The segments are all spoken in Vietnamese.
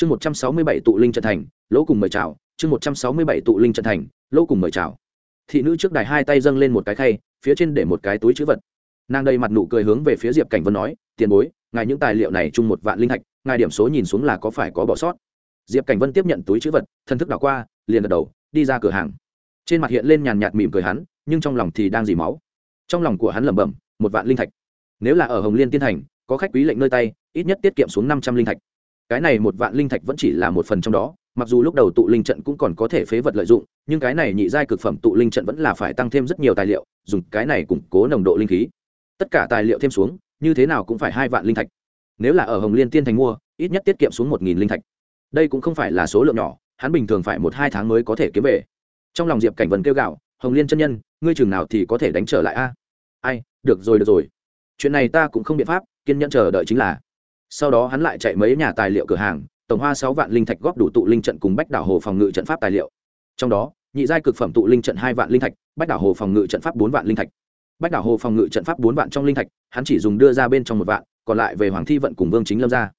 chương một trăm sáu mươi bảy tụ linh trận thành, lỗ cùng mời chào. Chương một trăm sáu mươi bảy tụ linh trận thành, lỗ cùng mời chào. Thị nữ trước đài hai tay dâng lên một cái khay, phía trên để một cái túi chữ vật. Nàng đầy mặt nụ cười hướng về phía diệp cảnh vân nói, tiền bối, ngài những tài liệu này chung một vạn linh thạch, ngài điểm số nhìn xuống là có phải có bỏ sót? Diệp cảnh vân tiếp nhận túi chữ vật thân thức đảo qua, liền gật đầu, đi ra cửa hàng. Trên mặt hiện lên nhàn nhạt mỉm cười hắn, nhưng trong lòng thì đang dì máu. Trong lòng của hắn lẩm bẩm, một vạn linh thạch. Nếu là ở hồng liên tiên thành, có khách quý lệnh nơi tay, ít nhất tiết kiệm xuống năm trăm linh thạch cái này một vạn linh thạch vẫn chỉ là một phần trong đó, mặc dù lúc đầu tụ linh trận cũng còn có thể phế vật lợi dụng, nhưng cái này nhị giai cực phẩm tụ linh trận vẫn là phải tăng thêm rất nhiều tài liệu, dùng cái này củng cố nồng độ linh khí. Tất cả tài liệu thêm xuống, như thế nào cũng phải hai vạn linh thạch. Nếu là ở hồng liên tiên thành mua, ít nhất tiết kiệm xuống một nghìn linh thạch. Đây cũng không phải là số lượng nhỏ, hắn bình thường phải một hai tháng mới có thể kiếm về. Trong lòng diệp cảnh vân kêu gạo hồng liên chân nhân, ngươi chừng nào thì có thể đánh trở lại a? Ai, được rồi được rồi. Chuyện này ta cũng không biện pháp, kiên nhẫn chờ đợi chính là sau đó hắn lại chạy mấy nhà tài liệu cửa hàng, tổng hoa sáu vạn linh thạch góp đủ tụ linh trận cùng bách đảo hồ phòng ngự trận pháp tài liệu. Trong đó, nhị giai cực phẩm tụ linh trận hai vạn linh thạch, bách đảo hồ phòng ngự trận pháp bốn vạn linh thạch. Bách đảo hồ phòng ngự trận pháp bốn vạn trong linh thạch, hắn chỉ dùng đưa ra bên trong một vạn, còn lại về hoàng thi vận cùng vương chính lâm ra.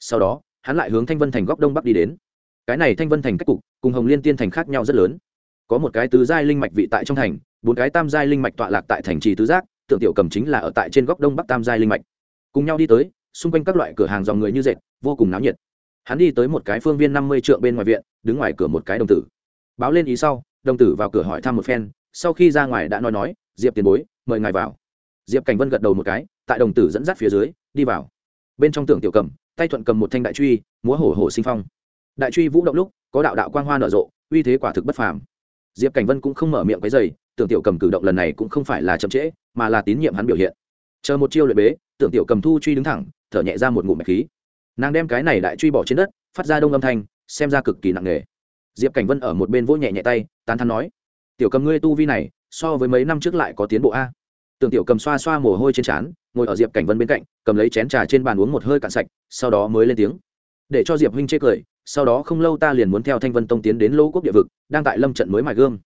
Sau đó, hắn lại hướng thanh vân thành góc đông bắc đi đến. Cái này thanh vân thành cách cục, cùng hồng liên tiên thành khác nhau rất lớn. Có một cái tứ giai linh mạch vị tại trong thành, bốn cái tam giai linh mạch tọa lạc tại thành trì tứ giác tượng tiểu cầm chính là ở tại trên góc đông bắc tam giai linh mạch. Cùng nhau đi tới xung quanh các loại cửa hàng dòng người như dệt, vô cùng náo nhiệt. Hắn đi tới một cái phương viên năm mươi trượng bên ngoài viện, đứng ngoài cửa một cái đồng tử. Báo lên ý sau, đồng tử vào cửa hỏi thăm một phen, sau khi ra ngoài đã nói nói, diệp tiền bối, mời ngài vào. Diệp cảnh vân gật đầu một cái, tại đồng tử dẫn dắt phía dưới, đi vào. Bên trong tưởng tiểu cầm, tay thuận cầm một thanh đại truy, múa hổ hổ sinh phong. Đại truy vũ động lúc, có đạo đạo quang hoa nở rộ, uy thế quả thực bất phàm. Diệp cảnh vân cũng không mở miệng cái dày tưởng tiểu cầm cử động lần này cũng không phải là chậm trễ, mà là tín nhiệm hắn biểu hiện. Chờ một chiêu luyện bế, tưởng tiểu cầm thu truy đứng thẳng thở nhẹ ra một ngụm mạch khí. Nàng đem cái này đại truy bỏ trên đất, phát ra đông âm thanh, xem ra cực kỳ nặng nề. Diệp cảnh vân ở một bên vỗ nhẹ nhẹ tay, tán thắn nói, tiểu cầm ngươi tu vi này, so với mấy năm trước lại có tiến bộ a. Tưởng tiểu cầm xoa xoa mồ hôi trên trán, ngồi ở diệp cảnh vân bên cạnh, cầm lấy chén trà trên bàn uống một hơi cạn sạch, sau đó mới lên tiếng. Để cho diệp huynh chê cười, sau đó không lâu ta liền muốn theo thanh vân tông tiến đến Lô quốc địa vực, đang tại lâm trận mới mài gương.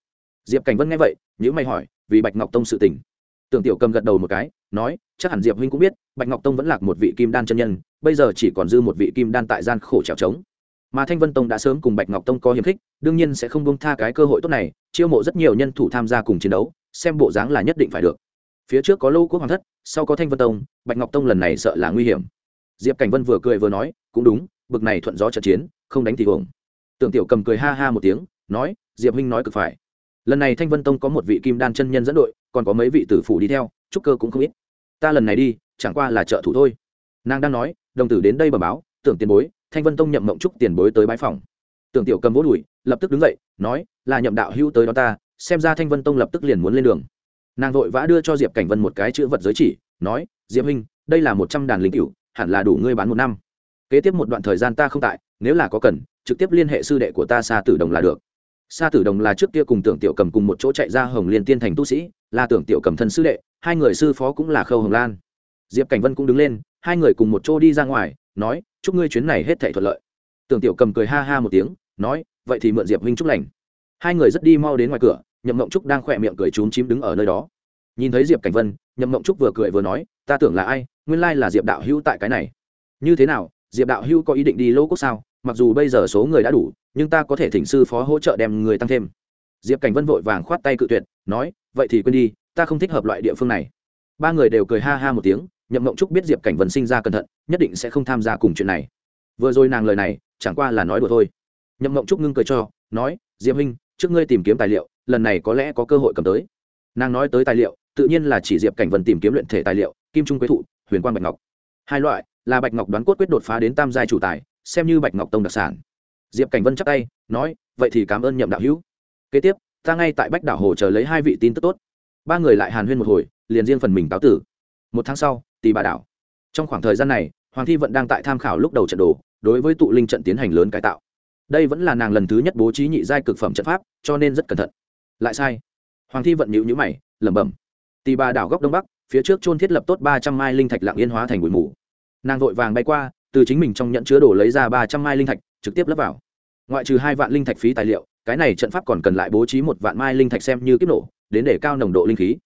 Diệp cảnh vân nghe vậy nhữ mày hỏi, vì bạch ngọc tông sự tình? Tưởng tiểu cầm gật đầu một cái nói, chắc hẳn diệp huynh cũng biết, bạch ngọc tông vẫn lạc một vị kim đan chân nhân, bây giờ chỉ còn dư một vị kim đan tại gian khổ trèo trống. Mà thanh vân tông đã sớm cùng bạch ngọc tông có hiềm khích, đương nhiên sẽ không bông tha cái cơ hội tốt này, chiêu mộ rất nhiều nhân thủ tham gia cùng chiến đấu, xem bộ dáng là nhất định phải được. Phía trước có lâu quốc hoàng thất, sau có thanh vân tông, bạch ngọc tông lần này sợ là nguy hiểm. Diệp cảnh vân vừa cười vừa nói, cũng đúng, bực này thuận gió trận chiến, không đánh thì hưởng tưởng tiểu cầm cười ha ha một tiếng, nói, diệp huynh nói cực phải. Lần này thanh vân tông có một vị kim đan chân nhân dẫn đội, còn có mấy vị tử phủ đi theo, trúc cơ cũng không ít ta lần này đi, chẳng qua là trợ thủ thôi. Nàng đang nói, đồng tử đến đây bẩm báo, tưởng tiền bối, thanh vân tông nhậm mộng trúc tiền bối tới bãi phòng. Tưởng tiểu cầm vỗ đùi, lập tức đứng dậy, nói, là nhậm đạo hữu tới đó ta, xem ra thanh vân tông lập tức liền muốn lên đường. Nàng vội vã đưa cho diệp cảnh vân một cái chữ vật giới chỉ, nói, diệp huynh, đây là một trăm đàn linh cựu hẳn là đủ ngươi bán một năm. Kế tiếp một đoạn thời gian ta không tại, nếu là có cần, trực tiếp liên hệ sư đệ của ta xa tử đồng là được. Xa tử đồng là trước kia cùng tưởng tiểu cầm cùng một chỗ chạy ra hồng liên tiên thành tu sĩ là tưởng tiểu cầm thân sư đệ, hai người sư phó cũng là khâu hồng lan. Diệp cảnh vân cũng đứng lên, hai người cùng một chỗ đi ra ngoài, nói, chúc ngươi chuyến này hết thể thuận lợi. Tưởng tiểu cầm cười ha ha một tiếng, nói, vậy thì mượn diệp huynh chúc lành. Hai người rất đi mau đến ngoài cửa, nhậm mộng trúc đang khỏe miệng cười trúng chím đứng ở nơi đó. Nhìn thấy diệp cảnh vân, nhậm mộng trúc vừa cười vừa nói, ta tưởng là ai, nguyên lai là diệp đạo hữu tại cái này. Như thế nào, diệp đạo hữu có ý định đi lỗ Quốc sao? Mặc dù bây giờ số người đã đủ, nhưng ta có thể thỉnh sư phó hỗ trợ đem người tăng thêm diệp cảnh vân vội vàng khoát tay cự tuyệt nói vậy thì quên đi ta không thích hợp loại địa phương này. Ba người đều cười ha ha một tiếng nhậm mộng trúc biết diệp cảnh vân sinh ra cẩn thận nhất định sẽ không tham gia cùng chuyện này. Vừa rồi nàng lời này chẳng qua là nói đùa thôi. Nhậm mộng trúc ngưng cười cho nói diệp Minh, trước ngươi tìm kiếm tài liệu lần này có lẽ có cơ hội cầm tới. Nàng nói tới tài liệu tự nhiên là chỉ diệp cảnh vân tìm kiếm luyện thể tài liệu kim trung quế thụ huyền quang bạch ngọc. Hai loại là bạch ngọc đoán cốt quyết đột phá đến tam giai chủ tài xem như bạch ngọc tông đặc sản. Diệp cảnh vân chắc tay nói vậy thì cảm ơn nhậm đạo hữu kế tiếp, ta ngay tại bách đảo hồ chờ lấy hai vị tin tức tốt. Ba người lại hàn huyên một hồi, liền riêng phần mình cáo tử. Một tháng sau tì bà đảo. Trong khoảng thời gian này, hoàng thi vận đang tại tham khảo lúc đầu trận đồ, đối với tụ linh trận tiến hành lớn cải tạo. Đây vẫn là nàng lần thứ nhất bố trí nhị giai cực phẩm trận pháp, cho nên rất cẩn thận. Lại sai. Hoàng thi vận nhịu nhữ mày, lẩm bẩm. Tì bà đảo góc đông bắc, phía trước trôn thiết lập tốt ba trăm mai linh thạch lạng yên hóa thành bụi mù. Nàng vội vàng bay qua, từ chính mình trong nhận chứa đồ lấy ra ba trăm mai linh thạch, trực tiếp lấp vào. Ngoại trừ hai vạn linh thạch phí tài liệu cái này trận pháp còn cần lại bố trí một vạn mai linh thạch xem như kiếp nổ, đến để cao nồng độ linh khí.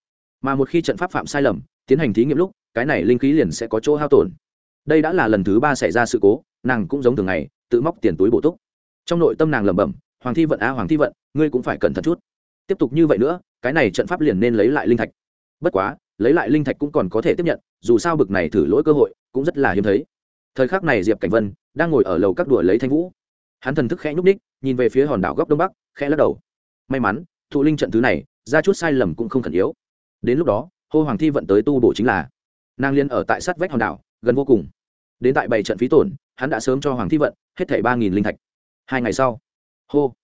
Mà một khi trận pháp phạm sai lầm, tiến hành thí nghiệm lúc, cái này linh khí liền sẽ có chỗ hao tổn. Đây đã là lần thứ ba xảy ra sự cố, nàng cũng giống thường ngày, tự móc tiền túi bổ túc. Trong nội tâm nàng lẩm bẩm, hoàng thi vận á, hoàng thi vận, ngươi cũng phải cẩn thận chút. Tiếp tục như vậy nữa, cái này trận pháp liền nên lấy lại linh thạch. Bất quá, lấy lại linh thạch cũng còn có thể tiếp nhận, dù sao bực này thử lỗi cơ hội cũng rất là hiếm thấy. Thời khắc này diệp cảnh vân đang ngồi ở lầu các đùa lấy thanh vũ hắn thần thức khẽ nhúc ních nhìn về phía hòn đảo góc đông bắc, khẽ lắc đầu. May mắn, thụ linh trận thứ này, ra chút sai lầm cũng không khẩn yếu. Đến lúc đó, hô hoàng thi vận tới tu bổ chính là. Nàng liên ở tại sát vách hòn đảo, gần vô cùng. Đến tại bảy trận phí tổn, hắn đã sớm cho hoàng thi vận hết thảy ba nghìn linh thạch. Hai ngày sau, hô,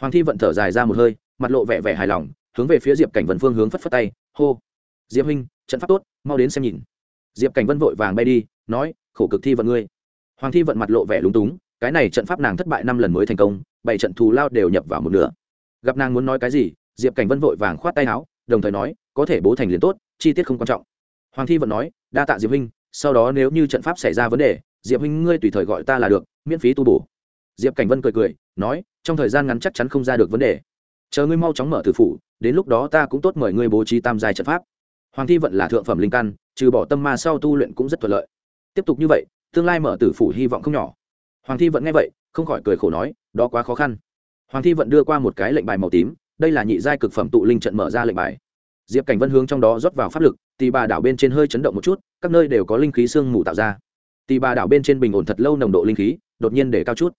hoàng thi vận thở dài ra một hơi, mặt lộ vẻ vẻ hài lòng, hướng về phía diệp cảnh vân phương hướng phất phất tay, hô, diệp huynh, trận pháp tốt, mau đến xem nhìn. Diệp cảnh vân vội vàng bay đi, nói, khổ cực thi vận ngươi. Hoàng thi vận mặt lộ vẻ lúng túng cái này trận pháp nàng thất bại năm lần mới thành công, bảy trận thù lao đều nhập vào một nửa. Gặp nàng muốn nói cái gì, diệp cảnh vân vội vàng khoát tay áo, đồng thời nói, có thể bố thành liền tốt, chi tiết không quan trọng. Hoàng thi vẫn nói, đa tạ diệp huynh, sau đó nếu như trận pháp xảy ra vấn đề, diệp huynh ngươi tùy thời gọi ta là được, miễn phí tu bổ. Diệp cảnh vân cười cười, nói, trong thời gian ngắn chắc chắn không ra được vấn đề. Chờ ngươi mau chóng mở tử phủ, đến lúc đó ta cũng tốt mời ngươi bố trí tam giai trận pháp. Hoàng thi vận là thượng phẩm linh căn, trừ bỏ tâm ma sau tu luyện cũng rất thuận lợi. Tiếp tục như vậy, tương lai mở tử phủ hy vọng không nhỏ hoàng thi vận nghe vậy, không khỏi cười khổ nói, đó quá khó khăn. Hoàng thi vận đưa qua một cái lệnh bài màu tím, đây là nhị giai cực phẩm tụ linh trận mở ra lệnh bài. Diệp cảnh vân hướng trong đó rót vào pháp lực tì bà đảo bên trên hơi chấn động một chút, các nơi đều có linh khí sương mù tạo ra. Tì bà đảo bên trên bình ổn thật lâu nồng độ linh khí, đột nhiên để cao chút.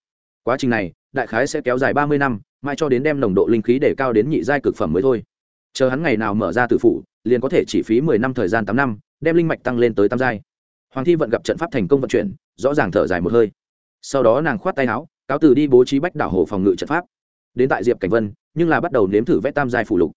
Quá trình này, đại khái sẽ kéo dài ba mươi năm, mai cho đến đem nồng độ linh khí để cao đến nhị giai cực phẩm mới thôi. Chờ hắn ngày nào mở ra tử phủ, liền có thể chỉ phí mười năm thời gian tám năm, đem linh mạch tăng lên tới tam giai. Hoàng thi vận gặp trận pháp thành công vận chuyển, rõ ràng thở dài một hơi sau đó nàng khoát tay áo, cáo từ đi bố trí bách đảo hồ phòng ngự trận pháp. Đến tại diệp cảnh vân, nhưng là bắt đầu nếm thử vẽ tam giai phủ lục.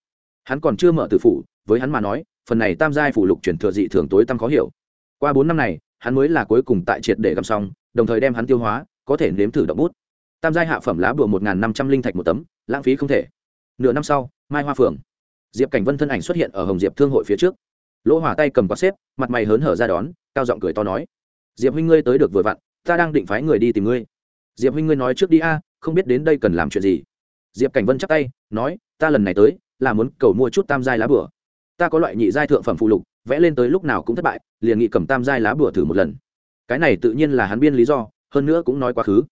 Hắn còn chưa mở tử phủ, với hắn mà nói, phần này tam giai phủ lục chuyển thừa dị thường tối tăm khó hiểu. Qua bốn năm này, hắn mới là cuối cùng tại triệt để găm xong, đồng thời đem hắn tiêu hóa, có thể nếm thử động bút. Tam giai hạ phẩm lá bùa một năm trăm linh thạch một tấm, lãng phí không thể. Nửa năm sau, mai hoa phường diệp cảnh vân thân ảnh xuất hiện ở hồng diệp thương hội phía trước. Lỗ hỏa tay cầm quạt xếp, mặt mày hớn hở ra đón, cao giọng cười to nói. Diệp huynh ngươi tới được vừa vặn ta đang định phái người đi tìm ngươi. Diệp huynh ngươi nói trước đi a, không biết đến đây cần làm chuyện gì. Diệp cảnh vân chắc tay, nói, ta lần này tới, là muốn cầu mua chút tam giai lá bửa. Ta có loại nhị giai thượng phẩm phụ lục, vẽ lên tới lúc nào cũng thất bại, liền nghị cầm tam giai lá bửa thử một lần. Cái này tự nhiên là hắn biên lý do, hơn nữa cũng nói quá khứ.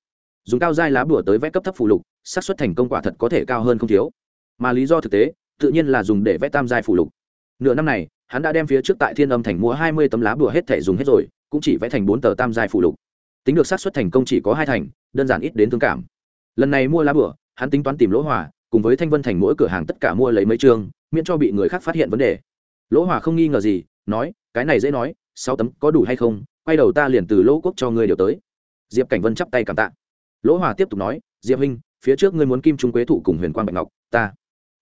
Dùng cao giai lá bửa tới vẽ cấp thấp phụ lục, xác suất thành công quả thật có thể cao hơn không thiếu. Mà lý do thực tế, tự nhiên là dùng để vẽ tam giai phụ lục. Nửa năm này, hắn đã đem phía trước tại thiên âm thành mua hai mươi tấm lá bửa hết thể dùng hết rồi, cũng chỉ vẽ thành bốn tờ tam giai phụ lục tính được xác suất thành công chỉ có hai thành, đơn giản ít đến thương cảm. Lần này mua lá bửa, hắn tính toán tìm lỗ hòa, cùng với thanh vân thành mỗi cửa hàng tất cả mua lấy mấy chương, miễn cho bị người khác phát hiện vấn đề. Lỗ hòa không nghi ngờ gì, nói, cái này dễ nói, sáu tấm có đủ hay không, quay đầu ta liền từ lỗ quốc cho ngươi điều tới. Diệp cảnh vân chắp tay cảm tạ. Lỗ hòa tiếp tục nói, diệp huynh, phía trước ngươi muốn kim trung quế thụ cùng huyền quang bạch ngọc, ta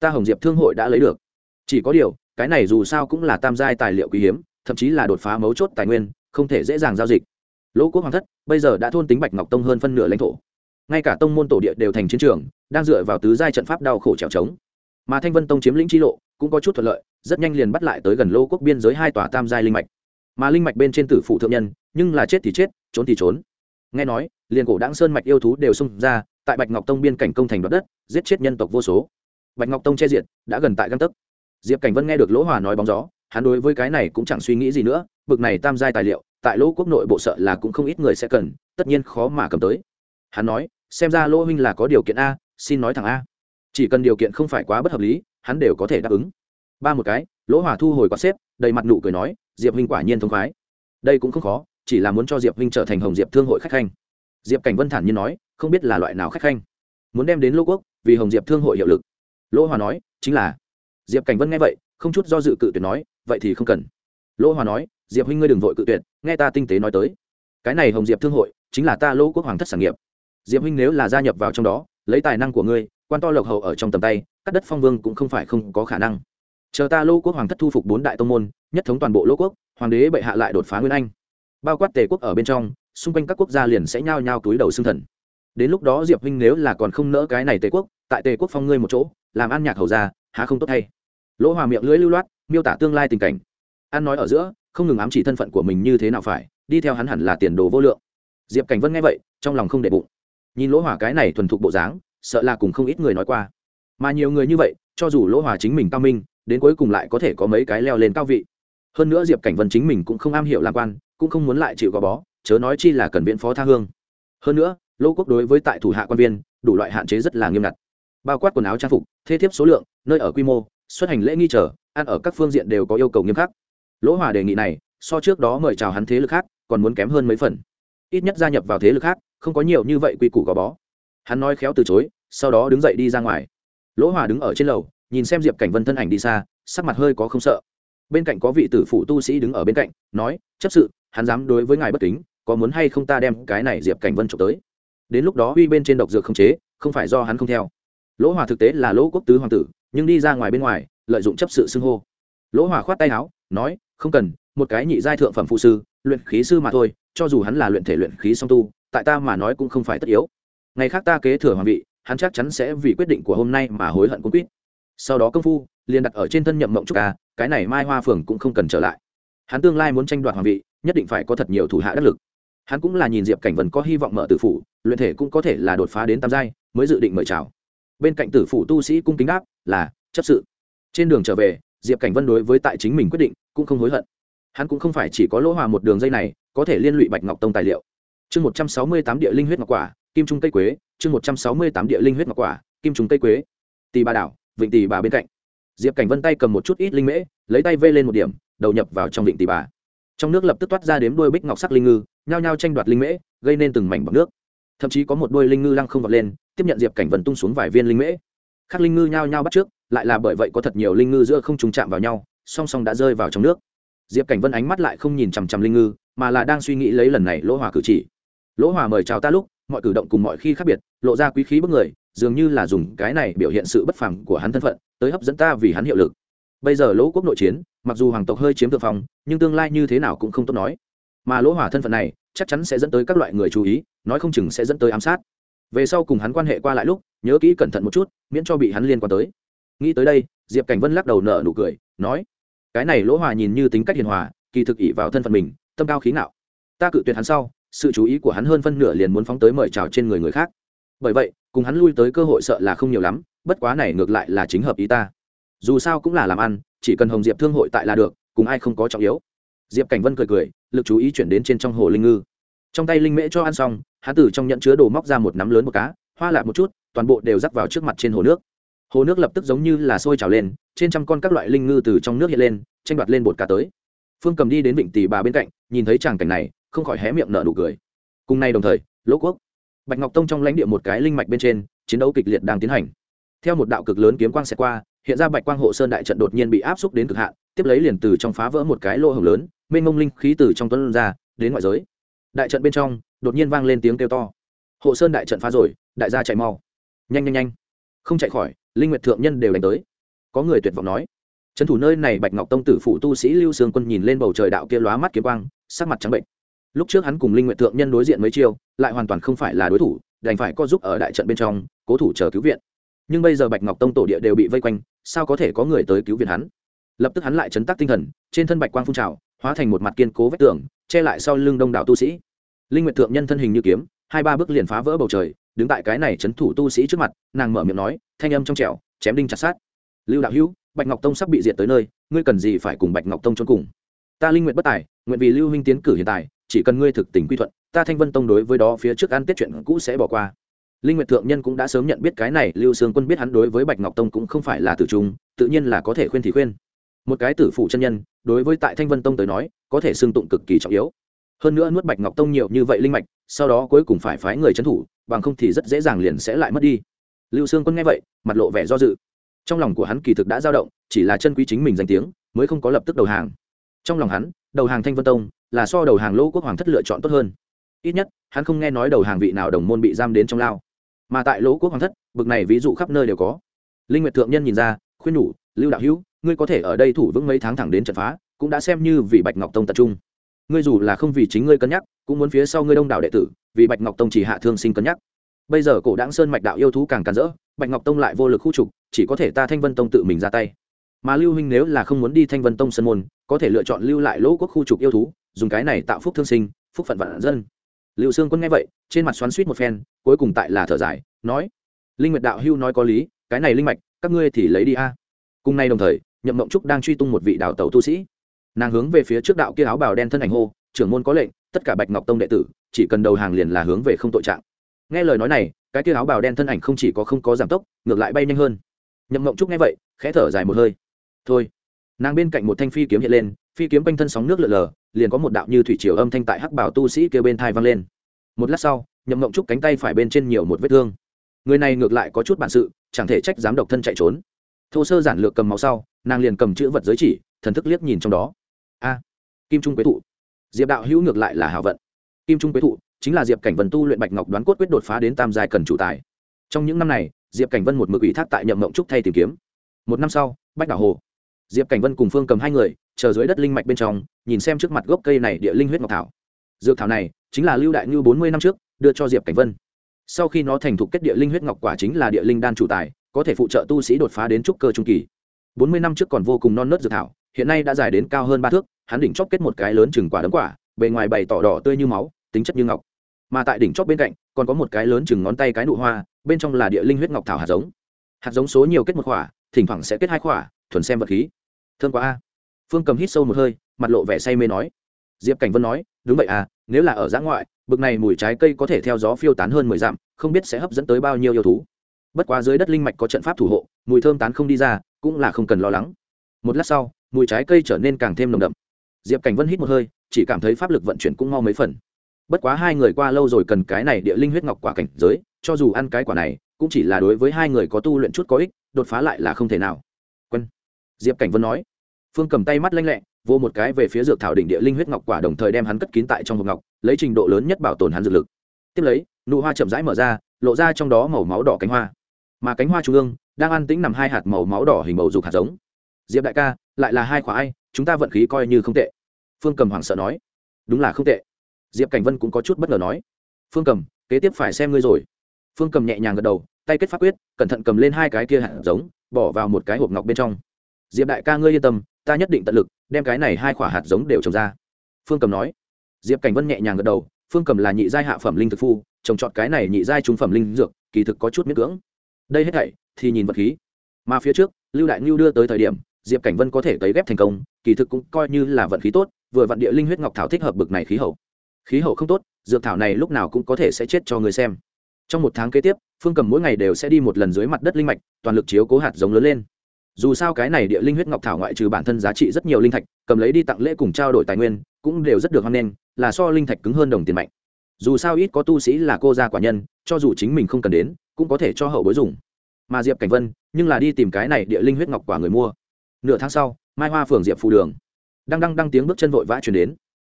ta hồng diệp thương hội đã lấy được. Chỉ có điều, cái này dù sao cũng là tam giai tài liệu quý hiếm, thậm chí là đột phá mấu chốt tài nguyên, không thể dễ dàng giao dịch lỗ quốc hoàng thất, bây giờ đã thôn tính bạch ngọc tông hơn phân nửa lãnh thổ. Ngay cả tông môn tổ địa đều thành chiến trường, đang dựa vào tứ giai trận pháp đau khổ trèo trống. Mà thanh vân tông chiếm lĩnh chi lộ, cũng có chút thuận lợi, rất nhanh liền bắt lại tới gần lô quốc biên giới hai tòa tam giai linh mạch. Mà linh mạch bên trên tử phụ thượng nhân, nhưng là chết thì chết, trốn thì trốn. Nghe nói, liền cổ đáng sơn mạch yêu thú đều xung ra, tại bạch ngọc tông biên cảnh công thành đoạt đất, giết chết nhân tộc vô số. Bạch ngọc tông che diện đã gần tại găng tấc. Diệp cảnh vân nghe được lỗ hòa nói bóng gió, hắn đối với cái này cũng chẳng suy nghĩ gì nữa, bực này tam giai tài liệu tại lỗ quốc nội bộ sợ là cũng không ít người sẽ cần, tất nhiên khó mà cầm tới. Hắn nói, xem ra lỗ huynh là có điều kiện a, xin nói thẳng a. Chỉ cần điều kiện không phải quá bất hợp lý, hắn đều có thể đáp ứng. Ba một cái, lỗ hòa thu hồi quạt xếp, đầy mặt nụ cười nói, diệp huynh quả nhiên thông khoái. Đây cũng không khó, chỉ là muốn cho diệp huynh trở thành hồng diệp thương hội khách khanh. Diệp cảnh vân thản nhiên nói, không biết là loại nào khách khanh. Muốn đem đến lỗ quốc, vì hồng diệp thương hội hiệu lực. Lỗ hòa nói, chính là. Diệp cảnh vân nghe vậy, không chút do dự cự tuyệt nói, vậy thì không cần. Lỗ hòa nói diệp huynh ngươi đừng vội cự tuyệt, nghe ta tinh tế nói tới. Cái này hồng diệp thương hội, chính là ta lỗ quốc hoàng thất sản nghiệp. Diệp huynh nếu là gia nhập vào trong đó, lấy tài năng của ngươi, quan to lộc hậu ở trong tầm tay, cắt đất phong vương cũng không phải không có khả năng. Chờ ta lỗ quốc hoàng thất thu phục bốn đại tông môn, nhất thống toàn bộ lỗ quốc, hoàng đế bệ hạ lại đột phá nguyên anh. Bao quát tề quốc ở bên trong, xung quanh các quốc gia liền sẽ nhao nhao túi đầu xương thần. Đến lúc đó diệp huynh nếu là còn không nỡ cái này tề quốc, tại tề quốc phong ngươi một chỗ, làm ăn nhạc hầu ra, há không tốt hay lỗ hòa miệng lưỡi lưu loát, miêu tả tương lai tình cảnh. Ăn nói ở giữa không ngừng ám chỉ thân phận của mình như thế nào phải, đi theo hắn hẳn là tiền đồ vô lượng. Diệp cảnh vân nghe vậy, trong lòng không để bụng. Nhìn lỗ hỏa cái này thuần thục bộ dáng, sợ là cùng không ít người nói qua. Mà nhiều người như vậy, cho dù lỗ hỏa chính mình cao minh, đến cuối cùng lại có thể có mấy cái leo lên cao vị. Hơn nữa diệp cảnh vân chính mình cũng không am hiểu làm quan, cũng không muốn lại chịu gò bó, chớ nói chi là cần viện phó tha hương. Hơn nữa lỗ quốc đối với tại thủ hạ quan viên, đủ loại hạn chế rất là nghiêm ngặt. Bao quát quần áo trang phục thế thiếp số lượng, nơi ở quy mô, xuất hành lễ nghi trở ăn ở các phương diện đều có yêu cầu nghiêm khắc lỗ hòa đề nghị này, so trước đó mời chào hắn thế lực khác, còn muốn kém hơn mấy phần. Ít nhất gia nhập vào thế lực khác, không có nhiều như vậy quy củ gò bó. Hắn nói khéo từ chối, sau đó đứng dậy đi ra ngoài. Lỗ hòa đứng ở trên lầu, nhìn xem diệp cảnh vân thân ảnh đi xa, sắc mặt hơi có không sợ. Bên cạnh có vị tử phụ tu sĩ đứng ở bên cạnh, nói, chấp sự, hắn dám đối với ngài bất kính, có muốn hay không ta đem cái này diệp cảnh vân trộm tới? Đến lúc đó uy bên trên độc dược không chế, không phải do hắn không theo. Lỗ hòa thực tế là lỗ quốc tứ hoàng tử, nhưng đi ra ngoài bên ngoài, lợi dụng chấp sự xưng hô. Lỗ hòa khoát tay áo, nói không cần, một cái nhị giai thượng phẩm phụ sư, luyện khí sư mà thôi, cho dù hắn là luyện thể luyện khí song tu, tại ta mà nói cũng không phải tất yếu. Ngày khác ta kế thừa hoàng vị, hắn chắc chắn sẽ vì quyết định của hôm nay mà hối hận cũng quýt. Sau đó công phu, liền đặt ở trên thân nhậm mộng trúc ca cái này mai hoa phường cũng không cần trở lại. Hắn tương lai muốn tranh đoạt hoàng vị, nhất định phải có thật nhiều thủ hạ đắc lực. Hắn cũng là nhìn diệp cảnh vần có hy vọng mở tử phủ, luyện thể cũng có thể là đột phá đến tam giai, mới dự định mời chào. Bên cạnh tử phủ tu sĩ cung kính đáp là, chấp sự. Trên đường trở về, diệp cảnh vân đối với tại chính mình quyết định cũng không hối hận. Hắn cũng không phải chỉ có lỗ hòa một đường dây này, có thể liên lụy bạch ngọc tông tài liệu. Chương một trăm sáu mươi tám địa linh huyết ngọc quả, kim trung cây quế, chương một trăm sáu mươi tám địa linh huyết ngọc quả, kim trung cây quế. Tì bà đảo, vịnh tì bà bên cạnh. Diệp cảnh vân tay cầm một chút ít linh mễ, lấy tay vê lên một điểm, đầu nhập vào trong vịnh tì bà. Trong nước lập tức toát ra đếm đuôi bích ngọc sắc linh ngư, nhao nhao tranh đoạt linh mễ, gây nên từng mảnh bọc nước. Thậm chí có một đuôi linh ngư lăng không vọt lên, tiếp nhận diệp cảnh vân tung xuống vài viên linh mễ. Khác linh ngư nhao nhao bắt trước, lại là bởi vậy có thật nhiều linh ngư giữa không trùng chạm vào nhau song song đã rơi vào trong nước. Diệp cảnh vân ánh mắt lại không nhìn chằm chằm linh ngư, mà là đang suy nghĩ lấy lần này lỗ hòa cử chỉ. Lỗ hòa mời chào ta lúc, mọi cử động cùng mọi khi khác biệt, lộ ra quý khí bức người, dường như là dùng cái này biểu hiện sự bất phẳng của hắn thân phận, tới hấp dẫn ta vì hắn hiệu lực. Bây giờ lỗ quốc nội chiến, mặc dù hoàng tộc hơi chiếm thượng phong, nhưng tương lai như thế nào cũng không tốt nói. Mà lỗ hỏa thân phận này, chắc chắn sẽ dẫn tới các loại người chú ý, nói không chừng sẽ dẫn tới ám sát. Về sau cùng hắn quan hệ qua lại lúc, nhớ kỹ cẩn thận một chút, miễn cho bị hắn liên quan tới. Nghĩ tới đây, diệp cảnh vân lắc đầu nở nụ cười, nói cái này lỗ hòa nhìn như tính cách hiền hòa, kỳ thực ỷ vào thân phận mình, tâm cao khí ngạo. Ta cự tuyệt hắn sau, sự chú ý của hắn hơn phân nửa liền muốn phóng tới mời chào trên người người khác. Bởi vậy, cùng hắn lui tới cơ hội sợ là không nhiều lắm, bất quá này ngược lại là chính hợp ý ta. Dù sao cũng là làm ăn, chỉ cần hồng diệp thương hội tại là được, cùng ai không có trọng yếu. Diệp cảnh vân cười cười, lực chú ý chuyển đến trên trong hồ linh ngư. Trong tay linh mễ cho ăn xong, hắn từ trong nhận chứa đồ móc ra một nắm lớn một cá, hoa lại một chút, toàn bộ đều rắc vào trước mặt trên hồ nước hồ nước lập tức giống như là sôi trào lên, trên trăm con các loại linh ngư từ trong nước hiện lên, tranh đoạt lên bột cá tới. Phương cầm đi đến vịnh tỷ bà bên cạnh, nhìn thấy tràng cảnh này, không khỏi hé miệng nở nụ cười. Cùng nay đồng thời, lỗ quốc, bạch ngọc tông trong lãnh địa một cái linh mạch bên trên, chiến đấu kịch liệt đang tiến hành. Theo một đạo cực lớn kiếm quang xẹt qua, hiện ra bạch quang hộ sơn đại trận đột nhiên bị áp xúc đến cực hạn, tiếp lấy liền từ trong phá vỡ một cái lỗ hồng lớn, mênh mông linh khí từ trong tuấn ra, đến ngoại giới. Đại trận bên trong, đột nhiên vang lên tiếng kêu to. Hộ sơn đại trận phá rồi, đại gia chạy mau. Nhanh nhanh nhanh. Không chạy khỏi linh nguyệt thượng nhân đều đánh tới. Có người tuyệt vọng nói, trấn thủ nơi này bạch ngọc tông tử phụ tu sĩ lưu sương quân nhìn lên bầu trời đạo kia lóa mắt kiếm quang, sắc mặt trắng bệnh. Lúc trước hắn cùng linh nguyệt thượng nhân đối diện mấy chiêu, lại hoàn toàn không phải là đối thủ, đành phải co giúp ở đại trận bên trong, cố thủ chờ cứu viện. Nhưng bây giờ bạch ngọc tông tổ địa đều bị vây quanh, sao có thể có người tới cứu viện hắn? Lập tức hắn lại chấn tác tinh thần, trên thân bạch quang phun trào, hóa thành một mặt kiên cố vách tường, che lại sau lưng đông đảo tu sĩ. Linh nguyệt thượng nhân thân hình như kiếm hai ba bước liền phá vỡ bầu trời, đứng tại cái này chấn thủ tu sĩ trước mặt, nàng mở miệng nói, thanh âm trong trẻo, chém đinh chặt sát lưu đạo hữu, bạch ngọc tông sắp bị diệt tới nơi, ngươi cần gì phải cùng bạch ngọc tông trốn cùng? Ta linh nguyện bất tài, nguyện vì lưu huynh tiến cử hiện tại, chỉ cần ngươi thực tình quy thuận, ta thanh vân tông đối với đó phía trước ăn tiết chuyện cũ sẽ bỏ qua. Linh nguyệt thượng nhân cũng đã sớm nhận biết cái này, lưu sương quân biết hắn đối với bạch ngọc tông cũng không phải là tử trung, tự nhiên là có thể khuyên thì khuyên. Một cái tử phụ chân nhân, đối với tại thanh vân tông tới nói, có thể xương tụng cực kỳ trọng yếu. Hơn nữa nuốt bạch ngọc tông nhiều như vậy linh mạch sau đó cuối cùng phải phái người trấn thủ, bằng không thì rất dễ dàng liền sẽ lại mất đi. Lưu sương quân nghe vậy, mặt lộ vẻ do dự. Trong lòng của hắn kỳ thực đã dao động, chỉ là chân quý chính mình danh tiếng, mới không có lập tức đầu hàng. Trong lòng hắn, đầu hàng thanh vân tông là so đầu hàng lỗ quốc hoàng thất lựa chọn tốt hơn. Ít nhất, hắn không nghe nói đầu hàng vị nào đồng môn bị giam đến trong lao. Mà tại lỗ quốc hoàng thất, bực này ví dụ khắp nơi đều có. Linh nguyệt thượng nhân nhìn ra, khuyên nhủ, lưu đạo hữu, ngươi có thể ở đây thủ vững mấy tháng thẳng đến trận phá, cũng đã xem như vì bạch ngọc tông tập trung ngươi dù là không vì chính ngươi cân nhắc, cũng muốn phía sau ngươi đông đảo đệ tử, vì bạch ngọc tông chỉ hạ thương sinh cân nhắc. Bây giờ cổ đáng sơn mạch đạo yêu thú càng càn rỡ, bạch ngọc tông lại vô lực khu trục, chỉ có thể ta thanh vân tông tự mình ra tay. Mà lưu huynh nếu là không muốn đi thanh vân tông sân môn, có thể lựa chọn lưu lại lỗ quốc khu trục yêu thú, dùng cái này tạo phúc thương sinh, phúc phận vạn dân. Liệu sương quân nghe vậy, trên mặt xoắn suýt một phen, cuối cùng tại là thở dài, nói, linh nguyệt đạo hưu nói có lý, cái này linh mạch, các ngươi thì lấy đi a. Cùng nay đồng thời, nhậm mộng trúc đang truy tung một vị đạo tẩu tu sĩ nàng hướng về phía trước đạo kia áo bào đen thân ảnh hô, trưởng môn có lệnh, tất cả bạch ngọc tông đệ tử, chỉ cần đầu hàng liền là hướng về không tội trạng. Nghe lời nói này, cái kia áo bào đen thân ảnh không chỉ có không có giảm tốc, ngược lại bay nhanh hơn. Nhậm mộng trúc nghe vậy, khẽ thở dài một hơi. Thôi. Nàng bên cạnh một thanh phi kiếm hiện lên, phi kiếm quanh thân sóng nước lượn lờ, liền có một đạo như thủy triều âm thanh tại hắc bảo tu sĩ kêu bên thai vang lên. Một lát sau, nhậm mộng trúc cánh tay phải bên trên nhiều một vết thương. Người này ngược lại có chút bản sự, chẳng thể trách dám độc thân chạy trốn. Thô sơ giản lược cầm máu sau, nàng liền cầm chữ vật giới chỉ, thần thức liếc nhìn trong đó kim trung quế thụ. Diệp đạo hữu ngược lại là hảo vận. Kim trung quế thụ chính là diệp cảnh vân tu luyện bạch ngọc đoán cốt quyết đột phá đến tam giai cần chủ tài. Trong những năm này, diệp cảnh vân một mực ủy thác tại nhậm mộng trúc thay tìm kiếm. Một năm sau, bách đảo hồ. Diệp cảnh vân cùng phương cầm hai người, chờ dưới đất linh mạch bên trong, nhìn xem trước mặt gốc cây này địa linh huyết ngọc thảo. Dược thảo này chính là lưu đại ngư bốn mươi năm trước, đưa cho diệp cảnh vân. Sau khi nó thành thục kết địa linh huyết ngọc quả chính là địa linh đan chủ tài, có thể phụ trợ tu sĩ đột phá đến trúc cơ trung kỳ. Bốn mươi năm trước còn vô cùng non nớt dược thảo, hiện nay đã dài đến cao hơn ba thước hắn đỉnh chóp kết một cái lớn chừng quả đấm quả, bề ngoài bày tỏ đỏ tươi như máu, tính chất như ngọc. Mà tại đỉnh chóp bên cạnh, còn có một cái lớn chừng ngón tay cái nụ hoa, bên trong là địa linh huyết ngọc thảo hạt giống. Hạt giống số nhiều kết một quả, thỉnh thoảng sẽ kết hai quả, thuần xem vật khí. Thương quá a. Phương cầm hít sâu một hơi, mặt lộ vẻ say mê nói. Diệp cảnh vân nói, đúng vậy à nếu là ở giã ngoại, bực này mùi trái cây có thể theo gió phiêu tán hơn mười dặm, không biết sẽ hấp dẫn tới bao nhiêu yêu thú. Bất quá dưới đất linh mạch có trận pháp thủ hộ, mùi thơm tán không đi ra, cũng là không cần lo lắng. Một lát sau, mùi trái cây trở nên càng thêm nồng đậm diệp cảnh vân hít một hơi, chỉ cảm thấy pháp lực vận chuyển cũng mau mấy phần. Bất quá hai người qua lâu rồi cần cái này địa linh huyết ngọc quả cảnh giới, cho dù ăn cái quả này, cũng chỉ là đối với hai người có tu luyện chút có ích, đột phá lại là không thể nào. Quân. Diệp cảnh vân nói. Phương cầm tay mắt lanh lẹ, vô một cái về phía dược thảo đỉnh địa linh huyết ngọc quả đồng thời đem hắn cất kín tại trong hộp ngọc, lấy trình độ lớn nhất bảo tồn hắn dược lực. Tiếp lấy, nụ hoa chậm rãi mở ra, lộ ra trong đó màu máu đỏ cánh hoa. Mà cánh hoa trung ương, đang ăn tĩnh nằm hai hạt màu máu đỏ hình bầu dục hạt giống diệp đại ca, lại là hai khóa ai, chúng ta vận khí coi như không tệ. Phương cầm hoảng sợ nói. Đúng là không tệ. Diệp cảnh vân cũng có chút bất ngờ nói. Phương cầm, kế tiếp phải xem ngươi rồi. Phương cầm nhẹ nhàng gật đầu, tay kết pháp quyết, cẩn thận cầm lên hai cái kia hạt giống, bỏ vào một cái hộp ngọc bên trong. Diệp đại ca ngươi yên tâm, ta nhất định tận lực, đem cái này hai quả hạt giống đều trồng ra. Phương cầm nói. Diệp cảnh vân nhẹ nhàng gật đầu, phương cầm là nhị giai hạ phẩm linh thực phu, trồng trọt cái này nhị giai trung phẩm linh dược, kỳ thực có chút miễn cưỡng. Đây hết thảy thì nhìn vật khí. Mà phía trước, lưu đại ngưu đưa tới thời điểm diệp cảnh vân có thể cấy ghép thành công, kỳ thực cũng coi như là vận khí tốt, vừa vận địa linh huyết ngọc thảo thích hợp bực này khí hậu. Khí hậu không tốt, dược thảo này lúc nào cũng có thể sẽ chết cho người xem. Trong một tháng kế tiếp, phương cầm mỗi ngày đều sẽ đi một lần dưới mặt đất linh mạch, toàn lực chiếu cố hạt giống lớn lên. Dù sao cái này địa linh huyết ngọc thảo ngoại trừ bản thân giá trị rất nhiều linh thạch, cầm lấy đi tặng lễ cùng trao đổi tài nguyên, cũng đều rất được hoan nghênh, là so linh thạch cứng hơn đồng tiền mạnh. Dù sao ít có tu sĩ là cô gia quả nhân, cho dù chính mình không cần đến, cũng có thể cho hậu bối dùng. Mà diệp cảnh vân, nhưng là đi tìm cái này địa linh huyết ngọc quả người mua nửa tháng sau mai hoa phường diệp phù đường. Đang đăng đăng tiếng bước chân vội vã chuyển đến.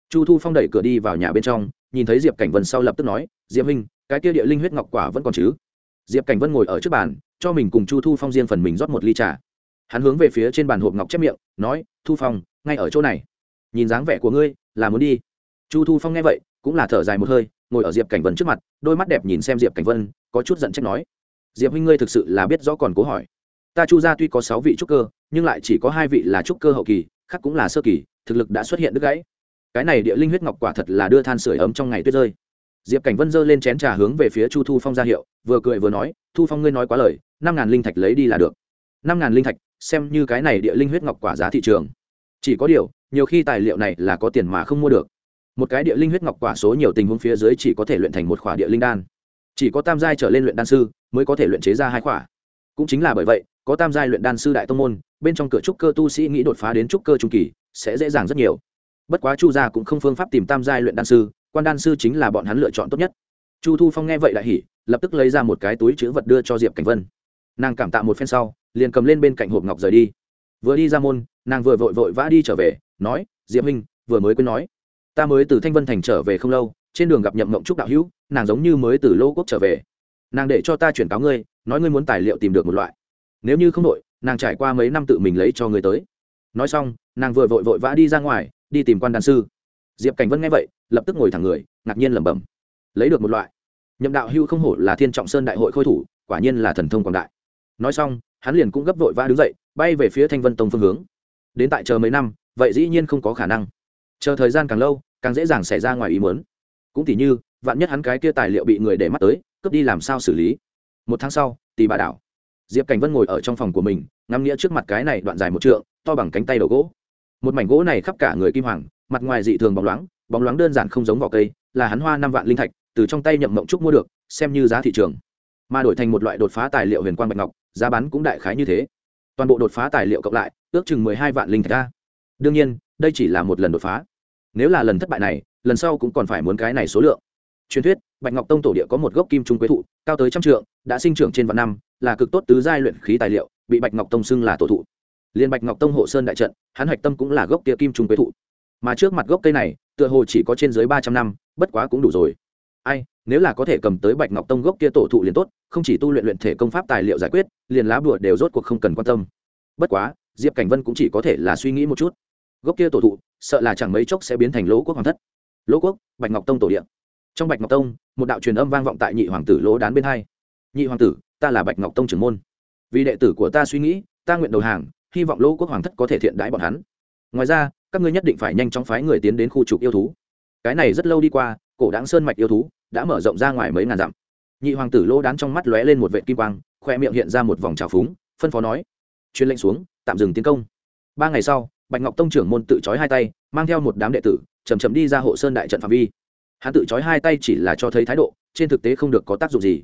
Chu thu phong đẩy cửa đi vào nhà bên trong nhìn thấy diệp cảnh vân sau lập tức nói diệp Minh, cái kia địa linh huyết ngọc quả vẫn còn chứ? Diệp cảnh vân ngồi ở trước bàn cho mình cùng chu thu phong riêng phần mình rót một ly trà. Hắn hướng về phía trên bàn hộp ngọc chép miệng nói thu phong ngay ở chỗ này. Nhìn dáng vẻ của ngươi là muốn đi. Chu thu phong nghe vậy cũng là thở dài một hơi ngồi ở diệp cảnh vân trước mặt đôi mắt đẹp nhìn xem diệp cảnh vân có chút giận trách nói diệp huynh ngươi thực sự là biết rõ còn cố hỏi ta chu gia tuy có sáu vị trúc cơ, nhưng lại chỉ có hai vị là trúc cơ hậu kỳ, khác cũng là sơ kỳ, thực lực đã xuất hiện đứt gãy. Cái này địa linh huyết ngọc quả thật là đưa than sửa ấm trong ngày tuyết rơi. Diệp cảnh vân giơ lên chén trà hướng về phía chu thu phong ra hiệu, vừa cười vừa nói, thu phong ngươi nói quá lời, năm ngàn linh thạch lấy đi là được. Năm ngàn linh thạch, xem như cái này địa linh huyết ngọc quả giá thị trường. Chỉ có điều, nhiều khi tài liệu này là có tiền mà không mua được. Một cái địa linh huyết ngọc quả số nhiều tình huống phía dưới chỉ có thể luyện thành một khỏa địa linh đan. Chỉ có tam giai trở lên luyện đan sư mới có thể luyện chế ra hai khỏa. Cũng chính là bởi vậy có tam giai luyện đan sư đại tông môn, bên trong cửa trúc cơ tu sĩ nghĩ đột phá đến trúc cơ trung kỳ, sẽ dễ dàng rất nhiều. Bất quá chu gia cũng không phương pháp tìm tam giai luyện đan sư, quan đan sư chính là bọn hắn lựa chọn tốt nhất. Chu thu phong nghe vậy đại hỉ, lập tức lấy ra một cái túi chữ vật đưa cho diệp cảnh vân. Nàng cảm tạ một phen sau, liền cầm lên bên cạnh hộp ngọc rời đi. Vừa đi ra môn, nàng vừa vội vội vã đi trở về, nói, diệp huynh, vừa mới quên nói, ta mới từ thanh vân thành trở về không lâu, trên đường gặp nhậm mộng trúc đạo hữu, nàng giống như mới từ lô quốc trở về. Nàng để cho ta chuyển cáo ngươi, nói ngươi muốn tài liệu tìm được một loại nếu như không đội, nàng trải qua mấy năm tự mình lấy cho người tới. Nói xong, nàng vừa vội vội vã đi ra ngoài, đi tìm quan đàn sư. Diệp cảnh vân nghe vậy, lập tức ngồi thẳng người, ngạc nhiên lẩm bẩm. Lấy được một loại. Nhậm đạo hưu không hổ là thiên trọng sơn đại hội khôi thủ, quả nhiên là thần thông quảng đại. Nói xong, hắn liền cũng gấp vội vã đứng dậy, bay về phía thanh vân tông phương hướng. Đến tại chờ mấy năm, vậy dĩ nhiên không có khả năng. Chờ thời gian càng lâu, càng dễ dàng xảy ra ngoài ý muốn. Cũng tỉ như, vạn nhất hắn cái kia tài liệu bị người để mắt tới, cướp đi làm sao xử lý? Một tháng sau tì bà đảo diệp cảnh vân ngồi ở trong phòng của mình, ngắm nghĩa trước mặt cái này đoạn dài một trượng, to bằng cánh tay đầu gỗ. Một mảnh gỗ này khắp cả người kim hoàng, mặt ngoài dị thường bóng loáng bóng loáng đơn giản không giống vỏ cây, là hắn hoa năm vạn linh thạch, từ trong tay nhậm mộng trúc mua được, xem như giá thị trường. Mà đổi thành một loại đột phá tài liệu huyền quang bạch ngọc, giá bán cũng đại khái như thế. Toàn bộ đột phá tài liệu cộng lại, ước chừng mười hai vạn linh thạch ra. Đương nhiên, đây chỉ là một lần đột phá. Nếu là lần thất bại này, lần sau cũng còn phải muốn cái này số lượng. Truyền thuyết, bạch ngọc tông tổ địa có một gốc kim trung quế thụ, cao tới trăm trượng, đã sinh trưởng trên vạn năm là cực tốt tứ giai luyện khí tài liệu, bị bạch ngọc tông xưng là tổ thụ. Liên bạch ngọc tông hộ sơn đại trận, hắn hạch tâm cũng là gốc kia kim trung quế thụ. Mà trước mặt gốc cây này, tựa hồ chỉ có trên dưới ba trăm năm, bất quá cũng đủ rồi. Ai, nếu là có thể cầm tới bạch ngọc tông gốc kia tổ thụ liền tốt, không chỉ tu luyện luyện thể công pháp tài liệu giải quyết, liền lá bùa đều rốt cuộc không cần quan tâm. Bất quá, diệp cảnh vân cũng chỉ có thể là suy nghĩ một chút. Gốc kia tổ thụ, sợ là chẳng mấy chốc sẽ biến thành lỗ quốc hoàng thất. Lỗ quốc, bạch ngọc tông tổ điện trong bạch ngọc tông, một đạo truyền âm vang vọng tại nhị hoàng tử lỗ đán bên hai. Nhị hoàng tử ta là bạch ngọc tông trưởng môn. Vì đệ tử của ta suy nghĩ, ta nguyện đầu hàng, hy vọng lỗ quốc hoàng thất có thể thiện đãi bọn hắn. Ngoài ra, các ngươi nhất định phải nhanh chóng phái người tiến đến khu trục yêu thú. Cái này rất lâu đi qua, cổ đáng sơn mạch yêu thú đã mở rộng ra ngoài mấy ngàn dặm. Nhị hoàng tử lỗ đán trong mắt lóe lên một vệ kim quang, khoe miệng hiện ra một vòng trào phúng, phân phó nói chuyên lệnh xuống, tạm dừng tiến công. Ba ngày sau, bạch ngọc tông trưởng môn tự trói hai tay, mang theo một đám đệ tử chầm chậm đi ra hộ sơn đại trận phạm vi. Hắn tự trói hai tay chỉ là cho thấy thái độ, trên thực tế không được có tác dụng gì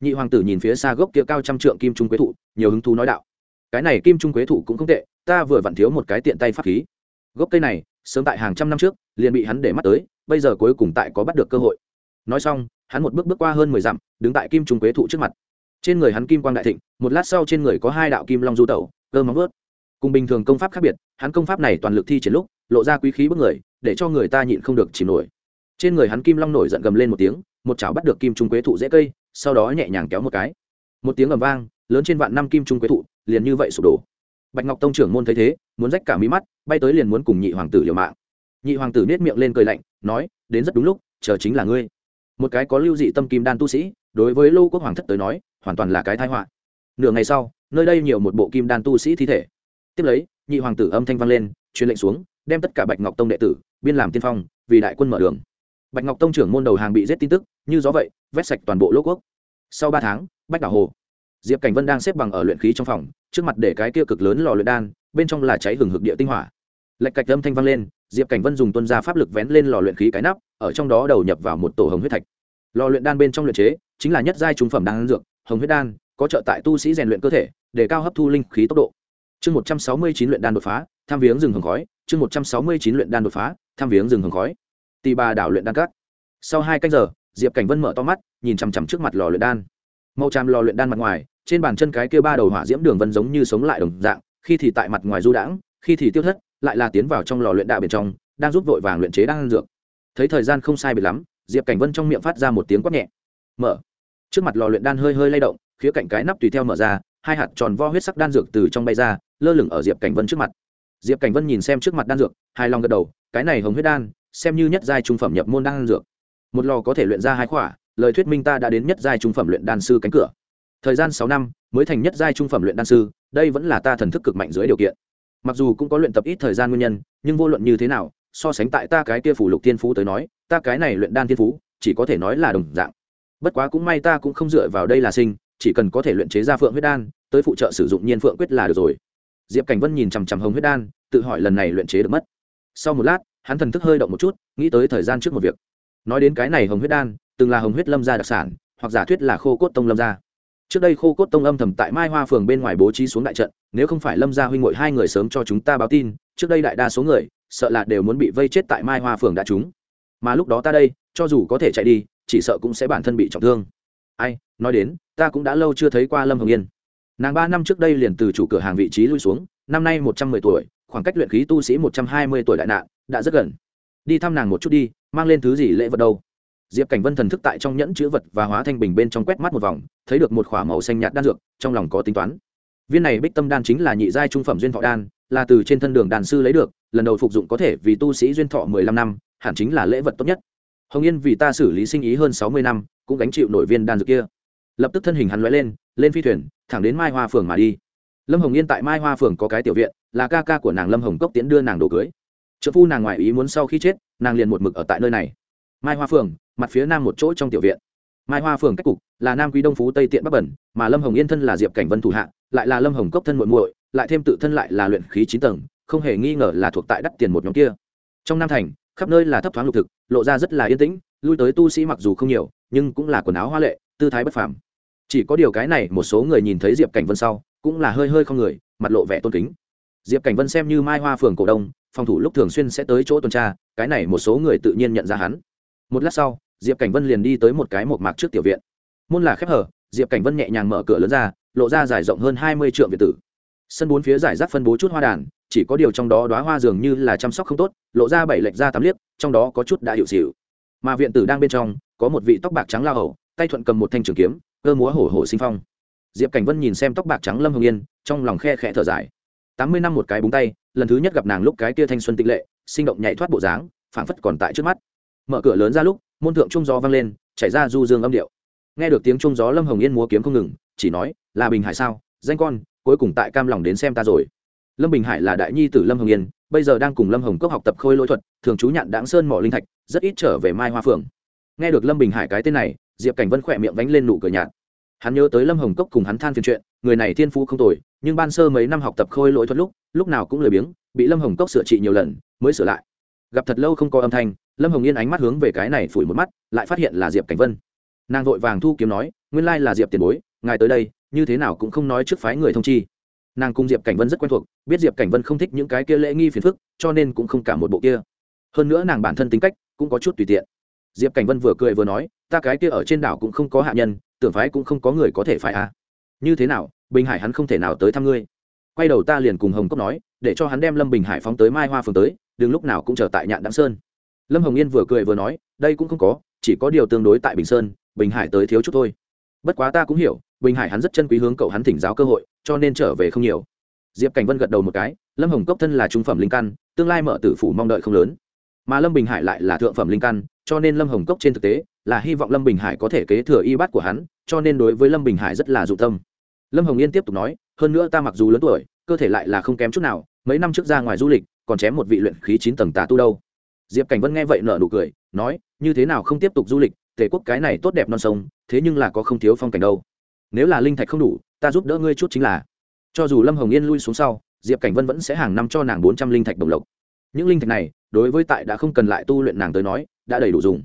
nhị hoàng tử nhìn phía xa gốc kia cao trăm trượng kim trung quế thụ, nhiều hứng thú nói đạo, cái này kim trung quế thụ cũng không tệ, ta vừa vặn thiếu một cái tiện tay pháp khí. Gốc cây này, sớm tại hàng trăm năm trước, liền bị hắn để mắt tới, bây giờ cuối cùng tại có bắt được cơ hội. Nói xong, hắn một bước bước qua hơn mười dặm, đứng tại kim trung quế thụ trước mặt. Trên người hắn kim quang đại thịnh, một lát sau trên người có hai đạo kim long du tẩu, cơ móng vớt cùng bình thường công pháp khác biệt, hắn công pháp này toàn lực thi triển lúc, lộ ra quý khí bức người, để cho người ta nhịn không được chìm nổi. Trên người hắn kim long nổi giận gầm lên một tiếng, một chảo bắt được kim trung quế thụ dễ cây sau đó nhẹ nhàng kéo một cái. Một tiếng ầm vang, lớn trên vạn năm kim trung quế thụ, liền như vậy sụp đổ. Bạch ngọc tông trưởng môn thấy thế, muốn rách cả mí mắt, bay tới liền muốn cùng nhị hoàng tử liều mạng. Nhị hoàng tử nết miệng lên cười lạnh, nói, đến rất đúng lúc, chờ chính là ngươi. Một cái có lưu dị tâm kim đan tu sĩ, đối với lô quốc hoàng thất tới nói, hoàn toàn là cái thái họa. Nửa ngày sau, nơi đây nhiều một bộ kim đan tu sĩ thi thể. Tiếp lấy, nhị hoàng tử âm thanh vang lên, truyền lệnh xuống, đem tất cả bạch ngọc tông đệ tử, biên làm tiên phong, vì đại quân mở đường bạch ngọc tông trưởng môn đầu hàng bị giết tin tức, như gió vậy, vét sạch toàn bộ lỗ quốc. Sau ba tháng, bách đảo hồ, diệp cảnh vân đang xếp bằng ở luyện khí trong phòng, trước mặt để cái kia cực lớn lò luyện đan, bên trong là cháy hừng hực địa tinh hỏa. Lạch cạch âm thanh vang lên, diệp cảnh vân dùng tuân ra pháp lực vén lên lò luyện khí cái nắp, ở trong đó đầu nhập vào một tổ hồng huyết thạch. Lò luyện đan bên trong luyện chế, chính là nhất giai trung phẩm đan dược, hồng huyết đan, có trợ tại tu sĩ rèn luyện cơ thể, để cao hấp thu linh khí tốc độ. Chương một trăm sáu mươi chín luyện đan đột phá, tham viếng rừng hồng khói, chương một trăm sáu mươi chín luyện đan đột phá, tham viếng rừng hồng khói tì bà đảo luyện đan cát sau hai canh giờ, diệp cảnh vân mở to mắt, nhìn chằm chằm trước mặt lò luyện đan. Màu tràm lò luyện đan mặt ngoài, trên bàn chân cái kia ba đầu hỏa diễm đường vân giống như sống lại đồng dạng, khi thì tại mặt ngoài du đãng, khi thì tiêu thất, lại là tiến vào trong lò luyện đạ bên trong, đang giúp vội vàng luyện chế đan dược. Thấy thời gian không sai biệt lắm, diệp cảnh vân trong miệng phát ra một tiếng quát nhẹ. Mở. Trước mặt lò luyện đan hơi hơi lay động, khía cạnh cái nắp tùy theo mở ra, hai hạt tròn vo huyết sắc đan dược từ trong bay ra, lơ lửng ở diệp cảnh vân trước mặt. Diệp cảnh vân nhìn xem trước mặt đan dược hai lòng gật đầu, cái này hồng huyết đan xem như nhất giai trung phẩm nhập môn đan dược. Một lò có thể luyện ra hai khỏa, lời thuyết minh ta đã đến nhất giai trung phẩm luyện đan sư cánh cửa. Thời gian sáu năm, mới thành nhất giai trung phẩm luyện đan sư, đây vẫn là ta thần thức cực mạnh dưới điều kiện. Mặc dù cũng có luyện tập ít thời gian nguyên nhân, nhưng vô luận như thế nào, so sánh tại ta cái kia phủ lục thiên phú tới nói, ta cái này luyện đan thiên phú, chỉ có thể nói là đồng dạng. Bất quá cũng may ta cũng không dựa vào đây là sinh, chỉ cần có thể luyện chế ra phượng huyết đan, tới phụ trợ sử dụng nhiên phượng quyết là được rồi. Diệp cảnh vân nhìn chằm chằm hồng huyết đan, tự hỏi lần này luyện chế được mất. Sau một lát hắn thần thức hơi động một chút, nghĩ tới thời gian trước một việc. Nói đến cái này hồng huyết đan, từng là hồng huyết lâm gia đặc sản, hoặc giả thuyết là khô cốt tông lâm gia. Trước đây khô cốt tông âm thầm tại mai hoa phường bên ngoài bố trí xuống đại trận, nếu không phải lâm gia huynh ngội hai người sớm cho chúng ta báo tin, trước đây đại đa số người, sợ là đều muốn bị vây chết tại mai hoa phường đã chúng mà lúc đó ta đây, cho dù có thể chạy đi, chỉ sợ cũng sẽ bản thân bị trọng thương. Ai, nói đến, ta cũng đã lâu chưa thấy qua lâm hồng yên. Nàng ba năm trước đây liền từ chủ cửa hàng vị trí lui xuống, năm nay một trăm mười tuổi, khoảng cách luyện khí tu sĩ một trăm hai mươi tuổi đại nạn đã rất gần. Đi thăm nàng một chút đi, mang lên thứ gì lễ vật đâu? Diệp cảnh vân thần thức tại trong nhẫn chữ vật và hóa thanh bình bên trong quét mắt một vòng, thấy được một k h ỏ a màu xanh nhạt đan dược, trong lòng có tính toán. Viên này bích tâm đan chính là nhị giai trung phẩm duyên thọ đan, là từ trên thân đường đàn sư lấy được, lần đầu phục dụng có thể vì tu sĩ duyên thọ mười lăm năm, hẳn chính là lễ vật tốt nhất. Hồng yên vì ta xử lý sinh ý hơn sáu mươi năm, cũng gánh chịu nổi viên đan dược kia. Lập tức thân hình hắn l lên lên phi thuyền, thẳng đến mai hoa phường mà đi. Lâm hồng yên tại mai hoa phường có cái tiểu viện, là ca ca của nàng lâm hồng cốc tiến đưa nàng đồ cưới trợ phu nàng ngoài ý muốn sau khi chết, nàng liền một mực ở tại nơi này. Mai hoa phường mặt phía nam một chỗ trong tiểu viện. Mai hoa phường cách cục là nam quý đông phú tây tiện bắc bẩn, mà lâm hồng yên thân là diệp cảnh vân thủ hạ, lại là lâm hồng cốc thân muộn muội, lại thêm tự thân lại là luyện khí chín tầng, không hề nghi ngờ là thuộc tại đắt tiền một nhóm kia. Trong nam thành, khắp nơi là thấp thoáng lục thực, lộ ra rất là yên tĩnh, lui tới tu sĩ mặc dù không nhiều, nhưng cũng là quần áo hoa lệ, tư thái bất phàm. Chỉ có điều cái này một số người nhìn thấy diệp cảnh vân sau, cũng là hơi hơi không người, mặt lộ vẻ tôn kính. Diệp cảnh vân xem như mai hoa phường cổ đông phòng thủ lúc thường xuyên sẽ tới chỗ tuần tra, cái này một số người tự nhiên nhận ra hắn. Một lát sau, diệp cảnh vân liền đi tới một cái một mạc trước tiểu viện. Môn là khép hở, diệp cảnh vân nhẹ nhàng mở cửa lớn ra, lộ ra dài rộng hơn hai mươi triệu viện tử. Sân bốn phía giải rác phân bố chút hoa đàn, chỉ có điều trong đó đoá hoa dường như là chăm sóc không tốt, lộ ra bảy lệch ra tám liếc, trong đó có chút đã hiệu xịu mà viện tử đang bên trong, có một vị tóc bạc trắng lao hầu, tay thuận cầm một thanh trường kiếm, cơ múa hổ hổ sinh phong. Diệp cảnh vân nhìn xem tóc bạc trắng lâm hồng yên, trong lòng khe khẽ thở dài tám mươi năm một cái búng tay, lần thứ nhất gặp nàng lúc cái kia thanh xuân tịch lệ, sinh động nhảy thoát bộ dáng, phảng phất còn tại trước mắt. Mở cửa lớn ra lúc, môn thượng trung gió vang lên, chảy ra du dương âm điệu. Nghe được tiếng trung gió lâm hồng yên múa kiếm không ngừng, chỉ nói, là bình hải sao? Danh con, cuối cùng tại cam lòng đến xem ta rồi. Lâm bình hải là đại nhi tử lâm hồng yên, bây giờ đang cùng lâm hồng cốc học tập khôi lỗi thuật, thường trú nhạn đáng sơn mỏ linh thạch, rất ít trở về mai hoa phượng. Nghe được lâm bình hải cái tên này, diệp cảnh vân khỏe miệng vánh lên nụ cười nhạt. Hắn nhớ tới lâm hồng cốc cùng hắn than phiền chuyện, người này thiên phú không tồi nhưng ban sơ mấy năm học tập khôi lỗi thuật lúc lúc nào cũng lười biếng, bị lâm hồng cốc sửa trị nhiều lần, mới sửa lại. Gặp thật lâu không có âm thanh, lâm hồng yên ánh mắt hướng về cái này phủi một mắt, lại phát hiện là diệp cảnh vân. Nàng vội vàng thu kiếm nói, nguyên lai là diệp tiền bối, ngài tới đây, như thế nào cũng không nói trước phái người thông chi. Nàng cùng diệp cảnh vân rất quen thuộc, biết diệp cảnh vân không thích những cái kia lễ nghi phiền phức, cho nên cũng không cả một bộ kia. Hơn nữa nàng bản thân tính cách cũng có chút tùy tiện. Diệp cảnh vân vừa cười vừa nói, ta cái kia ở trên đảo cũng không có hạ nhân, tưởng phái cũng không có người có thể phải à như thế nào, bình hải hắn không thể nào tới thăm ngươi. Quay đầu ta liền cùng hồng cốc nói, để cho hắn đem lâm bình hải phóng tới mai hoa phường tới, đừng lúc nào cũng chờ tại nhạn đáng sơn. Lâm hồng yên vừa cười vừa nói, đây cũng không có, chỉ có điều tương đối tại bình sơn, bình hải tới thiếu chút thôi. Bất quá ta cũng hiểu, bình hải hắn rất chân quý hướng cậu hắn thỉnh giáo cơ hội, cho nên trở về không nhiều. Diệp cảnh vân gật đầu một cái, lâm hồng cốc thân là trung phẩm linh căn, tương lai mở tử phủ mong đợi không lớn. Mà lâm bình hải lại là thượng phẩm linh căn, cho nên lâm hồng cốc trên thực tế, là hy vọng lâm bình hải có thể kế thừa y bát của hắn, cho nên đối với lâm bình hải rất là dụng tâm lâm hồng yên tiếp tục nói, hơn nữa ta mặc dù lớn tuổi, cơ thể lại là không kém chút nào, mấy năm trước ra ngoài du lịch, còn chém một vị luyện khí chín tầng tà tu đâu. Diệp cảnh vân nghe vậy nở nụ cười, nói, như thế nào không tiếp tục du lịch, tề quốc cái này tốt đẹp non sông, thế nhưng là có không thiếu phong cảnh đâu. Nếu là linh thạch không đủ, ta giúp đỡ ngươi chút chính là. Cho dù lâm hồng yên lui xuống sau, diệp cảnh vân vẫn sẽ hàng năm cho nàng bốn trăm linh thạch đồng lộc. Những linh thạch này, đối với tại đã không cần lại tu luyện nàng tới nói, đã đầy đủ dùng.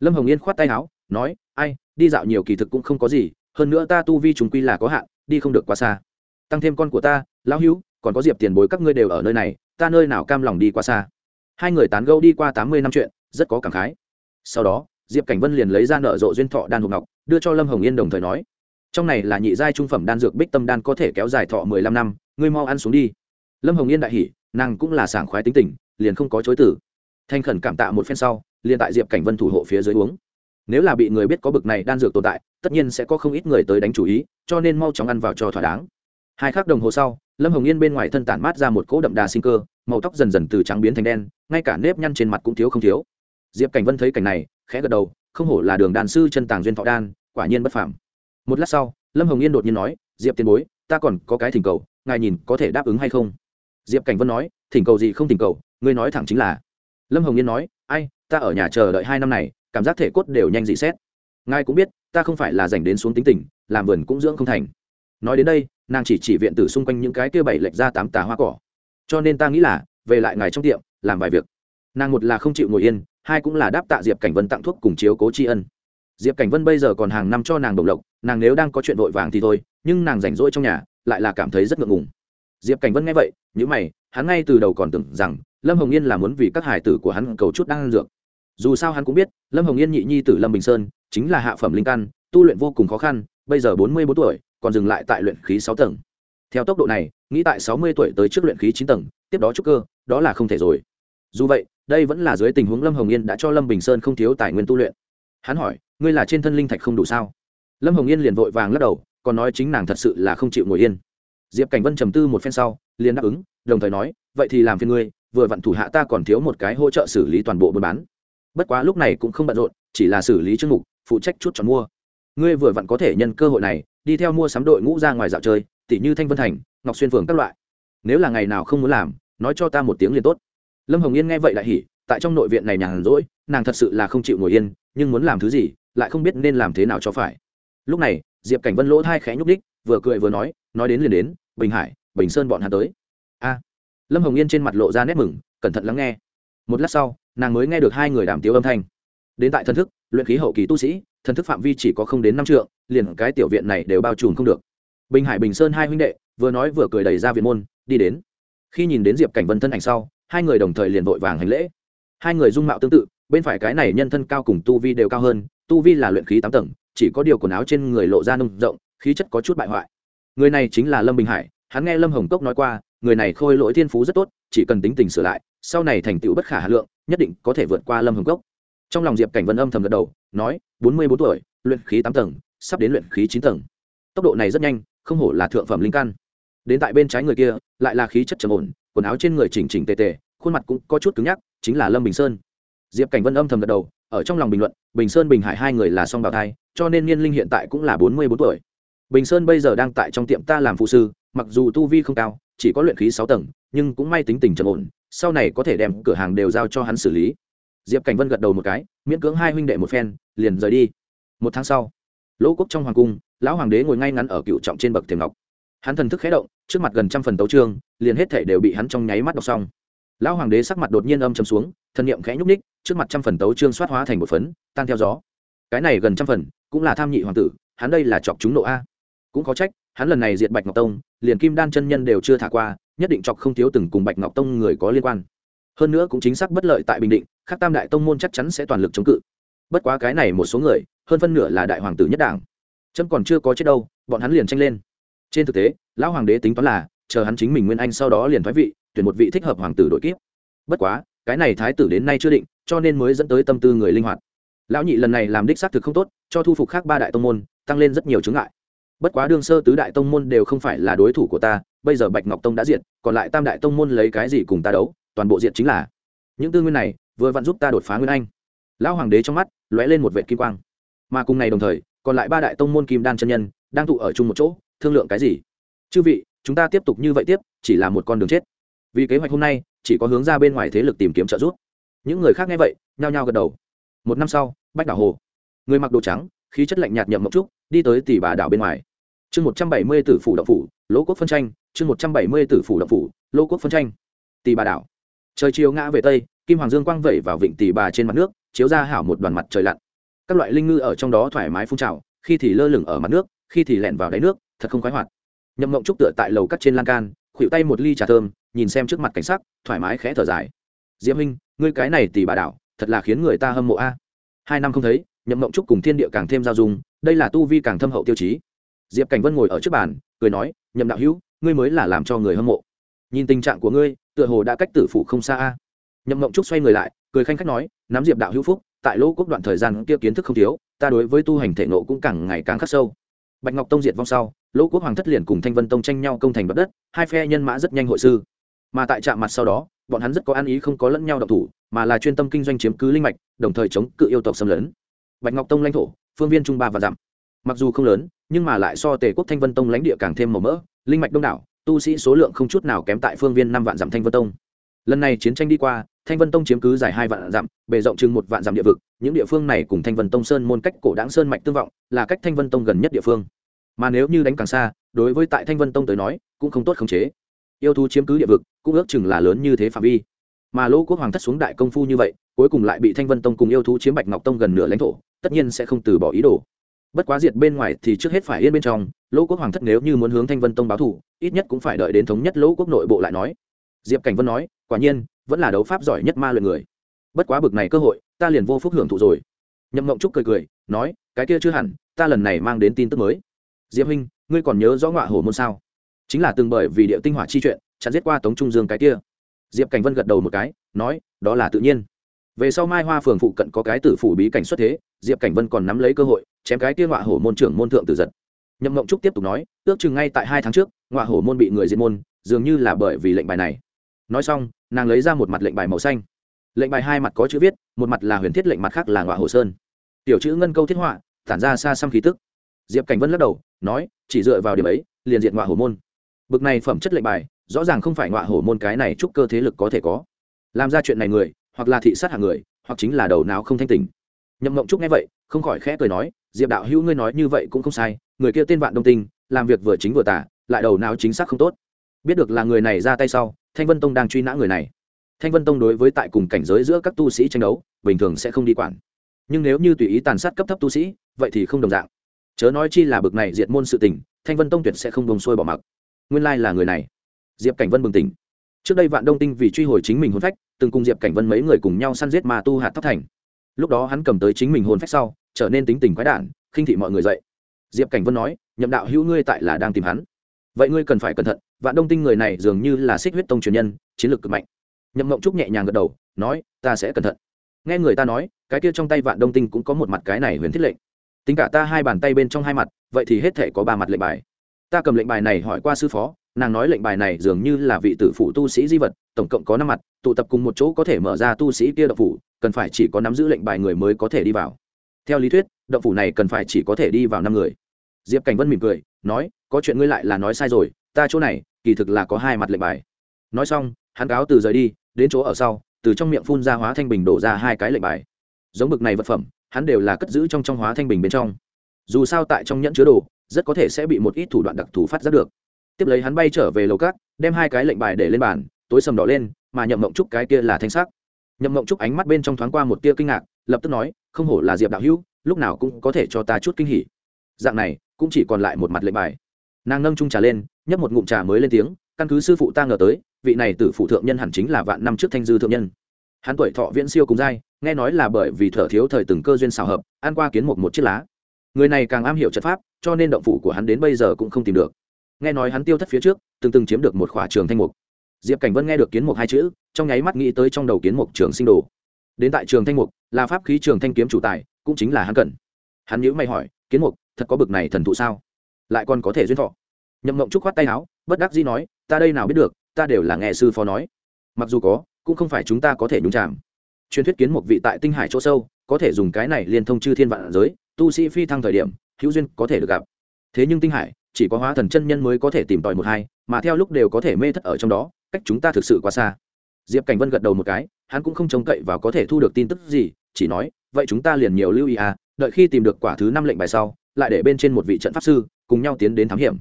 Lâm hồng yên khoát tay áo, nói, ai, đi dạo nhiều kỳ thực cũng không có gì, hơn nữa ta tu vi chúng quy là có hạn đi không được quá xa. Tăng thêm con của ta, lão hữu, còn có diệp tiền bối các ngươi đều ở nơi này, ta nơi nào cam lòng đi quá xa. Hai người tán gẫu đi qua tám mươi năm chuyện, rất có cảm khái. Sau đó, diệp cảnh vân liền lấy ra nợ rộ duyên thọ đan hộp ngọc, đưa cho lâm hồng yên đồng thời nói, trong này là nhị giai trung phẩm đan dược bích tâm đan có thể kéo dài thọ mười lăm năm, ngươi mau ăn xuống đi. Lâm hồng yên đại hỉ, nàng cũng là sảng khoái tính tình, liền không có chối tử thanh khẩn cảm tạ một phen sau, liền tại diệp cảnh vân thủ hộ phía dưới uống nếu là bị người biết có bực này đan dược tồn tại, tất nhiên sẽ có không ít người tới đánh chủ ý, cho nên mau chóng ăn vào cho thỏa đáng. Hai khắc đồng hồ sau, lâm hồng yên bên ngoài thân tản mát ra một cỗ đậm đà sinh cơ, màu tóc dần dần từ trắng biến thành đen, ngay cả nếp nhăn trên mặt cũng thiếu không thiếu. Diệp cảnh vân thấy cảnh này, khẽ gật đầu, không hổ là đường đàn sư chân tàng duyên thọ đan, quả nhiên bất phàm. Một lát sau, lâm hồng yên đột nhiên nói, diệp tiền bối, ta còn có cái thỉnh cầu, ngài nhìn có thể đáp ứng hay không? Diệp cảnh vân nói, thỉnh cầu gì không thỉnh cầu, ngươi nói thẳng chính là. Lâm hồng yên nói, ai, ta ở nhà chờ đợi hai năm này cảm giác thể cốt đều nhanh dị xét. Ngài cũng biết, ta không phải là dành đến xuống tính tình, làm vườn cũng dưỡng không thành. Nói đến đây, nàng chỉ chỉ viện tử xung quanh những cái kia bảy lệch ra tám tà hoa cỏ. Cho nên ta nghĩ là, về lại ngài trong tiệm, làm vài việc. Nàng một là không chịu ngồi yên, hai cũng là đáp tạ diệp cảnh vân tặng thuốc cùng chiếu cố tri ân. Diệp cảnh vân bây giờ còn hàng năm cho nàng đồng lộc, nàng nếu đang có chuyện vội vàng thì thôi, nhưng nàng rảnh rỗi trong nhà, lại là cảm thấy rất ngượng ngùng. Diệp cảnh vân nghe vậy những mày, hắn ngay từ đầu còn tưởng rằng lâm hồng yên là muốn vì các hải tử của hắn cầu chút đang dược dù sao hắn cũng biết, lâm hồng yên nhị nhi tử lâm bình sơn chính là hạ phẩm linh căn, tu luyện vô cùng khó khăn, bây giờ bốn mươi bốn tuổi, còn dừng lại tại luyện khí sáu tầng. Theo tốc độ này, nghĩ tại sáu mươi tuổi tới trước luyện khí chín tầng, tiếp đó trúc cơ, đó là không thể rồi. Dù vậy, đây vẫn là dưới tình huống lâm hồng yên đã cho lâm bình sơn không thiếu tài nguyên tu luyện. Hắn hỏi, ngươi là trên thân linh thạch không đủ sao? Lâm hồng yên liền vội vàng lắc đầu, còn nói chính nàng thật sự là không chịu ngồi yên. Diệp cảnh vân trầm tư một phen sau, liền đáp ứng, đồng thời nói, vậy thì làm phiền ngươi, vừa vặn thủ hạ ta còn thiếu một cái hỗ trợ xử lý toàn bộ buôn bán bất quá lúc này cũng không bận rộn, chỉ là xử lý chương mục, phụ trách chút chọn mua. Ngươi vừa vặn có thể nhân cơ hội này, đi theo mua sắm đội ngũ ra ngoài dạo chơi, tỉ như thanh vân thành, ngọc xuyên phường các loại. Nếu là ngày nào không muốn làm, nói cho ta một tiếng liền tốt. Lâm hồng yên nghe vậy lại hỉ, tại trong nội viện này nhàn rỗi, nàng thật sự là không chịu ngồi yên, nhưng muốn làm thứ gì, lại không biết nên làm thế nào cho phải. Lúc này, diệp cảnh vân lỗ thai khẽ nhúc đích vừa cười vừa nói nói đến liền đến, bình hải, bình sơn bọn hắn tới. A. Lâm hồng yên trên mặt lộ ra nét mừng, cẩn thận lắng nghe. Một lát sau nàng mới nghe được hai người đàm tiếu âm thanh. Đến tại thần thức, luyện khí hậu kỳ tu sĩ, thần thức phạm vi chỉ có không đến năm trượng, liền cái tiểu viện này đều bao trùm không được. Bình hải bình sơn hai huynh đệ, vừa nói vừa cười đẩy ra viện môn, đi đến. Khi nhìn đến diệp cảnh vân thân ảnh sau, hai người đồng thời liền vội vàng hành lễ. Hai người dung mạo tương tự, bên phải cái này nhân thân cao cùng tu vi đều cao hơn, tu vi là luyện khí tám tầng, chỉ có điều quần áo trên người lộ ra nông rộng, khí chất có chút bại hoại. Người này chính là lâm bình hải, hắn nghe lâm hồng cốc nói qua người này khôi lỗi thiên phú rất tốt, chỉ cần tính tình sửa lại, sau này thành tựu bất khả hà lượng, nhất định có thể vượt qua lâm hồng cốc. Trong lòng diệp cảnh vân âm thầm gật đầu, nói, bốn mươi bốn tuổi, luyện khí tám tầng, sắp đến luyện khí chín tầng. Tốc độ này rất nhanh, không hổ là thượng phẩm linh căn. Đến tại bên trái người kia, lại là khí chất trầm ổn, quần áo trên người chỉnh chỉnh tề tề, khuôn mặt cũng có chút cứng nhắc, chính là lâm bình sơn. Diệp cảnh vân âm thầm gật đầu, ở trong lòng bình luận, bình sơn, bình hải hai người là song bào thai, cho nên niên linh hiện tại cũng là bốn mươi bốn tuổi. Bình sơn bây giờ đang tại trong tiệm ta làm phụ sư, mặc dù tu vi không cao chỉ có luyện khí sáu tầng, nhưng cũng may tính tình trầm ổn, sau này có thể đem cửa hàng đều giao cho hắn xử lý. Diệp cảnh vân gật đầu một cái, miễn cưỡng hai huynh đệ một phen, liền rời đi. Một tháng sau, lỗ quốc trong hoàng cung, lão hoàng đế ngồi ngay ngắn ở cựu trọng trên bậc thềm ngọc. Hắn thần thức khé động, trước mặt gần trăm phần tấu trương liền hết thể đều bị hắn trong nháy mắt đọc xong. Lão hoàng đế sắc mặt đột nhiên âm chầm xuống, thần niệm khẽ nhúc ních trước mặt trăm phần tấu trương soát hóa thành một phấn, tan theo gió. Cái này gần trăm phần, cũng là tham nhị hoàng tử, hắn đây là chọc chúng nộ a. Cũng có trách hắn lần này diệt bạch ngọc tông, liền kim đan chân nhân đều chưa thả qua, nhất định chọc không thiếu từng cùng bạch ngọc tông người có liên quan. Hơn nữa cũng chính xác bất lợi tại bình định khác tam đại tông môn chắc chắn sẽ toàn lực chống cự. Bất quá cái này một số người, hơn phân nửa là đại hoàng tử nhất đảng. Trâm còn chưa có chết đâu, bọn hắn liền tranh lên. Trên thực tế, lão hoàng đế tính toán là, chờ hắn chính mình nguyên anh sau đó liền thoái vị, tuyển một vị thích hợp hoàng tử đội kiếp. Bất quá, cái này thái tử đến nay chưa định, cho nên mới dẫn tới tâm tư người linh hoạt. Lão nhị lần này làm đích xác thực không tốt, cho thu phục khác ba đại tông môn, tăng lên rất nhiều chướng ngại bất quá đương sơ tứ đại tông môn đều không phải là đối thủ của ta, bây giờ bạch ngọc tông đã diệt, còn lại tam đại tông môn lấy cái gì cùng ta đấu, toàn bộ diệt chính là. Những tư nguyên này, vừa vặn giúp ta đột phá nguyên anh. Lão hoàng đế trong mắt, lóe lên một vệ kim quang. Mà cùng ngày đồng thời, còn lại ba đại tông môn kim đan chân nhân, đang tụ ở chung một chỗ, thương lượng cái gì? Chư vị, chúng ta tiếp tục như vậy tiếp, chỉ là một con đường chết. Vì kế hoạch hôm nay, chỉ có hướng ra bên ngoài thế lực tìm kiếm trợ giúp. Những người khác nghe vậy, nhao nhao gật đầu. Một năm sau, bách đảo hồ. Người mặc đồ trắng, khí chất lạnh nhạt nhậm một trúc, đi tới tỷ bà đảo bên ngoài chương một trăm bảy mươi tử phủ động phủ, lỗ quốc phân tranh. Chương một trăm bảy mươi tử phủ động phủ, lỗ quốc phân tranh. Tỷ bà đảo. Trời chiều ngã về tây, kim hoàng dương quang vẩy vào vịnh tỷ bà trên mặt nước, chiếu ra hảo một đoàn mặt trời lặn. Các loại linh ngư ở trong đó thoải mái phun trào, khi thì lơ lửng ở mặt nước, khi thì lẹn vào đáy nước, thật không khoái hoạt. Nhậm mộng trúc tựa tại lầu cắt trên lan can khuỵu tay một ly trà thơm, nhìn xem trước mặt cảnh sắc, thoải mái khẽ thở dài. Diễm minh ngươi cái này tỷ bà đảo, thật là khiến người ta hâm mộ a. Hai năm không thấy, nhậm mộng trúc cùng thiên địa càng thêm giao dung, đây là tu vi càng thâm hậu tiêu chí diệp cảnh vân ngồi ở trước bàn, cười nói, nhậm đạo hữu, ngươi mới là làm cho người hâm mộ. Nhìn tình trạng của ngươi, tựa hồ đã cách tử phụ không xa a. Nhậm mộng trúc xoay người lại, cười khanh khách nói, nắm diệp đạo hữu phúc, tại lỗ quốc đoạn thời gian kia kiến thức không thiếu, ta đối với tu hành thể nộ cũng càng ngày càng khắc sâu. Bạch ngọc tông diệt vong sau, lỗ quốc hoàng thất liền cùng thanh vân tông tranh nhau công thành bất đất, hai phe nhân mã rất nhanh hội sư. Mà tại trạm mặt sau đó, bọn hắn rất có ăn ý không có lẫn nhau độc thủ, mà là chuyên tâm kinh doanh chiếm cứ linh mạch, đồng thời chống cự yêu tộc xâm lấn. Bạch ngọc tông lãnh thổ, phương viên trung ba và dặm mặc dù không lớn, nhưng mà lại so tề quốc thanh vân tông lãnh địa càng thêm màu mỡ, linh mạch đông đảo, tu sĩ số lượng không chút nào kém tại phương viên năm vạn dặm thanh vân tông. Lần này chiến tranh đi qua, thanh vân tông chiếm cứ dài hai vạn dặm, bề rộng chừng một vạn dặm địa vực, những địa phương này cùng thanh vân tông sơn môn cách cổ đáng sơn mạch tương vọng, là cách thanh vân tông gần nhất địa phương. Mà nếu như đánh càng xa, đối với tại thanh vân tông tới nói, cũng không tốt khống chế. Yêu thú chiếm cứ địa vực, cũng ước chừng là lớn như thế phạm vi. Mà lỗ quốc hoàng thất xuống đại công phu như vậy, cuối cùng lại bị thanh vân tông cùng yêu thú chiếm bạch ngọc tông gần nửa lãnh thổ, tất nhiên sẽ không từ bỏ ý đồ bất quá diệt bên ngoài thì trước hết phải yên bên trong lỗ quốc hoàng thất nếu như muốn hướng thanh vân tông báo thủ, ít nhất cũng phải đợi đến thống nhất lỗ quốc nội bộ lại nói. Diệp cảnh vân nói quả nhiên vẫn là đấu pháp giỏi nhất ma luyện người. Bất quá bực này cơ hội ta liền vô phúc hưởng thụ rồi. Nhậm mộng trúc cười cười nói cái kia chưa hẳn ta lần này mang đến tin tức mới. Diệp huynh ngươi còn nhớ rõ ngọa hồ môn sao? Chính là từng bởi vì địa tinh hỏa chi chuyện chặn giết qua tống trung dương cái kia. Diệp cảnh vân gật đầu một cái nói đó là tự nhiên về sau mai hoa phường phụ cận có cái tử phủ bí cảnh xuất thế, diệp cảnh vân còn nắm lấy cơ hội, chém cái kia ngọa hổ môn trưởng môn thượng tử giật. Nhậm mộng trúc tiếp tục nói, ước chừng ngay tại hai tháng trước, ngọa hổ môn bị người diệt môn, dường như là bởi vì lệnh bài này. Nói xong, nàng lấy ra một mặt lệnh bài màu xanh. Lệnh bài hai mặt có chữ viết, một mặt là huyền thiết lệnh mặt khác là ngọa hồ sơn. Tiểu chữ ngân câu thiết họa, tản ra xa xăm khí tức. Diệp cảnh vân lắc đầu, nói, chỉ dựa vào điểm ấy, liền diện ngọa hổ môn. Bực này phẩm chất lệnh bài, rõ ràng không phải ngọa hổ môn cái này chúc cơ thế lực có thể có. Làm ra chuyện này người hoặc là thị sát hạng người, hoặc chính là đầu não không thanh tình nhậm mộng trúc nghe vậy, không khỏi khẽ cười nói, diệp đạo hữu ngươi nói như vậy cũng không sai, người kia tên vạn đông tinh, làm việc vừa chính vừa tả lại đầu não chính xác không tốt. Biết được là người này ra tay sau, thanh vân tông đang truy nã người này. Thanh vân tông đối với tại cùng cảnh giới giữa các tu sĩ tranh đấu, bình thường sẽ không đi quản. Nhưng nếu như tùy ý tàn sát cấp thấp tu sĩ, vậy thì không đồng dạng. Chớ nói chi là bực này diệt môn sự tình, thanh vân tông tuyệt sẽ không bông xuôi bỏ mặc. Nguyên lai là người này. Diệp cảnh vân bừng tỉnh trước đây vạn đông tinh vì truy hồi chính mình hồn phách, từng cùng diệp cảnh vân mấy người cùng nhau săn giết ma tu hạt tóc thành. Lúc đó hắn cầm tới chính mình hồn phách sau, trở nên tính tình quái đản, khinh thị mọi người dậy. Diệp cảnh vân nói, nhậm đạo hữu ngươi tại là đang tìm hắn. Vậy ngươi cần phải cẩn thận, vạn đông tinh người này dường như là xích huyết tông truyền nhân, chiến lược cực mạnh. Nhậm mộng trúc nhẹ nhàng gật đầu, nói, ta sẽ cẩn thận. Nghe người ta nói, cái kia trong tay vạn đông tinh cũng có một mặt cái này huyền thiết lệnh. Tính cả ta hai bàn tay bên trong hai mặt, vậy thì hết thể có ba mặt lệnh bài. Ta cầm lệnh bài này hỏi qua sư phó nàng nói lệnh bài này dường như là vị tử phụ tu sĩ di vật, tổng cộng có năm mặt, tụ tập cùng một chỗ có thể mở ra tu sĩ kia đậu phủ, cần phải chỉ có nắm giữ lệnh bài người mới có thể đi vào. Theo lý thuyết đậu phủ này cần phải chỉ có thể đi vào năm người. Diệp cảnh vân mỉm cười, nói, có chuyện ngươi lại là nói sai rồi, ta chỗ này, kỳ thực là có hai mặt lệnh bài. Nói xong, hắn cáo từ rời đi, đến chỗ ở sau, từ trong miệng phun ra hóa thanh bình đổ ra hai cái lệnh bài. Giống bực này vật phẩm, hắn đều là cất giữ trong trong hóa thanh bình bên trong. Dù sao tại trong nhẫn chứa đồ, rất có thể sẽ bị một ít thủ đoạn đặc thù phát giác được tiếp lấy hắn bay trở về lầu cát, đem hai cái lệnh bài để lên bàn, tối sầm đỏ lên, mà nhậm mộng trúc cái kia là thanh sắc. Nhậm mộng trúc ánh mắt bên trong thoáng qua một tia kinh ngạc, lập tức nói, không hổ là diệp đạo hữu, lúc nào cũng có thể cho ta chút kinh hỉ. Dạng này, cũng chỉ còn lại một mặt lệnh bài. Nàng nâng trung trà lên, nhấp một ngụm trà mới lên tiếng, căn cứ sư phụ ta ngờ tới, vị này từ phụ thượng nhân hẳn chính là vạn năm trước thanh dư thượng nhân. Hắn tuổi thọ viễn siêu cùng dai nghe nói là bởi vì thở thiếu thời từng cơ duyên xào hợp, ăn qua kiến một một chiếc lá. Người này càng am hiểu trận pháp, cho nên động phủ của hắn đến bây giờ cũng không tìm được nghe nói hắn tiêu thất phía trước, từng từng chiếm được một khỏa trường thanh mục. Diệp cảnh vân nghe được kiến mục hai chữ, trong nháy mắt nghĩ tới trong đầu kiến mục trường sinh đồ. Đến tại trường thanh mục, là pháp khí trường thanh kiếm chủ tài, cũng chính là hắn cần. Hắn nhữ mày hỏi, kiến mục, thật có bực này thần thụ sao? Lại còn có thể duyên thọ. Nhậm mộng trúc khoát tay áo, bất đắc dĩ nói, ta đây nào biết được, ta đều là nghe sư phó nói. Mặc dù có, cũng không phải chúng ta có thể nhúng chạm truyền thuyết kiến mục vị tại tinh hải chỗ sâu, có thể dùng cái này liên thông chư thiên vạn giới, tu sĩ phi thăng thời điểm, hữu duyên có thể được gặp. Thế nhưng tinh hải chỉ có hóa thần chân nhân mới có thể tìm tòi một hai, mà theo lúc đều có thể mê thất ở trong đó, cách chúng ta thực sự quá xa. Diệp cảnh vân gật đầu một cái, hắn cũng không trông cậy và có thể thu được tin tức gì, chỉ nói, vậy chúng ta liền nhiều lưu ý à đợi khi tìm được quả thứ năm lệnh bài sau, lại để bên trên một vị trận pháp sư, cùng nhau tiến đến thám hiểm.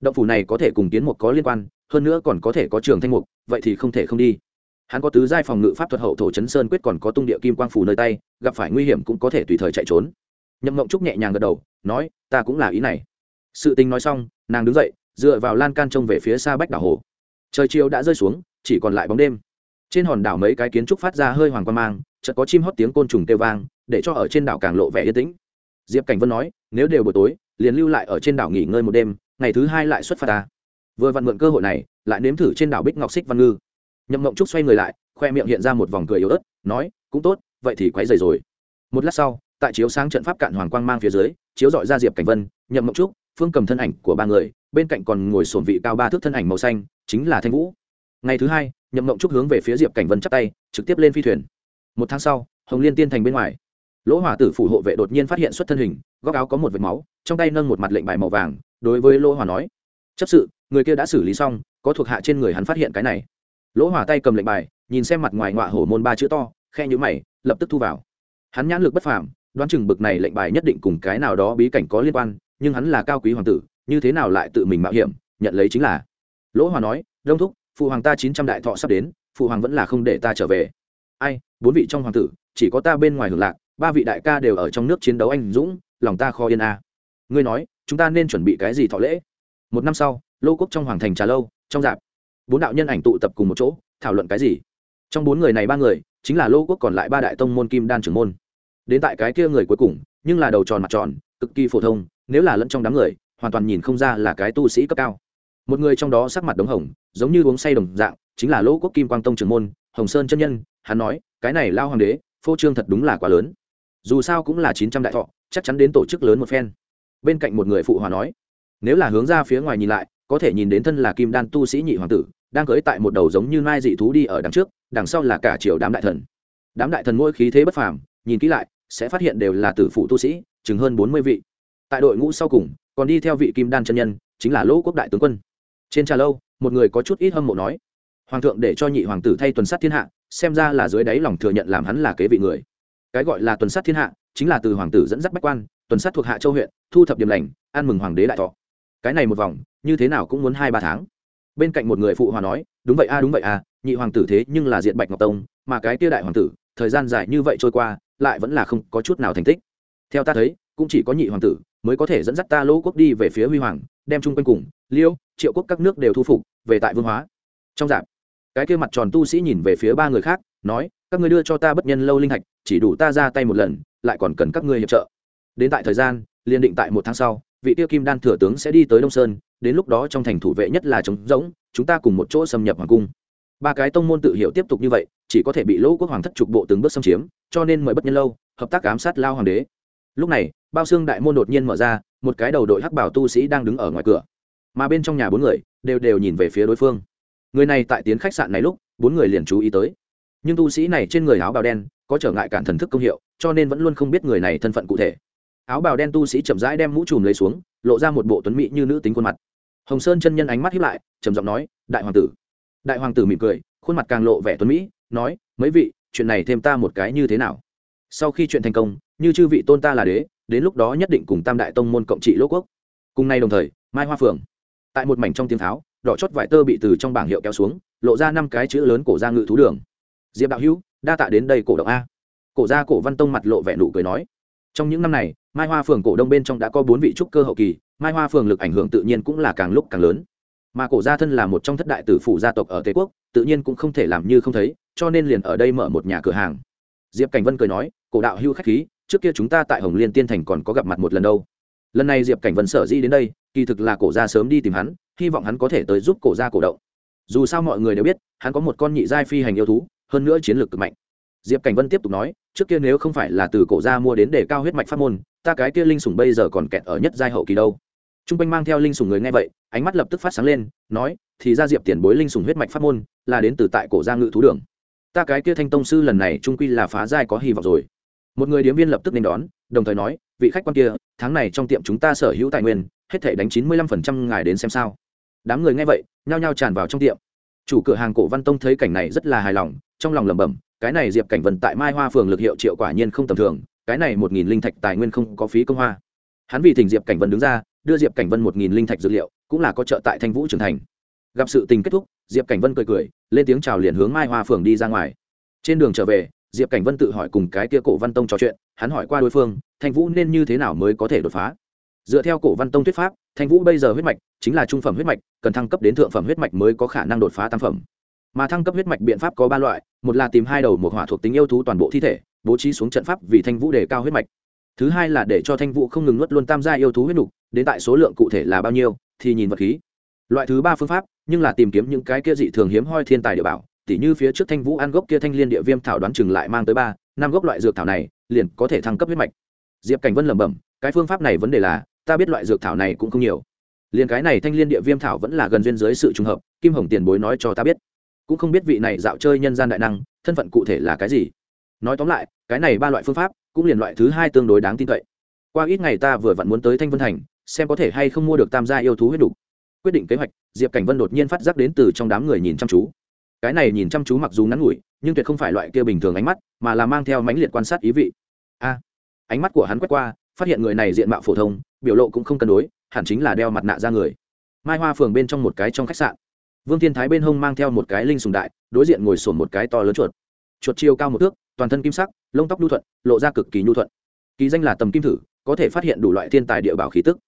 Động phủ này có thể cùng tiến một có liên quan, hơn nữa còn có thể có trường thanh mục, vậy thì không thể không đi. Hắn có tứ giai phòng ngự pháp thuật hậu thổ chấn sơn quyết còn có tung địa kim quang phủ nơi tay, gặp phải nguy hiểm cũng có thể tùy thời chạy trốn. Nhậm mộng trúc nhẹ nhàng gật đầu, nói, ta cũng là ý này sự tình nói xong, nàng đứng dậy, dựa vào lan can trông về phía xa bách đảo hồ. Trời chiều đã rơi xuống, chỉ còn lại bóng đêm. Trên hòn đảo mấy cái kiến trúc phát ra hơi hoàng quan mang, chợt có chim hót tiếng côn trùng kêu vang, để cho ở trên đảo càng lộ vẻ yên tĩnh. Diệp cảnh vân nói, nếu đều buổi tối, liền lưu lại ở trên đảo nghỉ ngơi một đêm, ngày thứ hai lại xuất phát ta. Vừa vặn mượn cơ hội này, lại nếm thử trên đảo bích ngọc xích văn ngư. Nhậm mộng trúc xoay người lại, khoe miệng hiện ra một vòng cười yếu ớt, nói, cũng tốt, vậy thì quấy dày rồi. Một lát sau, tại chiếu sáng trận pháp cạn hoàng quang mang phía dưới, chiếu dọi ra diệp cảnh vân, nhậm mộng trúc phương cầm thân ảnh của ba người, bên cạnh còn ngồi sổn vị cao ba thước thân ảnh màu xanh, chính là thanh vũ. Ngày thứ hai, nhậm mộng trúc hướng về phía diệp cảnh vân chắp tay, trực tiếp lên phi thuyền. Một tháng sau, hồng liên tiên thành bên ngoài. Lỗ hỏa tử phủ hộ vệ đột nhiên phát hiện xuất thân hình, góc áo có một vệt máu, trong tay nâng một mặt lệnh bài màu vàng, đối với lỗ hỏa nói, chấp sự, người kia đã xử lý xong, có thuộc hạ trên người hắn phát hiện cái này. Lỗ hỏa tay cầm lệnh bài, nhìn xem mặt ngoài ngọa hổ môn ba chữ to, khe nhữ mày, lập tức thu vào. Hắn nhãn lực bất phàm, đoán chừng bực này lệnh bài nhất định cùng cái nào đó bí cảnh có liên quan nhưng hắn là cao quý hoàng tử, như thế nào lại tự mình mạo hiểm, nhận lấy chính là. Lỗ hòa nói, đông thúc, phụ hoàng ta chín trăm đại thọ sắp đến, phụ hoàng vẫn là không để ta trở về. Ai, bốn vị trong hoàng tử, chỉ có ta bên ngoài hưởng lạc, ba vị đại ca đều ở trong nước chiến đấu anh dũng, lòng ta kho yên a. À. ngươi nói, chúng ta nên chuẩn bị cái gì thọ lễ? Một năm sau, lô quốc trong hoàng thành trà lâu, trong dạp, bốn đạo nhân ảnh tụ tập cùng một chỗ, thảo luận cái gì? Trong bốn người này ba người, chính là lô quốc còn lại ba đại tông môn kim đan trưởng môn. Đến tại cái kia người cuối cùng, nhưng là đầu tròn mặt tròn, cực kỳ phổ thông nếu là lẫn trong đám người, hoàn toàn nhìn không ra là cái tu sĩ cấp cao. Một người trong đó sắc mặt đống hồng, giống như uống say đồng dạng, chính là lỗ quốc kim quang tông trưởng môn, hồng sơn chân nhân, hắn nói, cái này lao hoàng đế, phô trương thật đúng là quá lớn. Dù sao cũng là chín trăm đại thọ, chắc chắn đến tổ chức lớn một phen. Bên cạnh một người phụ hòa nói, nếu là hướng ra phía ngoài nhìn lại, có thể nhìn đến thân là kim đan tu sĩ nhị hoàng tử, đang cưới tại một đầu giống như mai dị thú đi ở đằng trước, đằng sau là cả triều đám đại thần. Đám đại thần mỗi khí thế bất phàm, nhìn kỹ lại, sẽ phát hiện đều là tử phụ tu sĩ, chừng hơn bốn mươi vị tại đội ngũ sau cùng, còn đi theo vị kim đan chân nhân, chính là lỗ quốc đại tướng quân. Trên trà lâu, một người có chút ít hâm mộ nói, hoàng thượng để cho nhị hoàng tử thay tuần sát thiên hạ, xem ra là dưới đáy lòng thừa nhận làm hắn là kế vị người. Cái gọi là tuần sát thiên hạ, chính là từ hoàng tử dẫn dắt bách quan, tuần sát thuộc hạ châu huyện, thu thập điểm lành, ăn mừng hoàng đế đại thọ. Cái này một vòng, như thế nào cũng muốn hai ba tháng. Bên cạnh một người phụ hòa nói, đúng vậy a, đúng vậy a, nhị hoàng tử thế nhưng là diện bạch ngọc tông, mà cái kia đại hoàng tử, thời gian dài như vậy trôi qua, lại vẫn là không có chút nào thành tích. Theo ta thấy, cũng chỉ có nhị hoàng tử mới có thể dẫn dắt ta lỗ quốc đi về phía huy hoàng đem chung quanh cùng liêu triệu quốc các nước đều thu phục về tại vương hóa. Trong dạp cái kia mặt tròn tu sĩ nhìn về phía ba người khác nói các ngươi đưa cho ta bất nhân lâu linh hạch, chỉ đủ ta ra tay một lần lại còn cần các ngươi hiệp trợ. Đến tại thời gian liên định tại một tháng sau vị tiêu kim đan thừa tướng sẽ đi tới đông sơn đến lúc đó trong thành thủ vệ nhất là trống rỗng chúng ta cùng một chỗ xâm nhập hoàng cung. Ba cái tông môn tự hiểu tiếp tục như vậy chỉ có thể bị lỗ quốc hoàng thất trục bộ từng bước xâm chiếm cho nên mời bất nhân lâu hợp tác ám sát lao hoàng đế. Lúc này bao xương đại môn đột nhiên mở ra, một cái đầu đội hắc bảo tu sĩ đang đứng ở ngoài cửa. Mà bên trong nhà bốn người đều đều nhìn về phía đối phương. Người này tại tiến khách sạn này lúc, bốn người liền chú ý tới. Nhưng tu sĩ này trên người áo bào đen có trở ngại cản thần thức công hiệu, cho nên vẫn luôn không biết người này thân phận cụ thể. Áo bào đen tu sĩ chậm rãi đem mũ trùm lấy xuống, lộ ra một bộ tuấn mỹ như nữ tính khuôn mặt. Hồng sơn chân nhân ánh mắt hiếp lại, trầm giọng nói, đại hoàng tử. Đại hoàng tử mỉm cười, khuôn mặt càng lộ vẻ tuấn mỹ, nói, mấy vị, chuyện này thêm ta một cái như thế nào? Sau khi chuyện thành công, như chư vị tôn ta là đế đến lúc đó nhất định cùng tam đại tông môn cộng trị lỗ quốc. Cùng nay đồng thời, mai hoa phường tại một mảnh trong tiếng tháo, đỏ chót vải tơ bị từ trong bảng hiệu kéo xuống, lộ ra năm cái chữ lớn cổ ra ngự thú đường. Diệp đạo hữu, đa tạ đến đây cổ động a. Cổ ra cổ văn tông mặt lộ vẻ nụ cười nói. Trong những năm này, mai hoa phường cổ đông bên trong đã có bốn vị trúc cơ hậu kỳ, mai hoa phường lực ảnh hưởng tự nhiên cũng là càng lúc càng lớn. Mà cổ gia thân là một trong thất đại tử phủ gia tộc ở tây quốc, tự nhiên cũng không thể làm như không thấy, cho nên liền ở đây mở một nhà cửa hàng. Diệp cảnh vân cười nói, cổ đạo hưu khách khí trước kia chúng ta tại hồng liên tiên thành còn có gặp mặt một lần đâu. Lần này diệp cảnh vân sở di đến đây, kỳ thực là cổ gia sớm đi tìm hắn, hy vọng hắn có thể tới giúp cổ gia cổ động. Dù sao mọi người đều biết, hắn có một con nhị giai phi hành yêu thú, hơn nữa chiến lược cực mạnh. Diệp cảnh vân tiếp tục nói, trước kia nếu không phải là từ cổ gia mua đến để cao huyết mạch pháp môn, ta cái kia linh sủng bây giờ còn kẹt ở nhất giai hậu kỳ đâu. T r u n g quanh mang theo linh sủng người nghe vậy, ánh mắt lập tức phát sáng lên, nói, thì ra diệp tiền bối linh sủng huyết mạch pháp môn, là đến từ tại cổ gia ngự thú đường. Ta cái kia thanh tông sư lần này trung quy là phá giai có hy vọng rồi một người điếm viên lập tức nên đón, đồng thời nói, vị khách quan kia, tháng này trong tiệm chúng ta sở hữu tài nguyên, hết thể đánh chín mươi lăm phần trăm ngài đến xem sao. Đám người nghe vậy, nhao nhao tràn vào trong tiệm. Chủ cửa hàng cổ văn tông thấy cảnh này rất là hài lòng, trong lòng lẩm bẩm, cái này diệp cảnh vân tại mai hoa phường lực hiệu triệu quả nhiên không tầm thường, cái này một nghìn linh thạch tài nguyên không có phí công hoa. Hắn vì thỉnh diệp cảnh vân đứng ra, đưa diệp cảnh vân một nghìn linh thạch dược liệu, cũng là có trợ tại thanh vũ trưởng thành. Gặp sự tình kết thúc, diệp cảnh vân cười cười, lên tiếng chào liền hướng mai hoa phường đi ra ngoài. Trên đường trở về diệp cảnh vân tự hỏi cùng cái kia cổ văn tông trò chuyện, hắn hỏi qua đối phương, thanh vũ nên như thế nào mới có thể đột phá? Dựa theo cổ văn tông thuyết pháp, thanh vũ bây giờ huyết mạch chính là trung phẩm huyết mạch, cần thăng cấp đến thượng phẩm huyết mạch mới có khả năng đột phá tam phẩm. Mà thăng cấp huyết mạch biện pháp có ba loại, một là tìm hai đầu một hỏa thuộc tính yêu thú toàn bộ thi thể, bố trí xuống trận pháp vì thanh vũ đề cao huyết mạch. Thứ hai là để cho thanh vũ không ngừng nuốt luôn tam gia yêu thú huyết nục, đến tại số lượng cụ thể là bao nhiêu, thì nhìn vật khí. Loại thứ ba phương pháp, nhưng là tìm kiếm những cái kia dị thường hiếm hoi thiên tài địa bảo tỉ như phía trước thanh vũ ăn gốc kia thanh liên địa viêm thảo đoán chừng lại mang tới ba, năm gốc loại dược thảo này, liền có thể thăng cấp huyết mạch. Diệp cảnh vân lẩm bẩm, cái phương pháp này vấn đề là, ta biết loại dược thảo này cũng không nhiều. Liền cái này thanh liên địa viêm thảo vẫn là gần duyên dưới sự trùng hợp, kim hồng tiền bối nói cho ta biết. Cũng không biết vị này dạo chơi nhân gian đại năng, thân phận cụ thể là cái gì. Nói tóm lại, cái này ba loại phương pháp, cũng liền loại thứ hai tương đối đáng tin cậy. Qua ít ngày ta vừa vặn muốn tới thanh vân thành, xem có thể hay không mua được tam gia yêu thú huyết đủ. Quyết định kế hoạch, diệp cảnh vân đột nhiên phát giác đến từ trong đám người nhìn chăm chú cái này nhìn chăm chú mặc dù ngắn ngủi, nhưng tuyệt không phải loại kia bình thường ánh mắt, mà là mang theo mãnh liệt quan sát ý vị. A, ánh mắt của hắn quét qua, phát hiện người này diện mạo phổ thông, biểu lộ cũng không cân đối, hẳn chính là đeo mặt nạ ra người. Mai hoa phường bên trong một cái trong khách sạn. Vương thiên thái bên hông mang theo một cái linh sùng đại, đối diện ngồi sổn một cái to lớn chuột. Chuột chiều cao một thước, toàn thân kim sắc, lông tóc nhu thuận, lộ ra cực kỳ nhu thuận. Kỳ danh là tầm kim thử, có thể phát hiện đủ loại thiên tài địa bảo khí tức.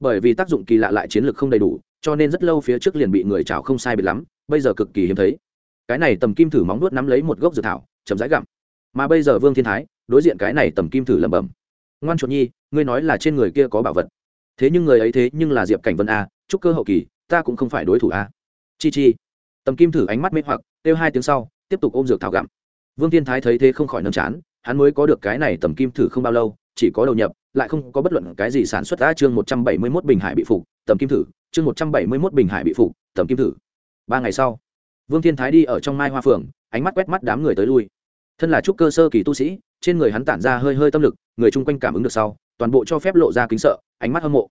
Bởi vì tác dụng kỳ lạ lại chiến lược không đầy đủ, cho nên rất lâu phía trước liền bị người chảo không sai biệt lắm, bây giờ cực kỳ hiếm thấy cái này tầm kim thử móng nuốt nắm lấy một gốc dược thảo, chậm rãi gặm. Mà bây giờ vương thiên thái, đối diện cái này tầm kim thử lẩm bẩm. Ngoan chuột nhi, ngươi nói là trên người kia có bảo vật. Thế nhưng người ấy thế nhưng là diệp cảnh vân a, chúc cơ hậu kỳ, ta cũng không phải đối thủ a. Chi chi. Tầm kim thử ánh mắt mê hoặc, kêu hai tiếng sau, tiếp tục ôm dược thảo gặm. Vương thiên thái thấy thế không khỏi nâm chán, hắn mới có được cái này tầm kim thử không bao lâu, chỉ có đầu nhập, lại không có bất luận cái gì sản xuất ra chương một trăm bảy mươi mốt bình hải bị phục, tầm kim thử, chương một trăm bảy mươi mốt bình hải bị phục, tầm kim thử. Ba ngày sau vương thiên thái đi ở trong mai hoa phường ánh mắt quét mắt đám người tới lui. Thân là trúc cơ sơ kỳ tu sĩ, trên người hắn tản ra hơi hơi tâm lực, người chung quanh cảm ứng được sau, toàn bộ cho phép lộ ra kính sợ, ánh mắt hâm mộ.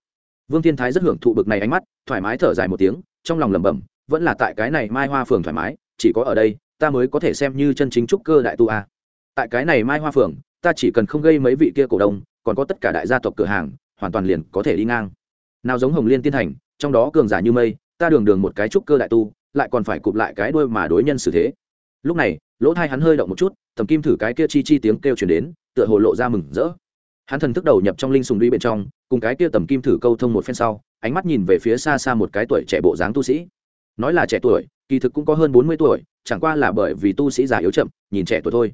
Vương thiên thái rất hưởng thụ bực này ánh mắt, thoải mái thở dài một tiếng, trong lòng lẩm bẩm, vẫn là tại cái này mai hoa phường thoải mái, chỉ có ở đây, ta mới có thể xem như chân chính trúc cơ đại tu a. Tại cái này mai hoa phường ta chỉ cần không gây mấy vị kia cổ đông, còn có tất cả đại gia tộc cửa hàng, hoàn toàn liền có thể đi ngang. Nào giống hồng liên tiên thành, trong đó cường giả như mây, ta đường đường một cái trúc cơ đại tu lại còn phải cụp lại cái đuôi mà đối nhân xử thế. Lúc này, lỗ thai hắn hơi động một chút, tầm kim thử cái kia chi chi tiếng kêu chuyển đến, tựa hồ lộ ra mừng rỡ. Hắn thần thức đầu nhập trong linh sùng đuôi bên trong, cùng cái kia tầm kim thử câu thông một phen sau, ánh mắt nhìn về phía xa xa một cái tuổi trẻ bộ dáng tu sĩ. Nói là trẻ tuổi, kỳ thực cũng có hơn bốn mươi tuổi, chẳng qua là bởi vì tu sĩ già yếu chậm, nhìn trẻ tuổi thôi.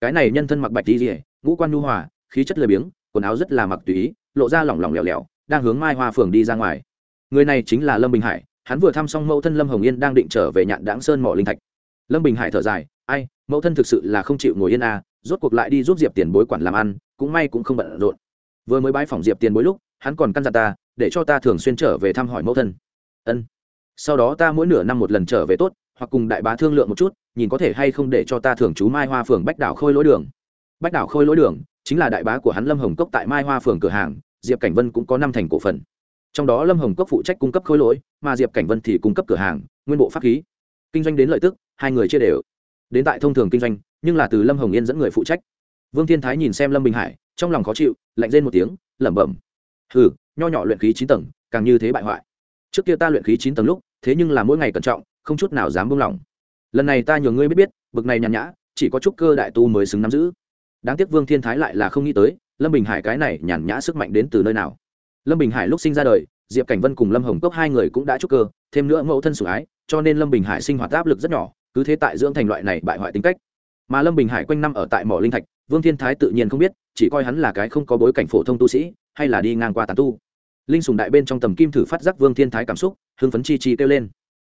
Cái này nhân thân mặc bạch đi rỉa ngũ quan nhu hòa, khí chất lười biếng, quần áo rất là mặc tùy ý, lộ ra lỏng lỏng lẻo lẻo, đang hướng mai hoa phường đi ra ngoài. Người này chính là lâm bình hải hắn vừa thăm xong mẫu thân lâm hồng yên đang định trở về nhạn đáng sơn mỏ linh thạch. Lâm bình hải thở dài, ai, mẫu thân thực sự là không chịu ngồi yên à rốt cuộc lại đi giúp diệp tiền bối quản làm ăn, cũng may cũng không bận rộn. Vừa mới bái phỏng diệp tiền bối lúc, hắn còn căn dặn ta, để cho ta thường xuyên trở về thăm hỏi mẫu thân. Ân, sau đó ta mỗi nửa năm một lần trở về tốt, hoặc cùng đại bá thương lượng một chút, nhìn có thể hay không để cho ta thường trú mai hoa phường bách đảo khôi lối đường. Bách đảo khôi lối đường chính là đại bá của hắn lâm hồng cốc tại mai hoa phường cửa hàng, diệp cảnh vân cũng có năm thành cổ phần trong đó lâm hồng cốc phụ trách cung cấp khối lỗi, mà diệp cảnh vân thì cung cấp cửa hàng, nguyên bộ pháp khí. Kinh doanh đến lợi tức, hai người chia đều. Đến tại thông thường kinh doanh, nhưng là từ lâm hồng yên dẫn người phụ trách. Vương thiên thái nhìn xem lâm bình hải, trong lòng khó chịu, lạnh rên một tiếng, lẩm bẩm. Hừ, nho nhỏ luyện khí chín tầng, càng như thế bại hoại. Trước kia ta luyện khí chín tầng lúc, thế nhưng là mỗi ngày cẩn trọng, không chút nào dám buông lỏng. Lần này ta nhường ngươi biết biết, bực này nhàn nhã, chỉ có chút cơ đại tu mới xứng nắm giữ. Đáng tiếc vương thiên thái lại là không nghĩ tới, lâm bình hải cái này nhàn nhã sức mạnh đến từ nơi nào lâm bình hải lúc sinh ra đời, diệp cảnh vân cùng lâm hồng cốc hai người cũng đã chúc cơ, thêm nữa mẫu thân sủng ái, cho nên lâm bình hải sinh hoạt áp lực rất nhỏ, cứ thế tại dưỡng thành loại này bại hoại tính cách. Mà lâm bình hải quanh năm ở tại mỏ linh thạch, vương thiên thái tự nhiên không biết, chỉ coi hắn là cái không có bối cảnh phổ thông tu sĩ, hay là đi ngang qua tàn tu. Linh sùng đại bên trong tầm kim thử phát giác vương thiên thái cảm xúc, hưng phấn chi chi kêu lên.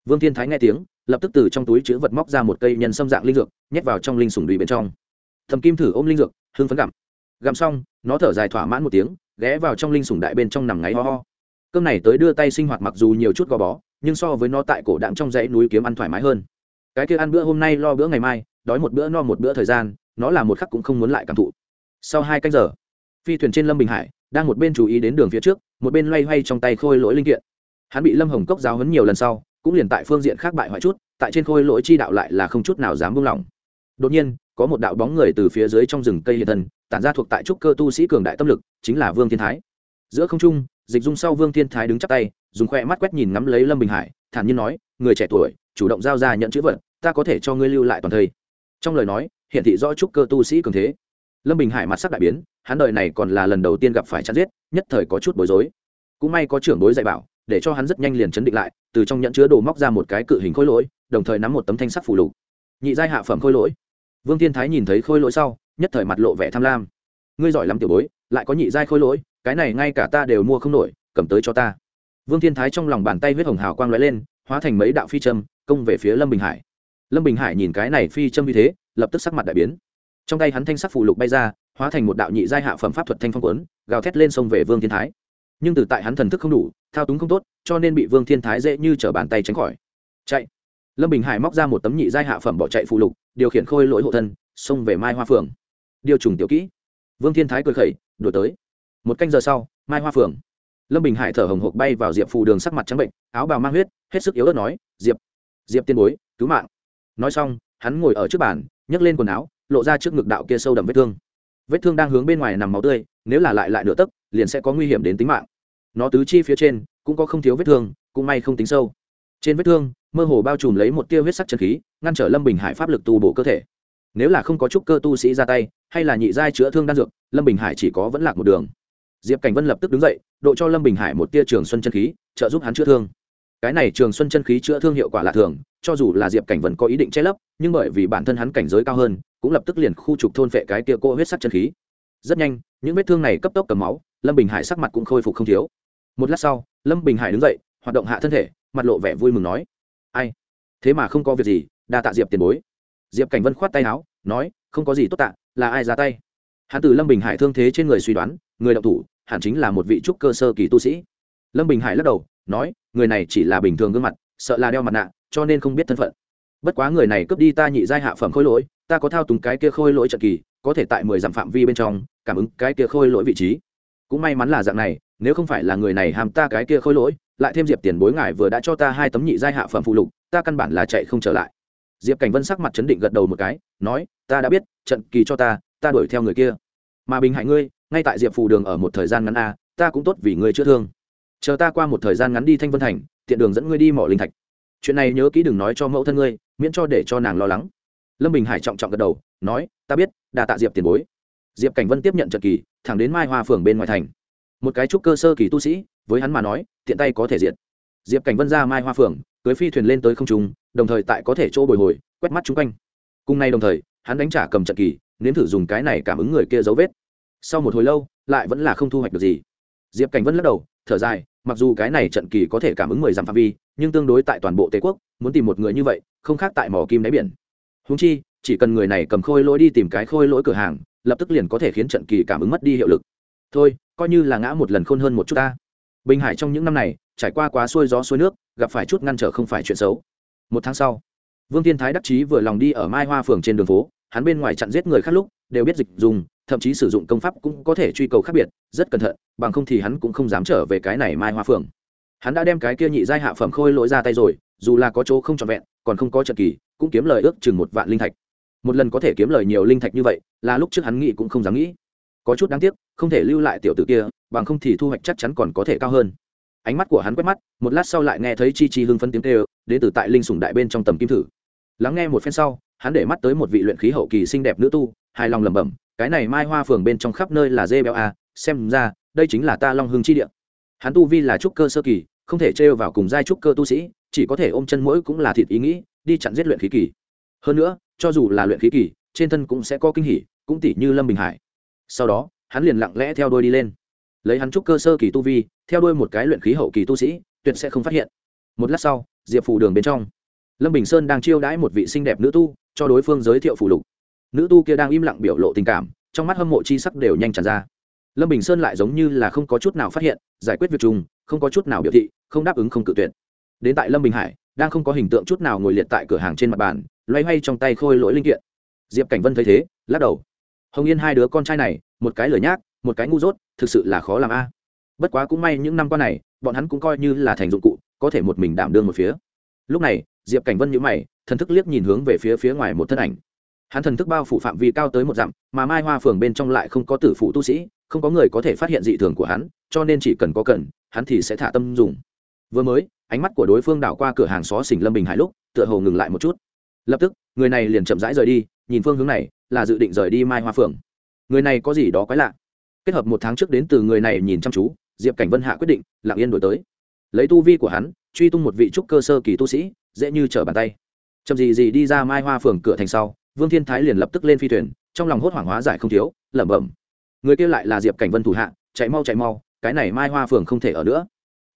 Vương thiên thái nghe tiếng, lập tức từ trong túi chữ vật móc ra một cây nhân xâm dạng linh dược, nhét vào trong linh sùng đùi bên trong. Thầm kim thử ôm linh dược, hưng phấn gặm. Gặm xong, nó thở dài thỏa mãn một tiếng ghé vào trong linh sủng đại bên trong nằm ngáy ho ho. Cơm này tới đưa tay sinh hoạt mặc dù nhiều chút gò bó, nhưng so với nó tại cổ đạm trong dãy núi kiếm ăn thoải mái hơn. Cái kia ăn bữa hôm nay lo bữa ngày mai, đói một bữa no một bữa thời gian, nó là một khắc cũng không muốn lại cảm thụ. Sau hai canh giờ, phi thuyền trên lâm bình hải đang một bên chú ý đến đường phía trước, một bên loay hoay trong tay khôi lỗi linh kiện. Hắn bị lâm hồng cốc giáo hấn nhiều lần sau, cũng liền tại phương diện khác bại hoại chút, tại trên khôi lỗi chi đạo lại là không chút nào dám buông lỏng. Đột nhiên, có một đạo bóng người từ phía dưới trong rừng cây hiện thân tản ra thuộc tại trúc cơ tu sĩ cường đại tâm lực, chính là vương thiên thái. Giữa không trung, dịch dung sau vương thiên thái đứng chắp tay, dùng khoe mắt quét nhìn ngắm lấy lâm bình hải, thản nhiên nói, người trẻ tuổi, chủ động giao ra nhận chữ vật, ta có thể cho ngươi lưu lại toàn thây. Trong lời nói hiện thị rõ trúc cơ tu sĩ cường thế. Lâm bình hải mặt sắc đại biến, hắn đời này còn là lần đầu tiên gặp phải chắn giết, nhất thời có chút bối rối. Cũng may có trưởng bối dạy bảo, để cho hắn rất nhanh liền chấn định lại, từ trong nhận chứa đồ móc ra một cái cự hình khôi lỗi, đồng thời nắm một tấm thanh sắc phủ lục. Nhị giai hạ phẩm khôi lỗi. Vương thiên thái nhìn thấy khôi lỗi sau nhất thời mặt lộ vẻ tham lam. Ngươi giỏi lắm tiểu bối, lại có nhị giai khôi lỗi, cái này ngay cả ta đều mua không nổi, cầm tới cho ta. Vương thiên thái trong lòng bàn tay huyết hồng hào quang lóe lên, hóa thành mấy đạo phi châm, công về phía lâm bình hải. Lâm bình hải nhìn cái này phi châm như thế, lập tức sắc mặt đại biến. Trong tay hắn thanh sắc phù lục bay ra, hóa thành một đạo nhị giai hạ phẩm pháp thuật thanh phong quấn gào thét lên sông về vương thiên thái. Nhưng từ tại hắn thần thức không đủ, thao túng không tốt, cho nên bị vương thiên thái dễ như t bàn tay tránh khỏi. Chạy. Lâm bình hải móc ra một tấm nhị giai hạ phẩm bỏ chạy phù lục, điều khiển khôi lỗi hộ thân, xông về mai hoa phường điều trùng tiểu kỹ. Vương thiên thái cười khẩy đổi tới. Một canh giờ sau, mai hoa phường lâm bình hải thở hồng hộc bay vào diệp phù đường sắc mặt trắng bệnh, áo bào mang huyết, hết sức yếu ớt nói, diệp diệp tiên bối, cứu mạng. Nói xong, hắn ngồi ở trước bàn, nhấc lên quần áo, lộ ra trước ngực đạo kia sâu đậm vết thương. Vết thương đang hướng bên ngoài nằm máu tươi, nếu là lại lại nửa tấc, liền sẽ có nguy hiểm đến tính mạng. Nó tứ chi phía trên, cũng có không thiếu vết thương, cũng may không tính sâu. Trên vết thương, mơ hồ bao trùm lấy một tia huyết sắc chân khí, ngăn trở lâm bình hải pháp lực tu bổ cơ thể nếu là không có chút cơ tu sĩ ra tay, hay là nhị giai chữa thương đan dược, lâm bình hải chỉ có vẫn lạc một đường. Diệp cảnh vân lập tức đứng dậy, độ cho lâm bình hải một tia trường xuân chân khí, trợ giúp hắn chữa thương. Cái này trường xuân chân khí chữa thương hiệu quả lạ thường, cho dù là diệp cảnh vân có ý định che lấp, nhưng bởi vì bản thân hắn cảnh giới cao hơn, cũng lập tức liền khu trục thôn phệ cái tia cô huyết sắc chân khí. Rất nhanh, những vết thương này cấp tốc cầm máu, lâm bình hải sắc mặt cũng khôi phục không thiếu. Một lát sau, lâm bình hải đứng dậy, hoạt động hạ thân thể, mặt lộ vẻ vui mừng nói, ai? Thế mà không có việc gì, đa tạ diệp tiền bối diệp cảnh vân khoát tay áo, nói, không có gì tốt tạ, là ai ra tay? Hắn từ lâm bình hải thương thế trên người suy đoán, người đậu thủ, hẳn chính là một vị trúc cơ sơ kỳ tu sĩ. Lâm bình hải lắc đầu, nói, người này chỉ là bình thường gương mặt, sợ là đeo mặt nạ, cho nên không biết thân phận. Bất quá người này cướp đi ta nhị giai hạ phẩm khôi lỗi, ta có thao túng cái kia khôi lỗi trận kỳ, có thể tại mười dặm phạm vi bên trong, cảm ứng cái kia khôi lỗi vị trí. Cũng may mắn là dạng này, nếu không phải là người này hàm ta cái kia khôi lỗi, lại thêm diệp tiền bối ngài vừa đã cho ta hai tấm nhị giai hạ phẩm phụ lục, ta căn bản là chạy không trở lại diệp cảnh vân sắc mặt chấn định gật đầu một cái, nói, ta đã biết, trận kỳ cho ta ta đuổi theo người kia. Mà bình hại ngươi, ngay tại diệp phù đường ở một thời gian ngắn a, ta cũng tốt vì ngươi chữa thương. Chờ ta qua một thời gian ngắn đi thanh vân thành, tiện đường dẫn ngươi đi mỏ linh thạch. Chuyện này nhớ kỹ đừng nói cho mẫu thân ngươi, miễn cho để cho nàng lo lắng. Lâm bình hải trọng trọng gật đầu, nói, ta biết đà tạ diệp tiền bối. Diệp cảnh vân tiếp nhận trận kỳ, thẳng đến mai hoa phường bên ngoài thành. Một cái trúc cơ sơ kỳ tu sĩ, với hắn mà nói, tiện tay có thể diệt. Diệp cảnh vân ra mai hoa phường cưới phi thuyền lên tới không trung, đồng thời tại có thể chỗ bồi hồi, quét mắt chung quanh. Cùng nay đồng thời, hắn đánh trả cầm trận kỳ, nếm thử dùng cái này cảm ứng người kia dấu vết. Sau một hồi lâu, lại vẫn là không thu hoạch được gì. Diệp cảnh vân lắc đầu, thở dài, mặc dù cái này trận kỳ có thể cảm ứng mười dặm phạm vi, nhưng tương đối tại toàn bộ tề quốc, muốn tìm một người như vậy, không khác tại mỏ kim đáy biển. Húng chi, chỉ cần người này cầm khôi lỗi đi tìm cái khôi lỗi cửa hàng, lập tức liền có thể khiến trận kỳ cảm ứng mất đi hiệu lực. Thôi, coi như là ngã một lần khôn hơn một chút ta bình hải trong những năm này, trải qua quá xuôi gió xuôi nước, gặp phải chút ngăn trở không phải chuyện xấu. Một tháng sau, vương Thiên thái đắc chí vừa lòng đi ở mai hoa phường trên đường phố, hắn bên ngoài chặn giết người khác lúc, đều biết dịch dùng, thậm chí sử dụng công pháp cũng có thể truy cầu khác biệt, rất cẩn thận, bằng không thì hắn cũng không dám trở về cái này mai hoa phường. Hắn đã đem cái kia nhị giai hạ phẩm khôi lỗi ra tay rồi, dù là có chỗ không trọn vẹn, còn không có trận kỳ, cũng kiếm lời ước chừng một vạn linh thạch. Một lần có thể kiếm lời nhiều linh thạch như vậy, là lúc trước hắn nghĩ cũng không dám nghĩ có chút đáng tiếc, không thể lưu lại tiểu tử kia, bằng không thì thu hoạch chắc chắn còn có thể cao hơn. Ánh mắt của hắn quét mắt, một lát sau lại nghe thấy chi chi hưng phấn tiếng kêu, đến từ tại linh sủng đại bên trong tầm kim thử. Lắng nghe một phen sau, hắn để mắt tới một vị luyện khí hậu kỳ xinh đẹp nữ tu, hài lòng lẩm bẩm, cái này mai hoa phường bên trong khắp nơi là dê béo a xem ra, đây chính là ta long hưng chi địa. Hắn tu vi là trúc cơ sơ kỳ, không thể trêu vào cùng giai trúc cơ tu sĩ, chỉ có thể ôm chân mỗi cũng là thịt ý nghĩ, đi chặn giết luyện khí kỳ. Hơn nữa, cho dù là luyện khí kỳ, trên thân cũng sẽ có kinh hỉ, cũng tỷ như lâm bình hải sau đó, hắn liền lặng lẽ theo đuôi đi lên. Lấy hắn trúc cơ sơ kỳ tu vi, theo đuôi một cái luyện khí hậu kỳ tu sĩ, tuyệt sẽ không phát hiện. Một lát sau, diệp phủ đường bên trong, lâm bình sơn đang chiêu đãi một vị xinh đẹp nữ tu, cho đối phương giới thiệu phủ lục. Nữ tu kia đang im lặng biểu lộ tình cảm, trong mắt hâm mộ chi sắc đều nhanh tràn ra. Lâm bình sơn lại giống như là không có chút nào phát hiện, giải quyết việc chung không có chút nào biểu thị, không đáp ứng không cự tuyệt. Đến tại lâm bình hải, đang không có hình tượng chút nào ngồi liệt tại cửa hàng trên mặt bàn, loay hoay trong tay khôi lỗi linh kiện. Diệp cảnh vân thấy thế, lắc đầu hồng yên hai đứa con trai này, một cái lửa nhác, một cái ngu dốt, thực sự là khó làm a. Bất quá cũng may những năm qua này, bọn hắn cũng coi như là thành dụng cụ, có thể một mình đảm đương một phía. Lúc này, diệp cảnh vân nhữ mày, thần thức liếc nhìn hướng về phía phía ngoài một thân ảnh. Hắn thần thức bao phủ phạm vi cao tới một dặm, mà mai hoa phường bên trong lại không có tử phụ tu sĩ, không có người có thể phát hiện dị thường của hắn, cho nên chỉ cần có cần, hắn thì sẽ thả tâm dùng. Vừa mới, ánh mắt của đối phương đảo qua cửa hàng xó xỉnh lâm bình hải lúc, tựa hồ ngừng lại một chút. Lập tức, người này liền chậm rãi rời đi nhìn phương hướng này là dự định rời đi mai hoa phượng. Người này có gì đó quái lạ. Kết hợp một tháng trước đến từ người này nhìn chăm chú, diệp cảnh vân hạ quyết định, lặng yên đổi tới. Lấy tu vi của hắn, truy tung một vị trúc cơ sơ kỳ tu sĩ, dễ như trở bàn tay. Chậm gì gì đi ra mai hoa phường cửa thành sau, vương thiên thái liền lập tức lên phi thuyền, trong lòng hốt hoảng hóa giải không thiếu, lẩm bẩm. Người kia lại là diệp cảnh vân thủ hạ, chạy mau chạy mau, cái này mai hoa phường không thể ở nữa.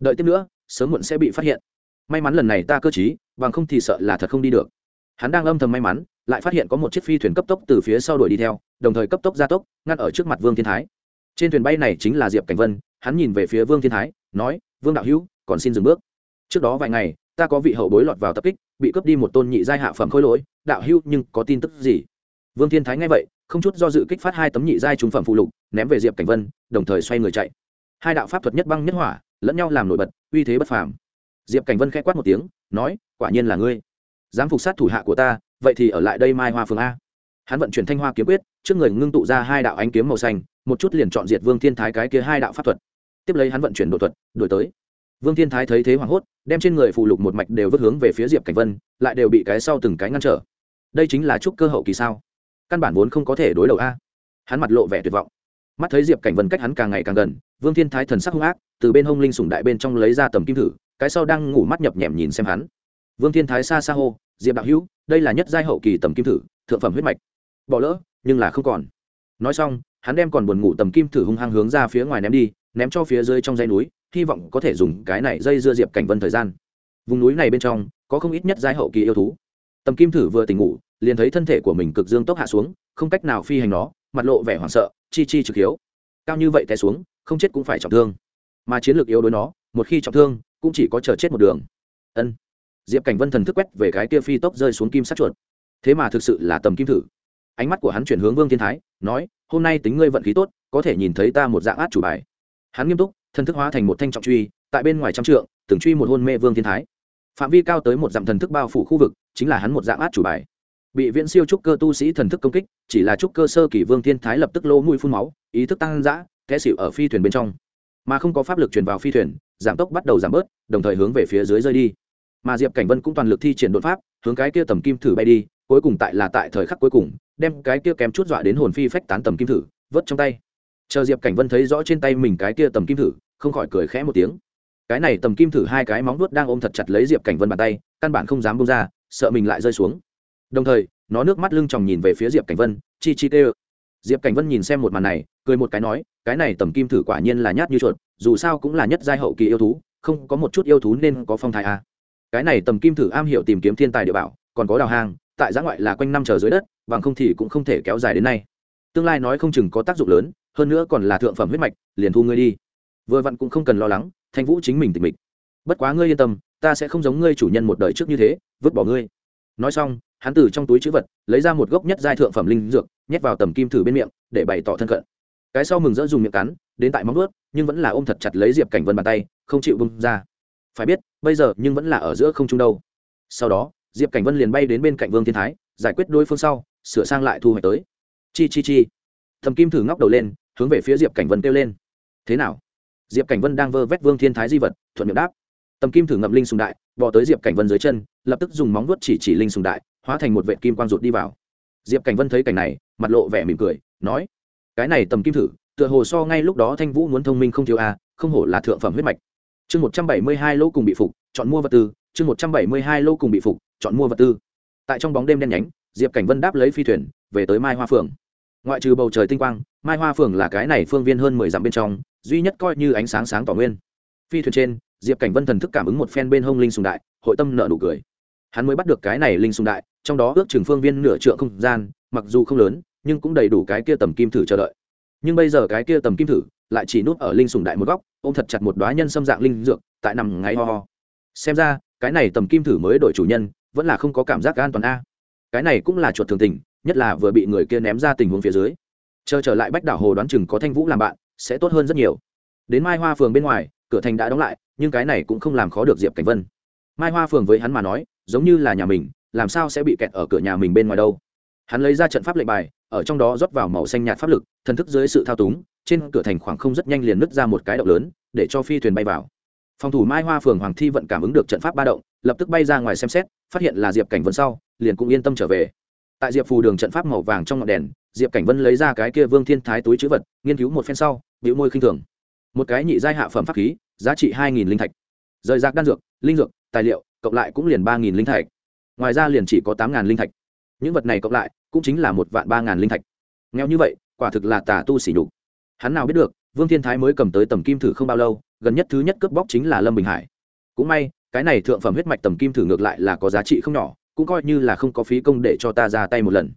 Đợi tiếp nữa, sớm muộn sẽ bị phát hiện. May mắn lần này ta cơ t bằng không thì sợ là thật không đi được. Hắn đang âm thầm may mắn lại phát hiện có một chiếc phi thuyền cấp tốc từ phía sau đuổi đi theo, đồng thời cấp tốc gia tốc, ngăn ở trước mặt vương thiên thái. Trên thuyền bay này chính là diệp cảnh vân, hắn nhìn về phía vương thiên thái, nói, vương đạo hữu, còn xin dừng bước. Trước đó vài ngày, ta có vị hậu bối lọt vào tập kích, bị cướp đi một tôn nhị giai hạ phẩm khôi lỗi, đạo hữu, nhưng có tin tức gì? Vương thiên thái nghe vậy, không chút do dự kích phát hai tấm nhị giai trúng phẩm phụ lục, ném về diệp cảnh vân, đồng thời xoay người chạy. Hai đạo pháp thuật nhất băng nhất hỏa, lẫn nhau làm nổi bật, uy thế bất phàm. Diệp cảnh vân k h ẽ quát một tiếng, nói, quả nhiên là ngươi. Dám phục sát thủ hạ của ta vậy thì ở lại đây mai hoa phường a. Hắn vận chuyển thanh hoa kiếm quyết, trước người ngưng tụ ra hai đạo ánh kiếm màu xanh, một chút liền chọn diệt vương thiên thái cái kia hai đạo pháp thuật. Tiếp lấy hắn vận chuyển đột thuật đổi tới. Vương thiên thái thấy thế hoảng hốt, đem trên người phụ lục một mạch đều vứt hướng về phía diệp cảnh vân, lại đều bị cái sau từng cái ngăn trở. Đây chính là trúc cơ hậu kỳ sao? Căn bản vốn không có thể đối đầu a. Hắn mặt lộ vẻ tuyệt vọng. Mắt thấy diệp cảnh vân cách hắn càng ngày càng gần, vương thiên thái thần sắc hung ác, từ bên hông linh sủng đại bên trong lấy ra tầm kim thử, cái sau đang ngủ mắt nhập nhèm nhìn xem hắn. Vương thiên thái xa xa hô diệp đạo hữu, đây là nhất giai hậu kỳ tầm kim thử, thượng phẩm huyết mạch. Bỏ lỡ, nhưng là không còn. Nói xong, hắn đem còn buồn ngủ tầm kim thử hung hăng hướng ra phía ngoài ném đi, ném cho phía dưới trong dây núi, hy vọng có thể dùng cái này dây dưa diệp cảnh vân thời gian. Vùng núi này bên trong, có không ít nhất giai hậu kỳ yêu thú. Tầm kim thử vừa tỉnh ngủ, liền thấy thân thể của mình cực dương tốc hạ xuống, không cách nào phi hành nó, mặt lộ vẻ hoảng sợ, chi chi trực hiếu. Cao như vậy té xuống, không chết cũng phải trọng thương. Mà chiến lược yếu đối nó, một khi trọng thương, cũng chỉ có chờ chết một đường. Ân diệp cảnh vân thần thức quét về cái kia phi tốc rơi xuống kim sắt chuột. Thế mà thực sự là tầm kim thử. Ánh mắt của hắn chuyển hướng vương thiên thái, nói, hôm nay tính ngươi vận khí tốt, có thể nhìn thấy ta một dạng át chủ bài. Hắn nghiêm túc, thần thức hóa thành một thanh trọng truy, tại bên ngoài trăm trượng, từng truy một hôn mê vương thiên thái. Phạm vi cao tới một dặm thần thức bao phủ khu vực, chính là hắn một dạng át chủ bài. Bị viễn siêu trúc cơ tu sĩ thần thức công kích, chỉ là trúc cơ sơ kỳ vương thiên thái lập tức lỗ mũi phun máu, ý thức tăng dã kẽ xịu ở phi thuyền bên trong. Mà không có pháp lực truyền vào phi thuyền, giảm tốc bắt đầu giảm bớt, đồng thời hướng về phía dưới rơi đi mà diệp cảnh vân cũng toàn lực thi triển đột pháp, hướng cái kia tầm kim thử bay đi, cuối cùng tại là tại thời khắc cuối cùng, đem cái kia kém chút dọa đến hồn phi phách tán tầm kim thử, vớt trong tay. Chờ diệp cảnh vân thấy rõ trên tay mình cái kia tầm kim thử, không khỏi cười khẽ một tiếng. Cái này tầm kim thử hai cái móng vuốt đang ôm thật chặt lấy diệp cảnh vân bàn tay, căn bản không dám bông ra, sợ mình lại rơi xuống. Đồng thời, nó nước mắt lưng tròng nhìn về phía diệp cảnh vân, chi chi tê diệp cảnh vân nhìn xem một màn này, cười một cái nói, cái này tầm kim thử quả nhiên là nhát như chuột, dù sao cũng là nhất giai hậu kỳ yêu thú, không có một chút yêu thú nên có phong thái à cái này tầm kim thử am hiểu tìm kiếm thiên tài địa bảo, còn có đào hang, tại giã ngoại là quanh năm chờ dưới đất, bằng không thì cũng không thể kéo dài đến nay. Tương lai nói không chừng có tác dụng lớn, hơn nữa còn là thượng phẩm huyết mạch, liền thu ngươi đi. Vừa vặn cũng không cần lo lắng, thanh vũ chính mình tịch mịch. Bất quá ngươi yên tâm, ta sẽ không giống ngươi chủ nhân một đời trước như thế, vứt bỏ ngươi. Nói xong, hắn từ trong túi chữ vật, lấy ra một gốc nhất giai thượng phẩm linh dược, nhét vào tầm kim thử bên miệng, để bày tỏ thân cận. Cái sau mừng rỡ dùng miệng cắn, đến tại móng nuốt nhưng vẫn là ôm thật chặt lấy diệp cảnh vân bàn tay, không chịu bung ra phải biết, bây giờ nhưng vẫn là ở giữa không trung đâu. Sau đó, diệp cảnh vân liền bay đến bên cạnh vương thiên thái, giải quyết đối phương sau, sửa sang lại thu hoạch tới. Chi chi chi. Thầm kim thử ngóc đầu lên, hướng về phía diệp cảnh vân kêu lên. Thế nào? Diệp cảnh vân đang vơ vét vương thiên thái di vật, thuận miệng đáp. Tầm kim thử ngậm linh sùng đại bỏ tới diệp cảnh vân dưới chân, lập tức dùng móng vuốt chỉ chỉ linh sùng đại, hóa thành một vệ kim quang rụt đi vào. Diệp cảnh vân thấy cảnh này, mặt lộ vẻ mỉm cười, nói, cái này tầm kim thử, tựa hồ so ngay lúc đó thanh vũ muốn thông minh không thiếu a, không hổ là thượng phẩm huyết mạch chương một trăm bảy mươi hai lô cùng bị phục, chọn mua vật tư. Chương một trăm bảy mươi hai lô cùng bị phục, chọn mua vật tư. Tại trong bóng đêm đen nhánh, diệp cảnh vân đáp lấy phi thuyền, về tới mai hoa phường ngoại trừ bầu trời tinh quang, mai hoa phường là cái này phương viên hơn mười dặm bên trong, duy nhất coi như ánh sáng sáng tỏ nguyên. Phi thuyền trên, diệp cảnh vân thần thức cảm ứng một phen bên hông linh sùng đại, hội tâm nợ nụ cười. Hắn mới bắt được cái này linh sùng đại, trong đó ước chừng phương viên nửa trượng không gian, mặc dù không lớn, nhưng cũng đầy đủ cái kia tầm kim thử chờ đợi. Nhưng bây giờ cái kia tầm kim thử lại chỉ núp ở linh sùng đại một góc, ôm thật chặt một đoá nhân xâm dạng linh dược, tại nằm ngáy ho ho. Xem ra, cái này tầm kim thử mới đổi chủ nhân, vẫn là không có cảm giác an toàn a. Cái này cũng là chuột thường tình, nhất là vừa bị người kia ném ra tình huống phía dưới. Chờ trở lại bách đảo hồ đoán chừng có thanh vũ làm bạn, sẽ tốt hơn rất nhiều. Đến mai hoa phường bên ngoài, cửa thành đã đóng lại, nhưng cái này cũng không làm khó được diệp cảnh vân. Mai hoa phường với hắn mà nói, giống như là nhà mình, làm sao sẽ bị kẹt ở cửa nhà mình bên ngoài đâu? Hắn lấy ra trận pháp lệnh bài, ở trong đó rót vào màu xanh nhạt pháp lực, thần thức dưới sự thao túng trên cửa thành khoảng không rất nhanh liền nứt ra một cái động lớn, để cho phi thuyền bay vào. Phòng thủ mai hoa phường hoàng thi vận cảm ứng được trận pháp ba động, lập tức bay ra ngoài xem xét, phát hiện là diệp cảnh vân sau, liền cũng yên tâm trở về. Tại diệp phù đường trận pháp màu vàng trong ngọn đèn, diệp cảnh vân lấy ra cái kia vương thiên thái túi chữ vật, nghiên cứu một phen sau biểu môi khinh thường. Một cái nhị giai hạ phẩm pháp khí, giá trị hai nghìn linh thạch. Rời rạc đan dược, linh dược, tài liệu, cộng lại cũng liền ba nghìn linh thạch. Ngoài ra liền chỉ có tám ngàn linh thạch. Những vật này cộng lại, cũng chính là một vạn ba ngàn linh thạch. Nghèo như vậy, quả thực là tà tu xỉ nhục hắn nào biết được, vương thiên thái mới cầm tới tầm kim thử không bao lâu, gần nhất thứ nhất cướp bóc chính là lâm bình hải. Cũng may, cái này thượng phẩm huyết mạch tầm kim thử ngược lại là có giá trị không nhỏ, cũng coi như là không có phí công để cho ta ra tay một lần.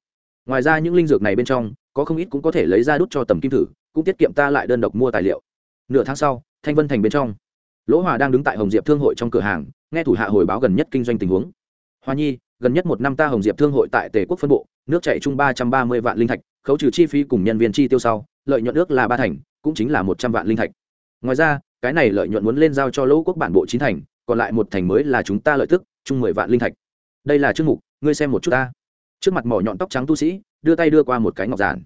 Ngoài ra những linh dược này bên trong, có không ít cũng có thể lấy ra đút cho tầm kim thử, cũng tiết kiệm ta lại đơn độc mua tài liệu. Nửa tháng sau, thanh vân thành bên trong, lỗ hòa đang đứng tại hồng diệp thương hội trong cửa hàng, nghe thủ hạ hồi báo gần nhất kinh doanh tình huống. Hoa nhi, gần nhất một năm ta hồng diệp thương hội tại tề quốc phân bộ, nước chạy chung ba trăm ba mươi vạn linh thạch, khấu trừ chi phí cùng nhân viên chi tiêu sau lợi nhuận nước là ba thành, cũng chính là một trăm vạn linh thạch. Ngoài ra, cái này lợi nhuận muốn lên giao cho lỗ quốc bản bộ chín thành, còn lại một thành mới là chúng ta lợi tức, chung mười vạn linh thạch. Đây là chương mục, ngươi xem một chút ta. Trước mặt mỏ nhọn tóc trắng tu sĩ, đưa tay đưa qua một cái ngọc giản.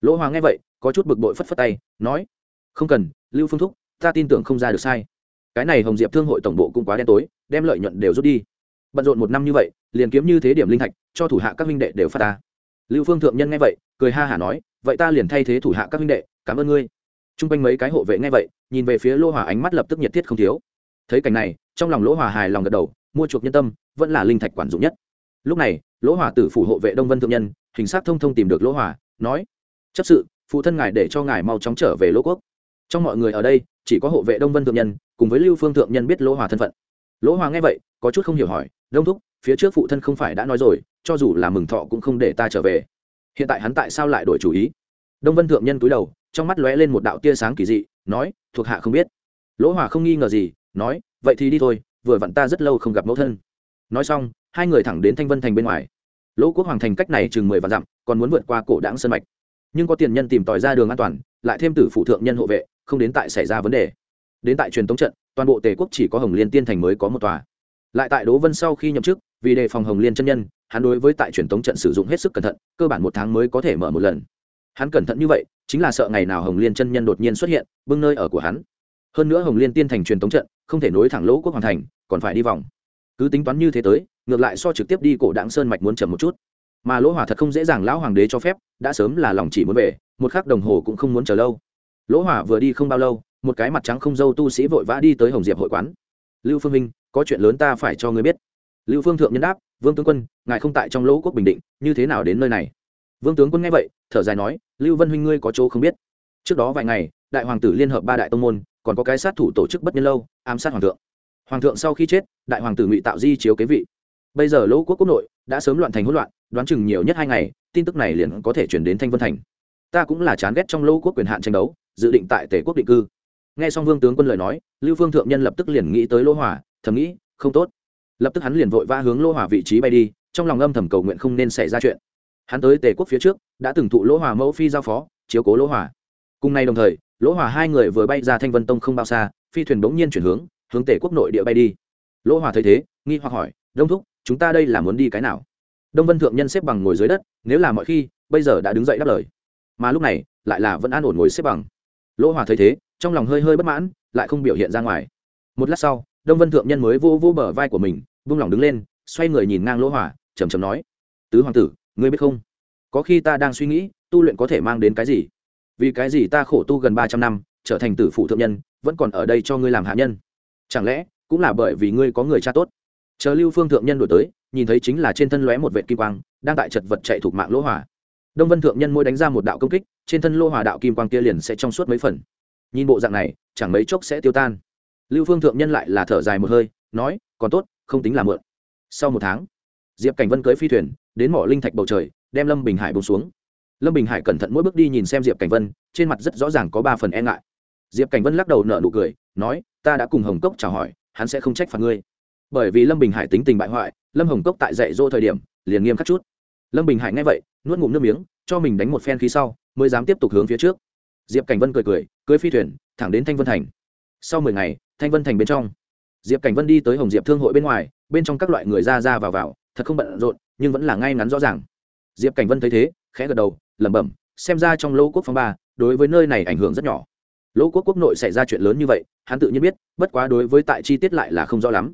Lỗ hoàng nghe vậy, có chút bực bội phất phất tay, nói, không cần, lưu phương thúc, ta tin tưởng không ra được sai. Cái này hồng diệp thương hội tổng bộ cũng quá đen tối, đem lợi nhuận đều rút đi. Bận rộn một năm như vậy, liền kiếm như thế điểm linh thạch, cho thủ hạ các minh đệ đều phát ta. Lưu phương thượng nhân nghe vậy, cười ha hả nói vậy ta liền thay thế thủ hạ các huynh đệ, cảm ơn ngươi. T r u n g quanh mấy cái hộ vệ nghe vậy, nhìn về phía lỗ hòa ánh mắt lập tức nhiệt thiết không thiếu. Thấy cảnh này, trong lòng lỗ hòa hài lòng gật đầu, mua chuộc nhân tâm, vẫn là linh thạch quản dụng nhất. Lúc này lỗ hòa tử phủ hộ vệ đông vân thượng nhân, hình sát thông thông tìm được lỗ hòa, nói, chấp sự, phụ thân ngài để cho ngài mau chóng trở về lỗ quốc. Trong mọi người ở đây, chỉ có hộ vệ đông vân thượng nhân, cùng với lưu phương thượng nhân biết lỗ hòa thân phận. Lỗ hòa nghe vậy, có chút không hiểu hỏi, đông thúc, phía trước phụ thân không phải đã nói rồi, cho dù là mừng thọ cũng không để ta trở về hiện tại hắn tại sao lại đổi chủ ý? Đông vân thượng nhân cúi đầu, trong mắt lóe lên một đạo tia sáng kỳ dị, nói, thuộc hạ không biết. Lỗ hòa không nghi ngờ gì, nói, vậy thì đi thôi, vừa vặn ta rất lâu không gặp mẫu thân. Nói xong, hai người thẳng đến thanh vân thành bên ngoài. Lỗ quốc hoàng thành cách này chừng mười vạn dặm, còn muốn vượt qua cổ đáng sân mạch. Nhưng có tiền nhân tìm tòi ra đường an toàn, lại thêm tử phụ thượng nhân hộ vệ, không đến tại xảy ra vấn đề. Đến tại truyền thống trận, toàn bộ tề quốc chỉ có hồng liên tiên thành mới có một tòa. Lại tại đố vân sau khi nhậm chức, vì đề phòng hồng liên chân nhân hắn đối với tại truyền tống trận sử dụng hết sức cẩn thận, cơ bản một tháng mới có thể mở một lần. Hắn cẩn thận như vậy, chính là sợ ngày nào hồng liên chân nhân đột nhiên xuất hiện, bưng nơi ở của hắn. Hơn nữa hồng liên tiên thành truyền tống trận, không thể nối thẳng lỗ quốc hoàng thành, còn phải đi vòng. Cứ tính toán như thế tới, ngược lại so trực tiếp đi cổ đảng sơn mạch muốn chậm một chút. Mà lỗ hỏa thật không dễ dàng lão hoàng đế cho phép, đã sớm là lòng chỉ muốn về, một khắc đồng hồ cũng không muốn chờ lâu. Lỗ hỏa vừa đi không bao lâu, một cái mặt trắng không dâu tu sĩ vội vã đi tới hồng diệp hội quán. Lưu phương minh, có chuyện lớn ta phải cho ngươi biết. Lưu phương thượng nhân đáp vương tướng quân, ngài không tại trong lỗ quốc bình định, như thế nào đến nơi này? Vương tướng quân nghe vậy, thở dài nói, lưu vân huynh ngươi có chỗ không biết. Trước đó vài ngày, đại hoàng tử liên hợp ba đại tông môn, còn có cái sát thủ tổ chức bất nhân lâu, ám sát hoàng thượng. Hoàng thượng sau khi chết, đại hoàng tử ngụy tạo di chiếu kế vị. Bây giờ lỗ quốc quốc nội đã sớm loạn thành hỗn loạn, đoán chừng nhiều nhất hai ngày, tin tức này liền có thể chuyển đến thanh vân thành. Ta cũng là chán ghét trong lỗ quốc quyền hạn tranh đấu, dự định tại tể quốc định cư. Nghe xong vương tướng quân lời nói, lưu phương thượng nhân lập tức liền nghĩ tới lỗ hỏa, thầm nghĩ, không tốt lập tức hắn liền vội vã hướng lỗ hỏa vị trí bay đi, trong lòng âm thầm cầu nguyện không nên xảy ra chuyện. Hắn tới tề quốc phía trước, đã từng thụ lỗ hỏa mẫu phi giao phó, chiếu cố lỗ hỏa cùng nay đồng thời lỗ hỏa hai người vừa bay ra thanh vân tông không bao xa, phi thuyền bỗng nhiên chuyển hướng hướng tề quốc nội địa bay đi. Lỗ hỏa thấy thế, nghi hoặc hỏi, đông thúc, chúng ta đây là muốn đi cái nào? Đông vân thượng nhân xếp bằng ngồi dưới đất, nếu là mọi khi, bây giờ đã đứng dậy đáp lời. Mà lúc này, lại là vẫn an ổn ngồi xếp bằng. Lỗ hỏa thấy thế, trong lòng hơi hơi bất mãn, lại không biểu hiện ra ngoài. Một lát sau đông vân thượng nhân mới vô vô bờ vai của mình, vung lòng đứng lên, xoay người nhìn ngang lỗ hỏa trầm trầm nói, tứ hoàng tử, ngươi biết không? Có khi ta đang suy nghĩ, tu luyện có thể mang đến cái gì? Vì cái gì ta khổ tu gần ba trăm năm, trở thành tử phụ thượng nhân, vẫn còn ở đây cho ngươi làm hạ nhân? Chẳng lẽ, cũng là bởi vì ngươi có người cha tốt? Chờ lưu phương thượng nhân đổi tới, nhìn thấy chính là trên thân lóe một vệ kim quang, đang tại chật vật chạy thuộc mạng lỗ hỏa. Đông vân thượng nhân mỗi đánh ra một đạo công kích, trên thân lô hỏa đạo kim quang kia liền sẽ trong suốt mấy phần. Nhìn bộ dạng này, chẳng mấy chốc sẽ tiêu tan lưu phương thượng nhân lại là thở dài một hơi, nói, còn tốt, không tính là mượn. Sau một tháng, diệp cảnh vân cưới phi thuyền, đến mỏ linh thạch bầu trời, đem lâm bình hải bông xuống. Lâm bình hải cẩn thận mỗi bước đi nhìn xem diệp cảnh vân, trên mặt rất rõ ràng có ba phần e ngại. Diệp cảnh vân lắc đầu nở nụ cười, nói, ta đã cùng hồng cốc chào hỏi, hắn sẽ không trách phạt ngươi. Bởi vì lâm bình hải tính tình bại hoại, lâm hồng cốc tại dạy dỗ thời điểm, liền nghiêm khắc chút. Lâm bình hải nghe vậy, nuốt ngụm nước miếng, cho mình đánh một phen khí sau, mới dám tiếp tục hướng phía trước. Diệp cảnh vân cười cười cưới phi thuyền, thẳng đến thanh vân thành. Sau mười ngày thanh vân thành bên trong. Diệp cảnh vân đi tới hồng diệp thương hội bên ngoài, bên trong các loại người ra ra vào vào, thật không bận rộn, nhưng vẫn là ngay ngắn rõ ràng. Diệp cảnh vân thấy thế, khẽ gật đầu, lẩm bẩm, xem ra trong lỗ quốc phong ba, đối với nơi này ảnh hưởng rất nhỏ. Lỗ quốc quốc nội xảy ra chuyện lớn như vậy, hắn tự nhiên biết, bất quá đối với tại chi tiết lại là không rõ lắm.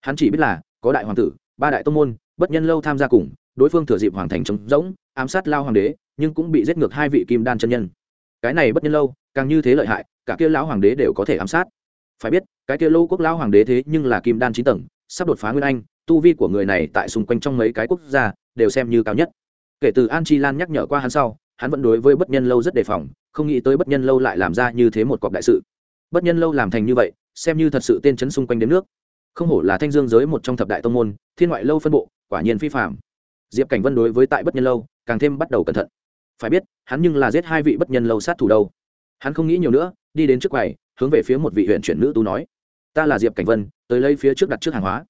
Hắn chỉ biết là, có đại hoàng tử, ba đại tông môn, bất nhân lâu tham gia cùng, đối phương thừa dịp hoàng thành trống rỗng, ám sát lao hoàng đế, nhưng cũng bị giết ngược hai vị kim đan chân nhân. Cái này bất nhân lâu, càng như thế lợi hại, cả kia lão hoàng đế đều có thể ám sát phải biết, cái kia lâu quốc lão hoàng đế thế nhưng là kim đan chín tầng, sắp đột phá nguyên anh, tu vi của người này tại xung quanh trong mấy cái quốc gia đều xem như cao nhất. Kể từ an chi lan nhắc nhở qua hắn sau, hắn vẫn đối với bất nhân lâu rất đề phòng, không nghĩ tới bất nhân lâu lại làm ra như thế một cọc đại sự. Bất nhân lâu làm thành như vậy, xem như thật sự tên chấn xung quanh đến nước. Không hổ là thanh dương giới một trong thập đại tông môn, thiên ngoại lâu phân bộ, quả nhiên phi phạm diệp cảnh vân đối với tại bất nhân lâu càng thêm bắt đầu cẩn thận. Phải biết, hắn nhưng là giết hai vị bất nhân lâu sát thủ đâu. Hắn không nghĩ nhiều nữa, đi đến trước quầy hướng về phía một vị huyện chuyển nữ tu nói, ta là diệp cảnh vân, tới lấy phía trước đặt trước hàng hóa.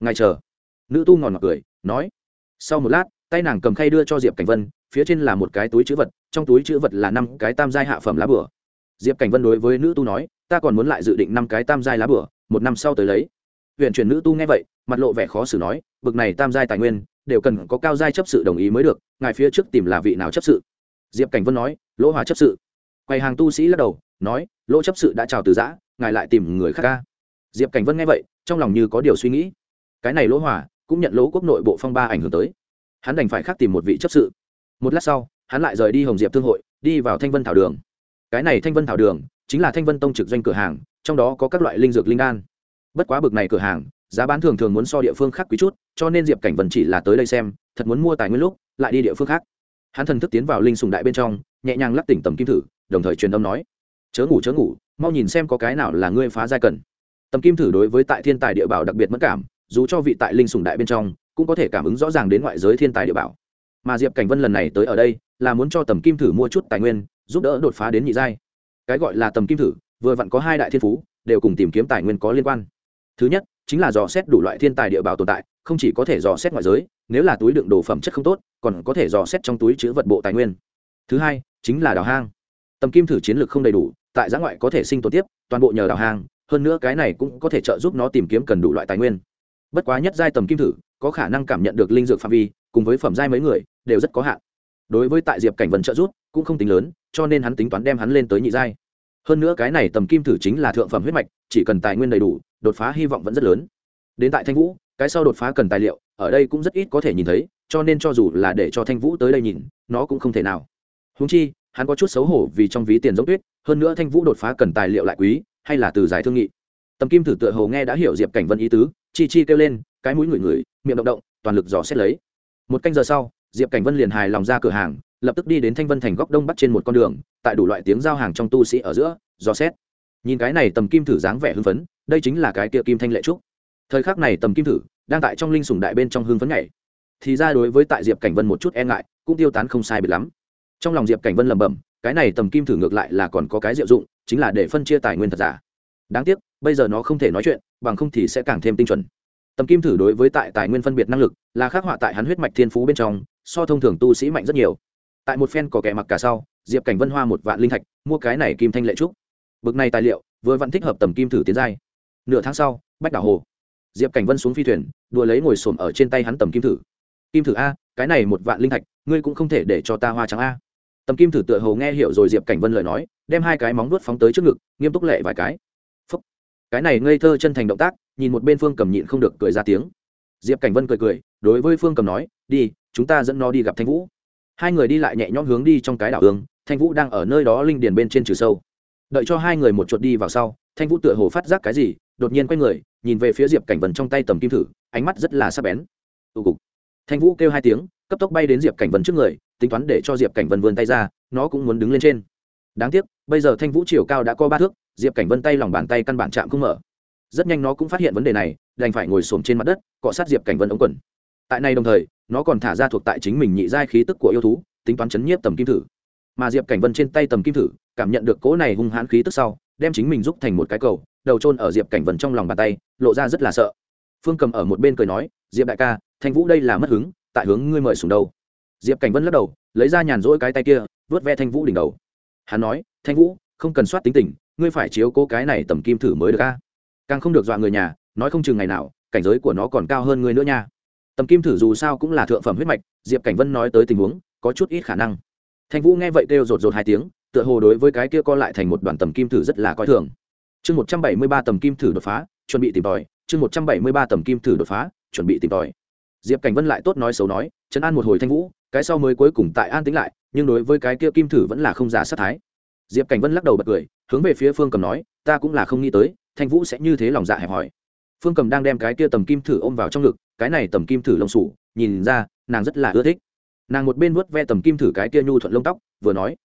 Ngài chờ. Nữ tu ngòn ngọt cười, nói, sau một lát, tay nàng cầm khay đưa cho diệp cảnh vân, phía trên là một cái túi chữ vật, trong túi chữ vật là năm cái tam giai hạ phẩm lá bửa. Diệp cảnh vân đối với nữ tu nói, ta còn muốn lại dự định năm cái tam giai lá bửa, một năm sau tới lấy. Huyện chuyển nữ tu nghe vậy, mặt lộ vẻ khó xử nói, bực này tam giai tài nguyên, đều cần có cao giai chấp sự đồng ý mới được, ngài phía trước tìm là vị nào chấp sự? Diệp cảnh vân nói, lỗ hòa chấp sự. Quầy hàng tu sĩ lắc đầu nói, lỗ chấp sự đã chào từ giã, ngài lại tìm người khác ca. Diệp cảnh vân nghe vậy, trong lòng như có điều suy nghĩ. Cái này lỗ hòa cũng nhận lỗ quốc nội bộ phong ba ảnh hưởng tới. Hắn đành phải khác tìm một vị chấp sự. Một lát sau, hắn lại rời đi hồng diệp thương hội, đi vào thanh vân thảo đường. Cái này thanh vân thảo đường, chính là thanh vân tông trực doanh cửa hàng, trong đó có các loại linh dược linh đan. Bất quá bực này cửa hàng, giá bán thường thường muốn so địa phương khác quý chút, cho nên diệp cảnh vân chỉ là tới đây xem, thật muốn mua tài nguyên lúc, lại đi địa phương khác. Hắn thần thức tiến vào linh sùng đại bên trong, nhẹ nhàng lắc tỉnh tầm kim thử, đồng thời truyền âm nói chớ ngủ chớ ngủ, mau nhìn xem có cái nào là ngươi phá giai cần. Tầm kim thử đối với tại thiên tài địa bảo đặc biệt mất cảm, dù cho vị tại linh sùng đại bên trong, cũng có thể cảm ứng rõ ràng đến ngoại giới thiên tài địa bảo. Mà diệp cảnh vân lần này tới ở đây, là muốn cho tầm kim thử mua chút tài nguyên, giúp đỡ đột phá đến nhị giai. Cái gọi là tầm kim thử, vừa vặn có hai đại thiên phú, đều cùng tìm kiếm tài nguyên có liên quan. Thứ nhất, chính là dò xét đủ loại thiên tài địa bảo tồn tại, không chỉ có thể dò xét ngoại giới, nếu là túi đựng đồ phẩm chất không tốt, còn có thể dò xét trong túi chứa vật bộ tài nguyên. Thứ hai, chính là đào hang. Tầm kim thử chiến lược không đầy đủ tại giã ngoại có thể sinh tồn tiếp, toàn bộ nhờ đào hang, hơn nữa cái này cũng có thể trợ giúp nó tìm kiếm cần đủ loại tài nguyên. Bất quá nhất giai tầm kim thử, có khả năng cảm nhận được linh dược phạm vi, cùng với phẩm giai mấy người, đều rất có hạn. Đối với tại diệp cảnh vân trợ giúp, cũng không tính lớn, cho nên hắn tính toán đem hắn lên tới nhị giai. Hơn nữa cái này tầm kim thử chính là thượng phẩm huyết mạch, chỉ cần tài nguyên đầy đủ, đột phá hy vọng vẫn rất lớn. Đến tại thanh vũ, cái sau đột phá cần tài liệu, ở đây cũng rất ít có thể nhìn thấy, cho nên cho dù là để cho thanh vũ tới đây nhìn, nó cũng không thể nào. Húng chi hắn có chút xấu hổ vì trong ví tiền giống tuyết, hơn nữa thanh vũ đột phá cần tài liệu lại quý, hay là từ giải thương nghị. Tầm kim thử tựa hồ nghe đã hiểu diệp cảnh vân ý tứ, chi chi kêu lên, cái mũi ngửi ngửi, miệng động động, toàn lực dò xét lấy. Một canh giờ sau, diệp cảnh vân liền hài lòng ra cửa hàng, lập tức đi đến thanh vân thành góc đông bắc trên một con đường, tại đủ loại tiếng giao hàng trong tu sĩ ở giữa, dò xét. Nhìn cái này tầm kim thử dáng vẻ hưng phấn, đây chính là cái kia kim thanh lệ trúc. Thời khắc này tầm kim thử đang tại trong linh sùng đại bên trong hưng phấn nhảy. Thì ra đối với tại diệp cảnh vân một chút e ngại, cũng tiêu tán không sai biệt lắm trong lòng diệp cảnh vân lẩm bẩm, cái này tầm kim thử ngược lại là còn có cái diệu dụng, chính là để phân chia tài nguyên thật giả. Đáng tiếc, bây giờ nó không thể nói chuyện, bằng không thì sẽ càng thêm tinh chuẩn. Tầm kim thử đối với tại tài nguyên phân biệt năng lực, là khắc họa tại hắn huyết mạch thiên phú bên trong, so thông thường tu sĩ mạnh rất nhiều. Tại một phen có kẻ mặc cả sau, diệp cảnh vân hoa một vạn linh thạch, mua cái này kim thanh lệ trúc. Bực này tài liệu, vừa vặn thích hợp tầm kim thử tiến giai. Nửa tháng sau, bách đảo hồ. Diệp cảnh vân xuống phi thuyền, đùa lấy ngồi xổm ở trên tay hắn tầm kim thử. Kim thử a, cái này một vạn linh thạch, ngươi cũng không thể để cho ta hoa trắng a tầm kim thử tựa hồ nghe hiểu rồi diệp cảnh vân lời nói, đem hai cái móng vuốt phóng tới trước ngực, nghiêm túc lệ vài cái. Phúc. cái này ngây thơ chân thành động tác, nhìn một bên phương cầm nhịn không được cười ra tiếng. Diệp cảnh vân cười cười, đối với phương cầm nói, đi, chúng ta dẫn nó đi gặp thanh vũ. Hai người đi lại nhẹ nhõm hướng đi trong cái đảo hướng thanh vũ đang ở nơi đó linh điền bên trên trừ sâu. Đợi cho hai người một chuột đi vào sau, thanh vũ tựa hồ phát giác cái gì, đột nhiên quay người, nhìn về phía diệp cảnh vân trong tay tầm kim thử, ánh mắt rất là sắc bén. Tụ cục. Thanh vũ kêu hai tiếng, cấp tốc bay đến diệp cảnh vân trước người tính toán để cho diệp cảnh vân vươn tay ra, nó cũng muốn đứng lên trên. Đáng tiếc, bây giờ thanh vũ chiều cao đã có ba thước, diệp cảnh vân tay lòng bàn tay căn bản chạm không mở. Rất nhanh nó cũng phát hiện vấn đề này, đành phải ngồi xổm trên mặt đất, cọ sát diệp cảnh vân ống quần. Tại này đồng thời, nó còn thả ra thuộc tại chính mình nhị giai khí tức của yêu thú, tính toán chấn nhiếp tầm kim thử. Mà diệp cảnh vân trên tay tầm kim thử, cảm nhận được cỗ này hung hãn khí tức sau, đem chính mình giúp thành một cái cầu, đầu trôn ở diệp cảnh vân trong lòng bàn tay, lộ ra rất là sợ. Phương cầm ở một bên cười nói, diệp đại ca, thanh vũ đây là mất hứng, tại hướng ngươi mời sùng đâu? Diệp cảnh vân lắc đầu, lấy ra nhàn rỗi cái tay kia, vớt ve thanh vũ đỉnh đầu. Hắn nói, thanh vũ, không cần soát tính tình, ngươi phải chiếu cố cái này tầm kim thử mới được ca càng không được dọa người nhà, nói không chừng ngày nào, cảnh giới của nó còn cao hơn ngươi nữa nha. Tầm kim thử dù sao cũng là thượng phẩm huyết mạch, diệp cảnh vân nói tới tình huống, có chút ít khả năng. Thanh vũ nghe vậy kêu rột rột hai tiếng, tựa hồ đối với cái kia co lại thành một đoàn tầm kim thử rất là coi thường. Chương một trăm bảy mươi ba tầm kim thử đột phá, chuẩn bị tìm tòi. Chương một trăm bảy mươi ba tầm kim thử đột phá, chuẩn bị tìm tòi. Diệp cảnh vân lại tốt nói xấu nói chấn an một hồi thanh vũ cái sau mới cuối cùng tại an tính lại, nhưng đối với cái kia kim thử vẫn là không giả sát thái. Diệp cảnh vân lắc đầu bật cười, hướng về phía phương cầm nói, ta cũng là không nghĩ tới, thanh vũ sẽ như thế lòng dạ hẹp hòi. Phương cầm đang đem cái kia tầm kim thử ôm vào trong ngực, cái này tầm kim thử lông sủ, nhìn ra, nàng rất là ưa thích. Nàng một bên vuốt ve tầm kim thử cái kia nhu thuận lông tóc, vừa nói,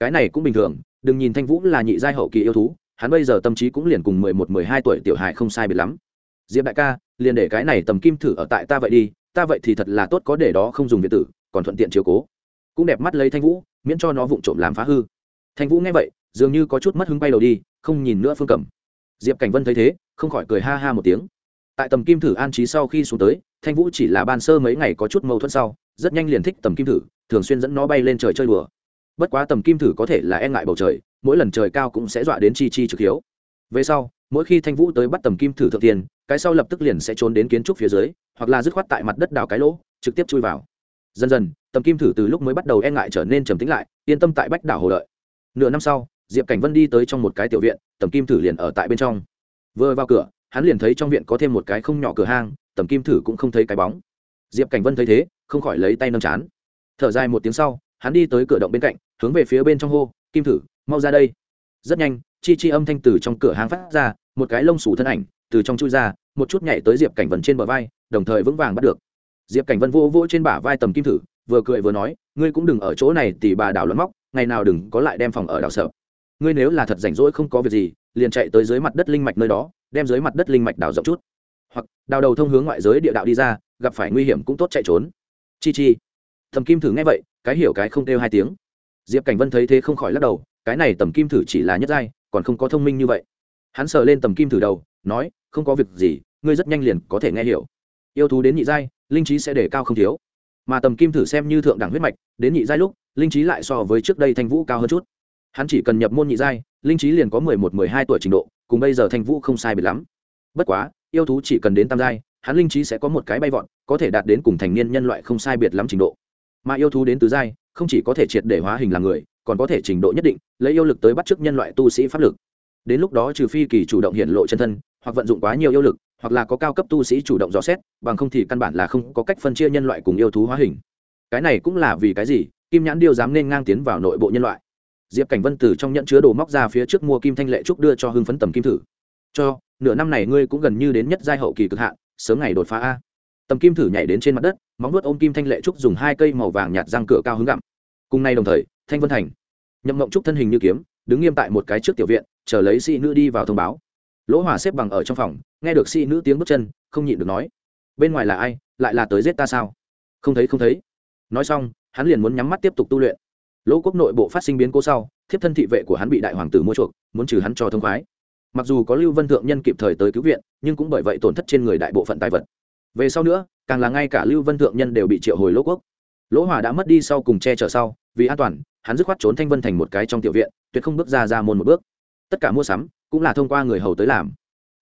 cái này cũng bình thường, đừng nhìn thanh vũ là nhị giai hậu kỳ yêu thú, hắn bây giờ tâm trí cũng liền cùng mười một, mười hai tuổi tiểu hài không sai biệt lắm. Diệp đại ca, liền để cái này tầm kim thử ở tại ta vậy đi, ta vậy thì thật là tốt có để đó không dùng việt tử còn thuận tiện chiếu cố. Cũng đẹp mắt lấy thanh vũ, miễn cho nó vụng trộm làm phá hư. Thanh vũ nghe vậy, dường như có chút mất hứng bay đầu đi, không nhìn nữa phương cẩm diệp cảnh vân thấy thế, không khỏi cười ha ha một tiếng. Tại tầm kim thử an trí sau khi xuống tới, thanh vũ chỉ là ban sơ mấy ngày có chút mâu thuẫn sau, rất nhanh liền thích tầm kim thử, thường xuyên dẫn nó bay lên trời chơi đùa. Bất quá tầm kim thử có thể là e ngại bầu trời, mỗi lần trời cao cũng sẽ dọa đến chi chi trực hiếu. Về sau, mỗi khi thanh vũ tới bắt tầm kim thử thượng tiền, cái sau lập tức liền sẽ trốn đến kiến trúc phía dưới, hoặc là dứt khoát tại mặt đất đào cái lỗ, trực tiếp chui vào dần dần, tầm kim thử từ lúc mới bắt đầu e ngại trở nên trầm tính lại, yên tâm tại bách đảo hồ đợi nửa năm sau, diệp cảnh vân đi tới trong một cái tiểu viện, tầm kim thử liền ở tại bên trong. Vừa vào cửa, hắn liền thấy trong viện có thêm một cái không nhỏ cửa hang, tầm kim thử cũng không thấy cái bóng. Diệp cảnh vân thấy thế, không khỏi lấy tay nâng chán. Thở dài một tiếng sau, hắn đi tới cửa động bên cạnh, hướng về phía bên trong hô, kim thử, mau ra đây. Rất nhanh, chi chi âm thanh từ trong cửa hang phát ra, một cái lông sủ thân ảnh, từ trong chui ra, một chút nhảy tới diệp cảnh vân trên bờ vai, đồng thời vững vàng bắt được diệp cảnh vân vô vô trên bả vai tầm kim thử, vừa cười vừa nói, ngươi cũng đừng ở chỗ này tỉ bà đảo lẫn móc, ngày nào đừng có lại đem phòng ở đảo sợ. Ngươi nếu là thật rảnh rỗi không có việc gì, liền chạy tới dưới mặt đất linh mạch nơi đó, đem dưới mặt đất linh mạch đảo rộng chút. Hoặc, đào đầu thông hướng ngoại giới địa đạo đi ra, gặp phải nguy hiểm cũng tốt chạy trốn. Chi chi. Thầm kim thử nghe vậy, cái hiểu cái không kêu hai tiếng. Diệp cảnh vân thấy thế không khỏi lắc đầu, cái này tầm kim thử chỉ là nhất giai, còn không có thông minh như vậy. Hắn sờ lên tầm kim thử đầu, nói, không có việc gì, ngươi rất nhanh liền có thể nghe hiểu yêu thú đến nhị giai, linh trí sẽ để cao không thiếu. Mà tầm kim thử xem như thượng đẳng huyết mạch, đến nhị giai lúc, linh trí lại so với trước đây thanh vũ cao hơn chút. Hắn chỉ cần nhập môn nhị giai, linh trí liền có mười một, mười hai tuổi trình độ, cùng bây giờ thanh vũ không sai biệt lắm. Bất quá, yêu thú chỉ cần đến tam giai, hắn linh trí sẽ có một cái bay vọt, có thể đạt đến cùng thành niên nhân loại không sai biệt lắm trình độ. Mà yêu thú đến tứ giai, không chỉ có thể triệt để hóa hình làm người, còn có thể trình độ nhất định, lấy yêu lực tới bắt chước nhân loại tu sĩ pháp lực. Đến lúc đó trừ phi kỳ chủ động hiện lộ chân thân, hoặc vận dụng quá nhiều yêu lực hoặc là có cao cấp tu sĩ chủ động dò xét, bằng không thì căn bản là không có cách phân chia nhân loại cùng yêu thú hóa hình. Cái này cũng là vì cái gì? Kim nhãn điêu dám nên ngang tiến vào nội bộ nhân loại. Diệp cảnh vân từ trong nhận chứa đồ móc ra phía trước mua kim thanh lệ trúc đưa cho hưng phấn tầm kim thử. Cho, nửa năm này ngươi cũng gần như đến nhất giai hậu kỳ cực hạn, sớm ngày đột phá a. Tầm kim thử nhảy đến trên mặt đất, móng nuốt ôm kim thanh lệ trúc dùng hai cây màu vàng nhạt răng cửa cao hứng gặm. Cùng nay đồng thời, thanh vân thành. Nhậm mộng trúc thân hình như kiếm, đứng nghiêm tại một cái trước tiểu viện, chờ lấy sĩ nữ đi vào thông báo. Lỗ hỏa xếp bằng ở trong phòng nghe được sĩ nữ tiếng bước chân, không nhịn được nói, bên ngoài là ai? Lại là tới giết ta sao? Không thấy không thấy. Nói xong, hắn liền muốn nhắm mắt tiếp tục tu luyện. Lỗ quốc nội bộ phát sinh biến cố sau, thiếp thân thị vệ của hắn bị đại hoàng tử mua chuộc, muốn trừ hắn cho thông khoái. Mặc dù có lưu vân thượng nhân kịp thời tới cứu viện, nhưng cũng bởi vậy tổn thất trên người đại bộ phận tài vật. Về sau nữa, càng là ngay cả lưu vân thượng nhân đều bị triệu hồi lỗ quốc. Lỗ hòa đã mất đi sau cùng che chở sau, vì an toàn, hắn dứt khoát trốn thanh vân thành một cái trong tiểu viện, tuyệt không bước ra ra môn một bước. Tất cả mua sắm cũng là thông qua người hầu tới làm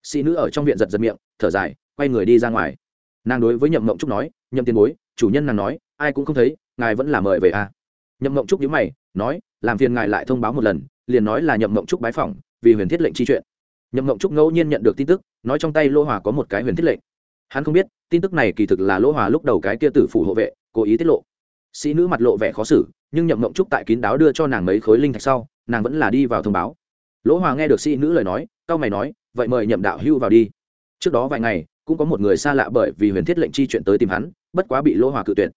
sĩ nữ ở trong viện giật giật miệng, thở dài, quay người đi ra ngoài. Nàng đối với nhậm mộng trúc nói, nhậm tiền bối, chủ nhân nàng nói, ai cũng không thấy, ngài vẫn là mời về à. nhậm mộng trúc nhớ mày, nói, làm phiền ngài lại thông báo một lần, liền nói là nhậm mộng trúc bái phỏng, vì huyền thiết lệnh chi chuyện. Nhậm mộng trúc ngẫu nhiên nhận được tin tức, nói trong tay lô hòa có một cái huyền thiết lệnh. Hắn không biết, tin tức này kỳ thực là lỗ hòa lúc đầu cái kia tử phủ hộ vệ, cố ý tiết lộ. Sĩ nữ mặt lộ vẻ khó xử, nhưng nhậm mộng trúc tại kín đáo đưa cho nàng mấy khối linh thạch sau, nàng vẫn là đi vào thông báo. Lỗ hòa nghe được sĩ nữ lời nói cao mày nói, vậy mời nhậm đạo hưu vào đi. Trước đó vài ngày, cũng có một người xa lạ bởi vì huyền thiết lệnh chi chuyện tới tìm hắn, bất quá bị lỗ hòa cự tuyệt.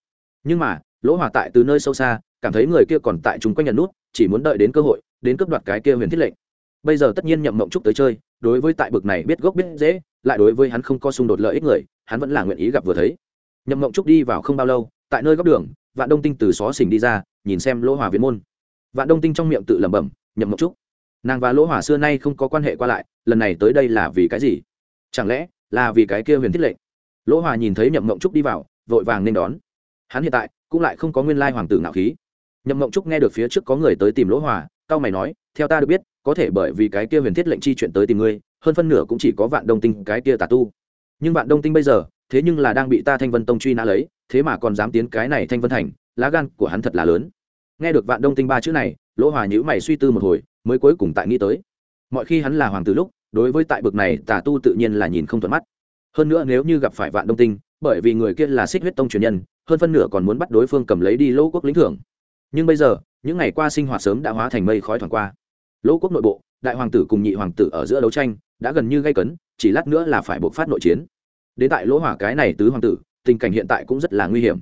Nhưng mà, lỗ hòa tại từ nơi sâu xa, cảm thấy người kia còn tại chúng quanh nhận nút, chỉ muốn đợi đến cơ hội, đến cướp đoạt cái kia huyền thiết lệnh. Bây giờ tất nhiên nhậm mộng trúc tới chơi, đối với tại bực này biết gốc biết dễ lại đối với hắn không có xung đột lợi ích người, hắn vẫn là nguyện ý gặp vừa thấy. Nhậm mộng trúc đi vào không bao lâu, tại nơi góc đường, vạn đông tinh từ xó xỉnh đi ra, nhìn xem lỗ hòa viện môn. Vạn đông tinh trong miệng tự lẩm bẩm, nhậm mộng trúc nàng và lỗ hỏa xưa nay không có quan hệ qua lại, lần này tới đây là vì cái gì? Chẳng lẽ là vì cái kia huyền thiết lệnh? Lỗ hòa nhìn thấy nhậm mộng trúc đi vào, vội vàng nên đón. Hắn hiện tại cũng lại không có nguyên lai hoàng tử ngạo khí. Nhậm mộng trúc nghe được phía trước có người tới tìm lỗ hòa cao mày nói, theo ta được biết, có thể bởi vì cái kia huyền thiết lệnh chi chuyện tới tìm ngươi, hơn phân nửa cũng chỉ có vạn đông tinh cái kia tà tu. Nhưng vạn đông tinh bây giờ, thế nhưng là đang bị ta thanh vân tông truy nã lấy, thế mà còn dám tiến cái này thanh vân thành, lá gan của hắn thật là lớn. Nghe được vạn đông tinh ba chữ này, lỗ hòa nhữ mày suy tư một hồi mới cuối cùng tại nghĩ tới. Mọi khi hắn là hoàng tử lúc, đối với tại bực này, tà tu tự nhiên là nhìn không thuận mắt. Hơn nữa nếu như gặp phải vạn đông tinh, bởi vì người kia là xích huyết tông truyền nhân, hơn phân nửa còn muốn bắt đối phương cầm lấy đi lỗ quốc lĩnh thưởng. Nhưng bây giờ, những ngày qua sinh hoạt sớm đã hóa thành mây khói thoảng qua. Lỗ quốc nội bộ, đại hoàng tử cùng nhị hoàng tử ở giữa đấu tranh, đã gần như gây cấn, chỉ lát nữa là phải buộc phát nội chiến. Đến tại lỗ hỏa cái này tứ hoàng tử, tình cảnh hiện tại cũng rất là nguy hiểm.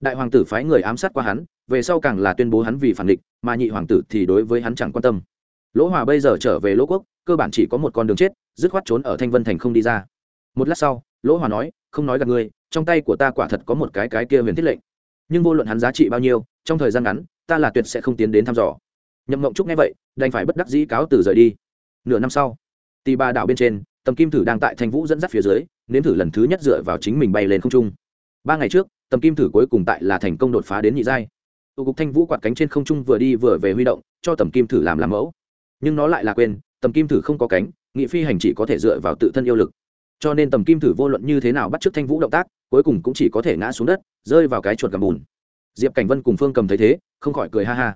Đại hoàng tử phái người ám sát qua hắn, về sau càng là tuyên bố hắn vì phản địch, mà nhị hoàng tử thì đối với hắn chẳng quan tâm lỗ hòa bây giờ trở về lỗ quốc, cơ bản chỉ có một con đường chết, dứt khoát trốn ở thanh vân thành không đi ra. Một lát sau, lỗ hòa nói, không nói gặp ngươi, trong tay của ta quả thật có một cái cái kia huyền thiết lệnh. Nhưng vô luận hắn giá trị bao nhiêu, trong thời gian ngắn, ta là tuyệt sẽ không tiến đến thăm dò. Nhậm mộng trúc nghe vậy, đành phải bất đắc dĩ cáo từ rời đi. Nửa năm sau tì ba đảo bên trên, tầm kim thử đang tại thanh vũ dẫn dắt phía dưới, nếm thử lần thứ nhất dựa vào chính mình bay lên không trung. Ba ngày trước, tầm kim thử cuối cùng tại là thành công đột phá đến nhị giai. Tụ cục thanh vũ quạt cánh trên không trung vừa đi vừa về huy động, cho tầm kim thử làm làm mẫu nhưng nó lại là quên, tầm kim thử không có cánh, nghị phi hành chỉ có thể dựa vào tự thân yêu lực. Cho nên tầm kim thử vô luận như thế nào bắt t r ư ớ c thanh vũ động tác, cuối cùng cũng chỉ có thể ngã xuống đất, rơi vào cái chuột gầm bùn. Diệp cảnh vân cùng phương cầm thấy thế, không khỏi cười ha ha.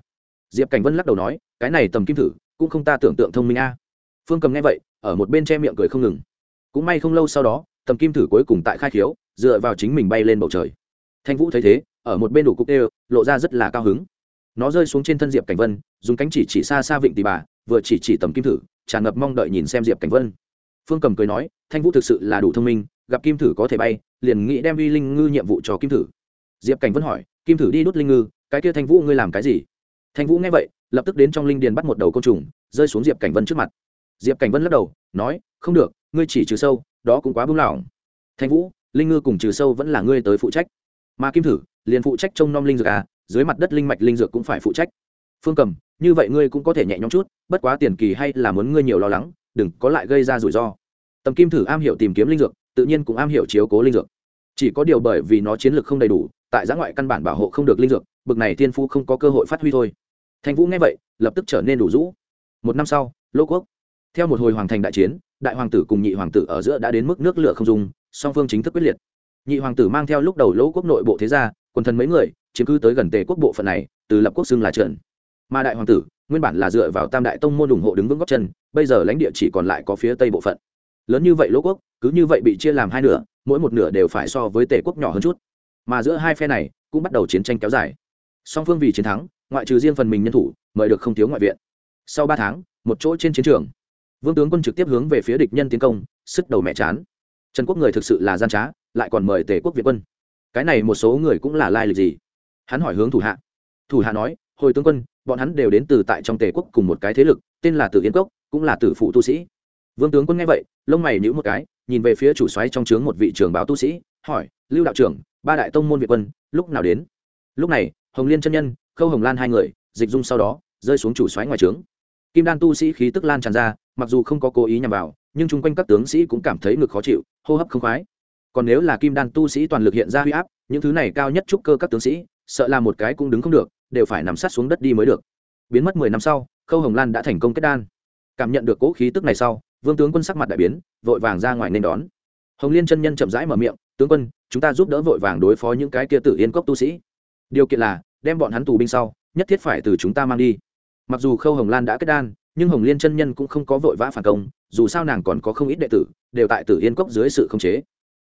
Diệp cảnh vân lắc đầu nói, cái này tầm kim thử, cũng không ta tưởng tượng thông minh a. Phương cầm nghe vậy, ở một bên che miệng cười không ngừng. Cũng may không lâu sau đó, tầm kim thử cuối cùng tại khai khiếu, dựa vào chính mình bay lên bầu trời. Thanh vũ thấy thế, ở một bên đủ cục đê lộ ra rất là cao hứng nó rơi xuống trên thân diệp cảnh vân, dùng cánh chỉ chỉ xa xa vịnh tì bà, vừa chỉ chỉ tầm kim thử, tràn ngập mong đợi nhìn xem diệp cảnh vân. Phương cầm cười nói, thanh vũ thực sự là đủ thông minh, gặp kim thử có thể bay, liền nghĩ đem uy linh ngư nhiệm vụ cho kim thử. Diệp cảnh vân hỏi, kim thử đi đốt linh ngư, cái kia thanh vũ ngươi làm cái gì? Thanh vũ nghe vậy, lập tức đến trong linh điền bắt một đầu côn trùng, rơi xuống diệp cảnh vân trước mặt. Diệp cảnh vân lắc đầu, nói, không được, ngươi chỉ trừ sâu, đó cũng quá bưng lỏng. Thanh vũ, linh ngư cùng trừ sâu vẫn là ngươi tới phụ trách. Mà kim thử, liền phụ trách trông nom linh dược à dưới mặt đất linh mạch linh dược cũng phải phụ trách. Phương cầm, như vậy ngươi cũng có thể nhẹ nhõm chút, bất quá tiền kỳ hay là muốn ngươi nhiều lo lắng, đừng có lại gây ra rủi ro. Tầm kim thử am hiểu tìm kiếm linh dược, tự nhiên cũng am hiểu chiếu cố linh dược. Chỉ có điều bởi vì nó chiến lược không đầy đủ, tại giã ngoại căn bản bảo hộ không được linh dược, bực này thiên phu không có cơ hội phát huy thôi. Thanh vũ nghe vậy, lập tức trở nên đủ rũ. Một năm sau, lô quốc. Theo một hồi hoàng thành đại chiến, đại hoàng tử cùng nhị hoàng tử ở giữa đã đến mức nước lửa không dùng song phương chính thức quyết liệt. Nhị hoàng tử mang theo lúc đầu lỗ quốc nội bộ thế gia quần thần mấy người, chiếm cứ tới gần tề quốc bộ phận này, từ lập quốc xưng là trần. Mà đại hoàng tử, nguyên bản là dựa vào tam đại tông môn ủng hộ đứng vững góc chân, bây giờ lãnh địa chỉ còn lại có phía tây bộ phận. Lớn như vậy lỗ quốc, cứ như vậy bị chia làm hai nửa, mỗi một nửa đều phải so với Tề quốc nhỏ hơn chút. Mà giữa hai phe này, cũng bắt đầu chiến tranh kéo dài. Song phương vì chiến thắng, ngoại trừ riêng phần mình nhân thủ, mời được không thiếu ngoại viện. Sau ba tháng, một chỗ trên chiến trường, vương tướng quân trực tiếp hướng về phía địch nhân tiến công, sức đầu mẹ chán. Trần quốc người thực sự là gian trá, lại còn mời tề quốc việt quân cái này một số người cũng là lai lịch gì? Hắn hỏi hướng thủ hạ. Thủ hạ nói, hồi tướng quân, bọn hắn đều đến từ tại trong tề quốc cùng một cái thế lực, tên là tử yên cốc, cũng là tử phụ tu sĩ. Vương tướng quân nghe vậy, lông mày nhíu một cái, nhìn về phía chủ xoáy trong trướng một vị trường báo tu sĩ, hỏi, lưu đạo trưởng, ba đại tông môn việt quân, lúc nào đến? Lúc này, hồng liên chân nhân, khâu hồng lan hai người, dịch dung sau đó, rơi xuống chủ xoáy ngoài trướng kim đan tu sĩ khí tức lan tràn ra, mặc dù không có cố ý nhằm vào, nhưng chung quanh các tướng sĩ cũng cảm thấy ngực khó chịu, hô hấp không khoái còn nếu là kim đan tu sĩ toàn lực hiện ra huy áp, những thứ này cao nhất trúc cơ các tướng sĩ, sợ là một cái cũng đứng không được, đều phải nằm sát xuống đất đi mới được. Biến mất mười năm sau, khâu hồng lan đã thành công kết đan. Cảm nhận được cỗ khí tức này sau, vương tướng quân sắc mặt đại biến, vội vàng ra ngoài nên đón. Hồng liên chân nhân chậm rãi mở miệng, tướng quân, chúng ta giúp đỡ vội vàng đối phó những cái kia tử yên cốc tu sĩ. Điều kiện là, đem bọn hắn tù binh sau, nhất thiết phải từ chúng ta mang đi. Mặc dù khâu hồng lan đã kết đan, nhưng hồng liên chân nhân cũng không có vội vã phản công, dù sao nàng còn có không ít đệ tử, đều tại tử yên cốc dưới sự khống chế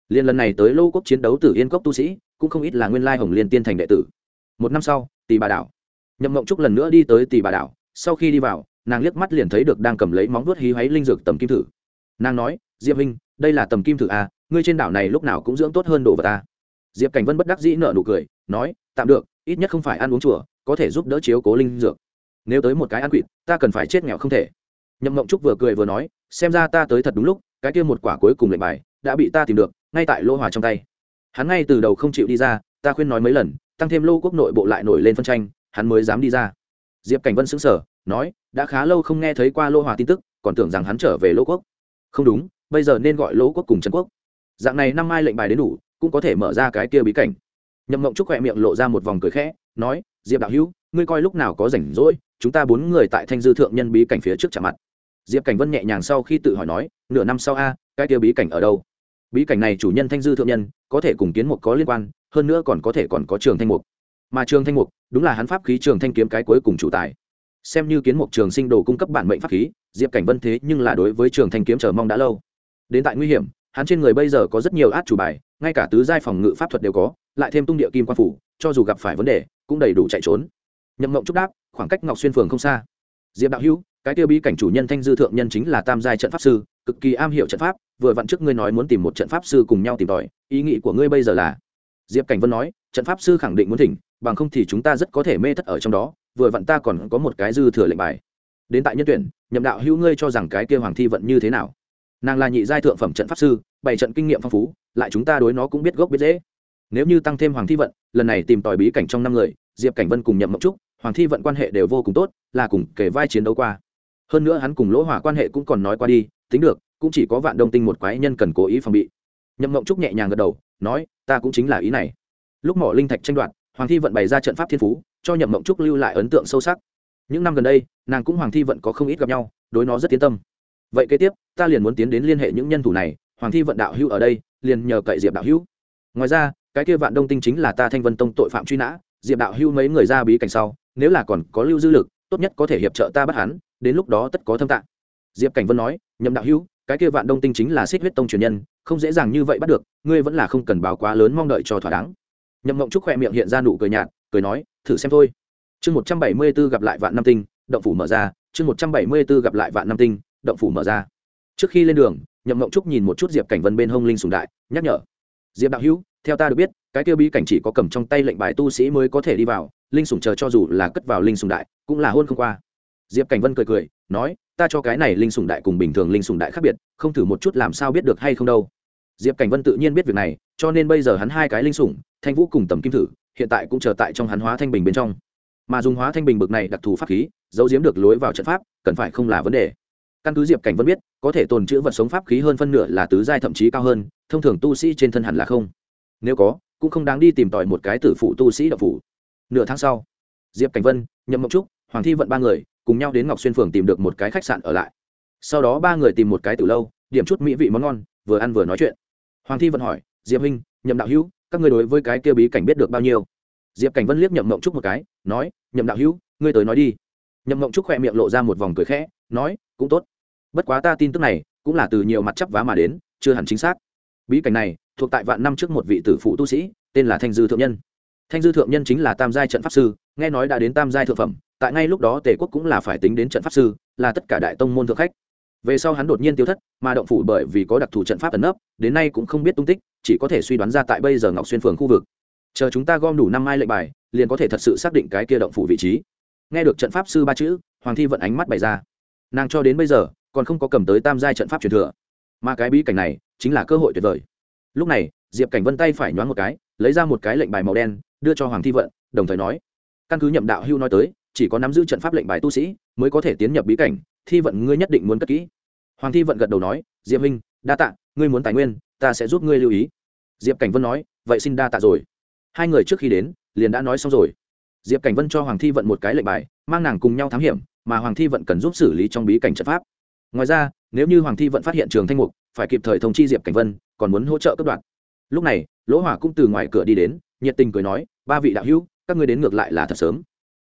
liên lần này tới lô quốc chiến đấu tử yên cốc tu sĩ cũng không ít là nguyên lai hồng liên tiên thành đệ tử. Một năm sau tỷ bà đảo. Nhậm mộng trúc lần nữa đi tới tỷ bà đảo. Sau khi đi vào nàng liếc mắt liền thấy được đang cầm lấy móng vuốt hí hoáy linh dược tầm kim thử. Nàng nói diệp huynh đây là tầm kim thử à, ngươi trên đảo này lúc nào cũng dưỡng tốt hơn đồ vật ta diệp cảnh vân bất đắc dĩ nở nụ cười nói tạm được ít nhất không phải ăn uống chùa có thể giúp đỡ chiếu cố linh dược. Nếu tới một cái ăn quỵt ta cần phải chết nghèo không thể. Nhậm mộng trúc vừa cười vừa nói xem ra ta tới thật đúng lúc cái kia một quả cuối cùng lệnh bài đã bị ta tìm được ngay tại lô hòa trong tay. Hắn ngay từ đầu không chịu đi ra, ta khuyên nói mấy lần, tăng thêm lô quốc nội bộ lại nổi lên phân tranh, hắn mới dám đi ra. Diệp cảnh vân xứng sở nói, đã khá lâu không nghe thấy qua lô hòa tin tức, còn tưởng rằng hắn trở về lô quốc. Không đúng, bây giờ nên gọi lô quốc cùng trần quốc. Dạng này năm mai lệnh bài đến đủ, cũng có thể mở ra cái kia bí cảnh. Nhậm mộng trúc khỏe miệng lộ ra một vòng cười khẽ, nói, diệp đạo hữu, ngươi coi lúc nào có rảnh rỗi, chúng ta bốn người tại thanh dư thượng nhân bí cảnh phía trước trả mặt. Diệp cảnh vân nhẹ nhàng sau khi tự hỏi nói, nửa năm sau a, cái kia bí cảnh ở đâu? Bí cảnh này chủ nhân thanh dư thượng nhân, có thể cùng kiến mục có liên quan, hơn nữa còn có thể còn có trường thanh mục. Mà trường thanh mục, đúng là hắn pháp khí trường thanh kiếm cái cuối cùng chủ tài. Xem như kiến mục trường sinh đồ cung cấp bản mệnh pháp khí, diệp cảnh vân thế nhưng là đối với trường thanh kiếm chờ mong đã lâu. Đến tại nguy hiểm, hắn trên người bây giờ có rất nhiều át chủ bài, ngay cả tứ giai phòng ngự pháp thuật đều có, lại thêm tung địa kim quan phủ, cho dù gặp phải vấn đề, cũng đầy đủ chạy trốn. Nhậm mộng trúc đáp, khoảng cách ngọc xuyên phường không xa. Diệp đạo hữu, cái tiêu bí cảnh chủ nhân thanh dư thượng nhân chính là tam giai trận pháp sư, cực kỳ am hiểu trận pháp vừa vặn trước ngươi nói muốn tìm một trận pháp sư cùng nhau tìm tòi, ý nghĩ của ngươi bây giờ là? Diệp cảnh vân nói, trận pháp sư khẳng định muốn thỉnh, bằng không thì chúng ta rất có thể mê thất ở trong đó, vừa vặn ta còn có một cái dư thừa lệnh bài. Đến tại nhân tuyển, nhậm đạo hữu ngươi cho rằng cái kia hoàng thi vận như thế nào? Nàng là nhị giai thượng phẩm trận pháp sư bảy trận kinh nghiệm phong phú, lại chúng ta đối nó cũng biết gốc biết dễ nếu như tăng thêm hoàng thi vận, lần này tìm tòi bí cảnh trong năm người, diệp cảnh vân cùng nhậm mộng trúc, hoàng thi vận quan hệ đều vô cùng tốt, là cùng kể vai chiến đấu qua. Hơn nữa hắn cùng lỗ hỏa quan hệ cũng còn nói qua đi, tính được cũng chỉ có vạn đông tinh một quái nhân cần cố ý phòng bị. Nhậm mộng trúc nhẹ nhàng gật đầu, nói, ta cũng chính là ý này. Lúc mỏ linh thạch tranh đoạt, hoàng thi vận bày ra trận pháp thiên phú, cho nhậm mộng trúc lưu lại ấn tượng sâu sắc. Những năm gần đây, nàng cũng hoàng thi vận có không ít gặp nhau, đối nó rất tiến tâm. Vậy kế tiếp, ta liền muốn tiến đến liên hệ những nhân thủ này, hoàng thi vận đạo hữu ở đây, liền nhờ cậy diệp đạo hữu. Ngoài ra, cái kia vạn đông tinh chính là ta thanh vân tông tội phạm truy nã, diệp đạo hữu mấy người ra bí cảnh sau, nếu là còn có lưu dư lực, tốt nhất có thể hiệp trợ ta bắt hắn, đến lúc đó tất có thâm tạng. Diệp cảnh vân nói, nhậm đạo hữu cái kia vạn đông tinh chính là xích huyết tông truyền nhân, không dễ dàng như vậy bắt được, ngươi vẫn là không cần báo quá lớn mong đợi cho thỏa đáng. Nhậm mộng trúc khoe miệng hiện ra nụ cười nhạt, cười nói, thử xem thôi. Chương một trăm bảy mươi b ố gặp lại vạn năm tinh, động phủ mở ra. Chương một trăm bảy mươi b ố gặp lại vạn năm tinh, động phủ mở ra. Trước khi lên đường, nhậm mộng trúc nhìn một chút diệp cảnh vân bên hông linh sùng đại, nhắc nhở. Diệp đạo hữu, theo ta được biết, cái kia bí cảnh chỉ có cầm trong tay lệnh bài tu sĩ mới có thể đi vào, linh sùng chờ cho dù là cất vào linh sùng đại, cũng là hôn không qua. Diệp cảnh vân cười cười nói, ta cho cái này linh sùng đại cùng bình thường linh sùng đại khác biệt, không thử một chút làm sao biết được hay không đâu. Diệp cảnh vân tự nhiên biết việc này, cho nên bây giờ hắn hai cái linh sủng, thanh vũ cùng tầm kim thử, hiện tại cũng chờ tại trong hắn hóa thanh bình bên trong. Mà dùng hóa thanh bình bực này đặc thù pháp khí, giấu giếm được lối vào trận pháp, cần phải không là vấn đề. Căn cứ diệp cảnh vân biết, có thể tồn chữ vật sống pháp khí hơn phân nửa là tứ giai thậm chí cao hơn, thông thường tu sĩ trên thân hẳn là không. Nếu có, cũng không đáng đi tìm tòi một cái tử phụ tu sĩ đậu phụ nửa tháng sau, diệp cảnh vân, nhậm mộng trúc, hoàng thi vận ba người cùng nhau đến ngọc xuyên phường tìm được một cái khách sạn ở lại. Sau đó ba người tìm một cái từ lâu, điểm chút mỹ vị món ngon, vừa ăn vừa nói chuyện. Hoàng thi vẫn hỏi, diệp huynh, nhậm đạo hữu, các người đối với cái kia bí cảnh biết được bao nhiêu? Diệp cảnh vân liếc nhậm mộng trúc một cái, nói, nhậm đạo hữu, ngươi tới nói đi. Nhậm mộng trúc khỏe miệng lộ ra một vòng cười khẽ, nói, cũng tốt. Bất quá ta tin tức này cũng là từ nhiều mặt chấp vá mà đến, chưa hẳn chính xác. Bí cảnh này thuộc tại vạn năm trước một vị tử phụ tu sĩ, tên là thanh dư thượng nhân. Thanh dư thượng nhân chính là tam giai trận pháp sư, nghe nói đã đến tam giai thượng phẩm tại ngay lúc đó tề quốc cũng là phải tính đến trận pháp sư, là tất cả đại tông môn thượng khách. Về sau hắn đột nhiên tiêu thất, mà động phủ bởi vì có đặc thù trận pháp ẩn nấp, đến nay cũng không biết tung tích, chỉ có thể suy đoán ra tại bây giờ ngọc xuyên phường khu vực. Chờ chúng ta gom đủ năm mai lệnh bài, liền có thể thật sự xác định cái kia động phủ vị trí. Nghe được trận pháp sư ba chữ, hoàng thi vận ánh mắt bày ra. Nàng cho đến bây giờ, còn không có cầm tới tam giai trận pháp truyền thừa. Mà cái bí cảnh này, chính là cơ hội tuyệt vời. Lúc này, diệp cảnh vân tay phải nhoáng một cái, lấy ra một cái lệnh bài màu đen, đưa cho hoàng thi vận, đồng thời nói. Căn cứ nhậm đạo hưu nói tới chỉ có nắm giữ trận pháp lệnh bài tu sĩ mới có thể tiến nhập bí cảnh, thi vận ngươi nhất định muốn cất kỹ. Hoàng thi vận gật đầu nói, diệp minh đa tạ, ngươi muốn tài nguyên, ta sẽ giúp ngươi lưu ý. Diệp cảnh vân nói, vậy xin đa tạ rồi. Hai người trước khi đến, liền đã nói xong rồi. Diệp cảnh vân cho hoàng thi vận một cái lệnh bài, mang nàng cùng nhau thám hiểm, mà hoàng thi vận cần giúp xử lý trong bí cảnh trận pháp. Ngoài ra, nếu như hoàng thi vận phát hiện trường thanh mục, phải kịp thời thông chi diệp cảnh vân, còn muốn hỗ trợ cấp đoạn lúc này, lỗ hỏa cũng từ ngoài cửa đi đến, nhiệt tình cười nói, ba vị đạo hữu, các ngươi đến ngược lại là thật sớm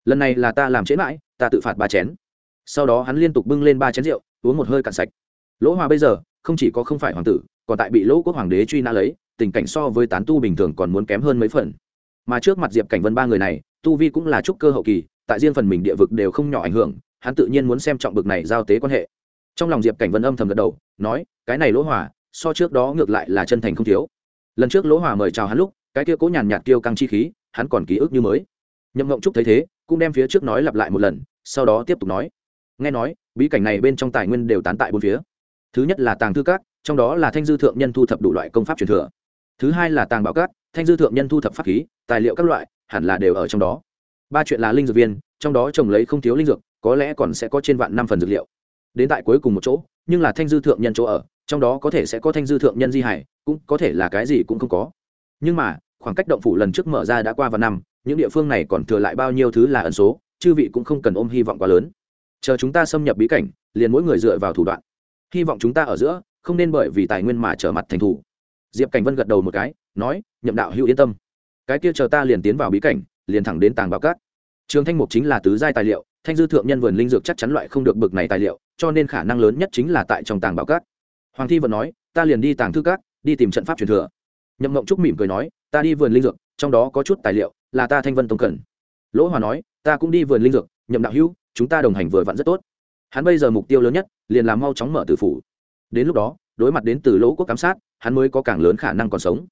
lần này là ta làm chế mãi, ta tự phạt ba chén. Sau đó hắn liên tục bưng lên ba chén rượu, uống một hơi cạn sạch. Lỗ hòa bây giờ, không chỉ có không phải hoàng tử, còn tại bị lỗ quốc hoàng đế truy nã lấy, tình cảnh so với tán tu bình thường còn muốn kém hơn mấy phần. Mà trước mặt diệp cảnh vân ba người này, tu vi cũng là trúc cơ hậu kỳ, tại riêng phần mình địa vực đều không nhỏ ảnh hưởng, hắn tự nhiên muốn xem trọng bực này giao tế quan hệ. Trong lòng diệp cảnh vân âm thầm gật đầu, nói, cái này lỗ hòa, so trước đó ngược lại là chân thành không thiếu. Lần trước lỗ hòa mời chào hắn lúc, cái kia cố nhàn nhạt kêu căng chi khí, hắn còn ký ức như mới. Nhậm ngộng trúc thấy thế cũng đem phía trước nói lặp lại một lần, sau đó tiếp tục nói. Nghe nói, bí cảnh này bên trong tài nguyên đều tán tại bốn phía. Thứ nhất là tàng thư cát trong đó là thanh dư thượng nhân thu thập đủ loại công pháp truyền thừa. Thứ hai là tàng bảo cát thanh dư thượng nhân thu thập pháp khí, tài liệu các loại, hẳn là đều ở trong đó. Ba chuyện là linh dược viên, trong đó trồng lấy không thiếu linh dược, có lẽ còn sẽ có trên vạn năm phần dược liệu. Đến tại cuối cùng một chỗ, nhưng là thanh dư thượng nhân chỗ ở, trong đó có thể sẽ có thanh dư thượng nhân di hải, cũng có thể là cái gì cũng không có. Nhưng mà, khoảng cách động phủ lần trước mở ra đã qua vài năm những địa phương này còn thừa lại bao nhiêu thứ là ẩn số, chư vị cũng không cần ôm hy vọng quá lớn. Chờ chúng ta xâm nhập bí cảnh, liền mỗi người dựa vào thủ đoạn. Hy vọng chúng ta ở giữa, không nên bởi vì tài nguyên mà trở mặt thành thủ. Diệp cảnh vân gật đầu một cái, nói, nhậm đạo hữu yên tâm. Cái kia chờ ta liền tiến vào bí cảnh, liền thẳng đến tàng bảo cát. Trường thanh mục chính là tứ giai tài liệu, thanh dư thượng nhân vườn linh dược chắc chắn loại không được bực này tài liệu, cho nên khả năng lớn nhất chính là tại trong tàng bảo cát. Hoàng thi vẫn nói, ta liền đi tàng thư cát, đi tìm trận pháp truyền thừa. Nhậm mộng trúc mỉm cười nói, ta đi vườn linh dược trong đó có chút tài liệu là ta thanh vân tông cần. Lỗ hòa nói, ta cũng đi vườn linh dược, nhậm đạo hữu, chúng ta đồng hành vừa vặn rất tốt. Hắn bây giờ mục tiêu lớn nhất, liền là mau chóng mở tử phủ. Đến lúc đó, đối mặt đến từ lỗ quốc giám sát, hắn mới có càng lớn khả năng còn sống.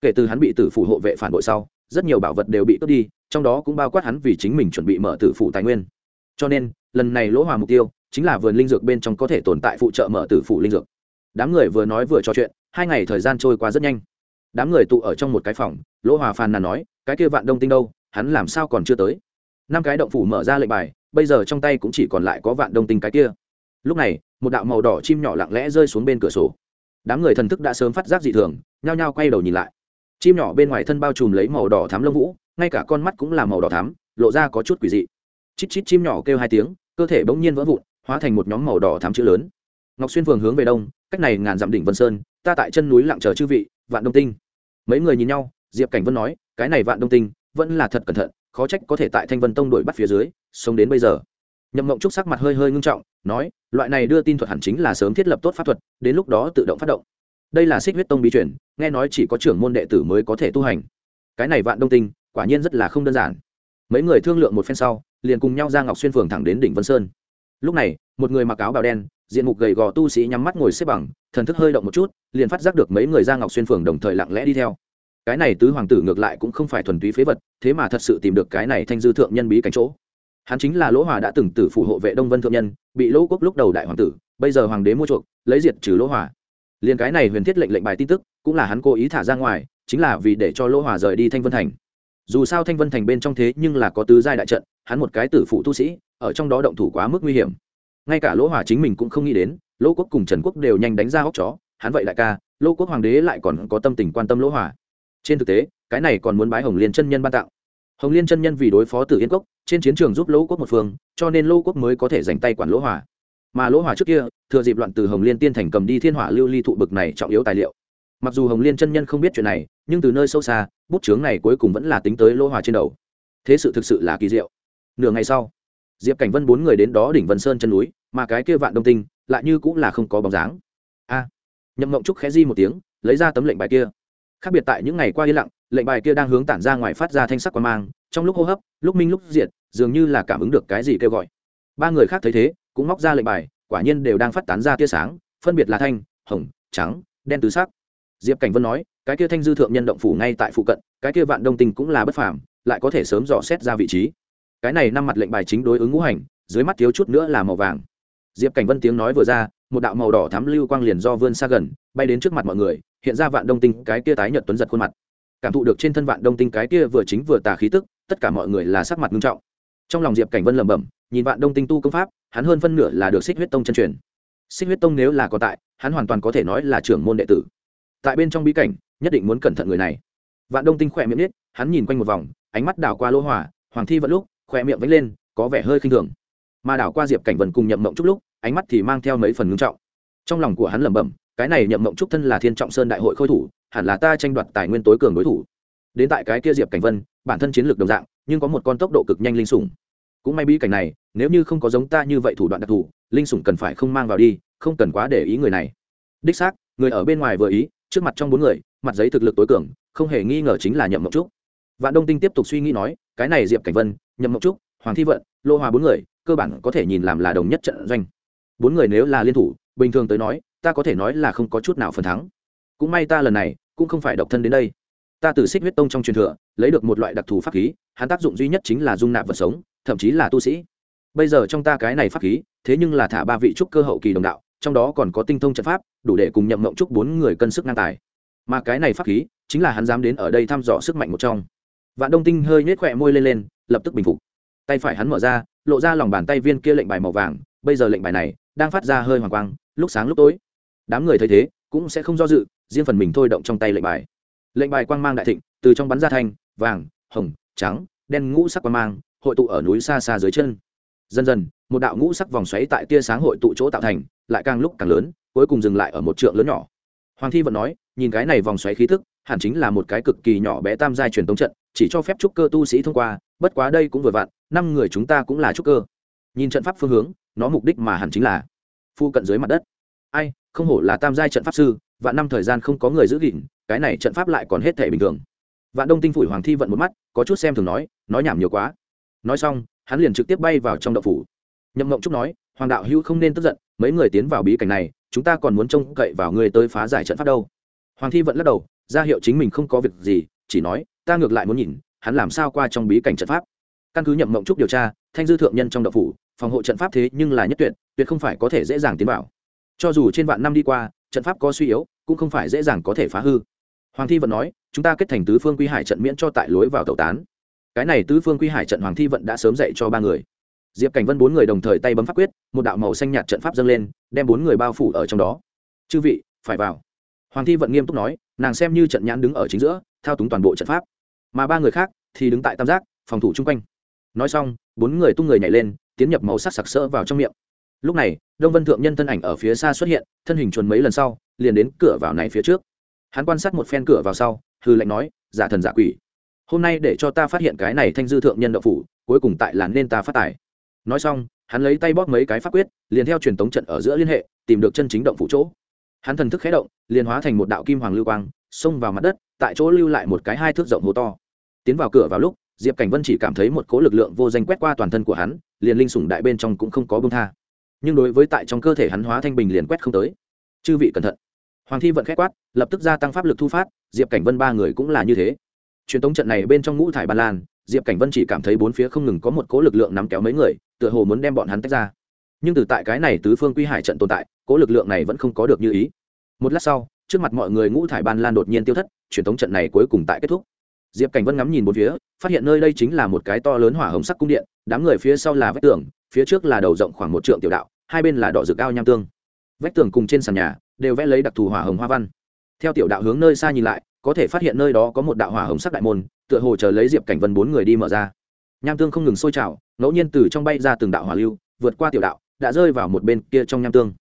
Kể từ hắn bị tử phủ hộ vệ phản bội sau, rất nhiều bảo vật đều bị cướp đi, trong đó cũng bao quát hắn vì chính mình chuẩn bị mở tử phủ tài nguyên. Cho nên, lần này lỗ hòa mục tiêu chính là vườn linh dược bên trong có thể tồn tại phụ trợ mở tử phủ linh dược. Đám người vừa nói vừa trò chuyện, hai ngày thời gian trôi qua rất nhanh đám người tụ ở trong một cái phòng, lỗ hòa phàn nàn nói, cái kia vạn đông tinh đâu? Hắn làm sao còn chưa tới? Năm cái động phủ mở ra lệnh bài, bây giờ trong tay cũng chỉ còn lại có vạn đông tinh cái kia. Lúc này, một đạo màu đỏ chim nhỏ lặng lẽ rơi xuống bên cửa sổ. Đám người thần thức đã sớm phát giác dị thường, nhao nhao quay đầu nhìn lại. Chim nhỏ bên ngoài thân bao trùm lấy màu đỏ thám lông vũ, ngay cả con mắt cũng là màu đỏ thám lộ ra có chút quỷ dị. Chít chít chim nhỏ kêu hai tiếng, cơ thể bỗng nhiên vỡ vụn, hóa thành một nhóm màu đỏ thám chữ lớn. Ngọc xuyên phường hướng về đông, cách này ngàn dặm đỉnh vân sơn ta tại chân núi lặng chờ chư vị, vạn đông tinh. Mấy người nhìn nhau, diệp cảnh vân nói, cái này vạn đông tinh, vẫn là thật cẩn thận, khó trách có thể tại thanh vân tông đuổi bắt phía dưới, sống đến bây giờ. Nhậm mộng trúc sắc mặt hơi hơi ngưng trọng, nói, loại này đưa tin thuật hẳn chính là sớm thiết lập tốt pháp thuật, đến lúc đó tự động phát động. Đây là xích huyết tông bí chuyển nghe nói chỉ có trưởng môn đệ tử mới có thể tu hành. Cái này vạn đông tinh, quả nhiên rất là không đơn giản. Mấy người thương lượng một phen sau, liền cùng nhau ra ngọc xuyên phường thẳng đến đỉnh vân sơn lúc này, một người mặc áo bào đen, diện mục gầy gò tu sĩ nhắm mắt ngồi xếp bằng, thần thức hơi động một chút, liền phát giác được mấy người ra ngọc xuyên phường đồng thời lặng lẽ đi theo. Cái này tứ hoàng tử ngược lại cũng không phải thuần túy phế vật, thế mà thật sự tìm được cái này thanh dư thượng nhân bí cảnh chỗ. Hắn chính là lỗ hòa đã từng tử phủ hộ vệ đông vân thượng nhân, bị lỗ quốc lúc đầu đại hoàng tử, bây giờ hoàng đế mua chuộc, lấy diệt trừ lỗ hòa. Liền cái này huyền thiết lệnh lệnh bài tin tức, cũng là hắn cố ý thả ra ngoài, chính là vì để cho lỗ hòa rời đi thanh vân thành dù sao thanh vân thành bên trong thế nhưng là có tứ giai đại trận, hắn một cái tử phụ tu sĩ, ở trong đó động thủ quá mức nguy hiểm. Ngay cả lỗ hòa chính mình cũng không nghĩ đến, lỗ quốc cùng trần quốc đều nhanh đánh ra hóc chó, hắn vậy đại ca, lỗ quốc hoàng đế lại còn có tâm tình quan tâm lỗ hòa trên thực tế, cái này còn muốn bái hồng liên chân nhân ban tặng. Hồng liên chân nhân vì đối phó tử yên cốc, trên chiến trường giúp lỗ quốc một phương, cho nên lỗ quốc mới có thể dành tay quản lỗ hòa mà lỗ hòa trước kia, thừa dịp loạn từ hồng liên tiên thành cầm đi thiên hỏa lưu ly thụ bực này trọng yếu tài liệu. Mặc dù hồng liên chân nhân không biết chuyện này, nhưng từ nơi sâu xa bút chướng này cuối cùng vẫn là tính tới lỗ hòa trên đầu. Thế sự thực sự là kỳ diệu. Nửa ngày sau, diệp cảnh vân bốn người đến đó đỉnh vân sơn chân núi, mà cái kia vạn đông tinh lại như cũng là không có bóng dáng. A! Nhậm mộng trúc khẽ di một tiếng, lấy ra tấm lệnh bài kia. Khác biệt tại những ngày qua yên lặng, lệnh bài kia đang hướng tản ra ngoài phát ra thanh sắc quan mang, trong lúc hô hấp, lúc minh lúc diệt, dường như là cảm ứng được cái gì kêu gọi. Ba người khác thấy thế, cũng móc ra lệnh bài, quả nhiên đều đang phát tán ra tia sáng, phân biệt là thanh, hồng, trắng, đen tứ sắc. Diệp cảnh vân nói cái kia thanh dư thượng nhân động phủ ngay tại phụ cận, cái kia vạn đông tinh cũng là bất phàm, lại có thể sớm dò xét ra vị trí. Cái này năm mặt lệnh bài chính đối ứng ngũ hành, dưới mắt thiếu chút nữa là màu vàng. Diệp cảnh vân tiếng nói vừa ra, một đạo màu đỏ thám lưu quang liền do vươn xa gần, bay đến trước mặt mọi người, hiện ra vạn đông tinh cái kia tái nhợt tuấn giật khuôn mặt. Cảm thụ được trên thân vạn đông tinh cái kia vừa chính vừa tà khí tức, tất cả mọi người là sắc mặt nghiêm trọng. Trong lòng diệp cảnh vân lẩm bẩm, nhìn vạn đông tinh tu công pháp, hắn hơn phân nửa là được xích huyết tông chân truyền. Xích huyết tông nếu là có tại, hắn hoàn toàn có thể nói là trưởng môn đệ tử. Tại bên trong bí cảnh nhất định muốn cẩn thận người này. Vạn đông tinh khỏe miệng nết hắn nhìn quanh một vòng, ánh mắt đảo qua lỗ hỏa, hoàng thi vẫn lúc, khỏe miệng vẫy lên, có vẻ hơi khinh thường. Mà đảo qua diệp cảnh vần cùng nhậm mộng chút lúc, ánh mắt thì mang theo mấy phần ngưng trọng. Trong lòng của hắn lẩm bẩm, cái này nhậm mộng trúc thân là thiên trọng sơn đại hội khôi thủ, hẳn là ta tranh đoạt tài nguyên tối cường đối thủ. Đến tại cái kia diệp cảnh vân, bản thân chiến lược đồng dạng, nhưng có một con tốc độ cực nhanh linh sủng. Cũng may bí cảnh này, nếu như không có giống ta như vậy thủ đoạn đặc thù, linh sủng cần phải không mang vào đi, không cần quá để ý người này. Đích xác, người ở bên ngoài vừa ý, trước mặt trong bốn người mặt giấy thực lực tối cường, không hề nghi ngờ chính là nhậm mộng trúc. Vạn đông tinh tiếp tục suy nghĩ nói, cái này diệp cảnh vân, nhậm mộng trúc, hoàng thi vận, lô hòa bốn người, cơ bản có thể nhìn làm là đồng nhất trận doanh. Bốn người nếu là liên thủ, bình thường tới nói, ta có thể nói là không có chút nào phần thắng. Cũng may ta lần này, cũng không phải độc thân đến đây. Ta từ xích huyết tông trong truyền thừa, lấy được một loại đặc thù pháp khí, hắn tác dụng duy nhất chính là dung nạp vật sống, thậm chí là tu sĩ. Bây giờ trong ta cái này pháp khí, thế nhưng là thả ba vị trúc cơ hậu kỳ đồng đạo, trong đó còn có tinh thông trận pháp, đủ để cùng nhậm mộng trúc bốn người cân sức ngang tài mà cái này pháp khí chính là hắn dám đến ở đây thăm dò sức mạnh một trong. Vạn đông tinh hơi nhếch khỏe môi lên lên, lập tức bình phục. Tay phải hắn mở ra, lộ ra lòng bàn tay viên kia lệnh bài màu vàng, bây giờ lệnh bài này đang phát ra hơi hoàng quang, lúc sáng lúc tối. Đám người thấy thế, cũng sẽ không do dự, riêng phần mình thôi động trong tay lệnh bài. Lệnh bài quang mang đại thịnh, từ trong bắn ra thanh, vàng, hồng, trắng, đen ngũ sắc quang mang, hội tụ ở núi xa xa dưới chân. Dần dần, một đạo ngũ sắc vòng xoáy tại tia sáng hội tụ chỗ tạo thành, lại càng lúc càng lớn, cuối cùng dừng lại ở một trượng lớn nhỏ. Hoàng thi vẫn nói nhìn cái này vòng xoáy khí thức hẳn chính là một cái cực kỳ nhỏ bé tam giai truyền tống trận, chỉ cho phép trúc cơ tu sĩ thông qua, bất quá đây cũng vừa vặn, năm người chúng ta cũng là trúc cơ. Nhìn trận pháp phương hướng, nó mục đích mà hẳn chính là phu cận dưới mặt đất. Ai, không hổ là tam giai trận pháp sư, vạn năm thời gian không có người giữ gìn, cái này trận pháp lại còn hết thể bình thường. Vạn đông tinh phủi hoàng thi vận một mắt, có chút xem thường nói nói nhảm nhiều quá. Nói xong, hắn liền trực tiếp bay vào trong đậu phủ. Nhậm mộng trúc nói, hoàng đạo hữu không nên tức giận, mấy người tiến vào bí cảnh này, chúng ta còn muốn trông cậy vào người tới phá giải trận pháp đâu hoàng thi vận lắc đầu, ra hiệu chính mình không có việc gì, chỉ nói, ta ngược lại muốn nhìn, hắn làm sao qua trong bí cảnh trận pháp. Căn cứ nhậm mộng trúc điều tra, thanh dư thượng nhân trong đậu phủ, phòng hộ trận pháp thế nhưng là nhất tuyệt tuyệt không phải có thể dễ dàng tiến vào. Cho dù trên vạn năm đi qua, trận pháp có suy yếu, cũng không phải dễ dàng có thể phá hư. Hoàng thi vận nói, chúng ta kết thành tứ phương quy hải trận miễn cho tại lối vào tẩu tán. Cái này tứ phương quy hải trận hoàng thi vận đã sớm dạy cho ba người. Diệp cảnh vân bốn người đồng thời tay bấm pháp quyết, một đạo màu xanh nhạt trận pháp dâng lên, đem bốn người bao phủ ở trong đó. Chư vị, phải vào hoàng thi vận nghiêm túc nói, nàng xem như trận nhãn đứng ở chính giữa, thao túng toàn bộ trận pháp. Mà ba người khác thì đứng tại tam giác, phòng thủ chung quanh. Nói xong, bốn người tung người nhảy lên, tiến nhập màu sắc sặc sỡ vào trong miệng. Lúc này, đông vân thượng nhân thân ảnh ở phía xa xuất hiện, thân hình chuồn mấy lần sau, liền đến cửa vào này phía trước. Hắn quan sát một phen cửa vào sau hư lệnh nói, giả thần giả quỷ, hôm nay để cho ta phát hiện cái này thanh dư thượng nhân đậu phủ, cuối cùng tại là nên ta phát tài. Nói xong, hắn lấy tay bóp mấy cái pháp quyết, liền theo truyền tống trận ở giữa liên hệ, tìm được chân chính động phủ chỗ hắn thần thức khé động, liền hóa thành một đạo kim hoàng lưu quang, xông vào mặt đất, tại chỗ lưu lại một cái hai thước rộng hố to. Tiến vào cửa vào lúc, diệp cảnh vân chỉ cảm thấy một cố lực lượng vô danh quét qua toàn thân của hắn, liền linh sủng đại bên trong cũng không có bông tha. Nhưng đối với tại trong cơ thể hắn hóa thanh bình liền quét không tới. Chư vị cẩn thận. Hoàng thi vận khét quát, lập tức gia tăng pháp lực thu phát, diệp cảnh vân ba người cũng là như thế. Truyền thống trận này bên trong ngũ thải ba lan, diệp cảnh vân chỉ cảm thấy bốn phía không ngừng có một cố lực lượng nắm kéo mấy người, tựa hồ muốn đem bọn hắn tách ra. Nhưng từ tại cái này tứ phương quy hải trận tồn tại cố lực lượng này vẫn không có được như ý. Một lát sau, trước mặt mọi người ngũ thải ban lan đột nhiên tiêu thất, truyền tống trận này cuối cùng tại kết thúc. Diệp cảnh vân ngắm nhìn bốn phía, phát hiện nơi đây chính là một cái to lớn hỏa hồng sắc cung điện, đám người phía sau là vách tường, phía trước là đầu rộng khoảng một trượng tiểu đạo, hai bên là đỏ rực ao nham tương. Vách tường cùng trên sàn nhà đều vẽ lấy đặc thù hỏa hồng hoa văn. Theo tiểu đạo hướng nơi xa nhìn lại, có thể phát hiện nơi đó có một đạo hỏa hồng sắc đại môn, tựa hồ chờ lấy diệp cảnh vân bốn người đi mở ra. Nham tương không ngừng sôi trào, ngẫu nhiên từ trong bay ra từng đạo hỏa lưu, vượt qua tiểu đạo, đã rơi vào một bên kia trong nham tương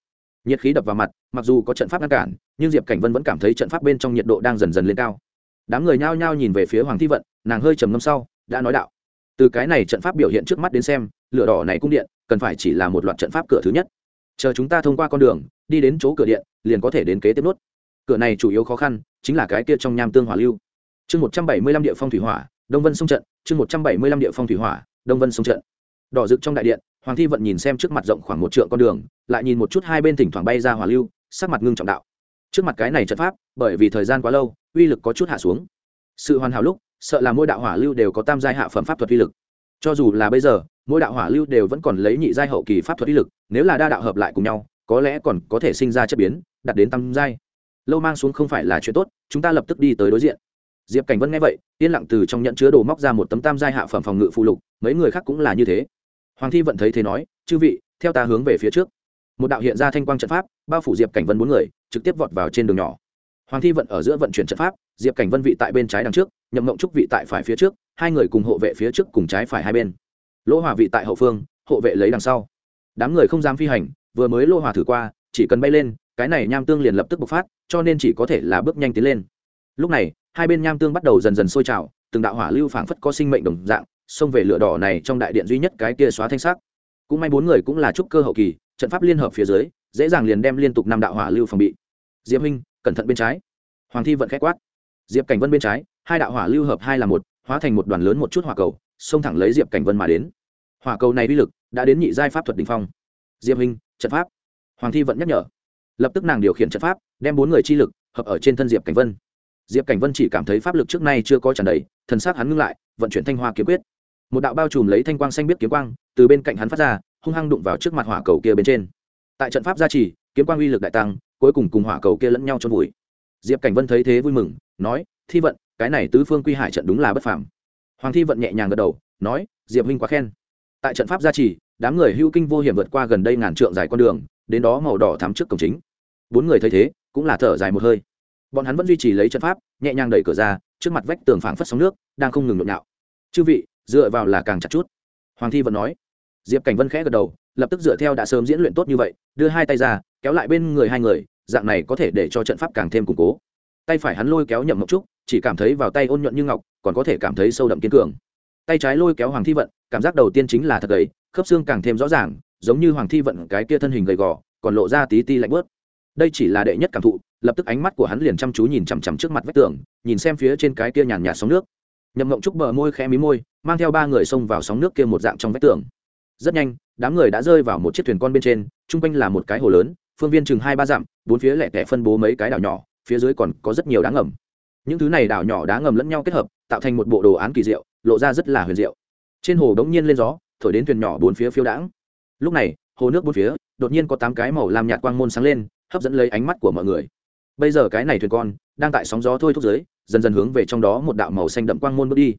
nhiệt khí đập vào mặt, mặc dù có trận pháp ngăn cản, nhưng diệp cảnh vân vẫn cảm thấy trận pháp bên trong nhiệt độ đang dần dần lên cao. Đám người nhao nhao nhìn về phía hoàng thi vận, nàng hơi trầm ngâm sau, đã nói đạo từ cái này trận pháp biểu hiện trước mắt đến xem, lửa đỏ này cung điện cần phải chỉ là một loạt trận pháp cửa thứ nhất. Chờ chúng ta thông qua con đường, đi đến chỗ cửa điện, liền có thể đến kế tiếp nốt. Cửa này chủ yếu khó khăn chính là cái kia trong nham tương hỏa lưu. Chương một trăm bảy mươi lăm địa phong thủy hỏa, đông vân sông trận. Chương một trăm bảy mươi lăm địa phong thủy hỏa, đông vân sông trận. Đỏ rực trong đại điện, hoàng thi vận nhìn xem trước mặt rộng khoảng một trượng con đường lại nhìn một chút hai bên thỉnh thoảng bay ra hỏa lưu, sắc mặt ngưng trọng đạo. Trước mặt cái này trận pháp, bởi vì thời gian quá lâu, uy lực có chút hạ xuống. Sự hoàn hảo lúc, sợ là mỗi đạo hỏa lưu đều có tam giai hạ phẩm pháp thuật uy lực. Cho dù là bây giờ, mỗi đạo hỏa lưu đều vẫn còn lấy nhị giai hậu kỳ pháp thuật uy lực, nếu là đa đạo hợp lại cùng nhau, có lẽ còn có thể sinh ra chất biến đặt đến tam giai. Lâu mang xuống không phải là chuyện tốt, chúng ta lập tức đi tới đối diện. Diệp cảnh vân nghe vậy, yên lặng từ trong nhận chứa đồ móc ra một tấm tam giai hạ phẩm phòng ngự phụ lục, mấy người khác cũng là như thế. Hoàng thi vận thấy thế nói, chư vị, theo ta hướng về phía trước một đạo hiện ra thanh quang trận pháp, bao phủ diệp cảnh vân bốn người, trực tiếp vọt vào trên đường nhỏ. Hoàng thi vận ở giữa vận chuyển trận pháp, diệp cảnh vân vị tại bên trái đằng trước, nhậm mộng trúc vị tại phải phía trước, hai người cùng hộ vệ phía trước cùng trái phải hai bên. Lỗ hòa vị tại hậu phương, hộ vệ lấy đằng sau. Đám người không dám phi hành, vừa mới lô hòa thử qua, chỉ cần bay lên, cái này nham tương liền lập tức bộc phát, cho nên chỉ có thể là bước nhanh tiến lên. Lúc này, hai bên nham tương bắt đầu dần dần sôi trào, từng đạo hỏa lưu phảng phất có sinh mệnh đồng dạng, xông về lửa đỏ này trong đại điện duy nhất cái kia xóa thanh sắc. Cũng may bốn người cũng là trúc cơ hậu kỳ trận pháp liên hợp phía dưới, dễ dàng liền đem liên tục năm đạo hỏa lưu phòng bị. Diệp minh cẩn thận bên trái. Hoàng thi vận k h á quát. Diệp cảnh vân bên trái, hai đạo hỏa lưu hợp hai là một, hóa thành một đoàn lớn một chút hỏa cầu, xông thẳng lấy diệp cảnh vân mà đến. Hỏa cầu này uy lực đã đến nhị giai pháp thuật đ ỉ n h phong. Diệp minh trận pháp. Hoàng thi vận nhắc nhở. Lập tức nàng điều khiển trận pháp, đem bốn người chi lực hợp ở trên thân diệp cảnh vân. Diệp cảnh vân chỉ cảm thấy pháp lực trước nay chưa có tràn đầy, thần s á c hắn ngưng lại, vận chuyển thanh hoa kiếm quyết. Một đạo bao trùm lấy thanh quang xanh biết kiếm quang, từ bên cạnh hắn phát ra hung hăng đụng vào trước mặt hỏa cầu kia bên trên. Tại trận pháp gia trì, kiếm quang uy lực đại tăng, cuối cùng cùng hỏa cầu kia lẫn nhau trôn vùi. Diệp cảnh vân thấy thế vui mừng, nói, thi vận, cái này tứ phương quy hải trận đúng là bất phàm. Hoàng thi vận nhẹ nhàng gật đầu, nói, diệp huynh quá khen. Tại trận pháp gia trì, đám người hưu kinh vô hiểm vượt qua gần đây ngàn trượng dài con đường, đến đó màu đỏ thắm trước cổng chính. Bốn người thấy thế, cũng là thở dài một hơi. Bọn hắn vẫn duy trì lấy trận pháp, nhẹ nhàng đẩy cửa ra, trước mặt vách tường phảng phất sóng nước, đang không ngừng nhộn nhạo. Chư vị, dựa vào là càng chặt chút. Hoàng thi vận nói diệp cảnh vân khẽ gật đầu, lập tức dựa theo đã sớm diễn luyện tốt như vậy, đưa hai tay ra, kéo lại bên người hai người, dạng này có thể để cho trận pháp càng thêm củng cố. Tay phải hắn lôi kéo nhậm mộc trúc, chỉ cảm thấy vào tay ôn nhuận như ngọc, còn có thể cảm thấy sâu đậm kiên cường. Tay trái lôi kéo hoàng thi vận, cảm giác đầu tiên chính là thật gầy, khớp xương càng thêm rõ ràng, giống như hoàng thi vận cái kia thân hình gầy gò, còn lộ ra tí ti lạnh bớt đây chỉ là đệ nhất cảm thụ, lập tức ánh mắt của hắn liền chăm chú nhìn chằm chằm trước mặt vách tường, nhìn xem phía trên cái kia nhàn nhạt sóng nước. Nhậm mộng trúc bờ môi khẽ mí môi, mang theo ba người xông vào sóng nước kia một dạng trong vách tường rất nhanh, đám người đã rơi vào một chiếc thuyền con bên trên, chung quanh là một cái hồ lớn, phương viên chừng hai ba dặm, bốn phía lẻ tẻ phân bố mấy cái đảo nhỏ, phía dưới còn có rất nhiều đá ngầm. Những thứ này đảo nhỏ đá ngầm lẫn nhau kết hợp, tạo thành một bộ đồ án kỳ diệu, lộ ra rất là huyền diệu. Trên hồ đống nhiên lên gió, thổi đến thuyền nhỏ bốn phía phiêu đãng. Lúc này, hồ nước bốn phía, đột nhiên có tám cái màu làm nhạt quang môn sáng lên, hấp dẫn lấy ánh mắt của mọi người. Bây giờ cái này thuyền con, đang tại sóng gió thôi thúc dưới, dần dần hướng về trong đó một đạo màu xanh đậm quang môn bước đi.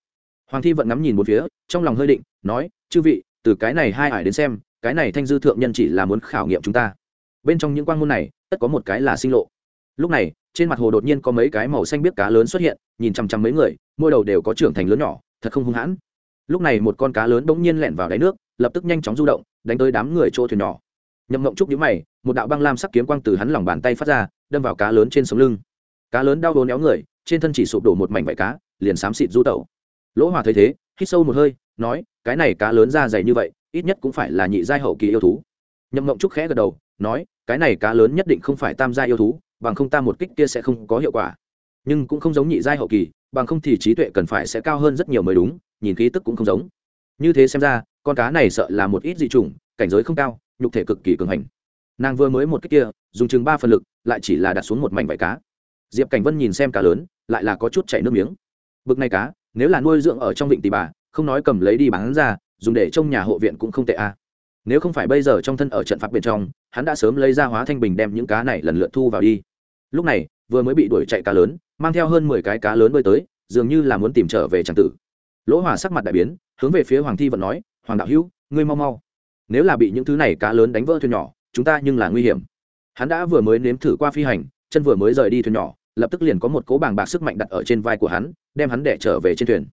Hoàng thi vẫn ngắm nhìn bốn phía, trong lòng hơi định, nói, chư vị từ cái này hai ải đến xem, cái này thanh dư thượng nhân chỉ là muốn khảo nghiệm chúng ta. Bên trong những quang môn này, tất có một cái là sinh lộ. Lúc này, trên mặt hồ đột nhiên có mấy cái màu xanh biết cá lớn xuất hiện, nhìn chằm chằm mấy người, mỗi đầu đều có trưởng thành lớn nhỏ, thật không hung hãn. Lúc này một con cá lớn bỗng nhiên lẹn vào đáy nước, lập tức nhanh chóng du động, đánh tới đám người chỗ thuyền nhỏ. Nhậm mộng trúc nhíu mày, một đạo băng lam sắc kiếm quang từ hắn lòng bàn tay phát ra, đâm vào cá lớn trên sống lưng. Cá lớn đau đố néo người, trên thân chỉ sụp đổ một mảnh vải cá, liền xám xịt du tẩu lỗ hòa thấy thế, hít sâu một hơi, nói, cái này cá lớn ra dày như vậy, ít nhất cũng phải là nhị giai hậu kỳ yêu thú. Nhậm mộng trúc khẽ gật đầu, nói, cái này cá lớn nhất định không phải tam gia yêu thú, bằng không ta một kích kia sẽ không có hiệu quả. Nhưng cũng không giống nhị giai hậu kỳ, bằng không thì trí tuệ cần phải sẽ cao hơn rất nhiều mới đúng, nhìn khí tức cũng không giống. Như thế xem ra, con cá này sợ là một ít dị chủng, cảnh giới không cao, nhục thể cực kỳ cường hành. Nàng vừa mới một kích kia, dùng chừng ba phần lực, lại chỉ là đặt xuống một mảnh vải cá. Diệp cảnh vân nhìn xem cá lớn, lại là có chút chảy nước miếng. Bực này cá nếu là nuôi dưỡng ở trong vịnh tỷ bà, không nói cầm lấy đi bán ra, dùng để trong nhà hộ viện cũng không tệ a nếu không phải bây giờ trong thân ở trận pháp bên trong, hắn đã sớm lấy ra hóa thanh bình đem những cá này lần lượt thu vào đi. Lúc này, vừa mới bị đuổi chạy cá lớn, mang theo hơn mười cái cá lớn bơi tới, dường như là muốn tìm trở về tràng tử. Lỗ hòa sắc mặt đại biến, hướng về phía hoàng thi vận nói, hoàng đạo hữu, ngươi mau mau. Nếu là bị những thứ này cá lớn đánh vỡ thuyền nhỏ, chúng ta nhưng là nguy hiểm. Hắn đã vừa mới nếm thử qua phi hành, chân vừa mới rời đi thuyền nhỏ lập tức liền có một cố bàng bạc sức mạnh đặt ở trên vai của hắn, đem hắn để trở về trên thuyền.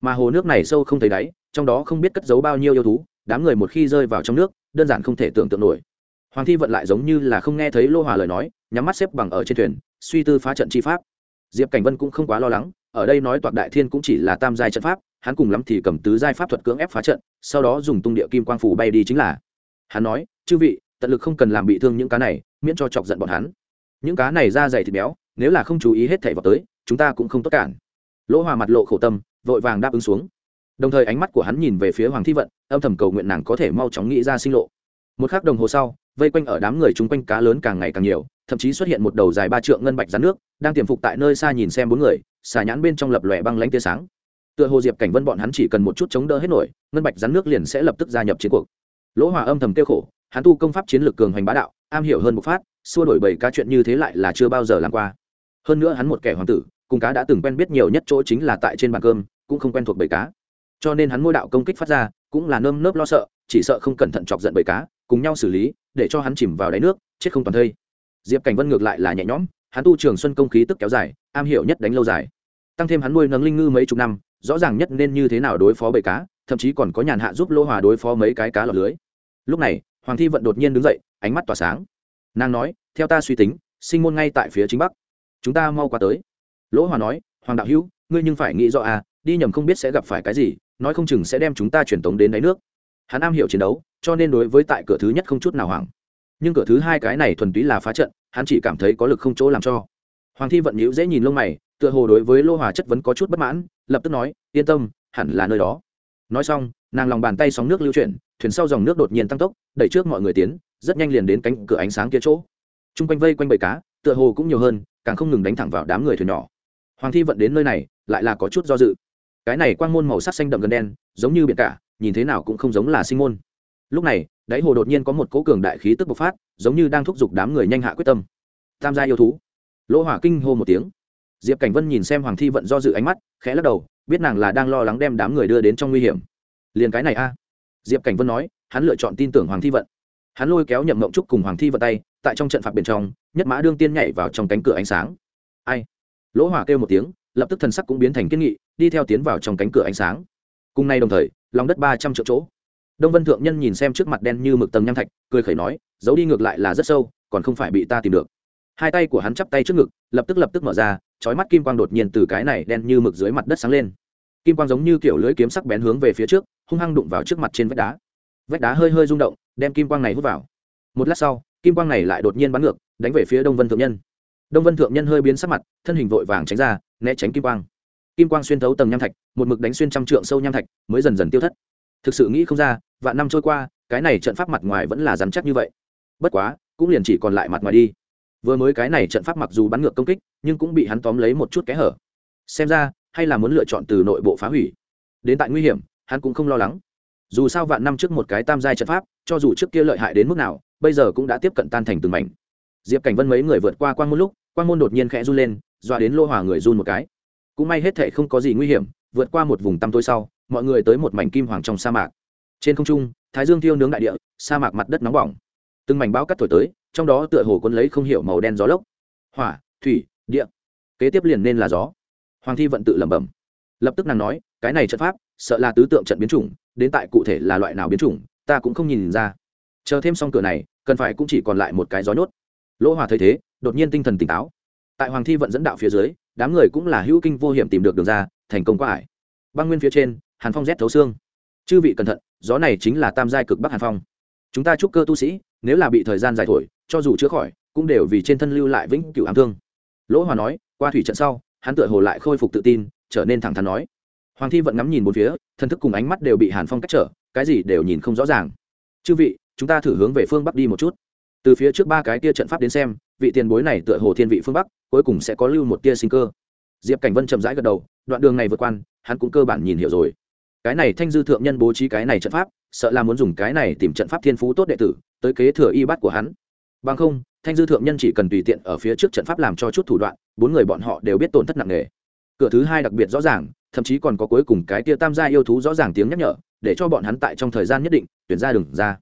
Mà hồ nước này sâu không thấy đáy, trong đó không biết cất giấu bao nhiêu yêu thú, đám người một khi rơi vào trong nước, đơn giản không thể tưởng tượng nổi. Hoàng thi vận lại giống như là không nghe thấy lô hòa lời nói, nhắm mắt xếp bằng ở trên thuyền, suy tư phá trận chi pháp. Diệp cảnh vân cũng không quá lo lắng, ở đây nói toạc đại thiên cũng chỉ là tam giai trận pháp, hắn cùng lắm thì cầm tứ giai pháp thuật cưỡng ép phá trận, sau đó dùng tung địa kim quang phủ bay đi chính là. Hắn nói, chư vị, tận lực không cần làm bị thương những cá này, miễn cho chọc giận bọn hắn. Những cá này da dày thịt béo nếu là không chú ý hết thảy vào tới, chúng ta cũng không tốt cản. Lỗ hòa mặt lộ khổ tâm, vội vàng đáp ứng xuống. Đồng thời ánh mắt của hắn nhìn về phía hoàng thi vận, âm thầm cầu nguyện nàng có thể mau chóng nghĩ ra sinh lộ. Một k h ắ c đồng hồ sau, vây quanh ở đám người chung quanh cá lớn càng ngày càng nhiều, thậm chí xuất hiện một đầu dài ba trượng ngân bạch rắn nước, đang tiềm phục tại nơi xa nhìn xem bốn người, xà nhãn bên trong lập lòe băng lánh tia sáng. Tựa hồ diệp cảnh vân bọn hắn chỉ cần một chút chống đỡ hết nổi, ngân bạch rắn nước liền sẽ lập tức gia nhập chiến cuộc. Lỗ hòa âm thầm tiêu khổ, hắn tu công pháp chiến lược cường hoành bá đạo, am hiểu hơn một phát, xua đổi bảy cá chuyện như thế lại là chưa bao giờ làm qua hơn nữa hắn một kẻ hoàng tử, cùng cá đã từng quen biết nhiều nhất chỗ chính là tại trên bàn cơm, cũng không quen thuộc bầy cá. Cho nên hắn ngôi đạo công kích phát ra, cũng là nơm nớp lo sợ, chỉ sợ không cẩn thận chọc giận bầy cá, cùng nhau xử lý, để cho hắn chìm vào đáy nước, chết không toàn thây. Diệp cảnh vân ngược lại là nhẹ nhõm, hắn tu trường xuân công khí tức kéo dài, am hiểu nhất đánh lâu dài. Tăng thêm hắn nuôi nấng linh ngư mấy chục năm, rõ ràng nhất nên như thế nào đối phó bầy cá, thậm chí còn có nhàn hạ giúp lô hòa đối phó mấy cái cá lọt lưới. Lúc này, hoàng thi vận đột nhiên đứng dậy, ánh mắt tỏa sáng. Nàng nói, theo ta suy tính, sinh môn ngay tại phía chính bắc chúng ta mau qua tới. Lỗ hòa nói, hoàng đạo hữu, ngươi nhưng phải nghĩ rõ à đi nhầm không biết sẽ gặp phải cái gì, nói không chừng sẽ đem chúng ta truyền tống đến đáy nước. Hắn am hiểu chiến đấu, cho nên đối với tại cửa thứ nhất không chút nào hoảng. Nhưng cửa thứ hai cái này thuần túy là phá trận, hắn chỉ cảm thấy có lực không chỗ làm cho. Hoàng thi vận nhữ dễ nhìn lông mày, tựa hồ đối với lô hòa chất vấn có chút bất mãn, lập tức nói, yên tâm, hẳn là nơi đó. Nói xong, nàng lòng bàn tay sóng nước lưu chuyển, thuyền sau dòng nước đột nhiên tăng tốc, đẩy trước mọi người tiến, rất nhanh liền đến cánh cửa ánh sáng kia chỗ. T r u n g quanh vây quanh bầy cá, tựa hồ cũng nhiều hơn càng không ngừng đánh thẳng vào đám người thuyền nhỏ. Hoàng thi vận đến nơi này, lại là có chút do dự. Cái này quang môn màu sắc xanh đậm gần đen, giống như biển cả, nhìn thế nào cũng không giống là sinh môn. Lúc này, đáy hồ đột nhiên có một cố cường đại khí tức bộc phát, giống như đang thúc giục đám người nhanh hạ quyết tâm. Tam gia yêu thú. Lỗ hỏa kinh hô một tiếng. Diệp cảnh vân nhìn xem hoàng thi vận do dự ánh mắt, khẽ lắc đầu, biết nàng là đang lo lắng đem đám người đưa đến trong nguy hiểm. Liền cái này a. Diệp cảnh vân nói, hắn lựa chọn tin tưởng hoàng thi vận hắn lôi kéo nhậm mộng trúc cùng hoàng thi vận tay, tại trong trận phạt bên trong, nhất mã đương tiên nhảy vào trong cánh cửa ánh sáng. Ai? Lỗ hỏa kêu một tiếng, lập tức thần sắc cũng biến thành kiên nghị, đi theo tiến vào trong cánh cửa ánh sáng. Cùng nay đồng thời, lòng đất ba trăm triệu chỗ. Đông vân thượng nhân nhìn xem trước mặt đen như mực tầng nham thạch, cười khẩy nói, giấu đi ngược lại là rất sâu, còn không phải bị ta tìm được. Hai tay của hắn chắp tay trước ngực, lập tức lập tức mở ra trói mắt kim quang đột nhiên từ cái này đen như mực dưới mặt đất sáng lên. Kim quang giống như kiểu lưới kiếm sắc bén hướng về phía trước, hung hăng đụng vào trước mặt trên vách đá vách đá hơi hơi rung động, đem kim quang này hút vào. Một lát sau, kim quang này lại đột nhiên bắn ngược, đánh về phía đông vân thượng nhân. Đông vân thượng nhân hơi biến sắc mặt, thân hình vội vàng tránh ra, né tránh kim quang. Kim quang xuyên thấu tầng nham thạch, một mực đánh xuyên trăm trượng sâu nham thạch, mới dần dần tiêu thất. Thực sự nghĩ không ra, vạn năm trôi qua, cái này trận pháp mặt ngoài vẫn là dám chắc như vậy. Bất quá, cũng liền chỉ còn lại mặt ngoài đi. Vừa mới cái này trận pháp mặc dù bắn ngược công kích, nhưng cũng bị hắn tóm lấy một chút kẽ hở. Xem ra, hay là muốn lựa chọn từ nội bộ phá hủy. Đến tại nguy hiểm, hắn cũng không lo lắng dù sao vạn năm trước một cái tam giai trận pháp, cho dù trước kia lợi hại đến mức nào, bây giờ cũng đã tiếp cận tan thành từng mảnh. Diệp cảnh vân mấy người vượt qua quan môn lúc quan môn đột nhiên khẽ run lên, dọa đến lô hòa người run một cái. Cũng may hết thệ không có gì nguy hiểm, vượt qua một vùng tăm tối sau, mọi người tới một mảnh kim hoàng trong sa mạc. Trên không trung, thái dương thiêu nướng đại địa, sa mạc mặt đất nóng bỏng. Từng mảnh bão cắt thổi tới, trong đó tựa hồ quân lấy không hiểu màu đen gió lốc. Hỏa, thủy, địa. Kế tiếp liền nên là gió. Hoàng thi vận tự lẩm bẩm. Lập tức nàng nói, cái này trận pháp, sợ là tứ tượng trận biến chủng đến tại cụ thể là loại nào biến chủng, ta cũng không nhìn ra. Chờ thêm xong cửa này, cần phải cũng chỉ còn lại một cái gió nhốt. Lỗ hòa thấy thế, đột nhiên tinh thần tỉnh táo. Tại hoàng thi vận dẫn đạo phía dưới, đám người cũng là hữu kinh vô hiểm tìm được đường ra, thành công qua ải. Băng nguyên phía trên, hàn phong rét thấu xương. Chư vị cẩn thận, gió này chính là tam giai cực bắc hàn phong. Chúng ta chúc cơ tu sĩ, nếu là bị thời gian dài thổi, cho dù chữa khỏi, cũng đều vì trên thân lưu lại vĩnh cửu ám thương. Lỗ hòa nói, qua thủy trận sau, hắn tựa hồ lại khôi phục tự tin, trở nên thẳng thắn nói hoàng thi vẫn ngắm nhìn một phía thân thức cùng ánh mắt đều bị hàn phong cách trở, cái gì đều nhìn không rõ ràng. Chư vị, chúng ta thử hướng về phương bắc đi một chút. Từ phía trước ba cái tia trận pháp đến xem, vị tiền bối này tựa hồ thiên vị phương bắc, cuối cùng sẽ có lưu một tia sinh cơ. Diệp cảnh vân chậm rãi gật đầu, đoạn đường này vượt quan hắn cũng cơ bản nhìn hiểu rồi. Cái này thanh dư thượng nhân bố trí cái này trận pháp, sợ là muốn dùng cái này tìm trận pháp thiên phú tốt đệ tử, tới kế thừa y bát của hắn. Bằng không, thanh dư thượng nhân chỉ cần tùy tiện ở phía trước trận pháp làm cho chút thủ đoạn, bốn người bọn họ đều biết tổn thất nặng nề. Cửa thứ hai đặc biệt rõ ràng thậm chí còn có cuối cùng cái tia tam gia yêu thú rõ ràng tiếng nhắc nhở, để cho bọn hắn tại trong thời gian nhất định, tuyển ra đường ra.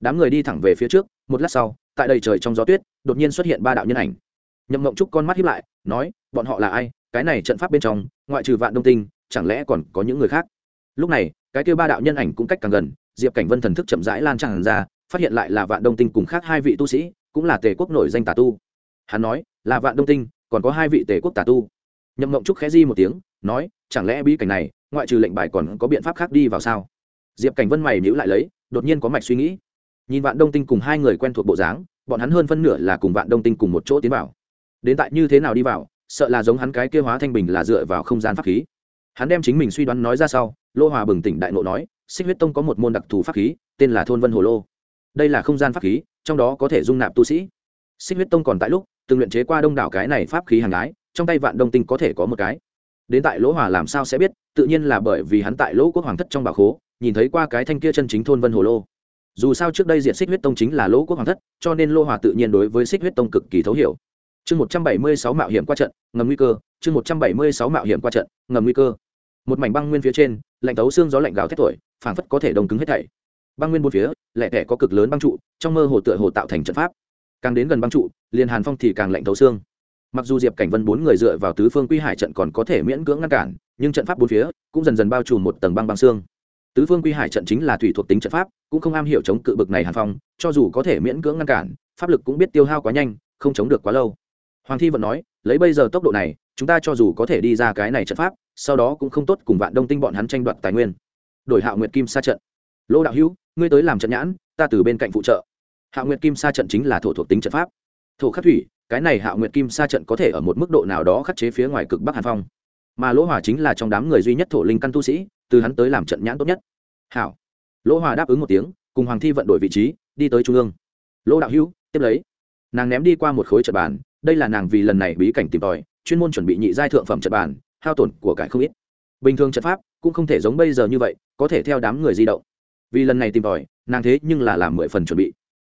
Đám người đi thẳng về phía trước, một lát sau, tại đầy trời trong gió tuyết, đột nhiên xuất hiện ba đạo nhân ảnh. Nhậm mộng trúc con mắt hiếp lại, nói, bọn họ là ai? Cái này trận pháp bên trong, ngoại trừ vạn đông tinh, chẳng lẽ còn có những người khác? Lúc này, cái kia ba đạo nhân ảnh cũng cách càng gần, diệp cảnh vân thần thức chậm rãi lan tràn ra, phát hiện lại là vạn đông tinh cùng khác hai vị tu sĩ, cũng là tề quốc nổi danh tà tu. Hắn nói, là vạn đông tinh, còn có hai vị tề quốc tà tu. Nhậm mộng trúc khẽ di một tiếng nói, chẳng lẽ bí cảnh này, ngoại trừ lệnh bài còn có biện pháp khác đi vào sao? Diệp cảnh vân mày nhữ lại lấy, đột nhiên có mạch suy nghĩ. Nhìn vạn đông tinh cùng hai người quen thuộc bộ dáng, bọn hắn hơn phân nửa là cùng vạn đông tinh cùng một chỗ tiến vào. Đến tại như thế nào đi vào, sợ là giống hắn cái kia hóa thanh bình là dựa vào không gian pháp khí. Hắn đem chính mình suy đoán nói ra sau, lô hòa bừng tỉnh đại nộ nói, xích huyết tông có một môn đặc thù pháp khí, tên là thôn vân hồ lô. Đây là không gian pháp khí, trong đó có thể dung nạp tu sĩ. Xích huyết tông còn tại lúc, từng luyện chế qua đông đảo cái này pháp khí hàng gái, trong tay vạn đông tinh có thể có một cái đến tại lỗ hòa làm sao sẽ biết, tự nhiên là bởi vì hắn tại lỗ quốc hoàng thất trong bảo khố, nhìn thấy qua cái thanh kia chân chính thôn vân hồ lô. Dù sao trước đây diện xích huyết tông chính là lỗ quốc hoàng thất, cho nên lô hòa tự nhiên đối với xích huyết tông cực kỳ thấu hiểu. Chương một trăm bảy mươi sáu mạo hiểm qua trận, ngầm nguy cơ. Chương một trăm bảy mươi sáu mạo hiểm qua trận, ngầm nguy cơ. Một mảnh băng nguyên phía trên, lạnh tấu xương gió lạnh gào thét tuổi phảng phất có thể đồng cứng hết thảy. Băng nguyên bốn phía lẹ tẻ có cực lớn băng trụ, trong mơ hồ tựa hồ tạo thành trận pháp. Càng đến gần băng trụ, liền hàn phong thì càng lạnh thấu xương mặc dù diệp cảnh vân bốn người dựa vào tứ phương quy hải trận còn có thể miễn cưỡng ngăn cản, nhưng trận pháp bốn phía cũng dần dần bao trùm một tầng băng băng xương. Tứ phương quy hải trận chính là thủy thuộc tính trận pháp, cũng không am hiểu chống cự bực này hàn phong, cho dù có thể miễn cưỡng ngăn cản, pháp lực cũng biết tiêu hao quá nhanh, không chống được quá lâu. Hoàng thi vẫn nói, lấy bây giờ tốc độ này, chúng ta cho dù có thể đi ra cái này trận pháp, sau đó cũng không tốt cùng vạn đông tinh bọn hắn tranh đoạt tài nguyên. Đổi hạo nguyệt kim sa trận. Lô đạo hữu, ngươi tới làm trận nhãn, ta từ bên cạnh phụ trợ. Hạo nguyệt kim sa trận chính là thổ thuộc tính trận pháp thổ khắc thủy, cái này hạo nguyệt kim sa trận có thể ở một mức độ nào đó khắc chế phía ngoài cực bắc hàn phong. Mà lỗ hòa chính là trong đám người duy nhất thổ linh căn tu sĩ, từ hắn tới làm trận nhãn tốt nhất. Hảo. Lỗ hòa đáp ứng một tiếng, cùng hoàng thi vận đổi vị trí, đi tới trung ương. Lỗ đạo hữu, tiếp lấy. Nàng ném đi qua một khối trận bàn, đây là nàng vì lần này bí cảnh tìm tòi, chuyên môn chuẩn bị nhị giai thượng phẩm trận bàn, hao tổn của cải không ít. Bình thường trận pháp cũng không thể giống bây giờ như vậy, có thể theo đám người di động. Vì lần này tìm tòi, nàng thế nhưng là làm mười phần chuẩn bị.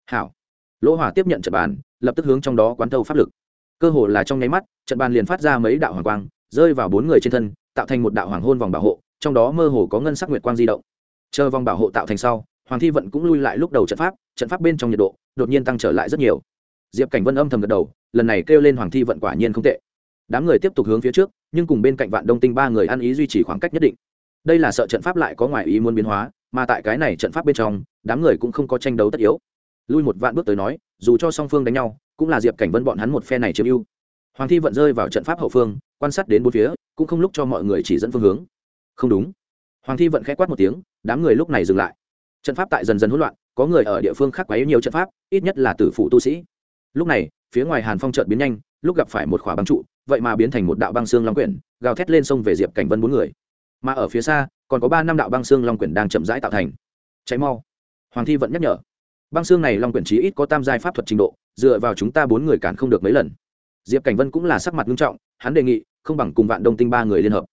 Hảo. Lỗ hòa tiếp nhận trận bàn lập tức hướng trong đó quán thâu pháp lực. Cơ hồ là trong nháy mắt, trận bàn liền phát ra mấy đạo hoàng quang, rơi vào bốn người trên thân, tạo thành một đạo hoàng hôn vòng bảo hộ, trong đó mơ hồ có ngân sắc nguyệt quang di động. Chờ vòng bảo hộ tạo thành sau, hoàng thi vận cũng lui lại lúc đầu trận pháp trận pháp bên trong nhiệt độ đột nhiên tăng trở lại rất nhiều. Diệp cảnh vân âm thầm gật đầu, lần này kêu lên hoàng thi vận quả nhiên không tệ. Đám người tiếp tục hướng phía trước, nhưng cùng bên cạnh vạn đông tinh ba người ăn ý duy trì khoảng cách nhất định. Đây là sợ trận pháp lại có ngoài ý muốn biến hóa, mà tại cái này trận pháp bên trong, đám người cũng không có tranh đấu tất yếu lui một vạn bước tới nói, dù cho song phương đánh nhau, cũng là diệp cảnh vân bọn hắn một phe này chiếm ưu. Hoàng thi vận rơi vào trận pháp hậu phương, quan sát đến bốn phía, cũng không lúc cho mọi người chỉ dẫn phương hướng. Không đúng. Hoàng thi vận khẽ quát một tiếng, đám người lúc này dừng lại. Trận pháp tại dần dần hỗn loạn, có người ở địa phương khác quá nhiều trận pháp, ít nhất là tử phụ tu sĩ. Lúc này, phía ngoài hàn phong trợt biến nhanh, lúc gặp phải một khỏa băng trụ, vậy mà biến thành một đạo băng xương long quyển, gào thét lên sông về diệp cảnh vân bốn người. Mà ở phía xa, còn có ba năm đạo băng xương long quyển đang chậm rãi tạo thành. Cháy mau. Hoàng thi vẫn nhắc nhở băng xương này long quyển trí ít có tam giai pháp thuật trình độ, dựa vào chúng ta bốn người cản không được mấy lần. Diệp cảnh vân cũng là sắc mặt nghiêm trọng, hắn đề nghị, không bằng cùng vạn đông tinh ba người liên hợp.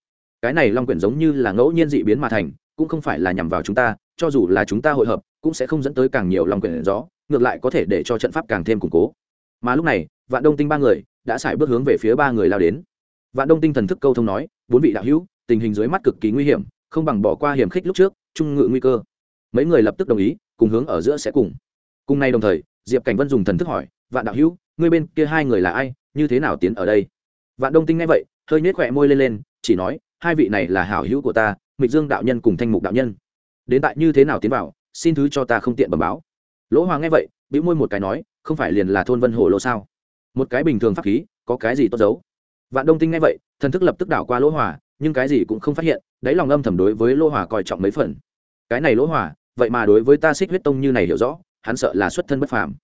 Cái này long quyển giống như là ngẫu nhiên dị biến mà thành, cũng không phải là nhằm vào chúng ta, cho dù là chúng ta hội hợp, cũng sẽ không dẫn tới càng nhiều long quyển gió, ngược lại có thể để cho trận pháp càng thêm củng cố. Mà lúc này, vạn đông tinh ba người đã xài bước hướng về phía ba người lao đến. Vạn đông tinh thần thức câu thông nói, bốn vị đạo hữu, tình hình dưới mắt cực kỳ nguy hiểm, không bằng bỏ qua hiểm khích lúc trước, trung ngự nguy cơ. Mấy người lập tức đồng ý, cùng hướng ở giữa sẽ cùng cùng nay đồng thời, diệp cảnh vân dùng thần thức hỏi, vạn đạo hữu, ngươi bên kia hai người là ai? Như thế nào tiến ở đây? Vạn đông tinh nghe vậy, hơi nhếch khỏe môi lên lên, chỉ nói, hai vị này là hảo hữu của ta, mịch dương đạo nhân cùng thanh mục đạo nhân. Đến tại như thế nào tiến vào, xin thứ cho ta không tiện bẩm báo. Lỗ hoàng nghe vậy, bĩu môi một cái nói, không phải liền là thôn vân hồ lô sao? Một cái bình thường pháp khí, có cái gì tốt giấu? Vạn đông tinh nghe vậy, thần thức lập tức đảo qua lỗ hòa, nhưng cái gì cũng không phát hiện, đáy lòng âm thầm đối với lỗ hòa coi trọng mấy phần. Cái này lỗ hòa, vậy mà đối với ta xích huyết tông như này hiểu rõ hắn sợ là xuất thân bất phàm.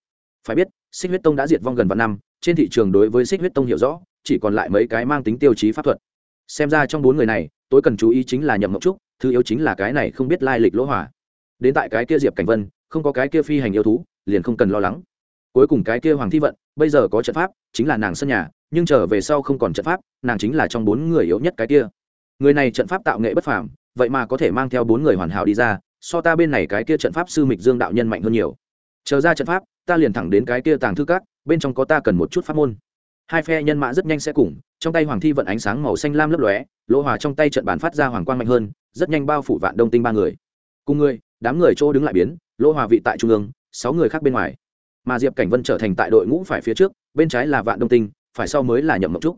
Phải biết, xích huyết tông đã diệt vong gần vạn năm, trên thị trường đối với xích huyết tông hiểu rõ, chỉ còn lại mấy cái mang tính tiêu chí pháp thuật. Xem ra trong bốn người này tôi cần chú ý chính là nhậm mộng trúc, thứ yếu chính là cái này không biết lai lịch lỗ hỏa. Đến tại cái kia diệp cảnh vân, không có cái kia phi hành yêu thú, liền không cần lo lắng. Cuối cùng cái kia hoàng thi vận, bây giờ có trận pháp, chính là nàng sân nhà, nhưng trở về sau không còn trận pháp, nàng chính là trong bốn người yếu nhất cái kia. Người này trận pháp tạo nghệ bất phàm, vậy mà có thể mang theo bốn người hoàn hảo đi ra, so ta bên này cái kia trận pháp sư mịch dương đạo nhân mạnh hơn nhiều chờ ra trận pháp, ta liền thẳng đến cái kia tàng thư các, bên trong có ta cần một chút pháp môn. Hai phe nhân mã rất nhanh sẽ cùng, trong tay hoàng thi vận ánh sáng màu xanh lam lấp lóe, lỗ hòa trong tay trận bàn phát ra hoàng quang mạnh hơn, rất nhanh bao phủ vạn đông tinh ba người. Cùng người, đám người chỗ đứng lại biến, lỗ hòa vị tại trung ương, sáu người khác bên ngoài. Mà diệp cảnh vân trở thành tại đội ngũ phải phía trước, bên trái là vạn đông tinh, phải sau mới là nhậm mộng trúc.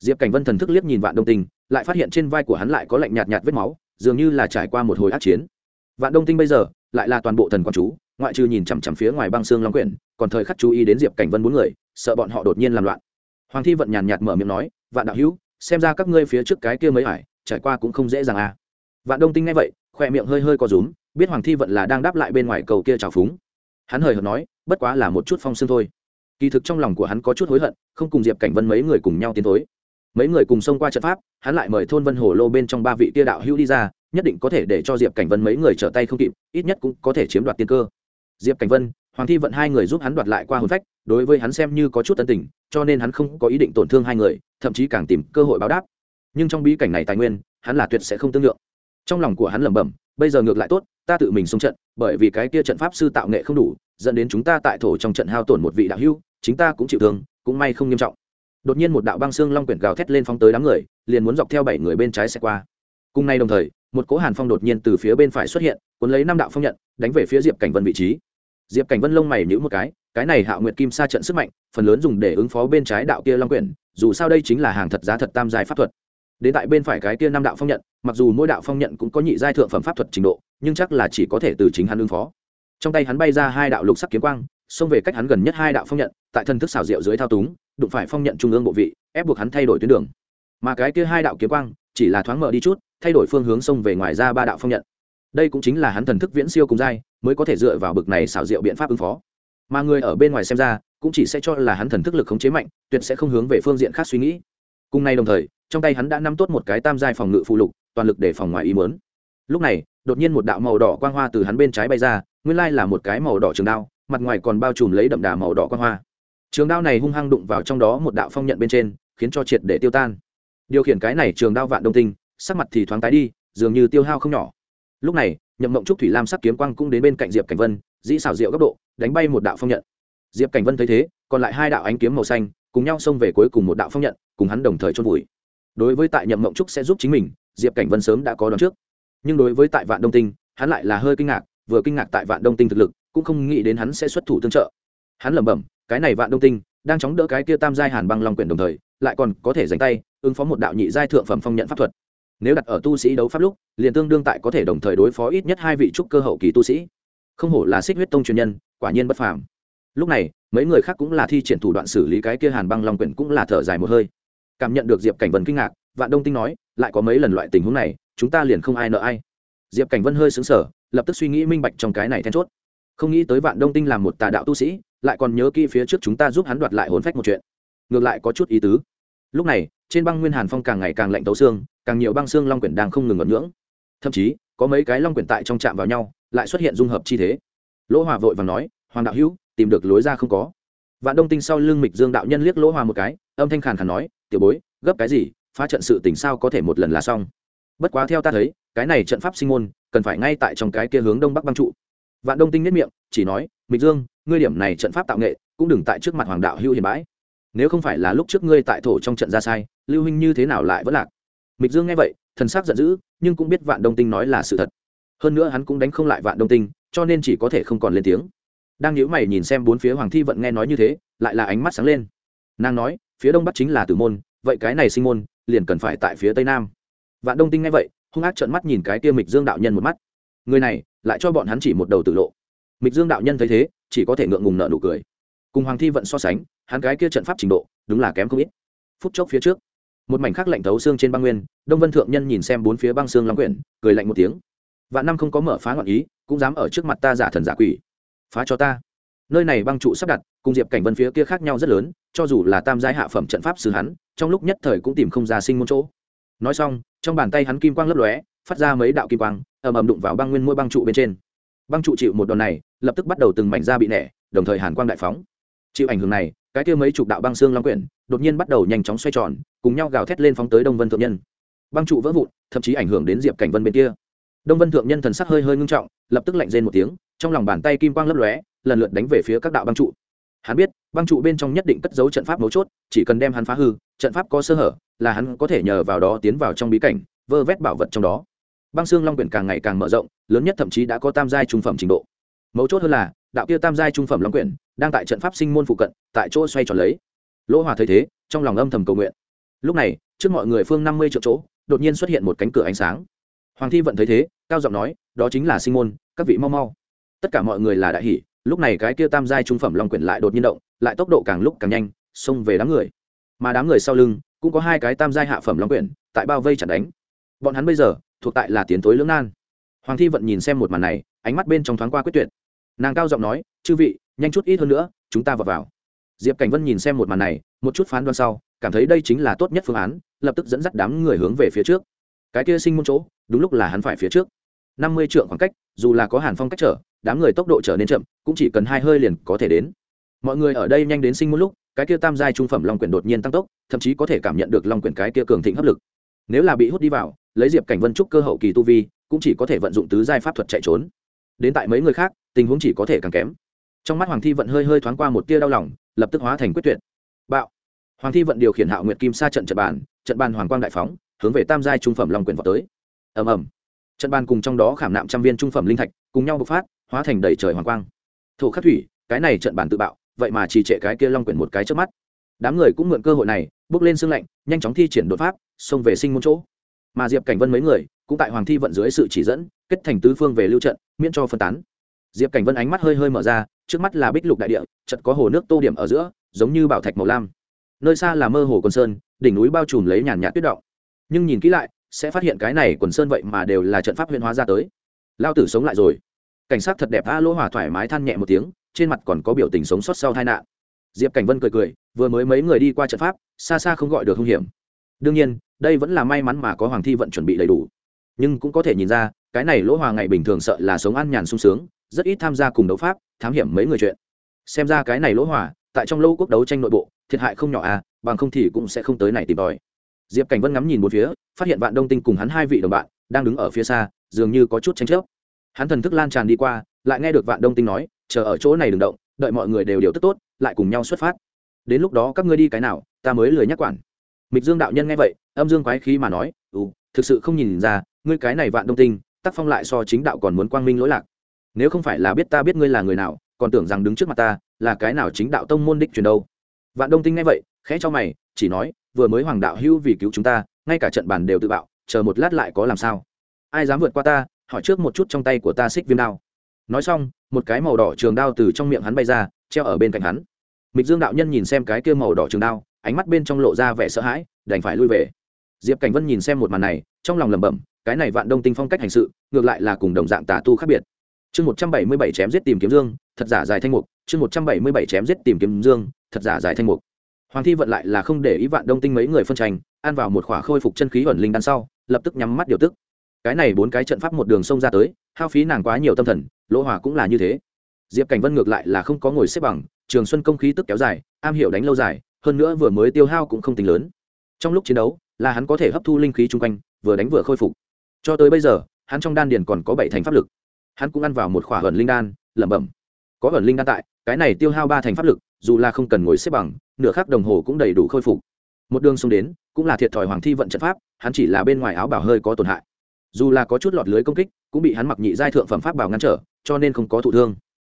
Diệp cảnh vân thần thức liếc nhìn vạn đông tinh, lại phát hiện trên vai của hắn lại có lạnh nhạt nhạt vết máu, dường như là trải qua một hồi át chiến. Vạn đông tinh bây giờ, lại là toàn bộ thần quan chú ngoại trừ nhìn chằm chằm phía ngoài băng xương long quyển, còn thời khắc chú ý đến diệp cảnh vân bốn người, sợ bọn họ đột nhiên làm loạn. Hoàng thi vận nhàn nhạt mở miệng nói, vạn đạo hữu, xem ra các ngươi phía trước cái kia mới hải trải qua cũng không dễ dàng à. Vạn đông tinh nghe vậy, khoe miệng hơi hơi có rúm, biết hoàng thi vận là đang đáp lại bên ngoài cầu kia trào phúng. Hắn hời hợt nói, bất quá là một chút phong sương thôi. Kỳ thực trong lòng của hắn có chút hối hận, không cùng diệp cảnh vân mấy người cùng nhau tiến thối. Mấy người cùng xông qua trận pháp, hắn lại mời thôn vân hồ lô bên trong ba vị tia đạo hữu đi ra, nhất định có thể để cho diệp cảnh vân mấy người trở tay không kịp, ít nhất cũng có thể chiếm đoạt tiên cơ diệp cảnh vân, hoàng thi vận hai người giúp hắn đoạt lại qua hồn phách, đối với hắn xem như có chút tân tình, cho nên hắn không có ý định tổn thương hai người, thậm chí càng tìm cơ hội báo đáp. Nhưng trong bí cảnh này tài nguyên, hắn là tuyệt sẽ không tương lượng. Trong lòng của hắn lẩm bẩm, bây giờ ngược lại tốt, ta tự mình xung trận, bởi vì cái kia trận pháp sư tạo nghệ không đủ, dẫn đến chúng ta tại thổ trong trận hao tổn một vị đạo hưu chính ta cũng chịu thương, cũng may không nghiêm trọng. Đột nhiên một đạo băng xương long quyển gào thét lên phóng tới đám người, liền muốn dọc theo bảy người bên trái xe qua. Cùng nay đồng thời, một cỗ hàn phong đột nhiên từ phía bên phải xuất hiện, cuốn lấy năm đạo phong nhận đánh về phía diệp cảnh vân vị trí. Diệp cảnh vân lông mày nhữ một cái cái này hạ nguyệt kim sa trận sức mạnh, phần lớn dùng để ứng phó bên trái đạo kia long quyển, dù sao đây chính là hàng thật giá thật tam giai pháp thuật. Đến tại bên phải cái kia năm đạo phong nhận, mặc dù mỗi đạo phong nhận cũng có nhị giai thượng phẩm pháp thuật trình độ, nhưng chắc là chỉ có thể từ chính hắn ứng phó. Trong tay hắn bay ra hai đạo lục sắc kiếm quang, xông về cách hắn gần nhất hai đạo phong nhận, tại thân thức xảo diệu dưới thao túng, đụng phải phong nhận trung ương bộ vị, ép buộc hắn thay đổi tuyến đường. Mà cái kia hai đạo kiếm quang, chỉ là thoáng mở đi chút, thay đổi phương hướng xông về ngoài ra ba đạo phong nhận đây cũng chính là hắn thần thức viễn siêu cùng giai, mới có thể dựa vào bực này xảo diệu biện pháp ứng phó. Mà người ở bên ngoài xem ra, cũng chỉ sẽ cho là hắn thần thức lực khống chế mạnh, tuyệt sẽ không hướng về phương diện khác suy nghĩ. Cùng nay đồng thời, trong tay hắn đã nắm tốt một cái tam giai phòng ngự phụ lục, toàn lực để phòng ngoài ý mớn lúc này, đột nhiên một đạo màu đỏ quang hoa từ hắn bên trái bay ra, nguyên lai là một cái màu đỏ trường đao, mặt ngoài còn bao trùm lấy đậm đà màu đỏ quang hoa. Trường đao này hung hăng đụng vào trong đó một đạo phong nhận bên trên, khiến cho triệt để tiêu tan. Điều khiển cái này trường đao vạn đông tinh, sắc mặt thì thoáng tái đi, dường như tiêu hao không nhỏ lúc này, nhậm mộng trúc thủy lam sắc kiếm quang cũng đến bên cạnh diệp cảnh vân, dĩ xảo diệu góc độ, đánh bay một đạo phong nhận. Diệp cảnh vân thấy thế, còn lại hai đạo ánh kiếm màu xanh, cùng nhau xông về cuối cùng một đạo phong nhận, cùng hắn đồng thời chôn vùi. Đối với tại nhậm mộng trúc sẽ giúp chính mình, diệp cảnh vân sớm đã có đón trước. Nhưng đối với tại vạn đông tinh, hắn lại là hơi kinh ngạc, vừa kinh ngạc tại vạn đông tinh thực lực, cũng không nghĩ đến hắn sẽ xuất thủ tương trợ. Hắn lẩm bẩm, cái này vạn đông tinh, đang chống đỡ cái kia tam giai hàn băng long quyển đồng thời, lại còn có thể dành tay, ứng phó một đạo nhị giai thượng phẩm phong nhận pháp thuật nếu đặt ở tu sĩ đấu pháp lúc, liền tương đương tại có thể đồng thời đối phó ít nhất hai vị trúc cơ hậu kỳ tu sĩ. Không hổ là xích huyết tông truyền nhân, quả nhiên bất phàm. Lúc này, mấy người khác cũng là thi triển thủ đoạn xử lý cái kia hàn băng long quyển cũng là thở dài một hơi. Cảm nhận được diệp cảnh vân kinh ngạc, vạn đông tinh nói, lại có mấy lần loại tình huống này, chúng ta liền không ai nợ ai. Diệp cảnh vân hơi xứng sở lập tức suy nghĩ minh bạch trong cái này then chốt. Không nghĩ tới vạn đông tinh làm một tà đạo tu sĩ, lại còn nhớ kỹ phía trước chúng ta giúp hắn đoạt lại hồn phách một chuyện. Ngược lại có chút ý tứ. Lúc này trên băng nguyên hàn phong càng ngày càng lạnh tấu xương, càng nhiều băng xương long quyển đang không ngừng ngẩn ngưỡng. Thậm chí, có mấy cái long quyển tại trong chạm vào nhau, lại xuất hiện dung hợp chi thế. Lỗ hòa vội và nói, hoàng đạo hữu, tìm được lối ra không có. Vạn đông tinh sau lưng mịch dương đạo nhân liếc lỗ hòa một cái, âm thanh khàn khàn nói, tiểu bối, gấp cái gì, phá trận sự tình sao có thể một lần là xong? Bất quá theo ta thấy, cái này trận pháp sinh môn, cần phải ngay tại trong cái kia hướng đông bắc băng trụ. Vạn đông tinh nhất miệng, chỉ nói, mịch dương, ngươi điểm này trận pháp tạo nghệ, cũng đừng tại trước mặt hoàng đạo hữu hiền bãi. Nếu không phải là lúc trước ngươi tại thổ trong trận ra sai lưu huynh như thế nào lại vẫn lạc? Mịch dương nghe vậy, thần sắc giận dữ, nhưng cũng biết vạn đông tinh nói là sự thật. Hơn nữa hắn cũng đánh không lại vạn đông tinh, cho nên chỉ có thể không còn lên tiếng. Đang nhíu mày nhìn xem bốn phía hoàng thi vận nghe nói như thế, lại là ánh mắt sáng lên. Nàng nói, phía đông bắc chính là tử môn, vậy cái này sinh môn, liền cần phải tại phía tây nam. Vạn đông tinh nghe vậy, hung ác trợn mắt nhìn cái kia mịch dương đạo nhân một mắt. Người này, lại cho bọn hắn chỉ một đầu tử lộ. Mịch dương đạo nhân thấy thế, chỉ có thể ngượng ngùng nợ nụ cười. Cùng hoàng thi vận so sánh, hắn cái kia trận pháp trình độ, đúng là kém không ít. Phút chốc phía trước một mảnh khắc lạnh thấu xương trên băng nguyên, đông vân thượng nhân nhìn xem bốn phía băng xương long quyển, cười lạnh một tiếng. Vạn năm không có mở phá ngọn ý, cũng dám ở trước mặt ta giả thần giả quỷ. Phá cho ta. Nơi này băng trụ sắp đặt, cùng diệp cảnh vân phía kia khác nhau rất lớn, cho dù là tam giai hạ phẩm trận pháp sư hắn, trong lúc nhất thời cũng tìm không ra sinh môn chỗ. Nói xong, trong bàn tay hắn kim quang lấp lóe, phát ra mấy đạo kim quang, ầm ầm đụng vào băng nguyên mỗi băng trụ bên trên. Băng trụ chịu một đòn này, lập tức bắt đầu từng mảnh da bị nẻ, đồng thời hàn quang đại phóng. Chịu ảnh hưởng này cái kia mấy chục đạo băng xương long quyển đột nhiên bắt đầu nhanh chóng xoay tròn, cùng nhau gào thét lên phóng tới đông vân thượng nhân. Băng trụ vỡ vụn, thậm chí ảnh hưởng đến diệp cảnh vân bên kia. Đông vân thượng nhân thần sắc hơi hơi ngưng trọng, lập tức lạnh rên một tiếng, trong lòng bàn tay kim quang lấp lóe, lần lượt đánh về phía các đạo băng trụ. Hắn biết, băng trụ bên trong nhất định cất giấu trận pháp mấu chốt, chỉ cần đem hắn phá hư, trận pháp có sơ hở, là hắn có thể nhờ vào đó tiến vào trong bí cảnh, vơ vét bảo vật trong đó. Băng xương long quyển càng ngày càng mở rộng, lớn nhất thậm chí đã có tam giai trung phẩm trình độ. Mấu chốt hơn là, đạo kia tam giai trung phẩm long quyển đang tại trận pháp sinh môn phụ cận, tại chỗ xoay tròn lấy. Lỗ hòa thấy thế, trong lòng âm thầm cầu nguyện. Lúc này, trước mọi người phương năm mươi triệu chỗ, đột nhiên xuất hiện một cánh cửa ánh sáng. Hoàng thi vận thấy thế, cao giọng nói, đó chính là sinh môn, các vị mau mau. Tất cả mọi người là đại hỷ lúc này cái kia tam giai trung phẩm long quyển lại đột nhiên động, lại tốc độ càng lúc càng nhanh, xông về đám người. Mà đám người sau lưng, cũng có hai cái tam giai hạ phẩm long quyển, tại bao vây chặt đánh. Bọn hắn bây giờ, thuộc tại là tiến tối lưỡng nan. Hoàng thi vận nhìn xem một màn này, ánh mắt bên trong thoáng qua quyết tuyệt. Nàng cao giọng nói, chư vị nhanh chút ít hơn nữa, chúng ta vào vào. Diệp cảnh vân nhìn xem một màn này, một chút phán đoán sau, cảm thấy đây chính là tốt nhất phương án, lập tức dẫn dắt đám người hướng về phía trước. Cái kia sinh môn chỗ, đúng lúc là hắn phải phía trước. Năm mươi trượng khoảng cách, dù là có hàn phong cách trở, đám người tốc độ trở nên chậm, cũng chỉ cần hai hơi liền có thể đến. Mọi người ở đây nhanh đến sinh môn lúc, cái kia tam giai trung phẩm long quyển đột nhiên tăng tốc, thậm chí có thể cảm nhận được long quyển cái kia cường thịnh hấp lực. Nếu là bị hút đi vào, lấy diệp cảnh vân trúc cơ hậu kỳ tu vi, cũng chỉ có thể vận dụng tứ giai pháp thuật chạy trốn. Đến tại mấy người khác, tình huống chỉ có thể càng kém trong mắt hoàng thi vận hơi hơi thoáng qua một tia đau lòng, lập tức hóa thành quyết tuyệt. Bạo. Hoàng thi vận điều khiển hạo nguyệt kim sa trận trận bàn trận bàn hoàng quang đại phóng, hướng về tam giai trung phẩm long quyền vào tới. Ầm ầm. Trận bàn cùng trong đó khảm nạm trăm viên trung phẩm linh thạch, cùng nhau bộc phát, hóa thành đầy trời hoàng quang. Thổ khắc thủy, cái này trận bàn tự bạo, vậy mà chỉ trệ cái kia long quyển một cái trước mắt. Đám người cũng mượn cơ hội này, bước lên sương lạnh, nhanh chóng thi triển đột pháp, xông về sinh môn chỗ. Mà diệp cảnh vân mấy người, cũng tại hoàng thi vận dưới sự chỉ dẫn, kết thành tứ phương về lưu trận, miễn cho phân tán diệp cảnh vân ánh mắt hơi hơi mở ra, trước mắt là bích lục đại địa, chật có hồ nước tô điểm ở giữa, giống như bảo thạch màu lam. Nơi xa là mơ hồ quần sơn, đỉnh núi bao trùm lấy nhàn nhạt tuyết động. Nhưng nhìn kỹ lại, sẽ phát hiện cái này quần sơn vậy mà đều là trận pháp huyền hóa ra tới. Lao tử sống lại rồi. Cảnh sát thật đẹp, a lỗ hòa thoải mái than nhẹ một tiếng, trên mặt còn có biểu tình sống sót sau tai nạn. Diệp cảnh vân cười cười, vừa mới mấy người đi qua trận pháp, xa xa không gọi được hung hiểm. Đương nhiên, đây vẫn là may mắn mà có hoàng thi vận chuẩn bị đầy đủ. Nhưng cũng có thể nhìn ra, cái này lỗ hòa ngày bình thường sợ là sống an nhàn sung sướng rất ít tham gia cùng đấu pháp thám hiểm mấy người chuyện. Xem ra cái này lỗ hỏa, tại trong lâu quốc đấu tranh nội bộ thiệt hại không nhỏ à bằng không thì cũng sẽ không tới này tìm tòi. Diệp cảnh vân ngắm nhìn một phía phát hiện vạn đông tinh cùng hắn hai vị đồng bạn đang đứng ở phía xa dường như có chút tranh chấp. Hắn thần thức lan tràn đi qua lại nghe được vạn đông tinh nói chờ ở chỗ này đừng động đợi mọi người đều điều tức tốt lại cùng nhau xuất phát. Đến lúc đó các ngươi đi cái nào ta mới lười nhắc quản. Mịch dương đạo nhân nghe vậy âm dương quái khí mà nói ừ thực sự không nhìn ra ngươi cái này vạn đông tinh tác phong lại so chính đạo còn muốn quang minh lỗi lạc nếu không phải là biết ta biết ngươi là người nào, còn tưởng rằng đứng trước mặt ta là cái nào chính đạo tông môn đích truyền đâu. Vạn đông tinh nghe vậy, khẽ cho mày, chỉ nói, vừa mới hoàng đạo hưu vì cứu chúng ta, ngay cả trận bàn đều tự bạo, chờ một lát lại có làm sao? Ai dám vượt qua ta, hỏi trước một chút trong tay của ta xích viêm đao. Nói xong, một cái màu đỏ trường đao từ trong miệng hắn bay ra, treo ở bên cạnh hắn. Mịch dương đạo nhân nhìn xem cái kia màu đỏ trường đao, ánh mắt bên trong lộ ra vẻ sợ hãi, đành phải lui về. Diệp cảnh vân nhìn xem một màn này, trong lòng lẩm bẩm, cái này vạn đông tinh phong cách hành sự, ngược lại là cùng đồng dạng tà tu khác biệt chương một trăm bảy mươi bảy chém giết tìm kiếm dương, thật giả dài thanh mục. Chương một trăm bảy mươi bảy chém giết tìm kiếm dương, thật giả dài thanh mục. Hoàng thi vận lại là không để ý vạn đông tinh mấy người phân tranh, ăn vào một khỏa khôi phục chân khí ẩn linh đan sau, lập tức nhắm mắt điều tức. Cái này bốn cái trận pháp một đường sông ra tới, hao phí nàng quá nhiều tâm thần, lỗ hòa cũng là như thế. Diệp cảnh vân ngược lại là không có ngồi xếp bằng, trường xuân công khí tức kéo dài, am hiểu đánh lâu dài, hơn nữa vừa mới tiêu hao cũng không tính lớn. Trong lúc chiến đấu, là hắn có thể hấp thu linh khí chung quanh, vừa đánh vừa khôi phục. Cho tới bây giờ, hắn trong đan điền còn có bảy thành pháp lực hắn cũng ăn vào một khỏa hờn linh đan, lẩm bẩm. Có hờn linh đan tại, cái này tiêu hao ba thành pháp lực, dù là không cần ngồi xếp bằng, nửa khắc đồng hồ cũng đầy đủ khôi phục. Một đường xông đến, cũng là thiệt thòi hoàng thi vận trận pháp, hắn chỉ là bên ngoài áo bảo hơi có tổn hại. Dù là có chút lọt lưới công kích, cũng bị hắn mặc nhị giai thượng phẩm pháp bảo ngăn trở, cho nên không có thụ thương.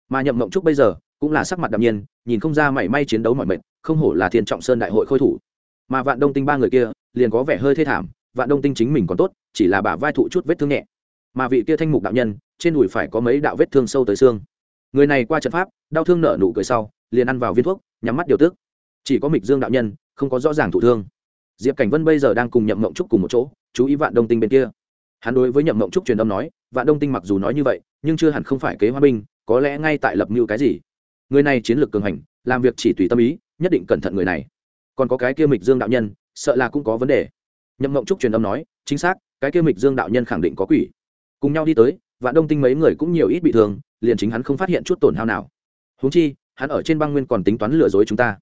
Mà nhậm mộng trúc bây giờ, cũng là sắc mặt đạm nhiên, nhìn không ra mảy may chiến đấu mọi mệnh, không hổ là thiên trọng sơn đại hội khôi thủ. Mà vạn đông tinh ba người kia, liền có vẻ hơi thê thảm, vạn đông tinh chính mình còn tốt, chỉ là bả vai thụ chút vết thương nhẹ. Mà vị kia thanh mục đạo nhân trên đùi phải có mấy đạo vết thương sâu tới xương. Người này qua trận pháp, đau thương nở nụ cười sau, liền ăn vào viên thuốc, nhắm mắt điều tức. Chỉ có mịch dương đạo nhân, không có rõ ràng thụ thương. Diệp cảnh vân bây giờ đang cùng nhậm mộng trúc cùng một chỗ, chú ý vạn đông tinh bên kia. Hắn đối với nhậm mộng trúc truyền âm nói, vạn đông tinh mặc dù nói như vậy, nhưng chưa hẳn không phải kế hoa binh, có lẽ ngay tại lập mưu cái gì. Người này chiến lược cường hành, làm việc chỉ tùy tâm ý, nhất định cẩn thận người này. Còn có cái kia mịch dương đạo nhân, sợ là cũng có vấn đề. Nhậm mộng trúc truyền âm nói, chính xác, cái kia mịch dương đạo nhân khẳng định có quỷ. Cùng nhau đi tới vạn đông tinh mấy người cũng nhiều ít bị thương, liền chính hắn không phát hiện chút tổn hao nào. Húng chi, hắn ở trên băng nguyên còn tính toán lừa dối chúng ta.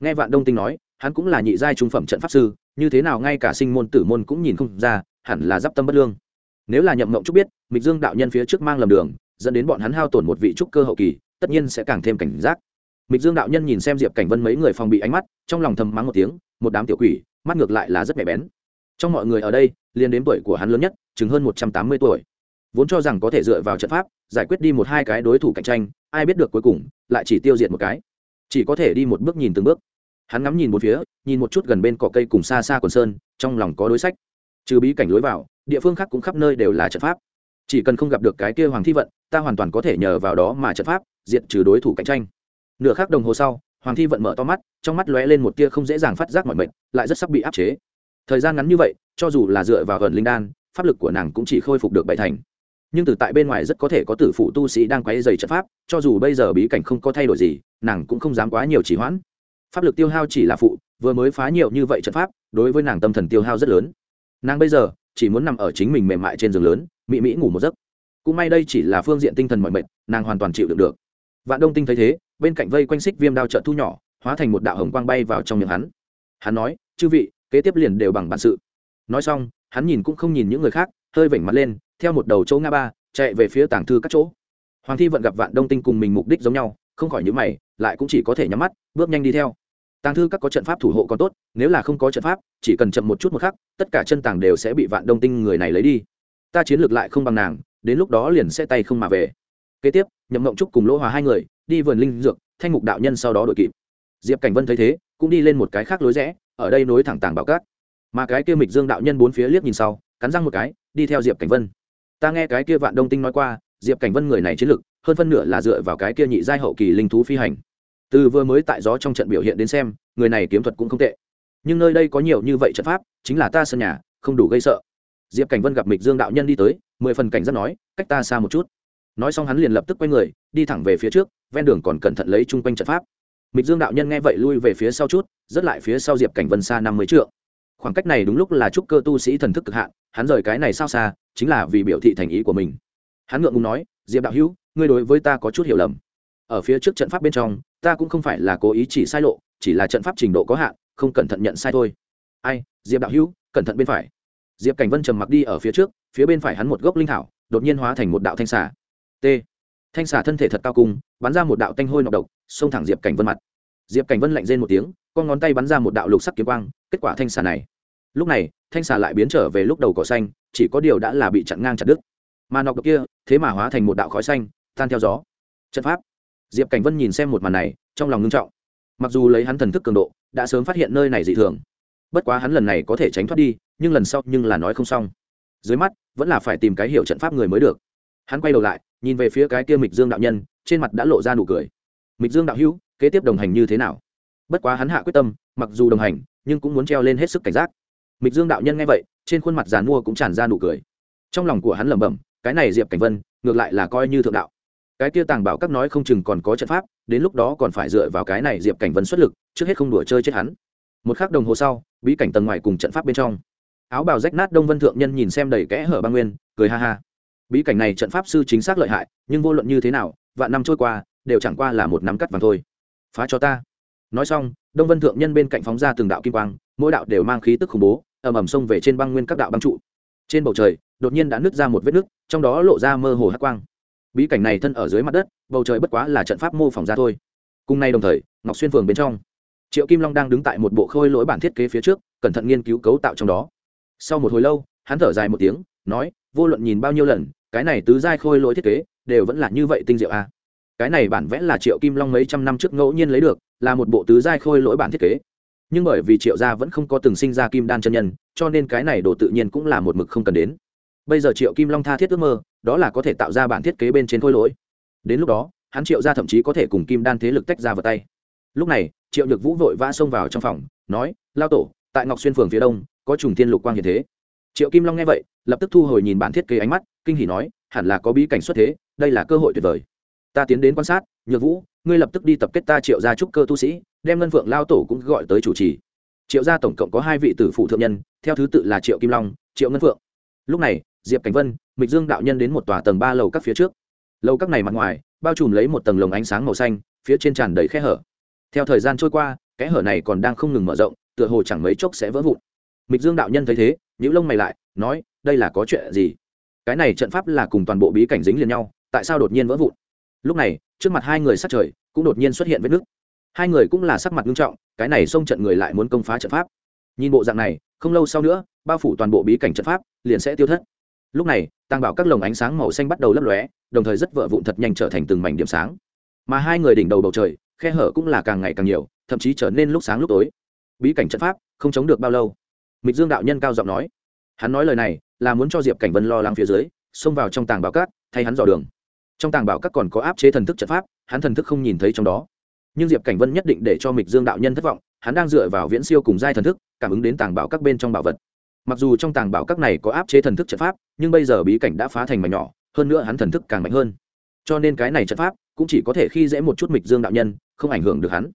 Nghe vạn đông tinh nói, hắn cũng là nhị giai trung phẩm trận pháp sư, như thế nào ngay cả sinh môn tử môn cũng nhìn không ra, hẳn là d i p tâm bất lương. Nếu là nhậm mộng trúc biết, mịch dương đạo nhân phía trước mang lầm đường, dẫn đến bọn hắn hao tổn một vị trúc cơ hậu kỳ, tất nhiên sẽ càng thêm cảnh giác. Mịch dương đạo nhân nhìn xem diệp cảnh vân mấy người phòng bị ánh mắt, trong lòng thầm mắng một tiếng, một đám tiểu quỷ, mắt ngược lại là rất nhạy bén. Trong mọi người ở đây liên đến tuổi của hắn lớn nhất chứng hơn một trăm tám mươi tuổi vốn cho rằng có thể dựa vào trận pháp, giải quyết đi một hai cái đối thủ cạnh tranh, ai biết được cuối cùng, lại chỉ tiêu diệt một cái. Chỉ có thể đi một bước nhìn từng bước. Hắn ngắm nhìn một phía, nhìn một chút gần bên cỏ cây cùng xa xa quần sơn, trong lòng có đối sách. Trừ bí cảnh lối vào, địa phương khác cũng khắp nơi đều là trận pháp. Chỉ cần không gặp được cái kia hoàng thi vận, ta hoàn toàn có thể nhờ vào đó mà trận pháp, diệt trừ đối thủ cạnh tranh. Nửa khắc đồng hồ sau, hoàng thi vận mở to mắt, trong mắt lóe lên một tia không dễ dàng phát giác mọi mệnh, lại rất sắp bị áp chế. Thời gian ngắn như vậy, cho dù là dựa vào gần linh đan, pháp lực của nàng cũng chỉ khôi phục được bảy thành nhưng từ tại bên ngoài rất có thể có tử phụ tu sĩ đang quấy dày trận pháp, cho dù bây giờ bí cảnh không có thay đổi gì, nàng cũng không dám quá nhiều chỉ hoãn. Pháp lực tiêu hao chỉ là phụ, vừa mới phá nhiều như vậy trận pháp, đối với nàng tâm thần tiêu hao rất lớn. Nàng bây giờ chỉ muốn nằm ở chính mình mềm mại trên giường lớn, mị mỹ ngủ một giấc. Cũng may đây chỉ là phương diện tinh thần mọi mệt, nàng hoàn toàn chịu đựng được. Vạn đông tinh thấy thế, bên cạnh vây quanh xích viêm đao trợ thu nhỏ, hóa thành một đạo hồng quang bay vào trong miệng hắn. Hắn nói, chư vị, kế tiếp liền đều bằng bản sự. Nói xong, hắn nhìn cũng không nhìn những người khác, hơi vểnh mặt lên theo một đầu chỗ ngã ba, chạy về phía tàng thư các chỗ. Hoàng thi vận gặp vạn đông tinh cùng mình mục đích giống nhau, không khỏi nhữ mày, lại cũng chỉ có thể nhắm mắt, bước nhanh đi theo. Tàng thư các có trận pháp thủ hộ còn tốt, nếu là không có trận pháp, chỉ cần chậm một chút một khắc, tất cả chân tàng đều sẽ bị vạn đông tinh người này lấy đi. Ta chiến lược lại không bằng nàng, đến lúc đó liền sẽ tay không mà về. Kế tiếp, nhậm mộng trúc cùng lỗ hòa hai người, đi vườn linh dược, thanh mục đạo nhân sau đó đội kịp. Diệp cảnh vân thấy thế, cũng đi lên một cái khác lối rẽ, ở đây nối thẳng tàng bảo cát. Mà cái kia mịch dương đạo nhân bốn phía liếc nhìn sau, cắn răng một cái, đi theo diệp cảnh vân ta nghe cái kia vạn đông tinh nói qua, diệp cảnh vân người này chiến lực, hơn phân nửa là dựa vào cái kia nhị giai hậu kỳ linh thú phi hành. Từ vừa mới tại gió trong trận biểu hiện đến xem, người này kiếm thuật cũng không tệ. Nhưng nơi đây có nhiều như vậy trận pháp, chính là ta sân nhà, không đủ gây sợ. Diệp cảnh vân gặp mịch dương đạo nhân đi tới, mười phần cảnh giác nói, cách ta xa một chút. Nói xong hắn liền lập tức quay người, đi thẳng về phía trước, ven đường còn cẩn thận lấy chung quanh trận pháp. Mịch dương đạo nhân nghe vậy lui về phía sau chút rất lại phía sau diệp cảnh vân xa năm mươi trượng. Khoảng cách này đúng lúc là trúc cơ tu sĩ thần thức cực hạn, hắn rời cái này sao xa chính là vì biểu thị thành ý của mình. Hắn ngượng ngùng nói, diệp đạo hữu, ngươi đối với ta có chút hiểu lầm. Ở phía trước trận pháp bên trong, ta cũng không phải là cố ý chỉ sai lộ, chỉ là trận pháp trình độ có hạn, không cẩn thận nhận sai thôi. Ai, diệp đạo hữu, cẩn thận bên phải. Diệp cảnh vân trầm mặc đi ở phía trước, phía bên phải hắn một gốc linh thảo, đột nhiên hóa thành một đạo thanh xà. T. Thanh xà thân thể thật cao cung bắn ra một đạo tanh hôi nọc độc, xông thẳng diệp cảnh vân mặt. Diệp cảnh vân lạnh rên một tiếng, con ngón tay bắn ra một đạo lục sắc kiếm quang, kết quả thanh xà này lúc này, thanh xà lại biến trở về lúc đầu cỏ xanh, chỉ có điều đã là bị chặn ngang chặt đứt. Mà nọc độc kia, thế mà hóa thành một đạo khói xanh, tan theo gió. Trận pháp. Diệp cảnh vân nhìn xem một màn này, trong lòng ngưng trọng. Mặc dù lấy hắn thần thức cường độ, đã sớm phát hiện nơi này dị thường. Bất quá hắn lần này có thể tránh thoát đi, nhưng lần sau nhưng là nói không xong. Dưới mắt, vẫn là phải tìm cái hiểu trận pháp người mới được. Hắn quay đầu lại, nhìn về phía cái kia mịch dương đạo nhân, trên mặt đã lộ ra nụ cười. Mịch dương đạo hữu, kế tiếp đồng hành như thế nào? Bất quá hắn hạ quyết tâm, mặc dù đồng hành, nhưng cũng muốn treo lên hết sức cảnh giác mịch dương đạo nhân nghe vậy, trên khuôn mặt giàn mua cũng tràn ra nụ cười. Trong lòng của hắn lẩm bẩm, cái này diệp cảnh vân, ngược lại là coi như thượng đạo. Cái kia tàng bảo các nói không chừng còn có trận pháp, đến lúc đó còn phải dựa vào cái này diệp cảnh vân xuất lực, trước hết không đùa chơi chết hắn. Một k h ắ c đồng hồ sau, bí cảnh tầng ngoài cùng trận pháp bên trong. Áo bào rách nát đông vân thượng nhân nhìn xem đầy kẽ hở băng nguyên, cười ha ha. Bí cảnh này trận pháp sư chính xác lợi hại, nhưng vô luận như thế nào, vạn năm trôi qua, đều chẳng qua là một nắm cắt vàng thôi. Phá cho ta. Nói xong đông vân thượng nhân bên cạnh phóng ra từng đạo kim quang, mỗi đạo đều mang khí tức khủng bố, ầm ầm xông về trên băng nguyên các đạo băng trụ. Trên bầu trời, đột nhiên đã nứt ra một vết nứt, trong đó lộ ra mơ hồ hắc quang. Bí cảnh này thân ở dưới mặt đất, bầu trời bất quá là trận pháp mô phỏng ra thôi. Cùng nay đồng thời, ngọc xuyên phường bên trong, triệu kim long đang đứng tại một bộ khôi lỗi bản thiết kế phía trước, cẩn thận nghiên cứu cấu tạo trong đó. Sau một hồi lâu, hắn thở dài một tiếng, nói, vô luận nhìn bao nhiêu lần, cái này tứ giai khôi lỗi thiết kế đều vẫn là như vậy tinh diệu à cái này bản vẽ là triệu kim long mấy trăm năm trước ngẫu nhiên lấy được, là một bộ tứ giai khôi lỗi bản thiết kế. Nhưng bởi vì triệu gia vẫn không có từng sinh ra kim đan chân nhân, cho nên cái này đồ tự nhiên cũng là một mực không cần đến. Bây giờ triệu kim long tha thiết ước mơ, đó là có thể tạo ra bản thiết kế bên trên khôi lỗi. Đến lúc đó, hắn triệu gia thậm chí có thể cùng kim đan thế lực tách ra vào tay. Lúc này, triệu nhược vũ vội vã xông vào trong phòng, nói, lao tổ, tại ngọc xuyên phường phía đông, có trùng thiên lục quang hiện thế. Triệu kim long nghe vậy, lập tức thu hồi nhìn bản thiết kế ánh mắt, kinh hỉ nói, hẳn là có bí cảnh xuất thế, đây là cơ hội tuyệt vời ta tiến đến quan sát, nhược vũ, ngươi lập tức đi tập kết ta triệu gia trúc cơ tu sĩ, đem ngân phượng lao tổ cũng gọi tới chủ trì. Triệu gia tổng cộng có hai vị tử phụ thượng nhân, theo thứ tự là triệu kim long, triệu ngân phượng. Lúc này, diệp cảnh vân, mịch dương đạo nhân đến một tòa tầng ba lầu các phía trước. Lầu các này mặt ngoài, bao trùm lấy một tầng lồng ánh sáng màu xanh, phía trên tràn đầy khe hở. Theo thời gian trôi qua, kẽ hở này còn đang không ngừng mở rộng, tựa hồ chẳng mấy chốc sẽ vỡ vụn. Mịch dương đạo nhân thấy thế những lông mày lại, nói, đây là có chuyện gì? Cái này trận pháp là cùng toàn bộ bí cảnh dính liền nhau, tại sao đột nhiên vỡ vụn? Lúc này, trước mặt hai người sát trời cũng đột nhiên xuất hiện vết nứt. Hai người cũng là sắc mặt nghiêm trọng, cái này xông trận người lại muốn công phá trận pháp. Nhìn bộ dạng này, không lâu sau nữa, bao phủ toàn bộ bí cảnh trận pháp, liền sẽ tiêu thất. Lúc này tàng bảo các lồng ánh sáng màu xanh bắt đầu lấp lóe, đồng thời rất vỡ vụn thật nhanh trở thành từng mảnh điểm sáng. Mà hai người đỉnh đầu bầu trời, khe hở cũng là càng ngày càng nhiều, thậm chí trở nên lúc sáng lúc tối. Bí cảnh trận pháp không chống được bao lâu. Mịch dương đạo nhân cao giọng nói. Hắn nói lời này là muốn cho diệp cảnh vân lo lắng phía dưới, xông vào trong tàng bảo cát thay hắn dò đường trong tàng bảo các còn có áp chế thần thức trận pháp, hắn thần thức không nhìn thấy trong đó. Nhưng diệp cảnh vân nhất định để cho mịch dương đạo nhân thất vọng, hắn đang dựa vào viễn siêu cùng giai thần thức, cảm ứng đến tàng bảo các bên trong bảo vật. Mặc dù trong tàng bảo các này có áp chế thần thức trận pháp, nhưng bây giờ bí cảnh đã phá thành mảnh nhỏ, hơn nữa hắn thần thức càng mạnh hơn. Cho nên cái này trận pháp cũng chỉ có thể khi dễ một chút mịch dương đạo nhân, không ảnh hưởng được hắn.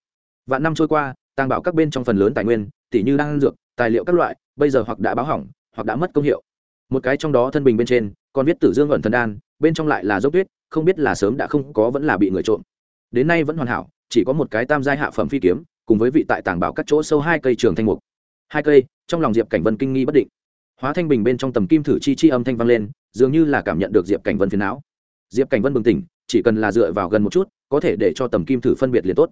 Vạn năm trôi qua, tàng bảo các bên trong phần lớn tài nguyên tỷ như đang dược, tài liệu các loại, bây giờ hoặc đã báo hỏng, hoặc đã mất công hiệu. Một cái trong đó thân bình bên trên, còn viết tử dương ẩn thần đan, bên trong lại là dốc tuyết không biết là sớm đã không có vẫn là bị người trộm. Đến nay vẫn hoàn hảo, chỉ có một cái tam giai hạ phẩm phi kiếm, cùng với vị tại tàng bảo các chỗ sâu hai cây trường thanh mục. Hai cây, trong lòng diệp cảnh vân kinh nghi bất định. Hóa thanh bình bên trong tầm kim thử chi chi âm thanh vang lên, dường như là cảm nhận được diệp cảnh vân phiền não. Diệp cảnh vân bừng tỉnh, chỉ cần là dựa vào gần một chút, có thể để cho tầm kim thử phân biệt liền tốt.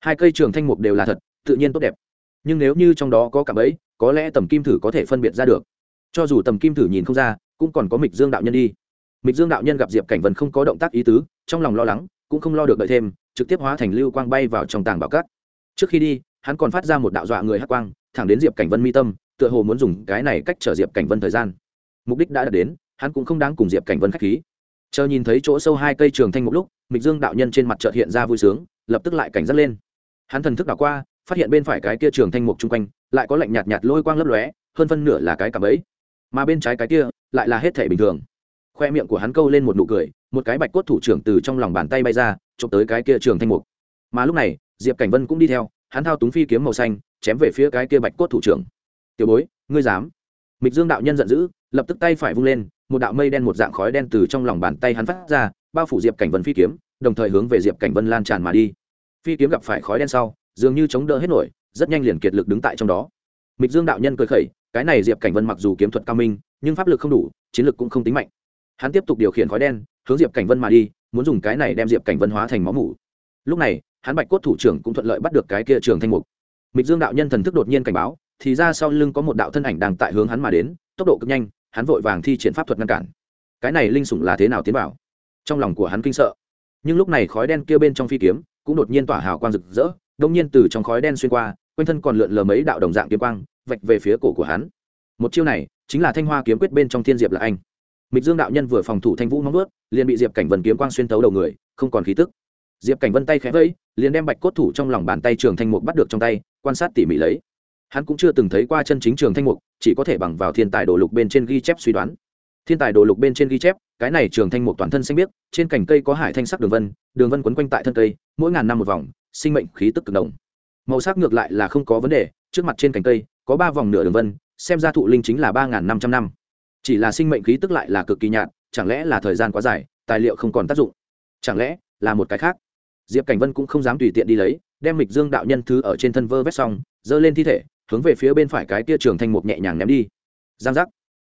Hai cây trường thanh mục đều là thật, tự nhiên tốt đẹp. Nhưng nếu như trong đó có cả bẫy, có lẽ tầm kim thử có thể phân biệt ra được. Cho dù tầm kim thử nhìn không ra, cũng còn có mịch dương đạo nhân đi mịch dương đạo nhân gặp diệp cảnh vân không có động tác ý tứ, trong lòng lo lắng, cũng không lo được đợi thêm, trực tiếp hóa thành lưu quang bay vào trong tàng bảo cát. Trước khi đi, hắn còn phát ra một đạo dọa người hắc quang, thẳng đến diệp cảnh vân mi tâm, tựa hồ muốn dùng cái này cách trở diệp cảnh vân thời gian. Mục đích đã đạt đến, hắn cũng không đáng cùng diệp cảnh vân k h á c h khí. Chờ nhìn thấy chỗ sâu hai cây trường thanh một lúc, mịch dương đạo nhân trên mặt trợt hiện ra vui sướng, lập tức lại cảnh giác lên. Hắn thần thức đảo qua, phát hiện bên phải cái kia trường thanh mục chung quanh, lại có lạnh nhạt nhạt lôi quang lấp lóe, hơn phân nửa là cái cảm ấy. Mà bên trái cái kia, lại là hết thể bình thường khoe miệng của hắn câu lên một nụ cười, một cái bạch cốt thủ trưởng từ trong lòng bàn tay bay ra, chụp tới cái kia trường thanh mục. Mà lúc này, diệp cảnh vân cũng đi theo, hắn thao túng phi kiếm màu xanh, chém về phía cái kia bạch cốt thủ trưởng. Tiểu bối, ngươi dám? Mịch dương đạo nhân giận dữ, lập tức tay phải vung lên, một đạo mây đen một dạng khói đen từ trong lòng bàn tay hắn phát ra, bao phủ diệp cảnh vân phi kiếm, đồng thời hướng về diệp cảnh vân lan tràn mà đi. Phi kiếm gặp phải khói đen sau, dường như chống đỡ hết nổi, rất nhanh liền kiệt lực đứng tại trong đó. Mịch dương đạo nhân cười khẩy, cái này diệp cảnh vân mặc dù kiếm thuật cao minh, nhưng pháp lực không đủ, chiến lực cũng không tính mạnh hắn tiếp tục điều khiển khói đen, hướng diệp cảnh vân mà đi, muốn dùng cái này đem diệp cảnh vân hóa thành máu mủ. Lúc này, hắn bạch cốt thủ trưởng cũng thuận lợi bắt được cái kia trường thanh mục. Mịch dương đạo nhân thần thức đột nhiên cảnh báo, thì ra sau lưng có một đạo thân ảnh đang tại hướng hắn mà đến, tốc độ cực nhanh, hắn vội vàng thi triển pháp thuật ngăn cản. Cái này linh sủng là thế nào tiến vào? Trong lòng của hắn kinh sợ. Nhưng lúc này khói đen kia bên trong phi kiếm cũng đột nhiên tỏa hào quang rực rỡ đông nhiên từ trong khói đen xuyên qua, quanh thân còn lượn lờ mấy đạo đồng dạng kiếm quang, vạch về phía cổ của hắn. Một chiêu này, chính là thanh hoa kiếm quyết bên trong thiên diệp là anh mịch dương đạo nhân vừa phòng thủ thanh vũ nóng ướt liền bị diệp cảnh vân kiếm quang xuyên tấu đầu người, không còn khí tức. Diệp cảnh vân tay khẽ vẫy, liền đem bạch cốt thủ trong lòng bàn tay trường thanh mục bắt được trong tay, quan sát tỉ mỉ lấy. Hắn cũng chưa từng thấy qua chân chính trường thanh mục, chỉ có thể bằng vào thiên tài đồ lục bên trên ghi chép suy đoán. Thiên tài đồ lục bên trên ghi chép, cái này trường thanh mục toàn thân xanh biếc, trên cành cây có hải thanh sắc đường vân đường vân quấn quanh tại thân cây, mỗi ngàn năm một vòng, sinh mệnh khí tức cực đồng màu sắc ngược lại là không có vấn đề, trước mặt trên cành cây, có ba vòng nửa đường vân, xem ra thụ linh chính là ba ngàn năm trăm năm chỉ là sinh mệnh khí tức lại là cực kỳ nhạt, chẳng lẽ là thời gian quá dài, tài liệu không còn tác dụng? Chẳng lẽ là một cái khác? Diệp cảnh vân cũng không dám tùy tiện đi lấy, đem mịch dương đạo nhân thứ ở trên thân vơ vét xong, giơ lên thi thể, hướng về phía bên phải cái kia trường thanh mục nhẹ nhàng ném đi. Giang giác.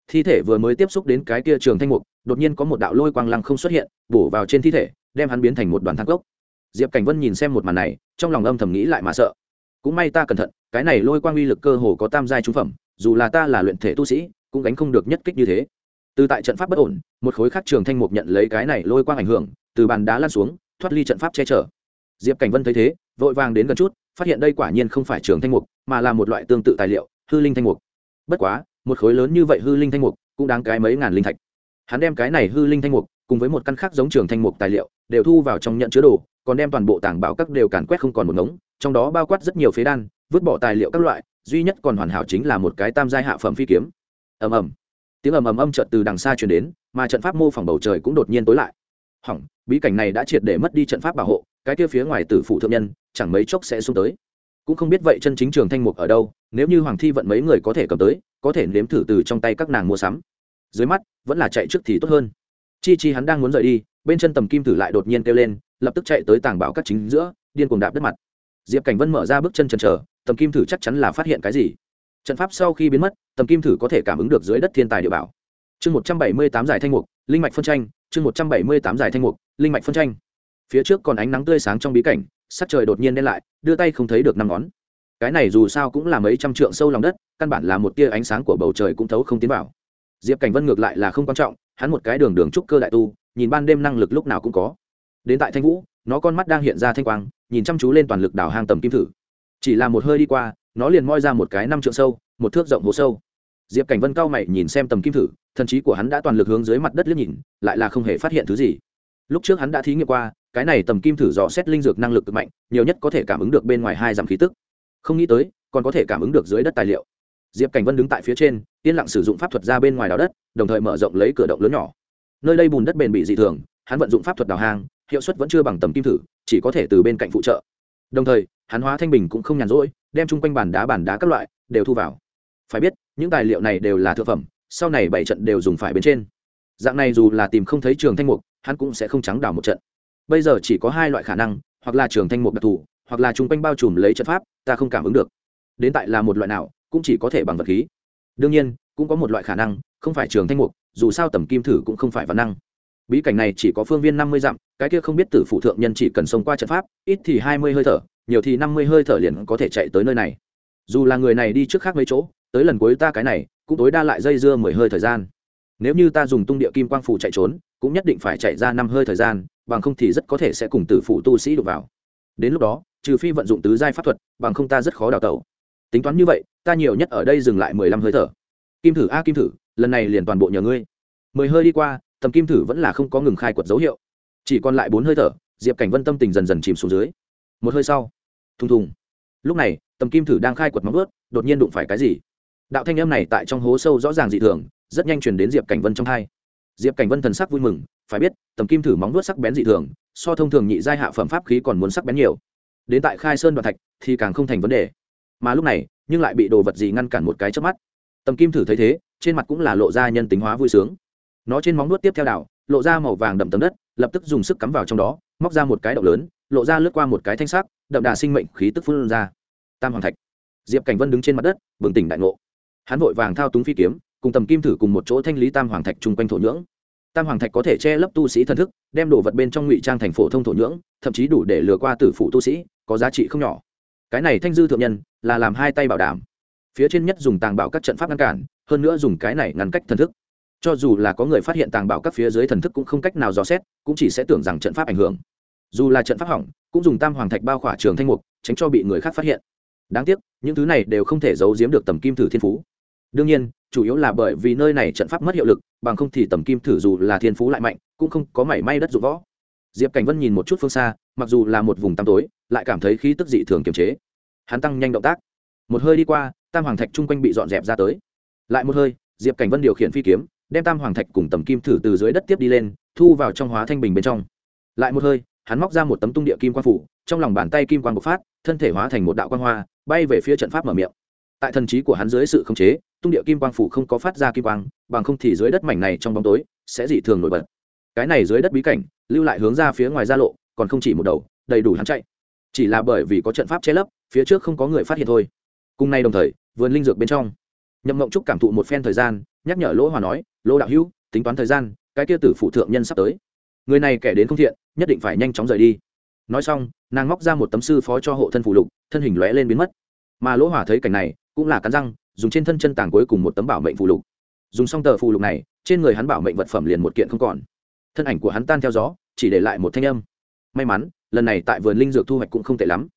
Thi thể vừa mới tiếp xúc đến cái kia trường thanh mục, đột nhiên có một đạo lôi quang lăng không xuất hiện, bổ vào trên thi thể, đem hắn biến thành một đoàn thang cốc. Diệp cảnh vân nhìn xem một màn này, trong lòng âm thầm nghĩ lại mà sợ. Cũng may ta cẩn thận, cái này lôi quang uy lực cơ hồ có tam giai trung phẩm, dù là ta là luyện thể tu sĩ cũng gánh không được nhất kích như thế. Từ tại trận pháp bất ổn, một khối khác trường thanh mục nhận lấy cái này lôi quang ảnh hưởng, từ bàn đá lan xuống, thoát ly trận pháp che chở. Diệp cảnh vân thấy thế, vội vàng đến gần chút, phát hiện đây quả nhiên không phải trường thanh mục, mà là một loại tương tự tài liệu, hư linh thanh mục. Bất quá, một khối lớn như vậy hư linh thanh mục cũng đáng cái mấy ngàn linh thạch. Hắn đem cái này hư linh thanh mục cùng với một căn khác giống trường thanh mục tài liệu đều thu vào trong nhận chứa đồ, còn đem toàn bộ tảng bảo các đều càn quét không còn một ngống, trong đó bao quát rất nhiều phế đan, vứt bỏ tài liệu các loại, duy nhất còn hoàn hảo chính là một cái tam giai hạ phẩm phi kiếm ầm ầm. Tiếng ầm ầm âm chợt từ đằng xa truyền đến, mà trận pháp mô phỏng bầu trời cũng đột nhiên tối lại. Hỏng, bí cảnh này đã triệt để mất đi trận pháp bảo hộ, cái kia phía ngoài tử phụ thượng nhân, chẳng mấy chốc sẽ xuống tới. Cũng không biết vậy chân chính trường thanh mục ở đâu, nếu như hoàng thi vận mấy người có thể cầm tới, có thể nếm thử từ trong tay các nàng mua sắm. Dưới mắt, vẫn là chạy trước thì tốt hơn. Chi chi hắn đang muốn rời đi, bên chân tầm kim tử lại đột nhiên kêu lên, lập tức chạy tới tàng bảo các chính giữa, điên cuồng đạp đất mặt. Diệp cảnh vân mở ra bước chân chần chờ, tầm kim thử chắc chắn là phát hiện cái gì? Trận pháp sau khi biến mất, tầm kim thử có thể cảm ứng được dưới đất thiên tài địa bảo. Chương một trăm bảy mươi tám giải thanh mục, linh mạch phân tranh, chương một trăm bảy mươi tám giải thanh mục, linh mạch phân tranh. Phía trước còn ánh nắng tươi sáng trong bí cảnh, sắc trời đột nhiên đen lại, đưa tay không thấy được năm ngón. Cái này dù sao cũng là mấy trăm trượng sâu lòng đất, căn bản là một tia ánh sáng của bầu trời cũng thấu không tiến vào. Diệp cảnh vân ngược lại là không quan trọng, hắn một cái đường đường trúc cơ đại tu, nhìn ban đêm năng lực lúc nào cũng có. Đến tại thanh vũ, nó con mắt đang hiện ra thanh quang, nhìn chăm chú lên toàn lực đảo hang tầm kim thử. Chỉ là một hơi đi qua nó liền moi ra một cái năm trượng sâu, một thước rộng hố sâu. Diệp cảnh vân cao mày nhìn xem tầm kim thử, thần trí của hắn đã toàn lực hướng dưới mặt đất liếc nhìn, lại là không hề phát hiện thứ gì. Lúc trước hắn đã thí nghiệm qua, cái này tầm kim thử dò xét linh dược năng lực cực mạnh, nhiều nhất có thể cảm ứng được bên ngoài hai dặm khí tức. Không nghĩ tới, còn có thể cảm ứng được dưới đất tài liệu. Diệp cảnh vân đứng tại phía trên, yên lặng sử dụng pháp thuật ra bên ngoài đào đất, đồng thời mở rộng lấy cửa động lớn nhỏ. Nơi đây bùn đất bền bị dị thường, hắn vận dụng pháp thuật đào hang, hiệu suất vẫn chưa bằng tầm kim thử, chỉ có thể từ bên cạnh phụ trợ. Đồng thời, hắn hóa thanh bình cũng không nhàn rỗi đem chung quanh bàn đá bàn đá các loại đều thu vào. Phải biết, những tài liệu này đều là thực phẩm, sau này bảy trận đều dùng phải bên trên. Dạng này dù là tìm không thấy trường thanh mục, hắn cũng sẽ không trắng đảo một trận. Bây giờ chỉ có hai loại khả năng, hoặc là trường thanh mục đặc thù, hoặc là chung quanh bao trùm lấy trận pháp, ta không cảm ứng được. Đến tại là một loại nào, cũng chỉ có thể bằng vật khí. Đương nhiên, cũng có một loại khả năng, không phải trường thanh mục, dù sao tầm kim thử cũng không phải văn năng. Bí cảnh này chỉ có phương viên năm mươi dặm, cái kia không biết tử phụ thượng nhân chỉ cần xông qua trận pháp, ít thì hai mươi hơi thở nhiều thì năm mươi hơi thở liền có thể chạy tới nơi này. Dù là người này đi trước khác mấy chỗ, tới lần cuối ta cái này, cũng tối đa lại dây dưa mười hơi thời gian. Nếu như ta dùng tung địa kim quang phủ chạy trốn, cũng nhất định phải chạy ra năm hơi thời gian, bằng không thì rất có thể sẽ cùng tử phụ tu sĩ đụng vào. Đến lúc đó, trừ phi vận dụng tứ giai pháp thuật, bằng không ta rất khó đào tẩu. Tính toán như vậy, ta nhiều nhất ở đây dừng lại mười lăm hơi thở. Kim thử a, kim thử, lần này liền toàn bộ nhờ ngươi. Mười hơi đi qua, tầm kim thử vẫn là không có ngừng khai quật dấu hiệu. Chỉ còn lại bốn hơi thở, diệp cảnh vân tâm tình dần dần chìm xuống dưới một hơi sau, thùng thùng. Lúc này, tầm kim thử đang khai quật móng ướt đột nhiên đụng phải cái gì? Đạo thanh âm này tại trong hố sâu rõ ràng dị thường, rất nhanh chuyển đến diệp cảnh vân trong hai. Diệp cảnh vân thần sắc vui mừng, phải biết, tầm kim thử móng vuốt sắc bén dị thường, so thông thường nhị giai hạ phẩm pháp khí còn muốn sắc bén nhiều. Đến tại khai sơn đoạn thạch thì càng không thành vấn đề. Mà lúc này, nhưng lại bị đồ vật gì ngăn cản một cái trước mắt. Tầm kim thử thấy thế, trên mặt cũng là lộ ra nhân tính hóa vui sướng. Nó trên móng vuốt tiếp theo đảo, lộ ra màu vàng đậm tấm đất, lập tức dùng sức cắm vào trong đó, móc ra một cái động lớn lộ ra lướt qua một cái thanh sắc, đậm đà sinh mệnh khí tức phun ra. Tam hoàng thạch. Diệp cảnh vân đứng trên mặt đất, bừng tỉnh đại ngộ. Hắn vội vàng thao túng phi kiếm, cùng tầm kim thử cùng một chỗ thanh lý tam hoàng thạch chung quanh thổ nhưỡng. Tam hoàng thạch có thể che lấp tu sĩ thần thức, đem đồ vật bên trong ngụy trang thành phổ thông thổ nhưỡng, thậm chí đủ để lừa qua tử phụ tu sĩ, có giá trị không nhỏ. Cái này thanh dư thượng nhân, là làm hai tay bảo đảm. Phía trên nhất dùng tàng bảo các trận pháp ngăn cản, hơn nữa dùng cái này ngăn cách thần thức. Cho dù là có người phát hiện tàng bảo các phía dưới thần thức cũng không cách nào dò xét, cũng chỉ sẽ tưởng rằng trận pháp ảnh hưởng dù là trận pháp hỏng, cũng dùng tam hoàng thạch bao khỏa trường thanh mục, tránh cho bị người khác phát hiện. Đáng tiếc, những thứ này đều không thể giấu giếm được tầm kim thử thiên phú. Đương nhiên, chủ yếu là bởi vì nơi này trận pháp mất hiệu lực, bằng không thì tầm kim thử dù là thiên phú lại mạnh, cũng không có mảy may đất dụng võ. Diệp cảnh vân nhìn một chút phương xa, mặc dù là một vùng tăm tối, lại cảm thấy khí tức dị thường kiềm chế. Hắn tăng nhanh động tác. Một hơi đi qua, tam hoàng thạch chung quanh bị dọn dẹp ra tới. Lại một hơi, diệp cảnh vân điều khiển phi kiếm, đem tam hoàng thạch cùng tầm kim thử từ dưới đất tiếp đi lên, thu vào trong hóa thanh bình bên trong. Lại một hơi hắn móc ra một tấm tung địa kim quang phủ, trong lòng bàn tay kim quang bộc phát, thân thể hóa thành một đạo quang hoa, bay về phía trận pháp mở miệng. Tại thần trí của hắn dưới sự khống chế, tung địa kim quang phủ không có phát ra kim quang, bằng không thì dưới đất mảnh này trong bóng tối sẽ dị thường nổi bật. Cái này dưới đất bí cảnh, lưu lại hướng ra phía ngoài ra lộ, còn không chỉ một đầu, đầy đủ hắn chạy. Chỉ là bởi vì có trận pháp che lấp, phía trước không có người phát hiện thôi. Cùng nay đồng thời, vườn linh dược bên trong. Nhậm mộng trúc cảm thụ một phen thời gian, nhắc nhở lỗ hòa nói, lỗ đạo hữu, tính toán thời gian, cái kia tử phụ thượng nhân sắp tới người này kẻ đến không thiện, nhất định phải nhanh chóng rời đi. Nói xong, nàng móc ra một tấm sư phó cho hộ thân phủ lục, thân hình lóe lên biến mất. Mà lỗ hỏa thấy cảnh này, cũng là cắn răng, dùng trên thân chân tàng cuối cùng một tấm bảo mệnh phù lục. Dùng xong tờ phù lục này, trên người hắn bảo mệnh vật phẩm liền một kiện không còn. Thân ảnh của hắn tan theo gió, chỉ để lại một thanh âm. May mắn, lần này tại vườn linh dược thu hoạch cũng không tệ lắm.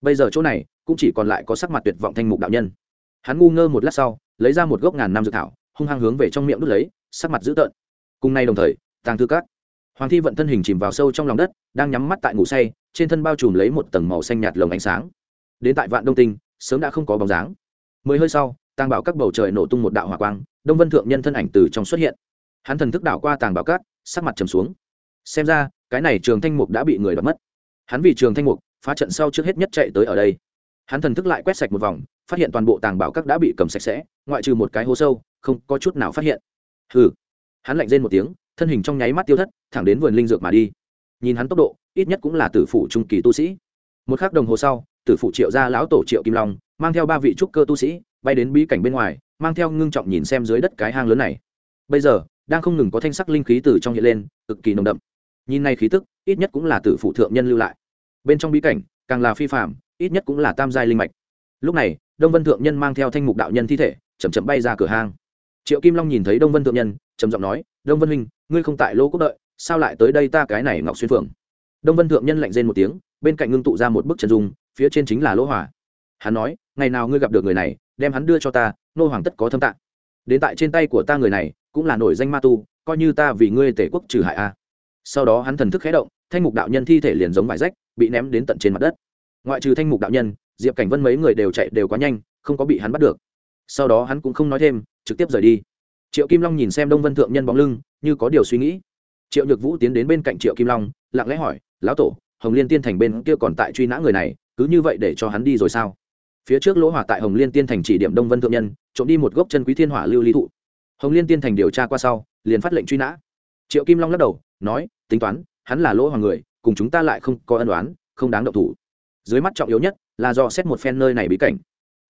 Bây giờ chỗ này, cũng chỉ còn lại có sắc mặt tuyệt vọng thanh mục đạo nhân. Hắn ngu ngơ một lát sau, lấy ra một gốc ngàn năm dược thảo, hung hăng hướng về trong miệng đút lấy, sắc mặt dữ tợn. Cùng nay đồng thời, tàng thư cát hoàng thi vận thân hình chìm vào sâu trong lòng đất, đang nhắm mắt tại ngủ say, trên thân bao trùm lấy một tầng màu xanh nhạt lồng ánh sáng. Đến tại vạn đông tinh, sớm đã không có bóng dáng. Mười hơi sau, tàng bảo các bầu trời nổ tung một đạo hỏa quang, đông vân thượng nhân thân ảnh từ trong xuất hiện. Hắn thần thức đảo qua tàng bảo cát sắc mặt trầm xuống. Xem ra, cái này trường thanh mục đã bị người đập mất. Hắn vì trường thanh mục, phá trận sau trước hết nhất chạy tới ở đây. Hắn thần thức lại quét sạch một vòng, phát hiện toàn bộ tàng bảo các đã bị cầm sạch sẽ, ngoại trừ một cái hố sâu, không có chút nào phát hiện. Hừ. Hắn lạnh rên một tiếng thân hình trong nháy mắt tiêu thất, thẳng đến vườn linh dược mà đi. Nhìn hắn tốc độ, ít nhất cũng là tử phủ trung kỳ tu sĩ. Một khắc đồng hồ sau, tử phủ triệu ra lão tổ triệu kim long, mang theo ba vị trúc cơ tu sĩ, bay đến bí cảnh bên ngoài, mang theo ngưng trọng nhìn xem dưới đất cái hang lớn này. Bây giờ, đang không ngừng có thanh sắc linh khí từ trong hiện lên, cực kỳ nồng đậm. Nhìn này khí tức, ít nhất cũng là tử phụ thượng nhân lưu lại. Bên trong bí cảnh, càng là phi phạm ít nhất cũng là tam giai linh mạch. Lúc này, đông vân thượng nhân mang theo thanh mục đạo nhân thi thể chầm chậm bay ra cửa hang. Triệu kim long nhìn thấy đông vân thượng nhân, trầm giọng nói đông vân huynh, ngươi không tại lô quốc đợi, sao lại tới đây ta cái này ngọc xuyên phượng? Đông vân thượng nhân lạnh rên một tiếng, bên cạnh ngưng tụ ra một bức chân dung, phía trên chính là lỗ hỏa. Hắn nói, ngày nào ngươi gặp được người này, đem hắn đưa cho ta, nô hoàng tất có thâm tạng. Đến tại trên tay của ta người này, cũng là nổi danh ma tu, coi như ta vì ngươi tể quốc trừ hại a. Sau đó hắn thần thức khé động, thanh mục đạo nhân thi thể liền giống vải rách, bị ném đến tận trên mặt đất. Ngoại trừ thanh mục đạo nhân, diệp cảnh vân mấy người đều chạy đều quá nhanh, không có bị hắn bắt được. Sau đó hắn cũng không nói thêm, trực tiếp rời đi triệu kim long nhìn xem đông vân thượng nhân bóng lưng, như có điều suy nghĩ. Triệu nhược vũ tiến đến bên cạnh triệu kim long, lặng lẽ hỏi, lão tổ, hồng liên tiên thành bên kia còn tại truy nã người này, cứ như vậy để cho hắn đi rồi sao? Phía trước lỗ hỏa tại hồng liên tiên thành chỉ điểm đông vân thượng nhân, trộm đi một gốc chân quý thiên hỏa lưu ly thụ. Hồng liên tiên thành điều tra qua sau, liền phát lệnh truy nã. Triệu kim long lắc đầu, nói, tính toán, hắn là lỗ hoàng người, cùng chúng ta lại không có ân đoán không đáng động thủ. Dưới mắt trọng yếu nhất là do xét một phen nơi này bí cảnh.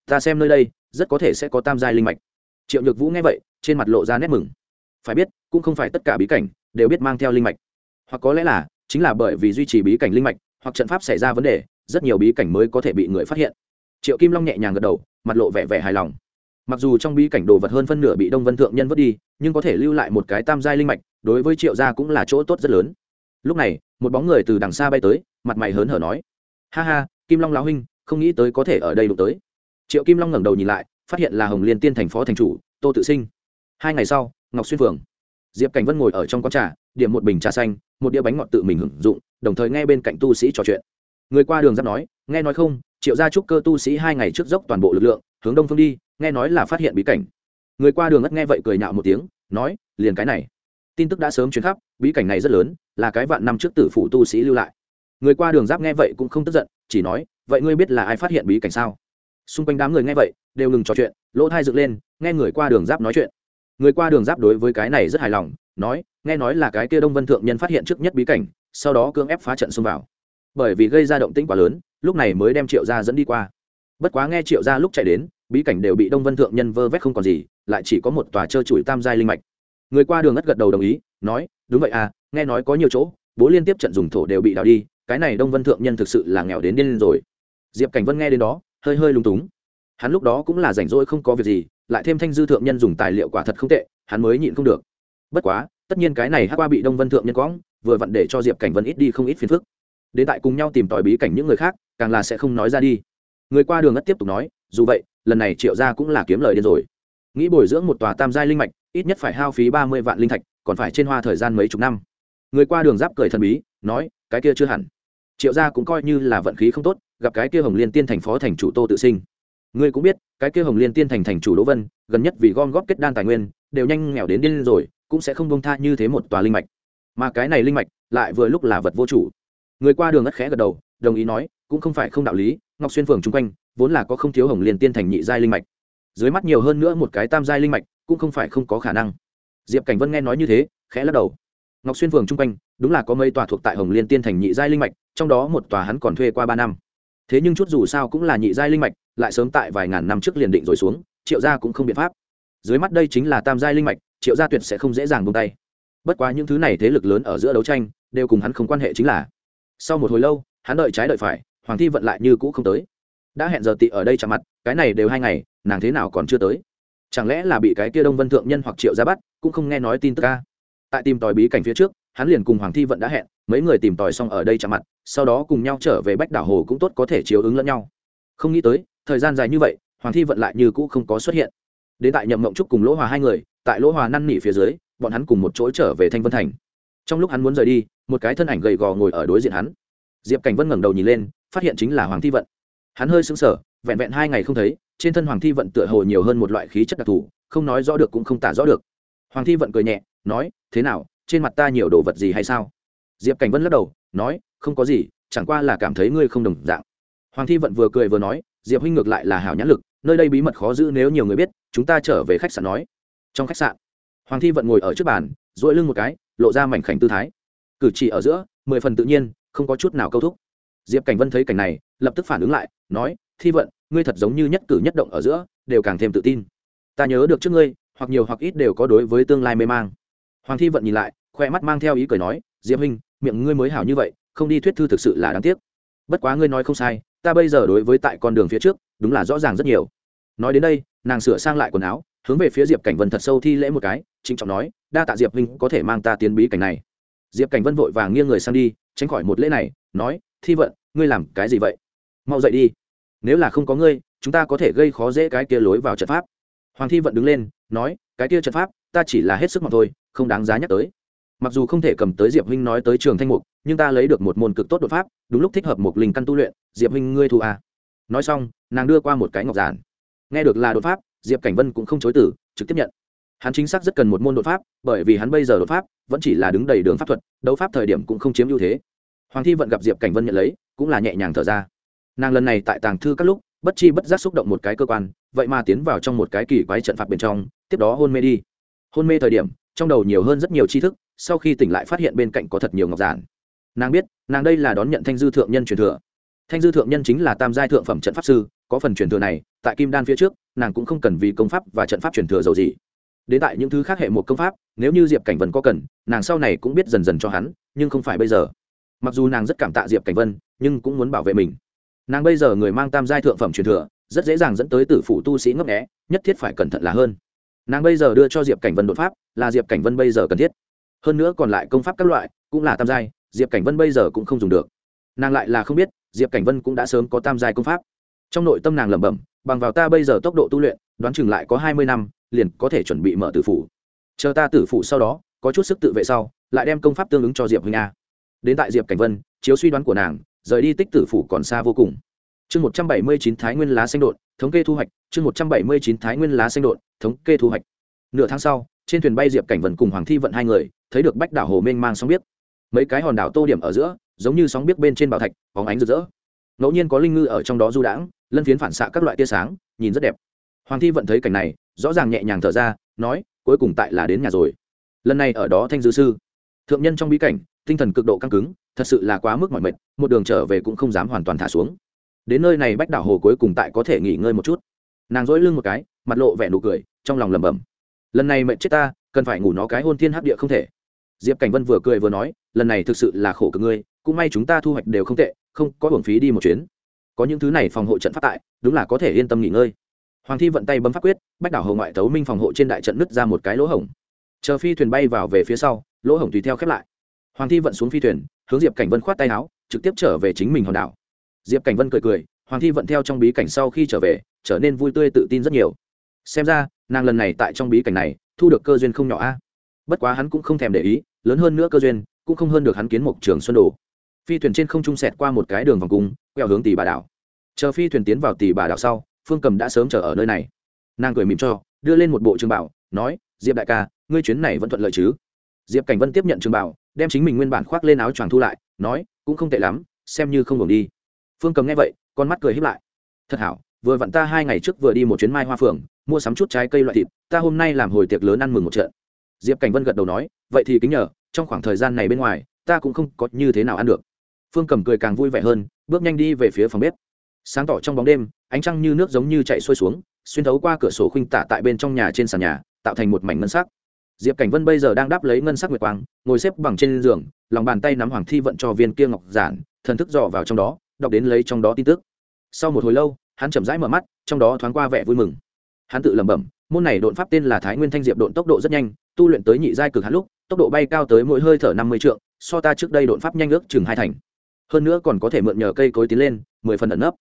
Ta xem nơi đây, rất có thể sẽ có tam giai linh mạch. Triệu nhược vũ nghe vậy trên mặt lộ ra nét mừng. Phải biết, cũng không phải tất cả bí cảnh đều biết mang theo linh mạch. Hoặc có lẽ là, chính là bởi vì duy trì bí cảnh linh mạch, hoặc trận pháp xảy ra vấn đề, rất nhiều bí cảnh mới có thể bị người phát hiện. Triệu kim long nhẹ nhàng gật đầu, mặt lộ vẻ vẻ hài lòng. Mặc dù trong bí cảnh đồ vật hơn phân nửa bị đông vân thượng nhân vứt đi, nhưng có thể lưu lại một cái tam giai linh mạch, đối với triệu gia cũng là chỗ tốt rất lớn. Lúc này, một bóng người từ đằng xa bay tới, mặt mày hớn hở nói, ha ha, kim long lão huynh, không nghĩ tới có thể ở đây đụng tới. Triệu kim long ngẩng đầu nhìn lại, phát hiện là hồng liên tiên thành phó thành chủ, tô tự sinh hai ngày sau, ngọc xuyên phường, diệp cảnh vân ngồi ở trong quán trà, điểm một bình trà xanh, một đĩa bánh ngọt tự mình hưởng dụng, đồng thời nghe bên cạnh tu sĩ trò chuyện. Người qua đường giáp nói, nghe nói không, triệu gia trúc cơ tu sĩ hai ngày trước dốc toàn bộ lực lượng, hướng đông phương đi, nghe nói là phát hiện bí cảnh. Người qua đường ất nghe vậy cười nhạo một tiếng, nói, liền cái này, tin tức đã sớm chuyến khắp, bí cảnh này rất lớn, là cái vạn năm trước tử phủ tu sĩ lưu lại. Người qua đường giáp nghe vậy cũng không tức giận, chỉ nói, vậy ngươi biết là ai phát hiện bí cảnh sao? Xung quanh đám người nghe vậy, đều ngừng trò chuyện, lỗ thai dựng lên, nghe người qua đường giáp nói chuyện người qua đường giáp đối với cái này rất hài lòng, nói, nghe nói là cái kia đông vân thượng nhân phát hiện trước nhất bí cảnh, sau đó cưỡng ép phá trận xông vào. Bởi vì gây ra động tĩnh quá lớn, lúc này mới đem triệu gia dẫn đi qua. Bất quá nghe triệu gia lúc chạy đến, bí cảnh đều bị đông vân thượng nhân vơ vét không còn gì, lại chỉ có một tòa trơ trụi tam giai linh mạch. Người qua đường ngất gật đầu đồng ý, nói, đúng vậy à nghe nói có nhiều chỗ, bố liên tiếp trận dùng thổ đều bị đào đi, cái này đông vân thượng nhân thực sự là nghèo đến điên rồi. Diệp cảnh vân nghe đến đó, hơi hơi lung túng. Hắn lúc đó cũng là rảnh rỗi không có việc gì lại thêm thanh dư thượng nhân dùng tài liệu quả thật không tệ, hắn mới nhịn không được. Bất quá, tất nhiên cái này hát qua bị đông vân thượng nhân quõng, vừa vặn để cho diệp cảnh vân ít đi không ít phiền phức. Đến tại cùng nhau tìm tòi bí cảnh những người khác, càng là sẽ không nói ra đi. Người qua đường ất tiếp tục nói, dù vậy, lần này triệu gia cũng là kiếm lời điên rồi. Nghĩ bồi dưỡng một tòa tam giai linh mạch, ít nhất phải hao phí ba mươi vạn linh thạch, còn phải trên hoa thời gian mấy chục năm. Người qua đường giáp cười thần bí, nói, cái kia chưa hẳn. Triệu gia cũng coi như là vận khí không tốt, gặp cái kia hồng liên tiên thành phó thành chủ tô tự sinh ngươi cũng biết, cái kia hồng liên tiên thành thành chủ đỗ vân, gần nhất vì gom góp kết đan tài nguyên, đều nhanh nghèo đến điên rồi, cũng sẽ không bông tha như thế một tòa linh mạch. Mà cái này linh mạch, lại vừa lúc là vật vô chủ. Người qua đường ngất khẽ gật đầu, đồng ý nói, cũng không phải không đạo lý, ngọc xuyên phường chung quanh, vốn là có không thiếu hồng liên tiên thành nhị giai linh mạch. Dưới mắt nhiều hơn nữa một cái tam giai linh mạch, cũng không phải không có khả năng. Diệp cảnh vân nghe nói như thế, khẽ lắc đầu. Ngọc xuyên phường chung quanh, đúng là có mấy tòa thuộc tại hồng liên tiên thành nhị giai linh mạch, trong đó một tòa hắn còn thuê qua ba năm thế nhưng chút dù sao cũng là nhị giai linh mạch, lại sớm tại vài ngàn năm trước liền định rồi xuống, triệu gia cũng không biện pháp. Dưới mắt đây chính là tam giai linh mạch, triệu gia tuyệt sẽ không dễ dàng buông tay. Bất quá những thứ này thế lực lớn ở giữa đấu tranh, đều cùng hắn không quan hệ chính là. Sau một hồi lâu, hắn đợi trái đợi phải, hoàng thi vận lại như cũ không tới. Đã hẹn giờ tị ở đây chạm mặt, cái này đều hai ngày, nàng thế nào còn chưa tới? Chẳng lẽ là bị cái kia đông vân thượng nhân hoặc triệu ra bắt, cũng không nghe nói tin tức ca tại tìm tòi bí cảnh phía trước hắn liền cùng hoàng thi vận đã hẹn, mấy người tìm tòi xong ở đây chạm mặt, sau đó cùng nhau trở về bách đảo hồ cũng tốt có thể chiếu ứng lẫn nhau. Không nghĩ tới, thời gian dài như vậy, hoàng thi vận lại như cũ không có xuất hiện. Đến tại nhậm mộng trúc cùng lỗ hòa hai người, tại lỗ hòa năn nỉ phía dưới, bọn hắn cùng một chỗ trở về thanh vân thành. Trong lúc hắn muốn rời đi, một cái thân ảnh gầy gò ngồi ở đối diện hắn. Diệp cảnh vân ngẩng đầu nhìn lên, phát hiện chính là hoàng thi vận. Hắn hơi sững sờ, vẹn vẹn hai ngày không thấy, trên thân hoàng thi vận tựa hồ nhiều hơn một loại khí chất đặc thù, không nói rõ được cũng không tả rõ được. Hoàng thi vận cười nhẹ, nói, thế nào trên mặt ta nhiều đồ vật gì hay sao? Diệp cảnh vân lắc đầu, nói, không có gì, chẳng qua là cảm thấy ngươi không đồng dạng. Hoàng thi vận vừa cười vừa nói, diệp huynh ngược lại là hảo nhãn lực, nơi đây bí mật khó giữ nếu nhiều người biết, chúng ta trở về khách sạn nói. Trong khách sạn, hoàng thi vận ngồi ở trước bàn dội lưng một cái, lộ ra mảnh khảnh tư thái. Cử chỉ ở giữa, mười phần tự nhiên, không có chút nào câu thúc. Diệp cảnh vân thấy cảnh này, lập tức phản ứng lại, nói, thi vận, ngươi thật giống như nhất cử nhất động ở giữa, đều càng thêm tự tin. Ta nhớ được trước ngươi, hoặc nhiều hoặc ít đều có đối với tương lai mê mang hoàng thi vận nhìn lại, khoe mắt mang theo ý cười nói, diệp huynh, miệng ngươi mới hảo như vậy, không đi thuyết thư thực sự là đáng tiếc. Bất quá ngươi nói không sai, ta bây giờ đối với tại con đường phía trước, đúng là rõ ràng rất nhiều. Nói đến đây, nàng sửa sang lại quần áo, hướng về phía diệp cảnh vân thật sâu thi lễ một cái, trịnh trọng nói, đa tạ diệp huynh có thể mang ta tiến bí cảnh này. Diệp cảnh vân vội vàng nghiêng người sang đi, tránh khỏi một lễ này, nói, thi vận, ngươi làm cái gì vậy? Mau dậy đi. Nếu là không có ngươi, chúng ta có thể gây khó dễ cái kia lối vào trận pháp. Hoàng thi vận đứng lên, nói, cái kia trận pháp, ta chỉ là hết sức mà thôi không đáng giá nhắc tới. Mặc dù không thể cầm tới diệp huynh nói tới trường thanh mục, nhưng ta lấy được một môn cực tốt đột pháp, đúng lúc thích hợp một linh căn tu luyện, diệp huynh ngươi thu à. nói xong, nàng đưa qua một cái ngọc giản. Nghe được là đột pháp, diệp cảnh vân cũng không chối từ, trực tiếp nhận. Hắn chính xác rất cần một môn đột pháp, bởi vì hắn bây giờ đột pháp, vẫn chỉ là đứng đầy đường pháp thuật, đấu pháp thời điểm cũng không chiếm ưu thế. Hoàng thi vận gặp diệp cảnh vân nhận lấy, cũng là nhẹ nhàng thở ra. Nàng lần này tại tàng thư các lúc, bất chi bất giác xúc động một cái cơ quan, vậy mà tiến vào trong một cái kỳ quái trận pháp bên trong, tiếp đó hôn mê đi. Hôn mê thời điểm trong đầu nhiều hơn rất nhiều tri thức, sau khi tỉnh lại phát hiện bên cạnh có thật nhiều ngọc giản. Nàng biết, nàng đây là đón nhận thanh dư thượng nhân truyền thừa. Thanh dư thượng nhân chính là tam giai thượng phẩm trận pháp sư, có phần truyền thừa này, tại kim đan phía trước, nàng cũng không cần vì công pháp và trận pháp truyền thừa dầu gì. Đến tại những thứ khác hệ một công pháp, nếu như diệp cảnh vân có cần, nàng sau này cũng biết dần dần cho hắn, nhưng không phải bây giờ. Mặc dù nàng rất cảm tạ diệp cảnh vân, nhưng cũng muốn bảo vệ mình. Nàng bây giờ người mang tam giai thượng phẩm truyền thừa, rất dễ dàng dẫn tới tử phủ tu sĩ ngấp nghẽ nhất thiết phải cẩn thận là hơn nàng bây giờ đưa cho diệp cảnh vân đột pháp là diệp cảnh vân bây giờ cần thiết hơn nữa còn lại công pháp các loại cũng là tam giai diệp cảnh vân bây giờ cũng không dùng được nàng lại là không biết diệp cảnh vân cũng đã sớm có tam giai công pháp trong nội tâm nàng lẩm bẩm bằng vào ta bây giờ tốc độ tu luyện đoán chừng lại có hai mươi năm liền có thể chuẩn bị mở tử phủ chờ ta tử phủ sau đó có chút sức tự vệ sau lại đem công pháp tương ứng cho diệp huynh a đến tại diệp cảnh vân chiếu suy đoán của nàng rời đi tích tử phủ còn xa vô cùng chương một trăm bảy mươi chín thái nguyên lá xanh đột, thống kê thu hoạch. Chương một trăm bảy mươi chín thái nguyên lá xanh đột, thống kê thu hoạch. Nửa tháng sau, trên thuyền bay diệp cảnh vân cùng hoàng thi vận hai người, thấy được bách đảo hồ mênh mang sóng biết mấy cái hòn đảo tô điểm ở giữa, giống như sóng biết bên trên bảo thạch, bóng ánh rực rỡ. Ngẫu nhiên có linh ngư ở trong đó du đãng, lân phiến phản xạ các loại tia sáng, nhìn rất đẹp. Hoàng thi vận thấy cảnh này, rõ ràng nhẹ nhàng thở ra, nói, cuối cùng tại là đến nhà rồi. Lần này ở đó thanh dư sư. Thượng nhân trong bí cảnh, tinh thần cực độ căng cứng, thật sự là quá mức mỏi mệt, một đường trở về cũng không dám hoàn toàn thả xuống đến nơi này bách đảo hồ cuối cùng tại có thể nghỉ ngơi một chút. Nàng dỗi lưng một cái, mặt lộ vẻ nụ cười, trong lòng lẩm bẩm. Lần này mệnh chết ta, cần phải ngủ nó cái hôn thiên hấp địa không thể. Diệp cảnh vân vừa cười vừa nói, lần này thực sự là khổ cực ngươi, cũng may chúng ta thu hoạch đều không tệ, không có hưởng phí đi một chuyến. Có những thứ này phòng hộ trận phát tại, đúng là có thể yên tâm nghỉ ngơi. Hoàng thi vận tay bấm pháp quyết, bách đảo hồ ngoại tấu minh phòng hộ trên đại trận nứt ra một cái lỗ hổng. Chờ phi thuyền bay vào về phía sau, lỗ hổng tùy theo khép lại. Hoàng thi vận xuống phi thuyền, hướng diệp cảnh vân khoát tay áo, trực tiếp trở về chính mình hòn đảo diệp cảnh vân cười cười, hoàng thi vận theo trong bí cảnh sau khi trở về, trở nên vui tươi tự tin rất nhiều. Xem ra, nàng lần này tại trong bí cảnh này, thu được cơ duyên không nhỏ a. Bất quá hắn cũng không thèm để ý, lớn hơn nữa cơ duyên, cũng không hơn được hắn kiến mục trường xuân đồ. Phi thuyền trên không trung sẹt qua một cái đường vòng cung, quẹo hướng tỷ bà đảo. Chờ phi thuyền tiến vào tỷ bà đảo sau, phương cầm đã sớm chờ ở nơi này. Nàng cười mỉm cho, đưa lên một bộ trường bảo, nói, diệp đại ca, ngươi chuyến này vẫn thuận lợi chứ? Diệp cảnh vân tiếp nhận trường bảo, đem chính mình nguyên bản khoác lên áo choàng thu lại, nói, cũng không tệ lắm, xem như không đồng đi phương cầm nghe vậy, con mắt cười hiếp lại. Thật hảo, vừa vặn ta hai ngày trước vừa đi một chuyến mai hoa phường, mua sắm chút trái cây loại thịt, ta hôm nay làm hồi tiệc lớn ăn mừng một trận. Diệp cảnh vân gật đầu nói, vậy thì kính nhờ, trong khoảng thời gian này bên ngoài, ta cũng không có như thế nào ăn được. Phương cầm cười càng vui vẻ hơn, bước nhanh đi về phía phòng bếp. Sáng tỏ trong bóng đêm, ánh trăng như nước giống như chạy xuôi xuống, xuyên thấu qua cửa sổ khuynh tả tại bên trong nhà trên sàn nhà, tạo thành một mảnh ngân sắc. Diệp cảnh vân bây giờ đang đáp lấy ngân sắc nguyệt quang, ngồi xếp bằng trên giường, lòng bàn tay nắm hoàng thi vận cho viên kia ngọc giản, thần thức dò vào trong đó đọc đến lấy trong đó tin tức. Sau một hồi lâu, hắn chậm rãi mở mắt, trong đó thoáng qua vẻ vui mừng. Hắn tự lẩm bẩm, môn này đột pháp tên là thái nguyên thanh diệp độn tốc độ rất nhanh, tu luyện tới nhị giai cực hắn lúc, tốc độ bay cao tới mỗi hơi thở năm mươi trượng, so ta trước đây đột pháp nhanh ước chừng hai thành. Hơn nữa còn có thể mượn nhờ cây cối tiến lên, mười phần ẩn nấp.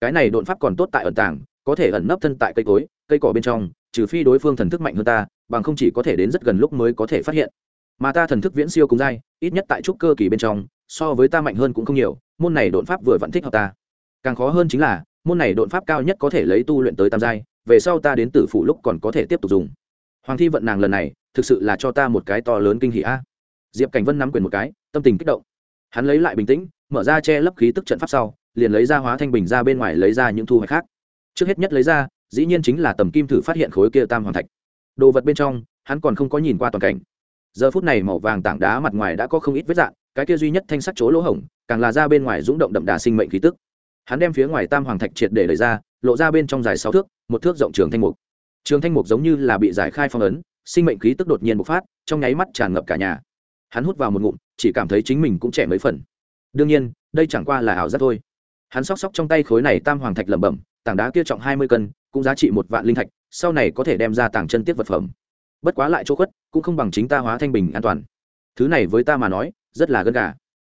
Cái này đột pháp còn tốt tại ẩn tàng, có thể ẩn nấp thân tại cây cối, cây cỏ bên trong, trừ phi đối phương thần thức mạnh hơn ta, bằng không chỉ có thể đến rất gần lúc mới có thể phát hiện. Mà ta thần thức viễn siêu cùng dai ít nhất tại trúc cơ kỳ bên trong so với ta mạnh hơn cũng không nhiều, môn này đột pháp vừa vẫn thích hợp ta. Càng khó hơn chính là, môn này đột pháp cao nhất có thể lấy tu luyện tới tam giai, về sau ta đến tử phủ lúc còn có thể tiếp tục dùng. Hoàng thi vận nàng lần này, thực sự là cho ta một cái to lớn kinh hỷ a. Diệp cảnh vân nắm quyền một cái, tâm tình kích động. Hắn lấy lại bình tĩnh, mở ra che lấp khí tức trận pháp sau, liền lấy ra hóa thanh bình ra bên ngoài lấy ra những thu hoạch khác. Trước hết nhất lấy ra, dĩ nhiên chính là tầm kim thử phát hiện khối kia tam hoàng thạch. Đồ vật bên trong, hắn còn không có nhìn qua toàn cảnh. Giờ phút này màu vàng tảng đá mặt ngoài đã có không ít vết dạng cái kia duy nhất thanh sắc chỗ lỗ hổng, càng là ra bên ngoài rúng động đậm đà sinh mệnh khí tức. Hắn đem phía ngoài tam hoàng thạch triệt để lấy ra, lộ ra bên trong dài sáu thước, một thước rộng trường thanh mục. Trường thanh mục giống như là bị giải khai phong ấn, sinh mệnh khí tức đột nhiên bộc phát, trong nháy mắt tràn ngập cả nhà. Hắn hút vào một ngụm, chỉ cảm thấy chính mình cũng trẻ mấy phần. Đương nhiên, đây chẳng qua là ảo giác thôi. Hắn sóc sóc trong tay khối này tam hoàng thạch lẩm bẩm, tảng đá kia trọng hai mươi cân, cũng giá trị một vạn linh thạch, sau này có thể đem ra tảng chân tiếp vật phẩm. Bất quá lại chỗ khuất, cũng không bằng chính ta hóa thanh bình an toàn. Thứ này với ta mà nói rất là gân gà.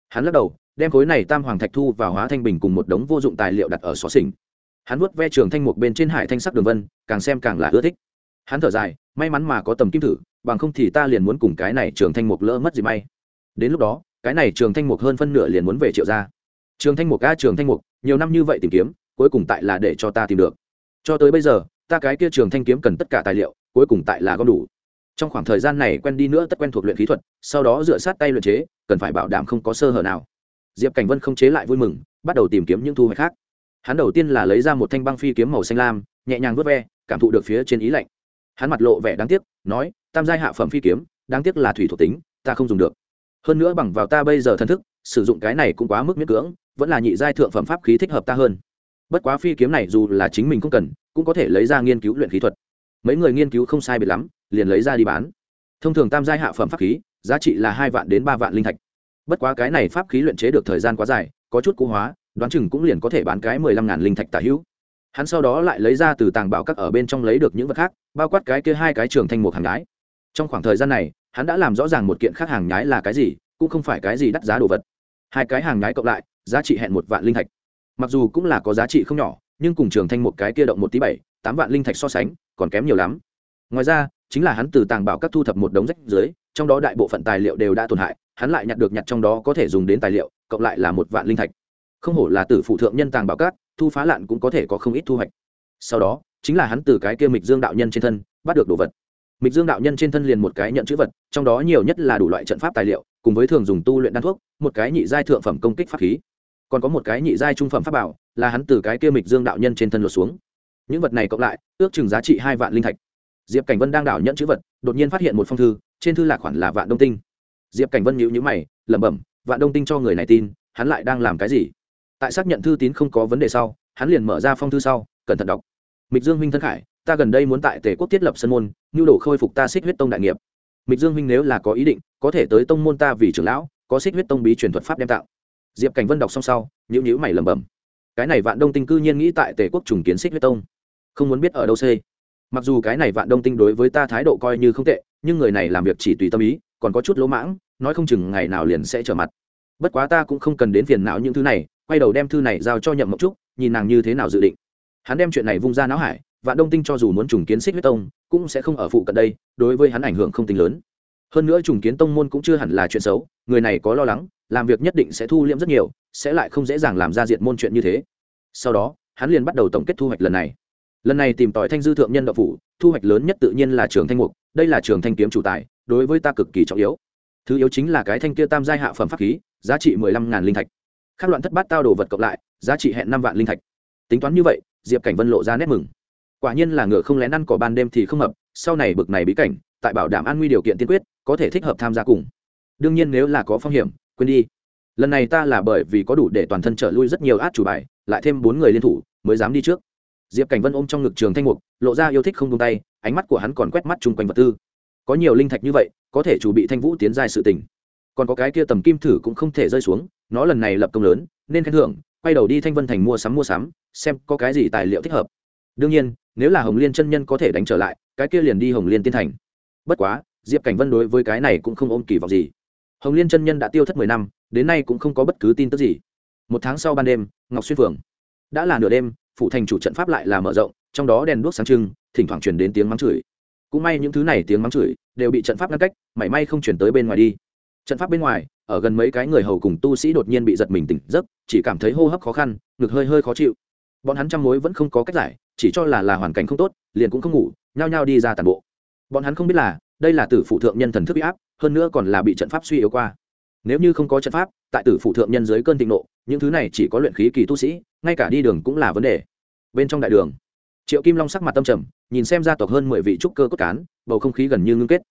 Hắn lắc đầu, đem khối này tam hoàng thạch thu vào hóa thanh bình cùng một đống vô dụng tài liệu đặt ở xó xỉnh. Hắn vuốt ve trường thanh mục bên trên hải thanh sắc đường vân, càng xem càng là ưa thích. Hắn thở dài, may mắn mà có tầm kim thử, bằng không thì ta liền muốn cùng cái này trường thanh mục lỡ mất gì may. Đến lúc đó, cái này trường thanh mục hơn phân nửa liền muốn về triệu ra trường thanh mục ca trường thanh mục, nhiều năm như vậy tìm kiếm, cuối cùng tại là để cho ta tìm được. Cho tới bây giờ, ta cái kia trường thanh kiếm cần tất cả tài liệu, cuối cùng tại là gom đủ trong khoảng thời gian này quen đi nữa tất quen thuộc luyện khí thuật, sau đó dựa sát tay luyện chế, cần phải bảo đảm không có sơ hở nào. Diệp cảnh vân không chế lại vui mừng, bắt đầu tìm kiếm những thu hoạch khác. Hắn đầu tiên là lấy ra một thanh băng phi kiếm màu xanh lam, nhẹ nhàng vớt ve, cảm thụ được phía trên ý lạnh. Hắn mặt lộ vẻ đáng tiếc, nói, tam giai hạ phẩm phi kiếm, đáng tiếc là thủy thuộc tính, ta không dùng được. Hơn nữa bằng vào ta bây giờ thân thức, sử dụng cái này cũng quá mức miễn cưỡng, vẫn là nhị giai thượng phẩm pháp khí thích hợp ta hơn. Bất quá phi kiếm này dù là chính mình không cần, cũng có thể lấy ra nghiên cứu luyện khí thuật. Mấy người nghiên cứu không sai biệt lắm liền lấy ra đi bán. Thông thường tam giai hạ phẩm pháp khí, giá trị là hai vạn đến ba vạn linh thạch. Bất quá cái này pháp khí luyện chế được thời gian quá dài, có chút cũ hóa, đoán chừng cũng liền có thể bán cái mười lăm ngàn linh thạch tả hữu. Hắn sau đó lại lấy ra từ tàng bảo các ở bên trong lấy được những vật khác, bao quát cái kia hai cái trường thanh một hàng nhái. Trong khoảng thời gian này, hắn đã làm rõ ràng một kiện khác hàng nhái là cái gì, cũng không phải cái gì đắt giá đồ vật. Hai cái hàng nhái cộng lại, giá trị hẹn một vạn linh thạch. Mặc dù cũng là có giá trị không nhỏ, nhưng cùng trường thanh một cái kia động một tí bảy, tám vạn linh thạch so sánh, còn kém nhiều lắm. Ngoài ra chính là hắn từ tàng bảo các thu thập một đống rách dưới, trong đó đại bộ phận tài liệu đều đã tổn hại, hắn lại nhặt được nhặt trong đó có thể dùng đến tài liệu, cộng lại là một vạn linh thạch. Không hổ là tử phụ thượng nhân tàng bảo các, thu phá lạn cũng có thể có không ít thu hoạch. Sau đó, chính là hắn từ cái kia mịch dương đạo nhân trên thân, bắt được đồ vật. Mịch dương đạo nhân trên thân liền một cái nhận chữ vật, trong đó nhiều nhất là đủ loại trận pháp tài liệu, cùng với thường dùng tu luyện đan thuốc, một cái nhị giai thượng phẩm công kích pháp khí. Còn có một cái nhị giai trung phẩm pháp bảo, là hắn từ cái kia mịch dương đạo nhân trên thân lột xuống. Những vật này cộng lại, ước chừng giá trị hai vạn linh thạch diệp cảnh vân đang đảo nhận chữ vật, đột nhiên phát hiện một phong thư, trên thư lạc khoản là vạn đông tinh. Diệp cảnh vân nhíu nhíu mày, lẩm bẩm, vạn đông tinh cho người này tin, hắn lại đang làm cái gì? Tại xác nhận thư tín không có vấn đề sau, hắn liền mở ra phong thư sau, cẩn thận đọc. Mịch dương huynh thân khải, ta gần đây muốn tại tề quốc thiết lập sân môn nhu đồ khôi phục ta xích huyết tông đại nghiệp. Mịch dương huynh nếu là có ý định, có thể tới tông môn ta vì trưởng lão, có xích huyết tông bí truyền thuật pháp đem tạo. Diệp cảnh vân đọc xong sau nhữ nhữ mày lẩm bẩm, cái này vạn đông tinh cư nhiên nghĩ tại tề quốc trùng kiến xích huyết tông, không muốn biết ở đâu xê mặc dù cái này vạn đông tinh đối với ta thái độ coi như không tệ, nhưng người này làm việc chỉ tùy tâm ý, còn có chút lỗ mãng, nói không chừng ngày nào liền sẽ trở mặt. Bất quá ta cũng không cần đến phiền não những thứ này, quay đầu đem thư này giao cho nhậm mộng trúc, nhìn nàng như thế nào dự định. Hắn đem chuyện này vung ra não hải, vạn đông tinh cho dù muốn trùng kiến xích huyết tông, cũng sẽ không ở phụ cận đây, đối với hắn ảnh hưởng không tính lớn. Hơn nữa trùng kiến tông môn cũng chưa hẳn là chuyện xấu, người này có lo lắng, làm việc nhất định sẽ thu liễm rất nhiều, sẽ lại không dễ dàng làm ra diện môn chuyện như thế. Sau đó, hắn liền bắt đầu tổng kết thu hoạch lần này lần này tìm tòi thanh dư thượng nhân đậu phủ, thu hoạch lớn nhất tự nhiên là trường thanh mục, đây là trường thanh kiếm chủ tài, đối với ta cực kỳ trọng yếu. Thứ yếu chính là cái thanh kia tam giai hạ phẩm pháp khí, giá trị mười lăm ngàn linh thạch. Các loạn thất bát tao đồ vật cộng lại, giá trị hẹn năm vạn linh thạch. Tính toán như vậy, diệp cảnh vân lộ ra nét mừng. Quả nhiên là ngựa không lén ăn cỏ ban đêm thì không hợp, sau này bực này bí cảnh, tại bảo đảm an nguy điều kiện tiên quyết, có thể thích hợp tham gia cùng. Đương nhiên nếu là có phong hiểm, quên đi. Lần này ta là bởi vì có đủ để toàn thân trở lui rất nhiều át chủ bài, lại thêm bốn người liên thủ, mới dám đi trước diệp cảnh vân ôm trong ngực trường thanh mục, lộ ra yêu thích không tung tay, ánh mắt của hắn còn quét mắt chung quanh vật tư. Có nhiều linh thạch như vậy, có thể chủ bị thanh vũ tiến giai sự tình. Còn có cái kia tầm kim thử cũng không thể rơi xuống, nó lần này lập công lớn, nên khen thưởng, quay đầu đi thanh vân thành mua sắm mua sắm, xem có cái gì tài liệu thích hợp. Đương nhiên, nếu là hồng liên chân nhân có thể đánh trở lại, cái kia liền đi hồng liên tiên thành. Bất quá, diệp cảnh vân đối với cái này cũng không ôm kỳ vọng gì. Hồng liên chân nhân đã tiêu thất mười năm, đến nay cũng không có bất cứ tin tức gì. Một tháng sau ban đêm, ngọc xuyên phường. Đã là nửa đêm phủ thành chủ trận pháp lại là mở rộng, trong đó đèn đuốc sáng trưng, thỉnh thoảng truyền đến tiếng mắng chửi. Cũng may những thứ này tiếng mắng chửi đều bị trận pháp ngăn cách, mảy may không chuyển tới bên ngoài đi. Trận pháp bên ngoài, ở gần mấy cái người hầu cùng tu sĩ đột nhiên bị giật mình tỉnh giấc, chỉ cảm thấy hô hấp khó khăn, ngực hơi hơi khó chịu. Bọn hắn trăm mối vẫn không có cách giải, chỉ cho là là hoàn cảnh không tốt, liền cũng không ngủ, nhao nhao đi ra tàn bộ. Bọn hắn không biết là, đây là tử phụ thượng nhân thần thức bị áp, hơn nữa còn là bị trận pháp suy yếu qua. Nếu như không có trận pháp tại tử phụ thượng nhân dưới cơn thịnh nộ, những thứ này chỉ có luyện khí kỳ tu sĩ, ngay cả đi đường cũng là vấn đề. Bên trong đại đường, triệu kim long sắc mặt tâm trầm, nhìn xem gia tộc hơn mười vị trúc cơ cốt cán, bầu không khí gần như ngưng kết.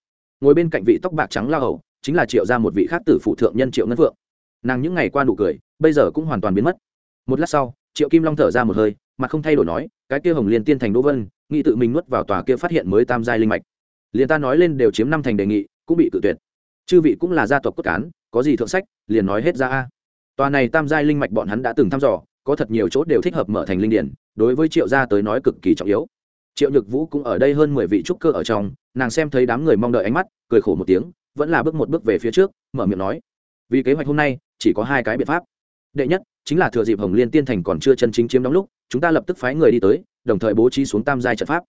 Ngồi bên cạnh vị tóc bạc trắng lao hầu, chính là triệu ra một vị khác tử phụ thượng nhân triệu ngân phượng. Nàng những ngày qua nụ cười, bây giờ cũng hoàn toàn biến mất. Một lát sau, triệu kim long thở ra một hơi, mặt không thay đổi nói, cái kia hồng liên tiên thành đỗ vân nghị tự mình nuốt vào tòa kia phát hiện mới tam giai linh mạch. Liền ta nói lên đều chiếm năm thành đề nghị, cũng bị tự tuyệt. Chư vị cũng là gia tộc cốt cán có gì thượng sách, liền nói hết ra a. Tòa này tam giai linh mạch bọn hắn đã từng thăm dò, có thật nhiều chỗ đều thích hợp mở thành linh điển, đối với triệu gia tới nói cực kỳ trọng yếu. Triệu nhược vũ cũng ở đây hơn mười vị trúc cơ ở trong, nàng xem thấy đám người mong đợi ánh mắt, cười khổ một tiếng, vẫn là bước một bước về phía trước, mở miệng nói. Vì kế hoạch hôm nay, chỉ có hai cái biện pháp. Đệ nhất, chính là thừa dịp hồng liên tiên thành còn chưa chân chính chiếm đóng lúc, chúng ta lập tức phái người đi tới, đồng thời bố trí xuống tam giai trận pháp.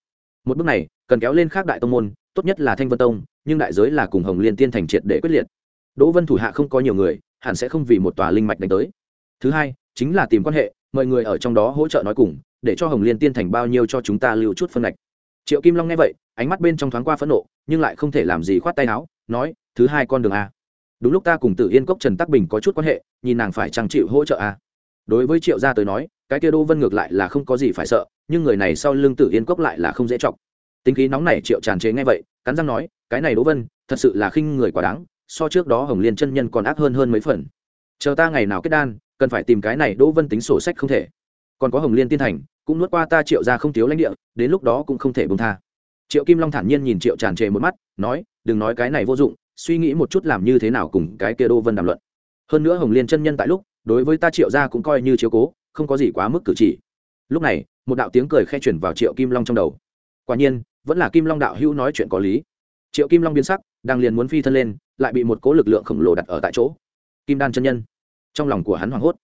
Một bước này, cần kéo lên khác đại tông môn, tốt nhất là thanh vân tông, nhưng đại giới là cùng hồng liên tiên thành triệt để quyết liệt đỗ vân thủ hạ không có nhiều người, hẳn sẽ không vì một tòa linh mạch đánh tới. Thứ hai, chính là tìm quan hệ, mời người ở trong đó hỗ trợ nói cùng, để cho hồng liên tiên thành bao nhiêu cho chúng ta lưu chút phân lệch triệu kim long nghe vậy, ánh mắt bên trong thoáng qua phẫn nộ, nhưng lại không thể làm gì khoát tay áo, nói, thứ hai con đường a. Đúng lúc ta cùng tự yên cốc trần tắc bình có chút quan hệ, nhìn nàng phải trang chịu hỗ trợ a. Đối với triệu gia tới nói, cái kia đỗ vân ngược lại là không có gì phải sợ, nhưng người này sau lưng tử yên cốc lại là không dễ chọc. Tính khí nóng này triệu tràn chế ngay vậy, cắn răng nói, cái này đỗ vân, thật sự là khinh người quá đáng so trước đó hồng liên chân nhân còn ác hơn hơn mấy phần. Chờ ta ngày nào kết đan, cần phải tìm cái này đỗ vân tính sổ sách không thể. Còn có hồng liên tiên thành, cũng nuốt qua ta triệu ra không thiếu lãnh địa, đến lúc đó cũng không thể bông tha. Triệu kim long thản nhiên nhìn triệu tràn trề một mắt, nói, đừng nói cái này vô dụng, suy nghĩ một chút làm như thế nào cùng cái kia đô vân đàm luận. Hơn nữa hồng liên chân nhân tại lúc, đối với ta triệu ra cũng coi như chiếu cố, không có gì quá mức cử chỉ. Lúc này, một đạo tiếng cười khe chuyển vào triệu kim long trong đầu. Quả nhiên, vẫn là kim long đạo hữu nói chuyện có lý. Triệu kim long biến sắc, đang liền muốn phi thân lên lại bị một cố lực lượng khổng lồ đặt ở tại chỗ. Kim đan chân nhân. Trong lòng của hắn hoảng hốt.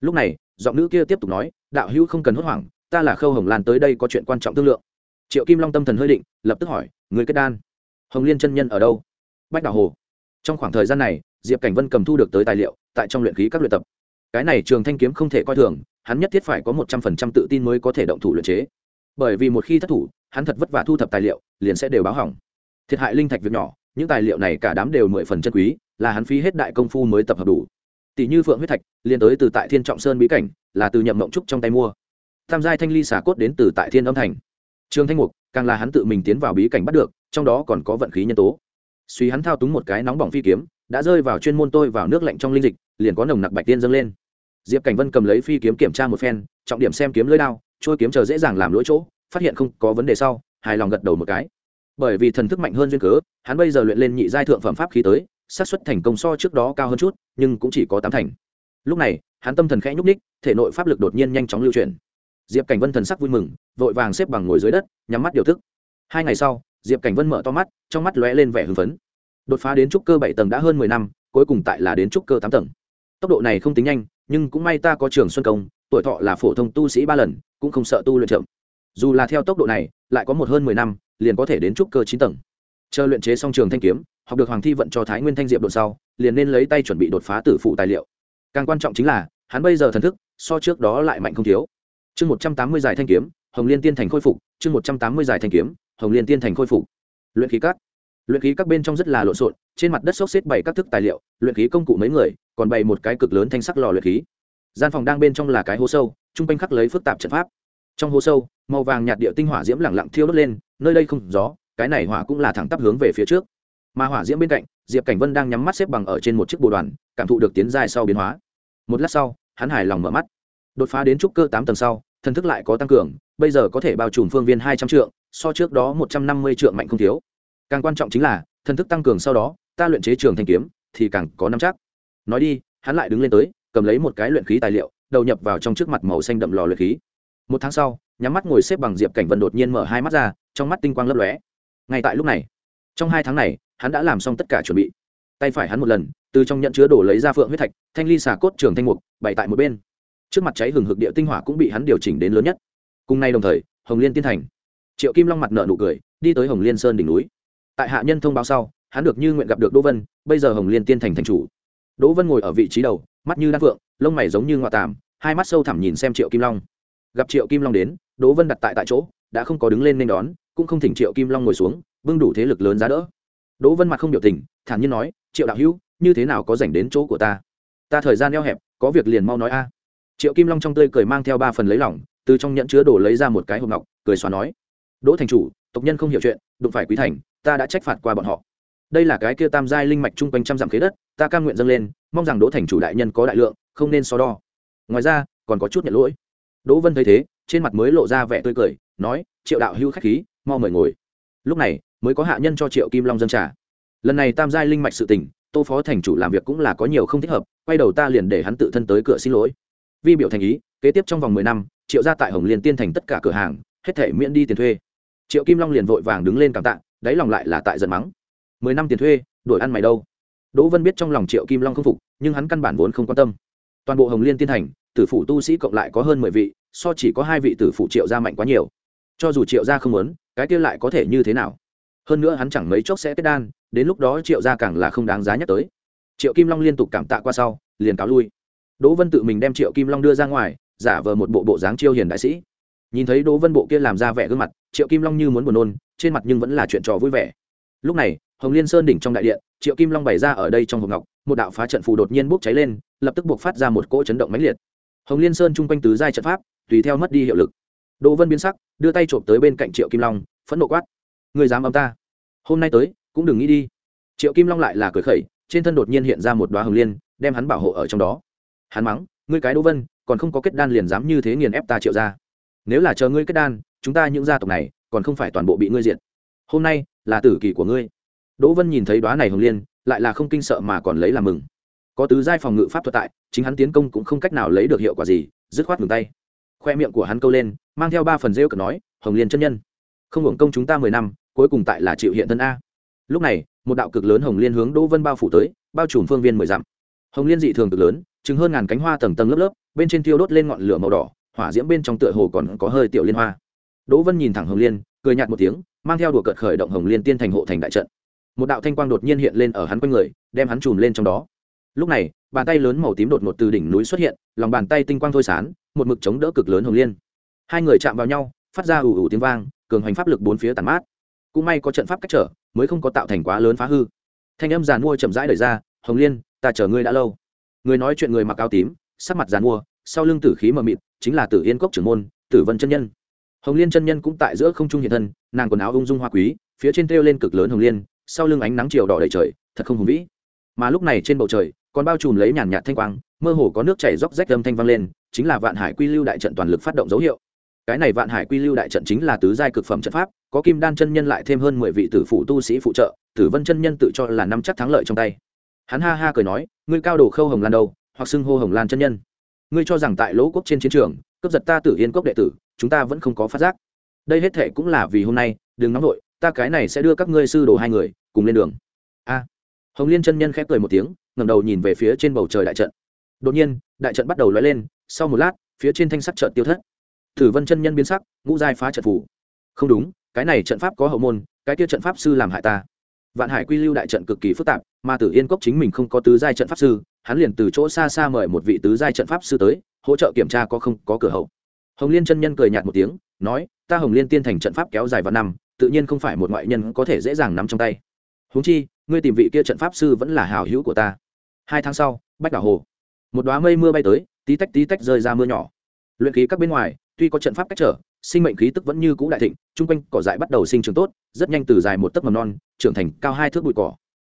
Lúc này, giọng nữ kia tiếp tục nói, đạo hữu không cần hốt hoảng, ta là khâu hồng lan tới đây có chuyện quan trọng thương lượng. Triệu kim long tâm thần hơi định, lập tức hỏi, người kết đan, hồng liên chân nhân ở đâu? Bách đảo hồ. Trong khoảng thời gian này, diệp cảnh vân cầm thu được tới tài liệu, tại trong luyện khí các luyện tập. Cái này trường thanh kiếm không thể coi thường, hắn nhất thiết phải có một trăm phần trăm tự tin mới có thể động thủ luyện chế. Bởi vì một khi thất thủ, hắn thật vất vả thu thập tài liệu, liền sẽ đều báo hỏng. Thiệt hại linh thạch việc nhỏ những tài liệu này cả đám đều mười phần chân quý, là hắn phí hết đại công phu mới tập hợp đủ. Tỷ như phượng huyết thạch, liên tới từ tại thiên trọng sơn bí cảnh, là từ nhậm mộng trúc trong tay mua. Tham giai thanh ly xả cốt đến từ tại thiên âm thành. Trường thanh mục, càng là hắn tự mình tiến vào bí cảnh bắt được, trong đó còn có vận khí nhân tố. Suy hắn thao túng một cái nóng bỏng phi kiếm, đã rơi vào chuyên môn tôi vào nước lạnh trong linh dịch, liền có nồng nặc bạch tiên dâng lên. Diệp cảnh vân cầm lấy phi kiếm kiểm tra một phen, trọng điểm xem kiếm lưỡi đao, trôi kiếm chờ dễ dàng làm lỗi chỗ, phát hiện không có vấn đề sau, hài lòng gật đầu một cái bởi vì thần thức mạnh hơn duyên cớ, hắn bây giờ luyện lên nhị giai thượng phẩm pháp khí tới, xác suất thành công so trước đó cao hơn chút, nhưng cũng chỉ có tám thành. Lúc này, hắn tâm thần khẽ nhúc ních thể nội pháp lực đột nhiên nhanh chóng lưu chuyển. Diệp cảnh vân thần sắc vui mừng, vội vàng xếp bằng ngồi dưới đất, nhắm mắt điều thức. Hai ngày sau, diệp cảnh vân mở to mắt, trong mắt lóe lên vẻ hưng phấn. Đột phá đến trúc cơ bảy tầng đã hơn mười năm, cuối cùng tại là đến trúc cơ tám tầng. Tốc độ này không tính nhanh, nhưng cũng may ta có trường xuân công, tuổi thọ là phổ thông tu sĩ ba lần, cũng không sợ tu luyện chậm. Dù là theo tốc độ này, lại có một hơn mười năm liền có thể đến trúc cơ chín tầng. Chờ luyện chế xong trường thanh kiếm, học được hoàng thi vận cho thái nguyên thanh diệp đột sau, liền nên lấy tay chuẩn bị đột phá tử phụ tài liệu. Càng quan trọng chính là, hắn bây giờ thần thức, so trước đó lại mạnh không thiếu. Chương một trăm tám mươi giải thanh kiếm, hồng liên tiên thành khôi phục, chương một trăm tám mươi giải thanh kiếm, hồng liên tiên thành khôi phục. Luyện khí các. Luyện khí các bên trong rất là lộn xộn, trên mặt đất xốc xếp bày các thức tài liệu, luyện khí công cụ mấy người, còn bày một cái cực lớn thanh sắc lò luyện khí. Gian phòng đang bên trong là cái hố sâu, chung quanh khắc lấy phức tạp trận pháp. Trong hố sâu, màu vàng nhạt địa tinh hỏa diễm lẳng lặng thiêu đốt lên nơi đây không gió, cái này hỏa cũng là thẳng tắp hướng về phía trước. Mà hỏa diễm bên cạnh, diệp cảnh vân đang nhắm mắt xếp bằng ở trên một chiếc bồ đoàn, cảm thụ được tiến dài sau biến hóa. Một lát sau, hắn hài lòng mở mắt. Đột phá đến trúc cơ tám tầng sau, thần thức lại có tăng cường, bây giờ có thể bao trùm phương viên hai trăm trượng, so trước đó một trăm năm mươi trượng mạnh không thiếu. Càng quan trọng chính là, thần thức tăng cường sau đó, ta luyện chế trường thanh kiếm, thì càng có năm chắc. Nói đi, hắn lại đứng lên tới, cầm lấy một cái luyện khí tài liệu, đầu nhập vào trong trước mặt màu xanh đậm lò luyện khí. Một tháng sau, nhắm mắt ngồi xếp bằng diệp cảnh vân đột nhiên mở hai mắt ra trong mắt tinh quang lấp lóe. Ngay tại lúc này, trong hai tháng này, hắn đã làm xong tất cả chuẩn bị. Tay phải hắn một lần, từ trong nhận chứa đổ lấy ra phượng huyết thạch, thanh ly xà cốt trường thanh mục, bày tại một bên. Trước mặt cháy hừng hực địa tinh hỏa cũng bị hắn điều chỉnh đến lớn nhất. Cùng nay đồng thời, hồng liên tiên thành. Triệu kim long mặt nợ nụ cười, đi tới hồng liên sơn đỉnh núi. Tại hạ nhân thông báo sau, hắn được như nguyện gặp được đỗ vân, bây giờ hồng liên tiên thành thành chủ. Đỗ vân ngồi ở vị trí đầu, mắt như đan phượng, lông mày giống như ngoại tàm, hai mắt sâu thẳm nhìn xem triệu kim long gặp triệu kim long đến, đỗ vân đặt tại tại chỗ, đã không có đứng lên nên đón, cũng không thỉnh triệu kim long ngồi xuống vương đủ thế lực lớn giá đỡ. Đỗ vân mặt không biểu tình, thản nhiên nói, triệu đạo hữu, như thế nào có dành đến chỗ của ta? Ta thời gian eo hẹp, có việc liền mau nói a. Triệu kim long trong tươi cười mang theo ba phần lấy lỏng từ trong nhận chứa đổ lấy ra một cái hộp ngọc, cười xóa nói, đỗ thành chủ, tộc nhân không hiểu chuyện, đụng phải quý thành, ta đã trách phạt qua bọn họ. Đây là cái kia tam giai linh mạch chung quanh trăm dặm khế đất, ta cam nguyện dâng lên, mong rằng đỗ thành chủ đại nhân có đại lượng, không nên so đo. Ngoài ra, còn có chút nhận lỗi đỗ vân thấy thế, trên mặt mới lộ ra vẻ tươi cười, nói, triệu đạo hữu khách khí, mau mời ngồi. Lúc này, mới có hạ nhân cho triệu kim long dân trả lần này tam giai linh mạch sự tình, tô phó thành chủ làm việc cũng là có nhiều không thích hợp, quay đầu ta liền để hắn tự thân tới cửa xin lỗi. Vi biểu thành ý, kế tiếp trong vòng mười năm, triệu ra tại hồng liên tiên thành tất cả cửa hàng, hết thể miễn đi tiền thuê. Triệu kim long liền vội vàng đứng lên cảm tạ, đáy lòng lại là tại giận mắng. Mười năm tiền thuê, đổi ăn mày đâu? Đỗ vân biết trong lòng triệu kim long không phục, nhưng hắn căn bản vốn không quan tâm. Toàn bộ hồng liên tiên thành tử phủ tu sĩ cộng lại có hơn mười vị, so chỉ có hai vị tử phủ triệu gia mạnh quá nhiều. Cho dù triệu gia không muốn, cái kia lại có thể như thế nào? Hơn nữa hắn chẳng mấy chốc sẽ kết đan, đến lúc đó triệu gia càng là không đáng giá nhắc tới. Triệu kim long liên tục cảm tạ qua sau, liền cáo lui. Đỗ vân tự mình đem triệu kim long đưa ra ngoài, giả vờ một bộ bộ dáng chiêu hiền đại sĩ. Nhìn thấy đỗ vân bộ kia làm ra vẻ gương mặt, triệu kim long như muốn buồn nôn, trên mặt nhưng vẫn là chuyện trò vui vẻ. Lúc này, hồng liên sơn đỉnh trong đại điện, triệu kim long bày ra ở đây trong hộp ngọc, một đạo phá trận phù đột nhiên bốc cháy lên, lập tức buộc phát ra một cỗ chấn động mãnh liệt hồng liên sơn chung quanh tứ giai trận pháp, tùy theo mất đi hiệu lực. Đỗ vân biến sắc, đưa tay trộm tới bên cạnh triệu kim long, phẫn nộ quát. Người dám âm ta? Hôm nay tới, cũng đừng nghĩ đi. Triệu kim long lại là cười khẩy, trên thân đột nhiên hiện ra một đoá hồng liên, đem hắn bảo hộ ở trong đó. Hắn mắng, ngươi cái đỗ vân, còn không có kết đan liền dám như thế nghiền ép ta triệu ra nếu là chờ ngươi kết đan, chúng ta những gia tộc này, còn không phải toàn bộ bị ngươi diệt. Hôm nay, là tử kỳ của ngươi. Đỗ vân nhìn thấy đoá này hồng liên, lại là không kinh sợ mà còn lấy làm mừng có tứ giai phòng ngự pháp thuật tại, chính hắn tiến công cũng không cách nào lấy được hiệu quả gì, dứt khoát ngừng tay. Khoe miệng của hắn câu lên, mang theo ba phần rêu cực nói, hồng liên chân nhân, không hưởng công chúng ta mười năm, cuối cùng tại là chịu hiện thân a. Lúc này, một đạo cực lớn hồng liên hướng đỗ vân bao phủ tới, bao trùm phương viên mười dặm. Hồng liên dị thường cực lớn chứng hơn ngàn cánh hoa tầng tầng lớp lớp, bên trên tiêu đốt lên ngọn lửa màu đỏ, hỏa diễm bên trong tựa hồ còn có hơi tiểu liên hoa. Đỗ vân nhìn thẳng hồng liên, cười nhạt một tiếng, mang theo đùa cợt khởi động hồng liên tiên thành hộ thành đại trận. Một đạo thanh quang đột nhiên hiện lên ở hắn quanh người, đem hắn chùm lên trong đó lúc này, bàn tay lớn màu tím đột ngột từ đỉnh núi xuất hiện, lòng bàn tay tinh quang thôi sán một mực chống đỡ cực lớn hồng liên. Hai người chạm vào nhau, phát ra ủ ủ tiếng vang, cường hành pháp lực bốn phía tàn mát. Cũng may có trận pháp cách trở, mới không có tạo thành quá lớn phá hư. Thanh âm giàn mua chậm rãi đời ra, hồng liên, ta chờ ngươi đã lâu. Người nói chuyện người mặc áo tím, sắc mặt giàn mua, sau lưng tử khí mờ mịt, chính là tử yên cốc trưởng môn, tử vân chân nhân. Hồng liên chân nhân cũng tại giữa không trung hiện thân, nàng quần áo ung dung hoa quý, phía trên treo lên cực lớn hồng liên, sau lưng ánh nắng chiều đỏ đầy trời, thật không hùng vĩ. Mà lúc này trên bầu trời còn bao trùm lấy nhàn nhạt thanh quang, mơ hồ có nước chảy róc rách âm thanh vang lên, chính là vạn hải quy lưu đại trận toàn lực phát động dấu hiệu. Cái này vạn hải quy lưu đại trận chính là tứ giai cực phẩm trận pháp, có kim đan chân nhân lại thêm hơn mười vị tử phụ tu sĩ phụ trợ, tử vân chân nhân tự cho là năm chắc thắng lợi trong tay. Hắn ha ha cười nói, ngươi cao đồ khâu hồng lan đâu, hoặc xưng hô hồng lan chân nhân? Ngươi cho rằng tại lỗ quốc trên chiến trường, cướp giật ta tử yên cốc đệ tử, chúng ta vẫn không có phát giác. Đây hết thệ cũng là vì hôm nay, đừng nóng vội, ta cái này sẽ đưa các ngươi sư đồ hai người cùng lên đường. A hồng liên chân nhân khép cười một tiếng, ngẩng đầu nhìn về phía trên bầu trời đại trận. Đột nhiên, đại trận bắt đầu lóe lên, sau một lát, phía trên thanh sắc trận tiêu thất. Thử vân chân nhân biến sắc, ngũ giai phá trận phủ. Không đúng, cái này trận pháp có hậu môn, cái kia trận pháp sư làm hại ta. Vạn hải quy lưu đại trận cực kỳ phức tạp, mà tử yên cốc chính mình không có tứ giai trận pháp sư, hắn liền từ chỗ xa xa mời một vị tứ giai trận pháp sư tới, hỗ trợ kiểm tra có không có cửa hậu. Hồng liên chân nhân cười nhạt một tiếng, nói, ta hồng liên tiên thành trận pháp kéo dài vào năm, tự nhiên không phải một ngoại nhân có thể dễ dàng nắm trong tay huống chi, ngươi tìm vị kia trận pháp sư vẫn là hào hữu của ta. Hai tháng sau, bách đảo hồ. Một đoá mây mưa bay tới, tí tách tí tách rơi ra mưa nhỏ. Luyện khí các bên ngoài, tuy có trận pháp cách trở, sinh mệnh khí tức vẫn như cũ đại thịnh, chung quanh cỏ dại bắt đầu sinh trưởng tốt, rất nhanh từ dài một tấc mầm non, trưởng thành cao hai thước bụi cỏ.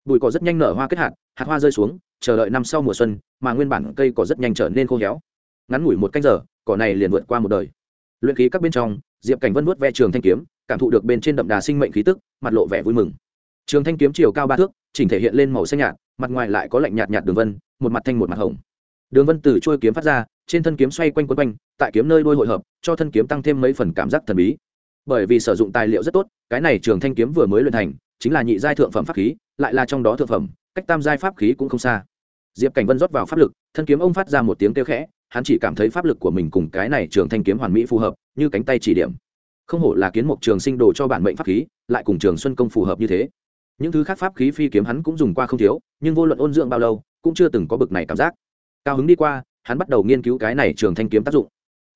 Bụi cỏ rất nhanh nở hoa kết hạt hạt hoa rơi xuống, chờ đợi năm sau mùa xuân, mà nguyên bản cây cỏ rất nhanh trở nên khô héo. Ngắn ngủi một canh giờ, cỏ này liền vượt qua một đời. Luyện khí các bên trong, diệp cảnh vân vuốt ve trường thanh kiếm, cảm thụ được bên trên đậm đà sinh mệnh khí tức, mặt lộ vẻ vui mừng trường thanh kiếm chiều cao ba thước, chỉnh thể hiện lên màu xanh nhạt, mặt ngoài lại có lạnh nhạt nhạt đường vân, một mặt thanh một mặt hồng. Đường vân từ trôi kiếm phát ra, trên thân kiếm xoay quanh quấn quanh, tại kiếm nơi đôi hội hợp, cho thân kiếm tăng thêm mấy phần cảm giác thần bí. Bởi vì sử dụng tài liệu rất tốt, cái này trường thanh kiếm vừa mới luyện thành, chính là nhị giai thượng phẩm pháp khí, lại là trong đó thượng phẩm, cách tam giai pháp khí cũng không xa. Diệp cảnh vân rót vào pháp lực, thân kiếm ông phát ra một tiếng kêu khẽ, hắn chỉ cảm thấy pháp lực của mình cùng cái này trường thanh kiếm hoàn mỹ phù hợp, như cánh tay chỉ điểm. Không hổ là kiến mục trường sinh đồ cho bản mệnh pháp khí, lại cùng trường xuân công phù hợp như thế những thứ khác pháp khí phi kiếm hắn cũng dùng qua không thiếu, nhưng vô luận ôn dưỡng bao lâu, cũng chưa từng có bực này cảm giác. Cao hứng đi qua, hắn bắt đầu nghiên cứu cái này trường thanh kiếm tác dụng.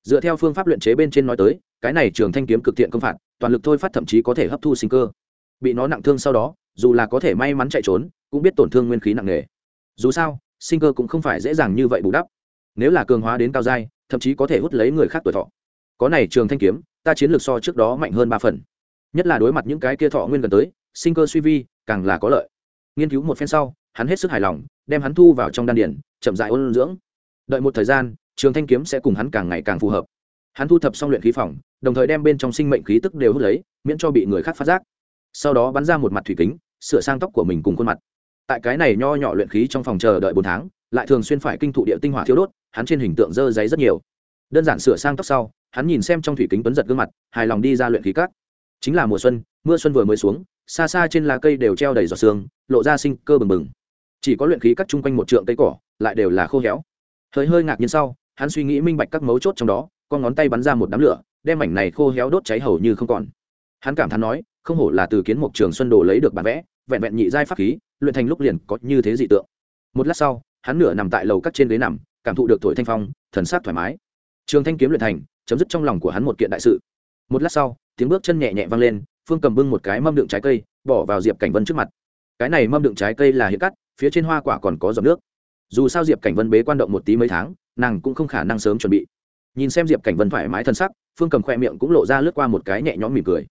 Dựa theo phương pháp luyện chế bên trên nói tới, cái này trường thanh kiếm cực thiện công phạt, toàn lực thôi phát thậm chí có thể hấp thu sinh cơ. Bị nó nặng thương sau đó, dù là có thể may mắn chạy trốn, cũng biết tổn thương nguyên khí nặng nề. Dù sao, sinh cơ cũng không phải dễ dàng như vậy bù đắp. Nếu là cường hóa đến cao giai, thậm chí có thể hút lấy người khác tuổi thọ. Có này trường thanh kiếm, ta chiến lược so trước đó mạnh hơn ba phần. Nhất là đối mặt những cái kia thọ nguyên gần tới, sinh cơ suy vi càng là có lợi. Nghiên cứu một phen sau, hắn hết sức hài lòng, đem hắn thu vào trong đan điển chậm dại ôn dưỡng. Đợi một thời gian, trường thanh kiếm sẽ cùng hắn càng ngày càng phù hợp. Hắn thu thập xong luyện khí phòng, đồng thời đem bên trong sinh mệnh khí tức đều hút lấy, miễn cho bị người khác phát giác. Sau đó bắn ra một mặt thủy kính, sửa sang tóc của mình cùng khuôn mặt. Tại cái này nho nhỏ luyện khí trong phòng chờ đợi bốn tháng, lại thường xuyên phải kinh thụ địa tinh hỏa thiếu đốt, hắn trên hình tượng dơ giấy rất nhiều. Đơn giản sửa sang tóc sau, hắn nhìn xem trong thủy kính tuấn giật gương mặt, hài lòng đi ra luyện khí cát chính là mùa xuân, mưa xuân vừa mới xuống, xa xa trên lá cây đều treo đầy giọt sương, lộ ra sinh cơ bừng bừng. Chỉ có luyện khí cắt chung quanh một trượng cây cỏ, lại đều là khô héo. Hơi hơi ngạc nhiên sau, hắn suy nghĩ minh bạch các mấu chốt trong đó, con ngón tay bắn ra một đám lửa, đem mảnh này khô héo đốt cháy hầu như không còn. Hắn cảm thán nói, không hổ là từ kiến mộc trường xuân đồ lấy được bản vẽ, vẹn vẹn nhị giai pháp khí, luyện thành lúc liền có như thế dị tượng. Một lát sau, hắn nửa nằm tại lầu cắt trên ghế nằm, cảm thụ được thổi thanh phong, thần sát thoải mái. Trường thanh kiếm luyện thành, chấm dứt trong lòng của hắn một kiện đại sự một lát sau, tiếng bước chân nhẹ nhẹ vang lên, phương cầm bưng một cái mâm đựng trái cây, bỏ vào diệp cảnh vân trước mặt. Cái này mâm đựng trái cây là hiện cắt, phía trên hoa quả còn có giọt nước. Dù sao diệp cảnh vân bế quan động một tí mấy tháng, nàng cũng không khả năng sớm chuẩn bị. Nhìn xem diệp cảnh vân thoải mái thân sắc, phương cầm khoe miệng cũng lộ ra lướt qua một cái nhẹ nhõm mỉm cười.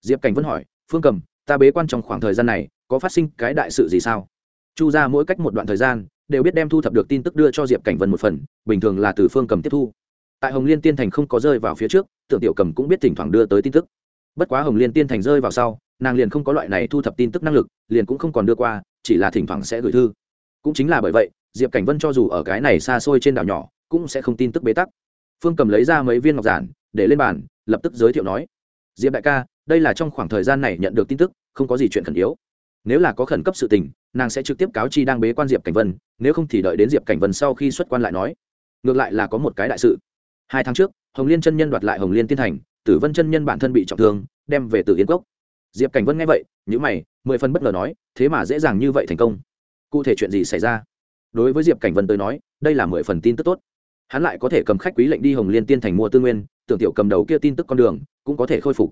Diệp cảnh vân hỏi, phương cầm, ta bế quan trong khoảng thời gian này, có phát sinh cái đại sự gì sao? Chu ra mỗi cách một đoạn thời gian, đều biết đem thu thập được tin tức đưa cho diệp cảnh vân một phần, bình thường là từ phương cầm tiếp thu tại hồng liên tiên thành không có rơi vào phía trước, tưởng tiểu cầm cũng biết thỉnh thoảng đưa tới tin tức. Bất quá hồng liên tiên thành rơi vào sau, nàng liền không có loại này thu thập tin tức năng lực, liền cũng không còn đưa qua, chỉ là thỉnh thoảng sẽ gửi thư. Cũng chính là bởi vậy, diệp cảnh vân cho dù ở cái này xa xôi trên đảo nhỏ, cũng sẽ không tin tức bế tắc. Phương cầm lấy ra mấy viên ngọc giản, để lên bàn, lập tức giới thiệu nói, diệp đại ca, đây là trong khoảng thời gian này nhận được tin tức, không có gì chuyện khẩn yếu. Nếu là có khẩn cấp sự tình, nàng sẽ trực tiếp cáo chi đang bế quan diệp cảnh vân, nếu không thì đợi đến diệp cảnh vân sau khi xuất quan lại nói. Ngược lại là có một cái đại sự hai tháng trước, hồng liên chân nhân đoạt lại hồng liên tiên thành, tử vân chân nhân bản thân bị trọng thương, đem về từ yên cốc. Diệp cảnh vân nghe vậy nhữ mày, mười phần bất ngờ nói, thế mà dễ dàng như vậy thành công. Cụ thể chuyện gì xảy ra? Đối với diệp cảnh vân tới nói, đây là mười phần tin tức tốt. Hắn lại có thể cầm khách quý lệnh đi hồng liên tiên thành mua tư nguyên, tưởng tiểu cầm đầu kia tin tức con đường, cũng có thể khôi phục.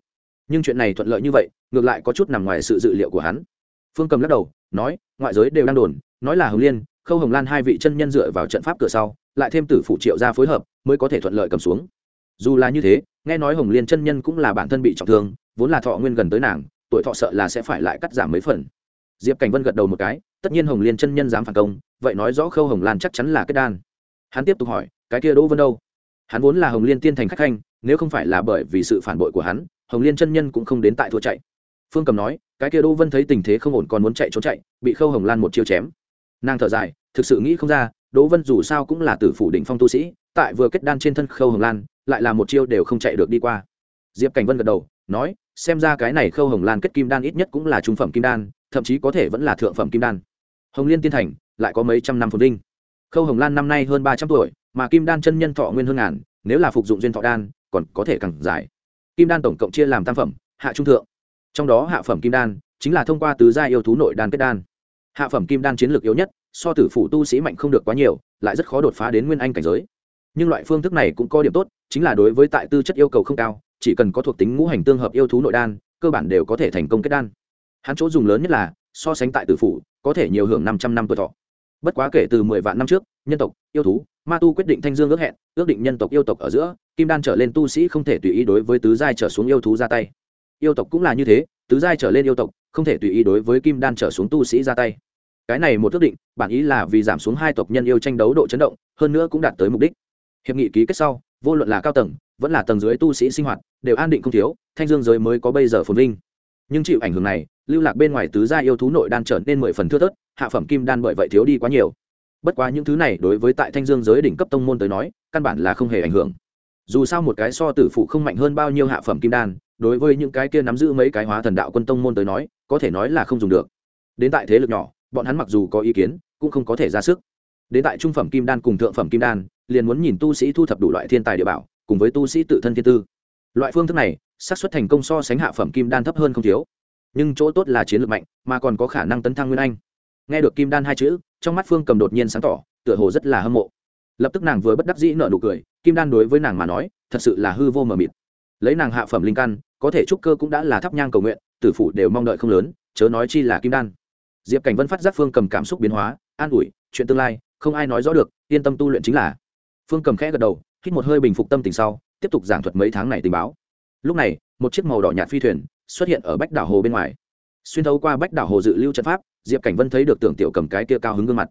Nhưng chuyện này thuận lợi như vậy, ngược lại có chút nằm ngoài sự dự liệu của hắn. Phương cầm lắc đầu, nói, ngoại giới đều đang đồn, nói là hồng liên khâu hồng lan hai vị chân nhân dựa vào trận pháp cửa sau, lại thêm tử phụ triệu ra phối hợp, mới có thể thuận lợi cầm xuống. Dù là như thế, nghe nói hồng liên chân nhân cũng là bản thân bị trọng thương, vốn là thọ nguyên gần tới nàng, tuổi thọ sợ là sẽ phải lại cắt giảm mấy phần. Diệp cảnh vân gật đầu một cái, tất nhiên hồng liên chân nhân dám phản công, vậy nói rõ khâu hồng lan chắc chắn là kết đan. Hắn tiếp tục hỏi, cái kia đỗ vân đâu? Hắn vốn là hồng liên tiên thành khách khanh, nếu không phải là bởi vì sự phản bội của hắn, hồng liên chân nhân cũng không đến tại thua chạy. Phương cầm nói, cái kia đỗ vân thấy tình thế không ổn còn muốn chạy trốn chạy, bị khâu hồng lan một chiêu chém nàng thở dài, thực sự nghĩ không ra, đỗ vân dù sao cũng là tử phủ định phong tu sĩ, tại vừa kết đan trên thân khâu hồng lan, lại là một chiêu đều không chạy được đi qua. Diệp cảnh vân gật đầu, nói, xem ra cái này khâu hồng lan kết kim đan ít nhất cũng là trung phẩm kim đan, thậm chí có thể vẫn là thượng phẩm kim đan. Hồng liên tiên thành, lại có mấy trăm năm phồn vinh. Khâu hồng lan năm nay hơn ba trăm tuổi, mà kim đan chân nhân thọ nguyên hơn ngàn, nếu là phục dụng duyên thọ đan, còn có thể càng dài. Kim đan tổng cộng chia làm tam phẩm, hạ trung thượng. Trong đó hạ phẩm kim đan, chính là thông qua tứ gia yêu thú nội đan kết đan hạ phẩm kim đan chiến lược yếu nhất, so tử phủ tu sĩ mạnh không được quá nhiều, lại rất khó đột phá đến nguyên anh cảnh giới. Nhưng loại phương thức này cũng có điểm tốt, chính là đối với tại tư chất yêu cầu không cao, chỉ cần có thuộc tính ngũ hành tương hợp yêu thú nội đan, cơ bản đều có thể thành công kết đan. Hắn chỗ dùng lớn nhất là, so sánh tại tử phủ, có thể nhiều hưởng năm trăm năm tuổi thọ. Bất quá kể từ mười vạn năm trước, nhân tộc, yêu thú, ma tu quyết định thanh dương ước hẹn, ước định nhân tộc yêu tộc ở giữa, kim đan trở lên tu sĩ không thể tùy ý đối với tứ giai trở xuống yêu thú ra tay. Yêu tộc cũng là như thế, tứ giai trở lên yêu tộc không thể tùy ý đối với kim đan trở xuống tu sĩ ra tay cái này một ước định, bản ý là vì giảm xuống hai tộc nhân yêu tranh đấu độ chấn động, hơn nữa cũng đạt tới mục đích. Hiệp nghị ký kết sau, vô luận là cao tầng, vẫn là tầng dưới tu sĩ sinh hoạt, đều an định không thiếu, thanh dương giới mới có bây giờ phồn vinh. Nhưng chịu ảnh hưởng này, lưu lạc bên ngoài tứ gia yêu thú nội đan trở nên mười phần thưa thớt, hạ phẩm kim đan bởi vậy thiếu đi quá nhiều. Bất quá những thứ này đối với tại thanh dương giới đỉnh cấp tông môn tới nói, căn bản là không hề ảnh hưởng. Dù sao một cái so tử phụ không mạnh hơn bao nhiêu hạ phẩm kim đan, đối với những cái kia nắm giữ mấy cái hóa thần đạo quân tông môn tới nói, có thể nói là không dùng được. Đến tại thế lực nhỏ bọn hắn mặc dù có ý kiến, cũng không có thể ra sức. Đến tại trung phẩm kim đan cùng thượng phẩm kim đan, liền muốn nhìn tu sĩ thu thập đủ loại thiên tài địa bảo, cùng với tu sĩ tự thân thiên tư. Loại phương thức này, xác suất thành công so sánh hạ phẩm kim đan thấp hơn không thiếu. Nhưng chỗ tốt là chiến lược mạnh, mà còn có khả năng tấn thăng nguyên anh. Nghe được kim đan hai chữ, trong mắt phương cầm đột nhiên sáng tỏ, tựa hồ rất là hâm mộ. Lập tức nàng vừa bất đắc dĩ nợ nụ cười, kim đan đối với nàng mà nói, thật sự là hư vô mờ mịt. Lấy nàng hạ phẩm linh căn, có thể trúc cơ cũng đã là thắp nhang cầu nguyện, tử phủ đều mong đợi không lớn, chớ nói chi là kim đan diệp cảnh vân phát giác phương cầm cảm xúc biến hóa, an ủi, chuyện tương lai, không ai nói rõ được, yên tâm tu luyện chính là. Phương cầm khẽ gật đầu, hít một hơi bình phục tâm tình sau, tiếp tục giảng thuật mấy tháng này tình báo. Lúc này, một chiếc màu đỏ nhạt phi thuyền xuất hiện ở bách đảo hồ bên ngoài. Xuyên thấu qua bách đảo hồ dự lưu trận pháp, diệp cảnh vân thấy được tưởng tiểu cầm cái kia cao hứng gương mặt.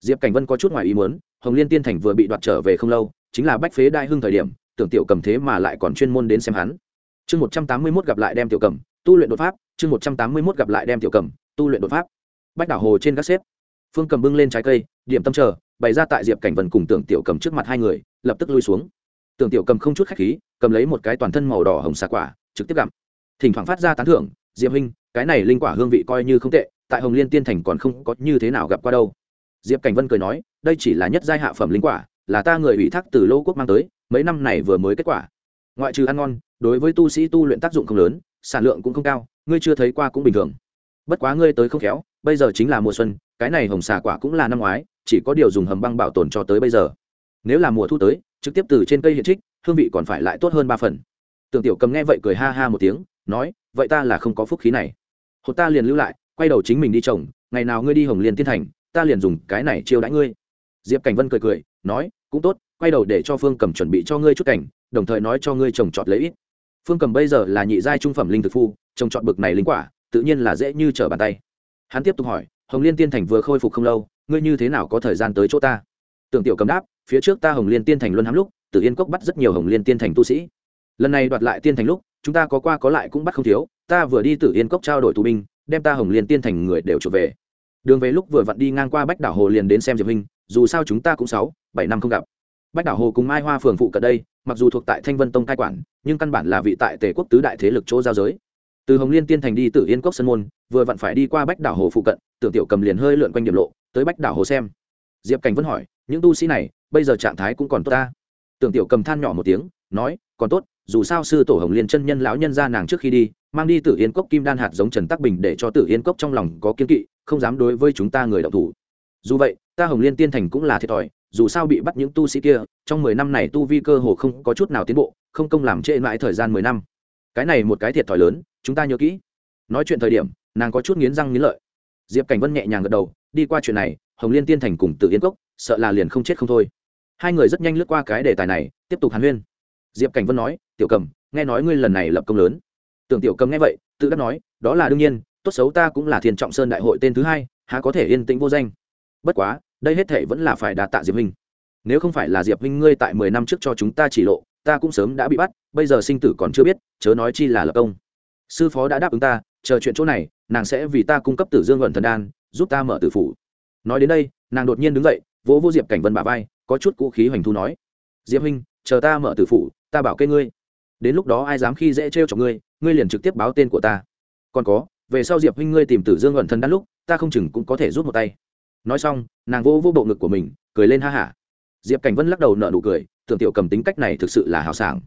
Diệp cảnh vân có chút ngoài ý muốn, hồng liên tiên thành vừa bị đoạt trở về không lâu, chính là bách phế đại hưng thời điểm, tưởng tiểu cầm thế mà lại còn chuyên môn đến xem hắn. Chương một trăm tám mươi mốt gặp lại đem tiểu cầm, tu luyện đột pháp, chương một trăm tám mươi mốt gặp lại đem tiểu cầm, tu luyện đột pháp bách đảo hồ trên các xếp. Phương cầm bưng lên trái cây, điểm tâm chờ, bày ra tại diệp cảnh vần cùng tưởng tiểu cầm trước mặt hai người, lập tức lui xuống. Tưởng tiểu cầm không chút khách khí, cầm lấy một cái toàn thân màu đỏ hồng xà quả, trực tiếp gặm. Thỉnh thoảng phát ra tán thưởng, diệp huynh, cái này linh quả hương vị coi như không tệ, tại hồng liên tiên thành còn không có như thế nào gặp qua đâu. Diệp cảnh vân cười nói, đây chỉ là nhất giai hạ phẩm linh quả, là ta người ủy thác từ lô quốc mang tới, mấy năm này vừa mới kết quả. Ngoại trừ ăn ngon, đối với tu sĩ tu luyện tác dụng không lớn, sản lượng cũng không cao, ngươi chưa thấy qua cũng bình thường. Bất quá ngươi tới không khéo bây giờ chính là mùa xuân, cái này hồng xà quả cũng là năm ngoái, chỉ có điều dùng hầm băng bảo tồn cho tới bây giờ. Nếu là mùa thu tới, trực tiếp từ trên cây hiện trích, hương vị còn phải lại tốt hơn ba phần. Tưởng tiểu cầm nghe vậy cười ha ha một tiếng, nói, vậy ta là không có phúc khí này. Hột ta liền lưu lại, quay đầu chính mình đi trồng, ngày nào ngươi đi hồng liên tiên thành, ta liền dùng cái này chiêu đãi ngươi. Diệp cảnh vân cười cười, nói, cũng tốt, quay đầu để cho phương cầm chuẩn bị cho ngươi chút cảnh, đồng thời nói cho ngươi trồng trọt lấy ít. Phương cầm bây giờ là nhị giai trung phẩm linh thực phu, trồng trọt bực này linh quả, tự nhiên là dễ như trở bàn tay hắn tiếp tục hỏi, hồng liên tiên thành vừa khôi phục không lâu, ngươi như thế nào có thời gian tới chỗ ta? Tưởng tiểu cầm đáp, phía trước ta hồng liên tiên thành luân hám lúc, tử yên cốc bắt rất nhiều hồng liên tiên thành tu sĩ. Lần này đoạt lại tiên thành lúc, chúng ta có qua có lại cũng bắt không thiếu, ta vừa đi tử yên cốc trao đổi tù binh, đem ta hồng liên tiên thành người đều trở về. Đường về lúc vừa vặn đi ngang qua bách đảo hồ liền đến xem diệp huynh dù sao chúng ta cũng sáu, bảy năm không gặp. Bách đảo hồ cùng mai hoa phường phụ cận đây, mặc dù thuộc tại thanh vân tông cai quản, nhưng căn bản là vị tại tề quốc tứ đại thế lực chỗ giao giới từ hồng liên tiên thành đi tử yên cốc sân môn, vừa vặn phải đi qua bách đảo hồ phụ cận, tưởng tiểu cầm liền hơi lượn quanh điểm lộ, tới bách đảo hồ xem. Diệp cảnh vẫn hỏi, những tu sĩ này, bây giờ trạng thái cũng còn tốt ta? Tưởng tiểu cầm than nhỏ một tiếng, nói, còn tốt, dù sao sư tổ hồng liên chân nhân lão nhân ra nàng trước khi đi, mang đi tử yên cốc kim đan hạt giống trần tắc bình để cho tử yên cốc trong lòng có kiên kỵ, không dám đối với chúng ta người đạo thủ. Dù vậy, ta hồng liên tiên thành cũng là thiệt thòi, dù sao bị bắt những tu sĩ kia, trong mười năm này tu vi cơ hồ không có chút nào tiến bộ, không công làm trễ mãi thời gian mười năm cái này một cái thiệt thòi lớn, chúng ta nhớ kỹ. Nói chuyện thời điểm, nàng có chút nghiến răng nghiến lợi. Diệp cảnh vân nhẹ nhàng gật đầu, đi qua chuyện này, hồng liên tiên thành cùng tự yên cốc, sợ là liền không chết không thôi. Hai người rất nhanh lướt qua cái đề tài này, tiếp tục hàn huyên. Diệp cảnh vân nói, tiểu cầm, nghe nói ngươi lần này lập công lớn. Tưởng tiểu cầm nghe vậy, tự đắc nói, đó là đương nhiên, tốt xấu ta cũng là thiên trọng sơn đại hội tên thứ hai, há có thể yên tĩnh vô danh. Bất quá, đây hết thể vẫn là phải đà tạ diệp huynh. Nếu không phải là diệp huynh ngươi tại mười năm trước cho chúng ta chỉ lộ ta cũng sớm đã bị bắt, bây giờ sinh tử còn chưa biết, chớ nói chi là lập công. Sư phó đã đáp ứng ta, chờ chuyện chỗ này, nàng sẽ vì ta cung cấp tử dương luận thần đan, giúp ta mở tử phủ. Nói đến đây, nàng đột nhiên đứng dậy, vỗ vô diệp cảnh vân bà vai, có chút cũ khí hoành thu nói, diệp huynh, chờ ta mở tử phủ, ta bảo kê ngươi. Đến lúc đó ai dám khi dễ trêu chọc ngươi ngươi liền trực tiếp báo tên của ta. Còn có, về sau diệp huynh ngươi tìm tử dương luận thần đan lúc, ta không chừng cũng có thể rút một tay. Nói xong, nàng vô vô bộ ngực của mình, cười lên ha hả. Diệp cảnh vân lắc đầu nợ nụ cười tưởng tiểu cầm tính cách này thực sự là hào sảng.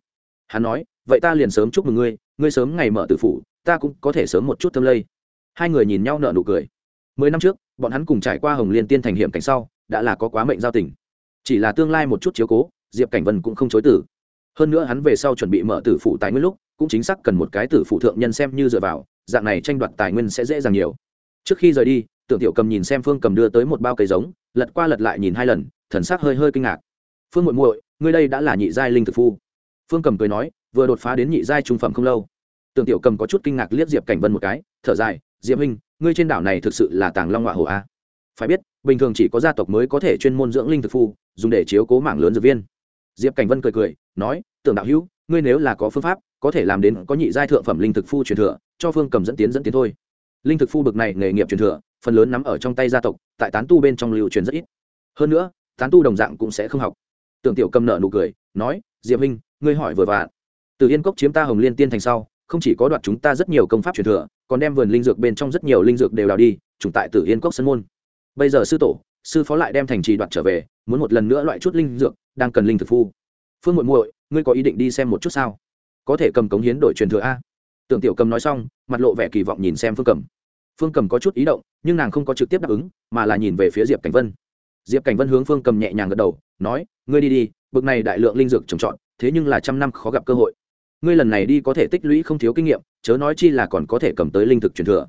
Hắn nói, vậy ta liền sớm chúc mừng ngươi ngươi sớm ngày mở tử phủ, ta cũng có thể sớm một chút thâm lây. Hai người nhìn nhau nợ nụ cười. Mười năm trước, bọn hắn cùng trải qua hồng liên tiên thành hiểm cảnh sau, đã là có quá mệnh giao tình. Chỉ là tương lai một chút chiếu cố, diệp cảnh vân cũng không chối tử hơn nữa hắn về sau chuẩn bị mở tử phủ tài nguyên lúc, cũng chính xác cần một cái tử phụ thượng nhân xem như dựa vào, dạng này tranh đoạt tài nguyên sẽ dễ dàng nhiều. Trước khi rời đi, tưởng tiểu cầm nhìn xem phương cầm đưa tới một bao cây giống, lật qua lật lại nhìn hai lần, thần sắc hơi hơi kinh ngạc. Phương muội muội ngươi đây đã là nhị giai linh thực phu. Phương cầm cười nói, vừa đột phá đến nhị giai trung phẩm không lâu. Tưởng tiểu cầm có chút kinh ngạc liếc diệp cảnh vân một cái, thở dài, diệp huynh, ngươi trên đảo này thực sự là tàng long họa hồ a. Phải biết, bình thường chỉ có gia tộc mới có thể chuyên môn dưỡng linh thực phu, dùng để chiếu cố mảng lớn dược viên. Diệp cảnh vân cười cười, nói, tưởng đạo hữu, ngươi nếu là có phương pháp, có thể làm đến có nhị giai thượng phẩm linh thực phu truyền thừa, cho phương cầm dẫn tiến dẫn tiến thôi. Linh thực phu bực này nghề nghiệp truyền thừa, phần lớn nắm ở trong tay gia tộc, tại tán tu bên trong lưu truyền rất ít. Hơn nữa, tán tu đồng dạng cũng sẽ không học tưởng tiểu cầm nợ nụ cười, nói, diệp huynh, ngươi hỏi vừa vặn từ yên cốc chiếm ta hồng liên tiên thành sau, không chỉ có đoạt chúng ta rất nhiều công pháp truyền thừa, còn đem vườn linh dược bên trong rất nhiều linh dược đều đào đi, trùng tại tử yên cốc sân môn. Bây giờ sư tổ, sư phó lại đem thành trì đoạt trở về, muốn một lần nữa loại chút linh dược, đang cần linh thực phu. Phương muội muội, ngươi có ý định đi xem một chút sao? Có thể cầm cống hiến đổi truyền thừa a. Tưởng tiểu cầm nói xong, mặt lộ vẻ kỳ vọng nhìn xem phương cầm. Phương cầm có chút ý động, nhưng nàng không có trực tiếp đáp ứng, mà là nhìn về phía diệp cảnh vân. Diệp cảnh vân hướng phương cầm nhẹ nhàng gật đầu, nói ngươi đi đi, bực này đại lượng linh dược trồng trọt, thế nhưng là trăm năm khó gặp cơ hội. Ngươi lần này đi có thể tích lũy không thiếu kinh nghiệm, chớ nói chi là còn có thể cầm tới linh thực truyền thừa.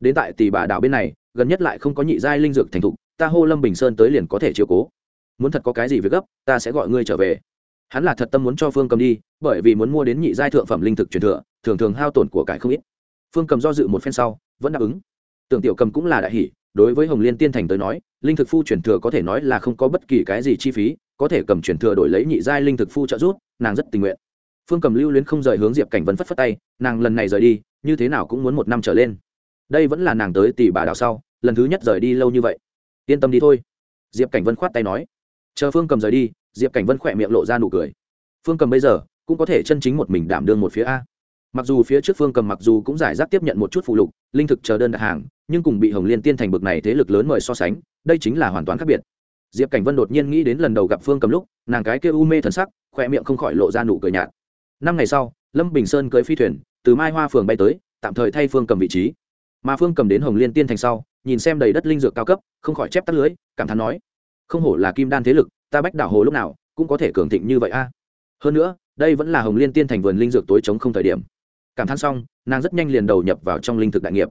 Đến tại tỷ bà đảo bên này, gần nhất lại không có nhị giai linh dược thành thục, ta hô lâm bình sơn tới liền có thể chiều cố. Muốn thật có cái gì việc gấp, ta sẽ gọi ngươi trở về. Hắn là thật tâm muốn cho phương cầm đi, bởi vì muốn mua đến nhị giai thượng phẩm linh thực truyền thừa, thường thường hao tổn của cải không ít. Phương cầm do dự một phen sau, vẫn đáp ứng. Tưởng tiểu cầm cũng là đại hỷ đối với hồng liên tiên thành tới nói, linh thực phu truyền thừa có thể nói là không có bất kỳ cái gì chi phí có thể cầm chuyển thừa đổi lấy nhị giai linh thực phu trợ giúp, nàng rất tình nguyện. Phương cầm lưu luyến không rời hướng diệp cảnh vân phất phất tay, nàng lần này rời đi, như thế nào cũng muốn một năm trở lên. Đây vẫn là nàng tới tỷ bà đào sau, lần thứ nhất rời đi lâu như vậy. Yên tâm đi thôi. Diệp cảnh vân khoát tay nói. Chờ phương cầm rời đi, diệp cảnh vân khẽ miệng lộ ra nụ cười. Phương cầm bây giờ, cũng có thể chân chính một mình đảm đương một phía a. Mặc dù phía trước phương cầm mặc dù cũng giải rác tiếp nhận một chút phụ lục, linh thực chờ đơn đặt hàng, nhưng cùng bị hồng liên tiên thành bực này thế lực lớn mời so sánh, đây chính là hoàn toàn khác biệt diệp cảnh vân đột nhiên nghĩ đến lần đầu gặp phương cầm lúc, nàng cái kêu u mê thần sắc khoe miệng không khỏi lộ ra nụ cười nhạt. Năm ngày sau, lâm bình sơn cưới phi thuyền, từ mai hoa phường bay tới, tạm thời thay phương cầm vị trí. Mà phương cầm đến hồng liên tiên thành sau, nhìn xem đầy đất linh dược cao cấp, không khỏi chép tắt lưới, cảm thán nói, không hổ là kim đan thế lực, ta bách đảo hồ lúc nào cũng có thể cường thịnh như vậy a. Hơn nữa, đây vẫn là hồng liên tiên thành vườn linh dược tối chống không thời điểm. Cảm thán xong, nàng rất nhanh liền đầu nhập vào trong linh thực đại nghiệp.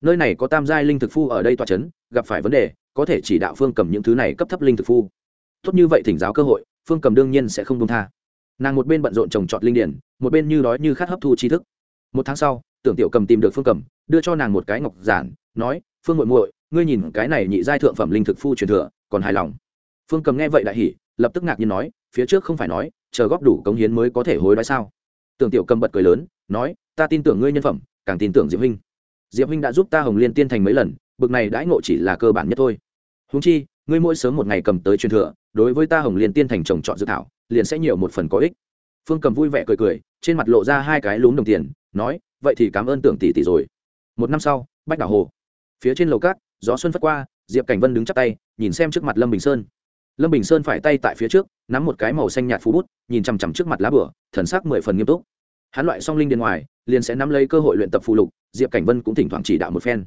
Nơi này có tam giai linh thực phu ở đây tọa c h ấ n gặp phải vấn đề có thể chỉ đạo phương cầm những thứ này cấp thấp linh thực phu. Tốt như vậy thỉnh giáo cơ hội, phương cầm đương nhiên sẽ không công tha. Nàng một bên bận rộn trồng trọt linh điển, một bên như đói như khát hấp thu tri thức. Một tháng sau, tưởng tiểu cầm tìm được phương cầm, đưa cho nàng một cái ngọc giản, nói, phương muội muội, ngươi nhìn cái này nhị giai thượng phẩm linh thực phu truyền thừa, còn hài lòng? Phương cầm nghe vậy đại hỉ, lập tức ngạc nhiên nói, phía trước không phải nói, chờ góp đủ cống hiến mới có thể hối đoái sao? Tưởng tiểu cầm bật cười lớn, nói, ta tin tưởng ngươi nhân phẩm, càng tin tưởng diệp huynh. Diệp huynh đã giúp ta hồng liên tiên thành mấy lần, bực này đãi ngộ chỉ là cơ bản nhất thôi húng chi, ngươi mỗi sớm một ngày cầm tới truyền thừa, đối với ta hồng liên tiên thành trồng trọt dự thảo, liền sẽ nhiều một phần có ích. Phương cầm vui vẻ cười cười, trên mặt lộ ra hai cái lún đồng tiền, nói, vậy thì cảm ơn tưởng tỷ tỷ rồi. Một năm sau, bách đảo hồ. Phía trên lầu cát, gió xuân phất qua, diệp cảnh vân đứng chắp tay, nhìn xem trước mặt lâm bình sơn. Lâm bình sơn phải tay tại phía trước, nắm một cái màu xanh nhạt phú bút, nhìn chằm chằm trước mặt lá bửa, thần sắc mười phần nghiêm túc. Hắn loại song linh điện ngoài, liền sẽ nắm lấy cơ hội luyện tập phụ lục, diệp cảnh vân cũng thỉnh thoảng chỉ đạo một phen.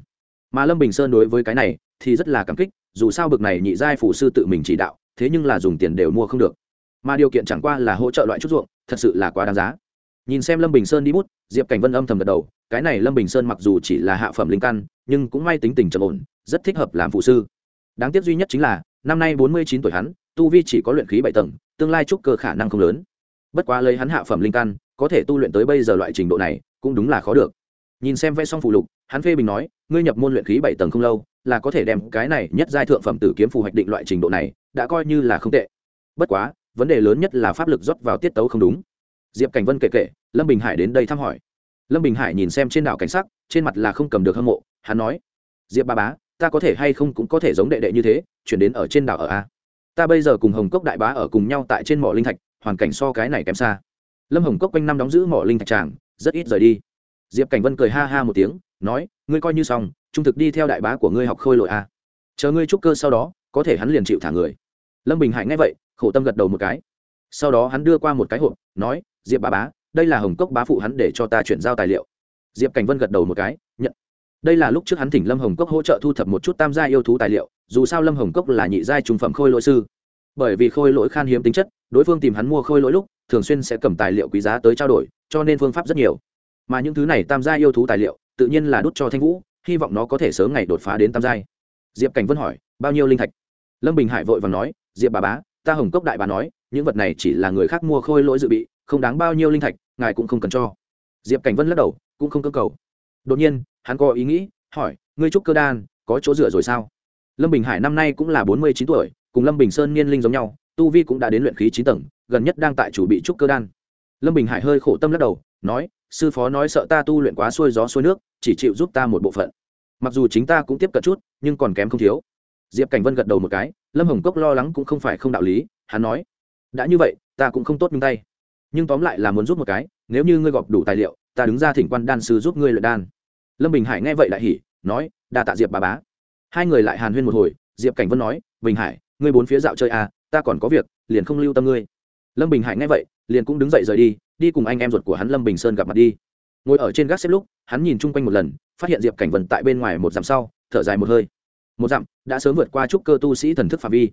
Mà lâm bình sơn đối với cái này, thì rất là cảm kích dù sao bực này nhị giai phụ sư tự mình chỉ đạo, thế nhưng là dùng tiền đều mua không được. Mà điều kiện chẳng qua là hỗ trợ loại chút ruộng, thật sự là quá đáng giá. Nhìn xem lâm bình sơn đi bút, diệp cảnh vân âm thầm gật đầu, cái này lâm bình sơn mặc dù chỉ là hạ phẩm linh căn, nhưng cũng may tính tình trầm ổn, rất thích hợp làm phụ sư. Đáng tiếc duy nhất chính là, năm nay bốn mươi chín tuổi hắn, tu vi chỉ có luyện khí bảy tầng, tương lai trúc cơ khả năng không lớn. Bất quá lấy hắn hạ phẩm linh căn, có thể tu luyện tới bây giờ loại trình độ này, cũng đúng là khó được. Nhìn xem vẽ xong phụ lục, hắn phê bình nói, ngươi nhập môn luyện khí bảy tầng không lâu là có thể đem cái này nhất giai thượng phẩm tử kiếm phù hoạch định loại trình độ này, đã coi như là không tệ. Bất quá, vấn đề lớn nhất là pháp lực rót vào tiết tấu không đúng. Diệp cảnh vân kể kể, lâm bình hải đến đây thăm hỏi. Lâm bình hải nhìn xem trên đảo cảnh sắc, trên mặt là không cầm được hâm mộ, hắn nói, diệp ba bá, ta có thể hay không cũng có thể giống đệ đệ như thế, chuyển đến ở trên đảo ở a. Ta bây giờ cùng hồng cốc đại bá ở cùng nhau tại trên mỏ linh thạch, hoàn cảnh so cái này kém xa. Lâm hồng cốc quanh năm đóng giữ mỏ linh thạch tràng, rất ít rời đi. Diệp cảnh vân cười ha ha một tiếng, nói, ngươi coi như xong trung thực đi theo đại bá của ngươi học khôi lội a à. chờ ngươi trúc cơ sau đó, có thể hắn liền chịu thả người. Lâm bình hải nghe vậy, khổ tâm gật đầu một cái. Sau đó hắn đưa qua một cái hộp, nói, diệp bá bá, đây là hồng cốc bá phụ hắn để cho ta chuyển giao tài liệu. Diệp cảnh vân gật đầu một cái, nhận. Đây là lúc trước hắn thỉnh lâm hồng cốc hỗ trợ thu thập một chút tam gia yêu thú tài liệu, dù sao lâm hồng cốc là nhị giai trùng phẩm khôi lỗi sư. Bởi vì khôi lỗi khan hiếm tính chất, đối phương tìm hắn mua khôi lỗi lúc, thường xuyên sẽ cầm tài liệu quý giá tới trao đổi, cho nên phương pháp rất nhiều. Mà những thứ này tam gia yêu thú tài liệu, tự nhiên là đút cho thanh vũ hy vọng nó có thể sớm ngày đột phá đến tam giai. Diệp cảnh vân hỏi, bao nhiêu linh thạch? Lâm bình hải vội và nói, diệp bà bá, ta hồng cốc đại bà nói, những vật này chỉ là người khác mua khôi lỗi dự bị, không đáng bao nhiêu linh thạch, ngài cũng không cần cho. Diệp cảnh vân lắc đầu, cũng không cơ cầu. Đột nhiên, hắn có ý nghĩ, hỏi, ngươi trúc cơ đan, có chỗ dựa rồi sao? Lâm bình hải năm nay cũng là bốn mươi chín tuổi, cùng lâm bình sơn niên linh giống nhau, tu vi cũng đã đến luyện khí chín tầng, gần nhất đang tại chủ bị trúc cơ đan. Lâm bình hải hơi khổ tâm lắc đầu nói, sư phó nói sợ ta tu luyện quá xuôi gió xuôi nước, chỉ chịu giúp ta một bộ phận. Mặc dù chính ta cũng tiếp cận chút, nhưng còn kém không thiếu. Diệp cảnh vân gật đầu một cái, lâm hồng cốc lo lắng cũng không phải không đạo lý, hắn nói, đã như vậy, ta cũng không tốt nhung tay. Nhưng tóm lại là muốn giúp một cái, nếu như ngươi gọp đủ tài liệu, ta đứng ra thỉnh quan đan sư giúp ngươi luyện đan. Lâm bình hải nghe vậy lại hỉ, nói, đa tạ diệp bà bá. Hai người lại hàn huyên một hồi, diệp cảnh vân nói, bình hải, ngươi bốn phía dạo chơi à ta còn có việc, liền không lưu tâm ngươi lâm bình hải nghe vậy, liền cũng đứng dậy rời đi đi cùng anh em ruột của hắn lâm bình sơn gặp mặt đi. Ngồi ở trên gác xếp lúc, hắn nhìn chung quanh một lần, phát hiện diệp cảnh vân tại bên ngoài một dặm sau, thở dài một hơi. Một dặm, đã sớm vượt qua trúc cơ tu sĩ thần thức phạm vi.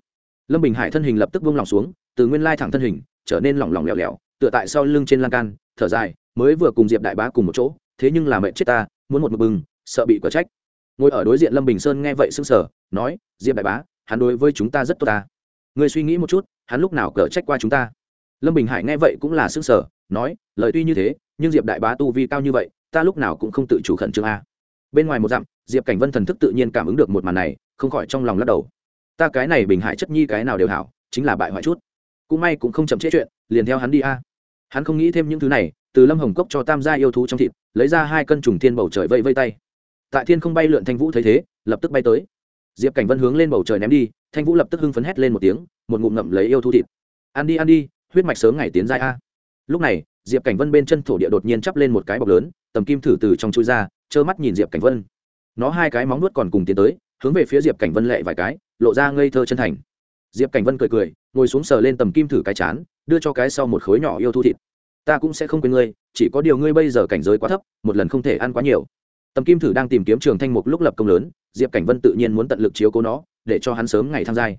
Lâm bình hải thân hình lập tức vung lòng xuống, từ nguyên lai thẳng thân hình, trở nên lỏng lỏng lẻo lẻo, tựa tại sau lưng trên lan can, thở dài, mới vừa cùng diệp đại bá cùng một chỗ, thế nhưng là mẹ chết ta, muốn một mực bừng, sợ bị quả trách. Ngồi ở đối diện lâm bình sơn nghe vậy sững sờ, nói, diệp đại bá, hắn đối với chúng ta rất tốt ta. Ngươi suy nghĩ một chút, hắn lúc nào cở trách qua chúng ta? Lâm bình hải nghe vậy cũng là sững sờ, nói, lời tuy như thế, nhưng diệp đại bá tu vi cao như vậy, ta lúc nào cũng không tự chủ khẩn trương a. Bên ngoài một dặm, diệp cảnh vân thần thức tự nhiên cảm ứng được một màn này, không khỏi trong lòng lắc đầu. Ta cái này bình hải chất nhi cái nào đều hảo, chính là bại hoại chút. Cũng may cũng không chậm trễ chuyện, liền theo hắn đi a. Hắn không nghĩ thêm những thứ này, từ lâm hồng cốc cho tam gia yêu thú trong thịt, lấy ra hai cân trùng thiên bầu trời vây vây tay. Tại thiên không bay lượn thanh vũ thấy thế, lập tức bay tới. Diệp cảnh vân hướng lên bầu trời ném đi, thanh vũ lập tức hưng phấn hét lên một tiếng, một ngụm ngậm lấy yêu thú thịt. Ăn đi ăn đi huyết mạch sớm ngày tiến giai a. Lúc này, diệp cảnh vân bên chân thổ địa đột nhiên chắp lên một cái bọc lớn, tầm kim thử từ trong chui ra, trơ mắt nhìn diệp cảnh vân. Nó hai cái móng nuốt còn cùng tiến tới, hướng về phía diệp cảnh vân lệ vài cái, lộ ra ngây thơ chân thành. Diệp cảnh vân cười cười, ngồi xuống sờ lên tầm kim thử cái chán, đưa cho cái sau một khối nhỏ yêu thu thịt. Ta cũng sẽ không quên ngươi, chỉ có điều ngươi bây giờ cảnh giới quá thấp, một lần không thể ăn quá nhiều. Tầm kim thử đang tìm kiếm trường thanh mục lúc lập công lớn, diệp cảnh vân tự nhiên muốn tận lực chiếu cố nó, để cho hắn sớm ngày tham gia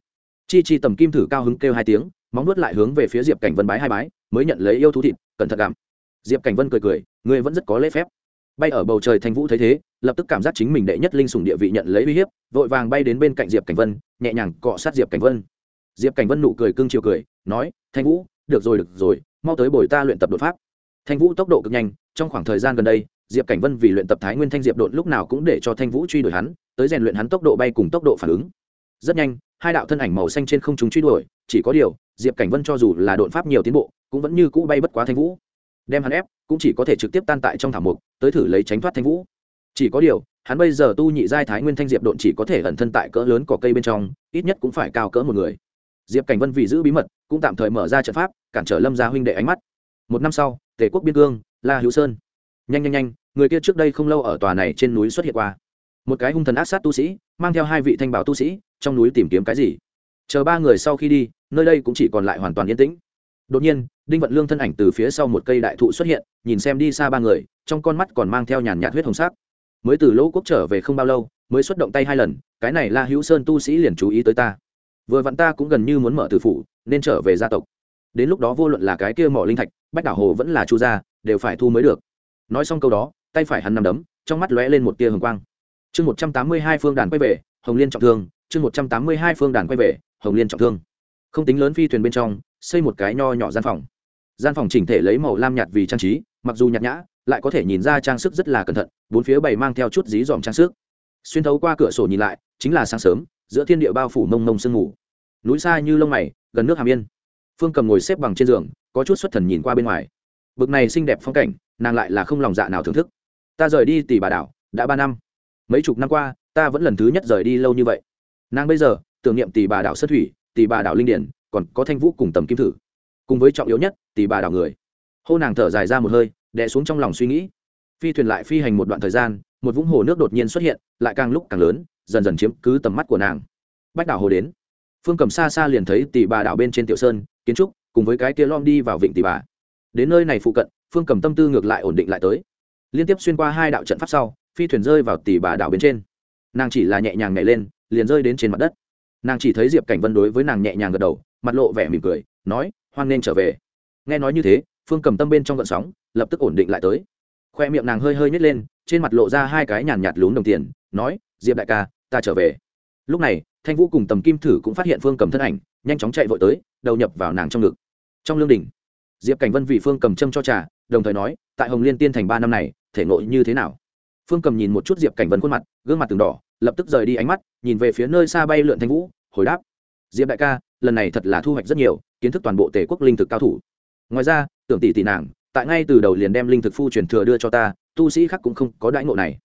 chi chi tầm kim thử cao hứng kêu hai tiếng móng nuốt lại hướng về phía diệp cảnh vân bái hai bái, mới nhận lấy yêu thú thịt, cẩn thận cảm diệp cảnh vân cười cười ngươi vẫn rất có lễ phép. Bay ở bầu trời thanh vũ thấy thế, lập tức cảm giác chính mình đệ nhất linh sùng địa vị nhận lấy uy hiếp, vội vàng bay đến bên cạnh diệp cảnh vân, nhẹ nhàng cọ sát diệp cảnh vân. Diệp cảnh vân nụ cười cưng chiều cười, nói, thanh vũ, được rồi được rồi, mau tới bồi ta luyện tập đột pháp. Thanh vũ tốc độ cực nhanh, trong khoảng thời gian gần đây, diệp cảnh vân vì luyện tập thái nguyên thanh diệp đột lúc nào cũng để cho thanh vũ truy đuổi hắn, tới rèn luyện hắn tốc độ bay cùng tốc độ phản ứng. Rất nhanh hai đạo thân ảnh màu xanh trên không chúng truy đuổi, chỉ có điều, diệp cảnh vân cho dù là đột pháp nhiều tiến bộ, cũng vẫn như cũ bay bất quá thanh vũ. Đem hắn ép, cũng chỉ có thể trực tiếp tan tại trong thảo mục, tới thử lấy tránh thoát thanh vũ. Chỉ có điều, hắn bây giờ tu nhị giai thái nguyên thanh diệp độn chỉ có thể ẩn thân tại cỡ lớn cỏ cây bên trong, ít nhất cũng phải cao cỡ một người. Diệp cảnh vân vì giữ bí mật, cũng tạm thời mở ra trận pháp, cản trở lâm gia huynh đệ ánh mắt. Một năm sau, tề quốc biên cương, la hữu sơn. Nhanh nhanh nhanh, người kia trước đây không lâu ở tòa này trên núi xuất hiện qua. Một cái hung thần ác sát tu sĩ mang theo hai vị thanh bảo tu sĩ, trong núi tìm kiếm cái gì? Chờ ba người sau khi đi, nơi đây cũng chỉ còn lại hoàn toàn yên tĩnh. Đột nhiên, đinh vận lương thân ảnh từ phía sau một cây đại thụ xuất hiện, nhìn xem đi xa ba người, trong con mắt còn mang theo nhàn nhạt huyết hồng sắc. Mới từ lỗ quốc trở về không bao lâu, mới xuất động tay hai lần, cái này la hữu sơn tu sĩ liền chú ý tới ta. Vừa vặn ta cũng gần như muốn mở từ phủ, nên trở về gia tộc. Đến lúc đó vô luận là cái kia mỏ linh thạch, bách đảo hồ vẫn là chu gia, đều phải thu mới được. Nói xong câu đó, tay phải hắn nằm đấm, trong mắt lóe lên một tia hồng quang chương một trăm tám mươi hai phương đàn quay về, hồng liên trọng thương, chương một trăm tám mươi hai phương đàn quay về, hồng liên trọng thương. Không tính lớn phi thuyền bên trong, xây một cái nho nhỏ gian phòng. Gian phòng chỉnh thể lấy màu lam nhạt vì trang trí, mặc dù nhạt nhã, lại có thể nhìn ra trang sức rất là cẩn thận, bốn phía bày mang theo chút dí dòm trang sức. Xuyên thấu qua cửa sổ nhìn lại, chính là sáng sớm, giữa thiên địa bao phủ mông mông sương mù. Núi xa như lông mày, gần nước hàm yên. Phương cầm ngồi xếp bằng trên giường, có chút xuất thần nhìn qua bên ngoài. Bực này xinh đẹp phong cảnh, nàng lại là không lòng dạ nào thưởng thức. Ta rời đi tỷ bà đảo, đã ba năm mấy chục năm qua, ta vẫn lần thứ nhất rời đi lâu như vậy. Nàng bây giờ, tưởng niệm tỷ bà đảo sơn thủy, tỷ bà đảo linh điển, còn có thanh vũ cùng tầm kim thử. Cùng với trọng yếu nhất, tỷ bà đảo người. Hô nàng thở dài ra một hơi, đè xuống trong lòng suy nghĩ. Phi thuyền lại phi hành một đoạn thời gian, một vũng hồ nước đột nhiên xuất hiện, lại càng lúc càng lớn, dần dần chiếm cứ tầm mắt của nàng. Bách đảo hồ đến. Phương cầm xa xa liền thấy tỷ bà đảo bên trên tiểu sơn, kiến trúc, cùng với cái kia lom đi vào vịnh tỷ bà. Đến nơi này phụ cận, phương cầm tâm tư ngược lại ổn định lại tới. Liên tiếp xuyên qua hai đạo trận pháp sau phi thuyền rơi vào tỷ bà đảo bên trên. Nàng chỉ là nhẹ nhàng nhảy lên, liền rơi đến trên mặt đất. Nàng chỉ thấy diệp cảnh vân đối với nàng nhẹ nhàng gật đầu, mặt lộ vẻ mỉm cười, nói, hoan nên trở về. Nghe nói như thế, phương cầm tâm bên trong gợn sóng, lập tức ổn định lại tới. Khoe miệng nàng hơi hơi nhét lên, trên mặt lộ ra hai cái nhàn nhạt lún đồng tiền, nói, diệp đại ca, ta trở về. Lúc này, thanh vũ cùng tầm kim thử cũng phát hiện phương cầm thân ảnh, nhanh chóng chạy vội tới, đầu nhập vào nàng trong ngực. Trong lương đình diệp cảnh vân vì phương cầm châm cho trà, đồng thời nói, tại hồng liên tiên thành ba năm này, thể nội như thế nào? Phương cầm nhìn một chút diệp cảnh vân khuôn mặt, gương mặt từng đỏ, lập tức rời đi ánh mắt, nhìn về phía nơi xa bay lượn thanh vũ, hồi đáp. Diệp đại ca, lần này thật là thu hoạch rất nhiều, kiến thức toàn bộ tể quốc linh thực cao thủ. Ngoài ra, tưởng tỷ tỷ nàng, tại ngay từ đầu liền đem linh thực phu truyền thừa đưa cho ta, tu sĩ khác cũng không có đãi ngộ này.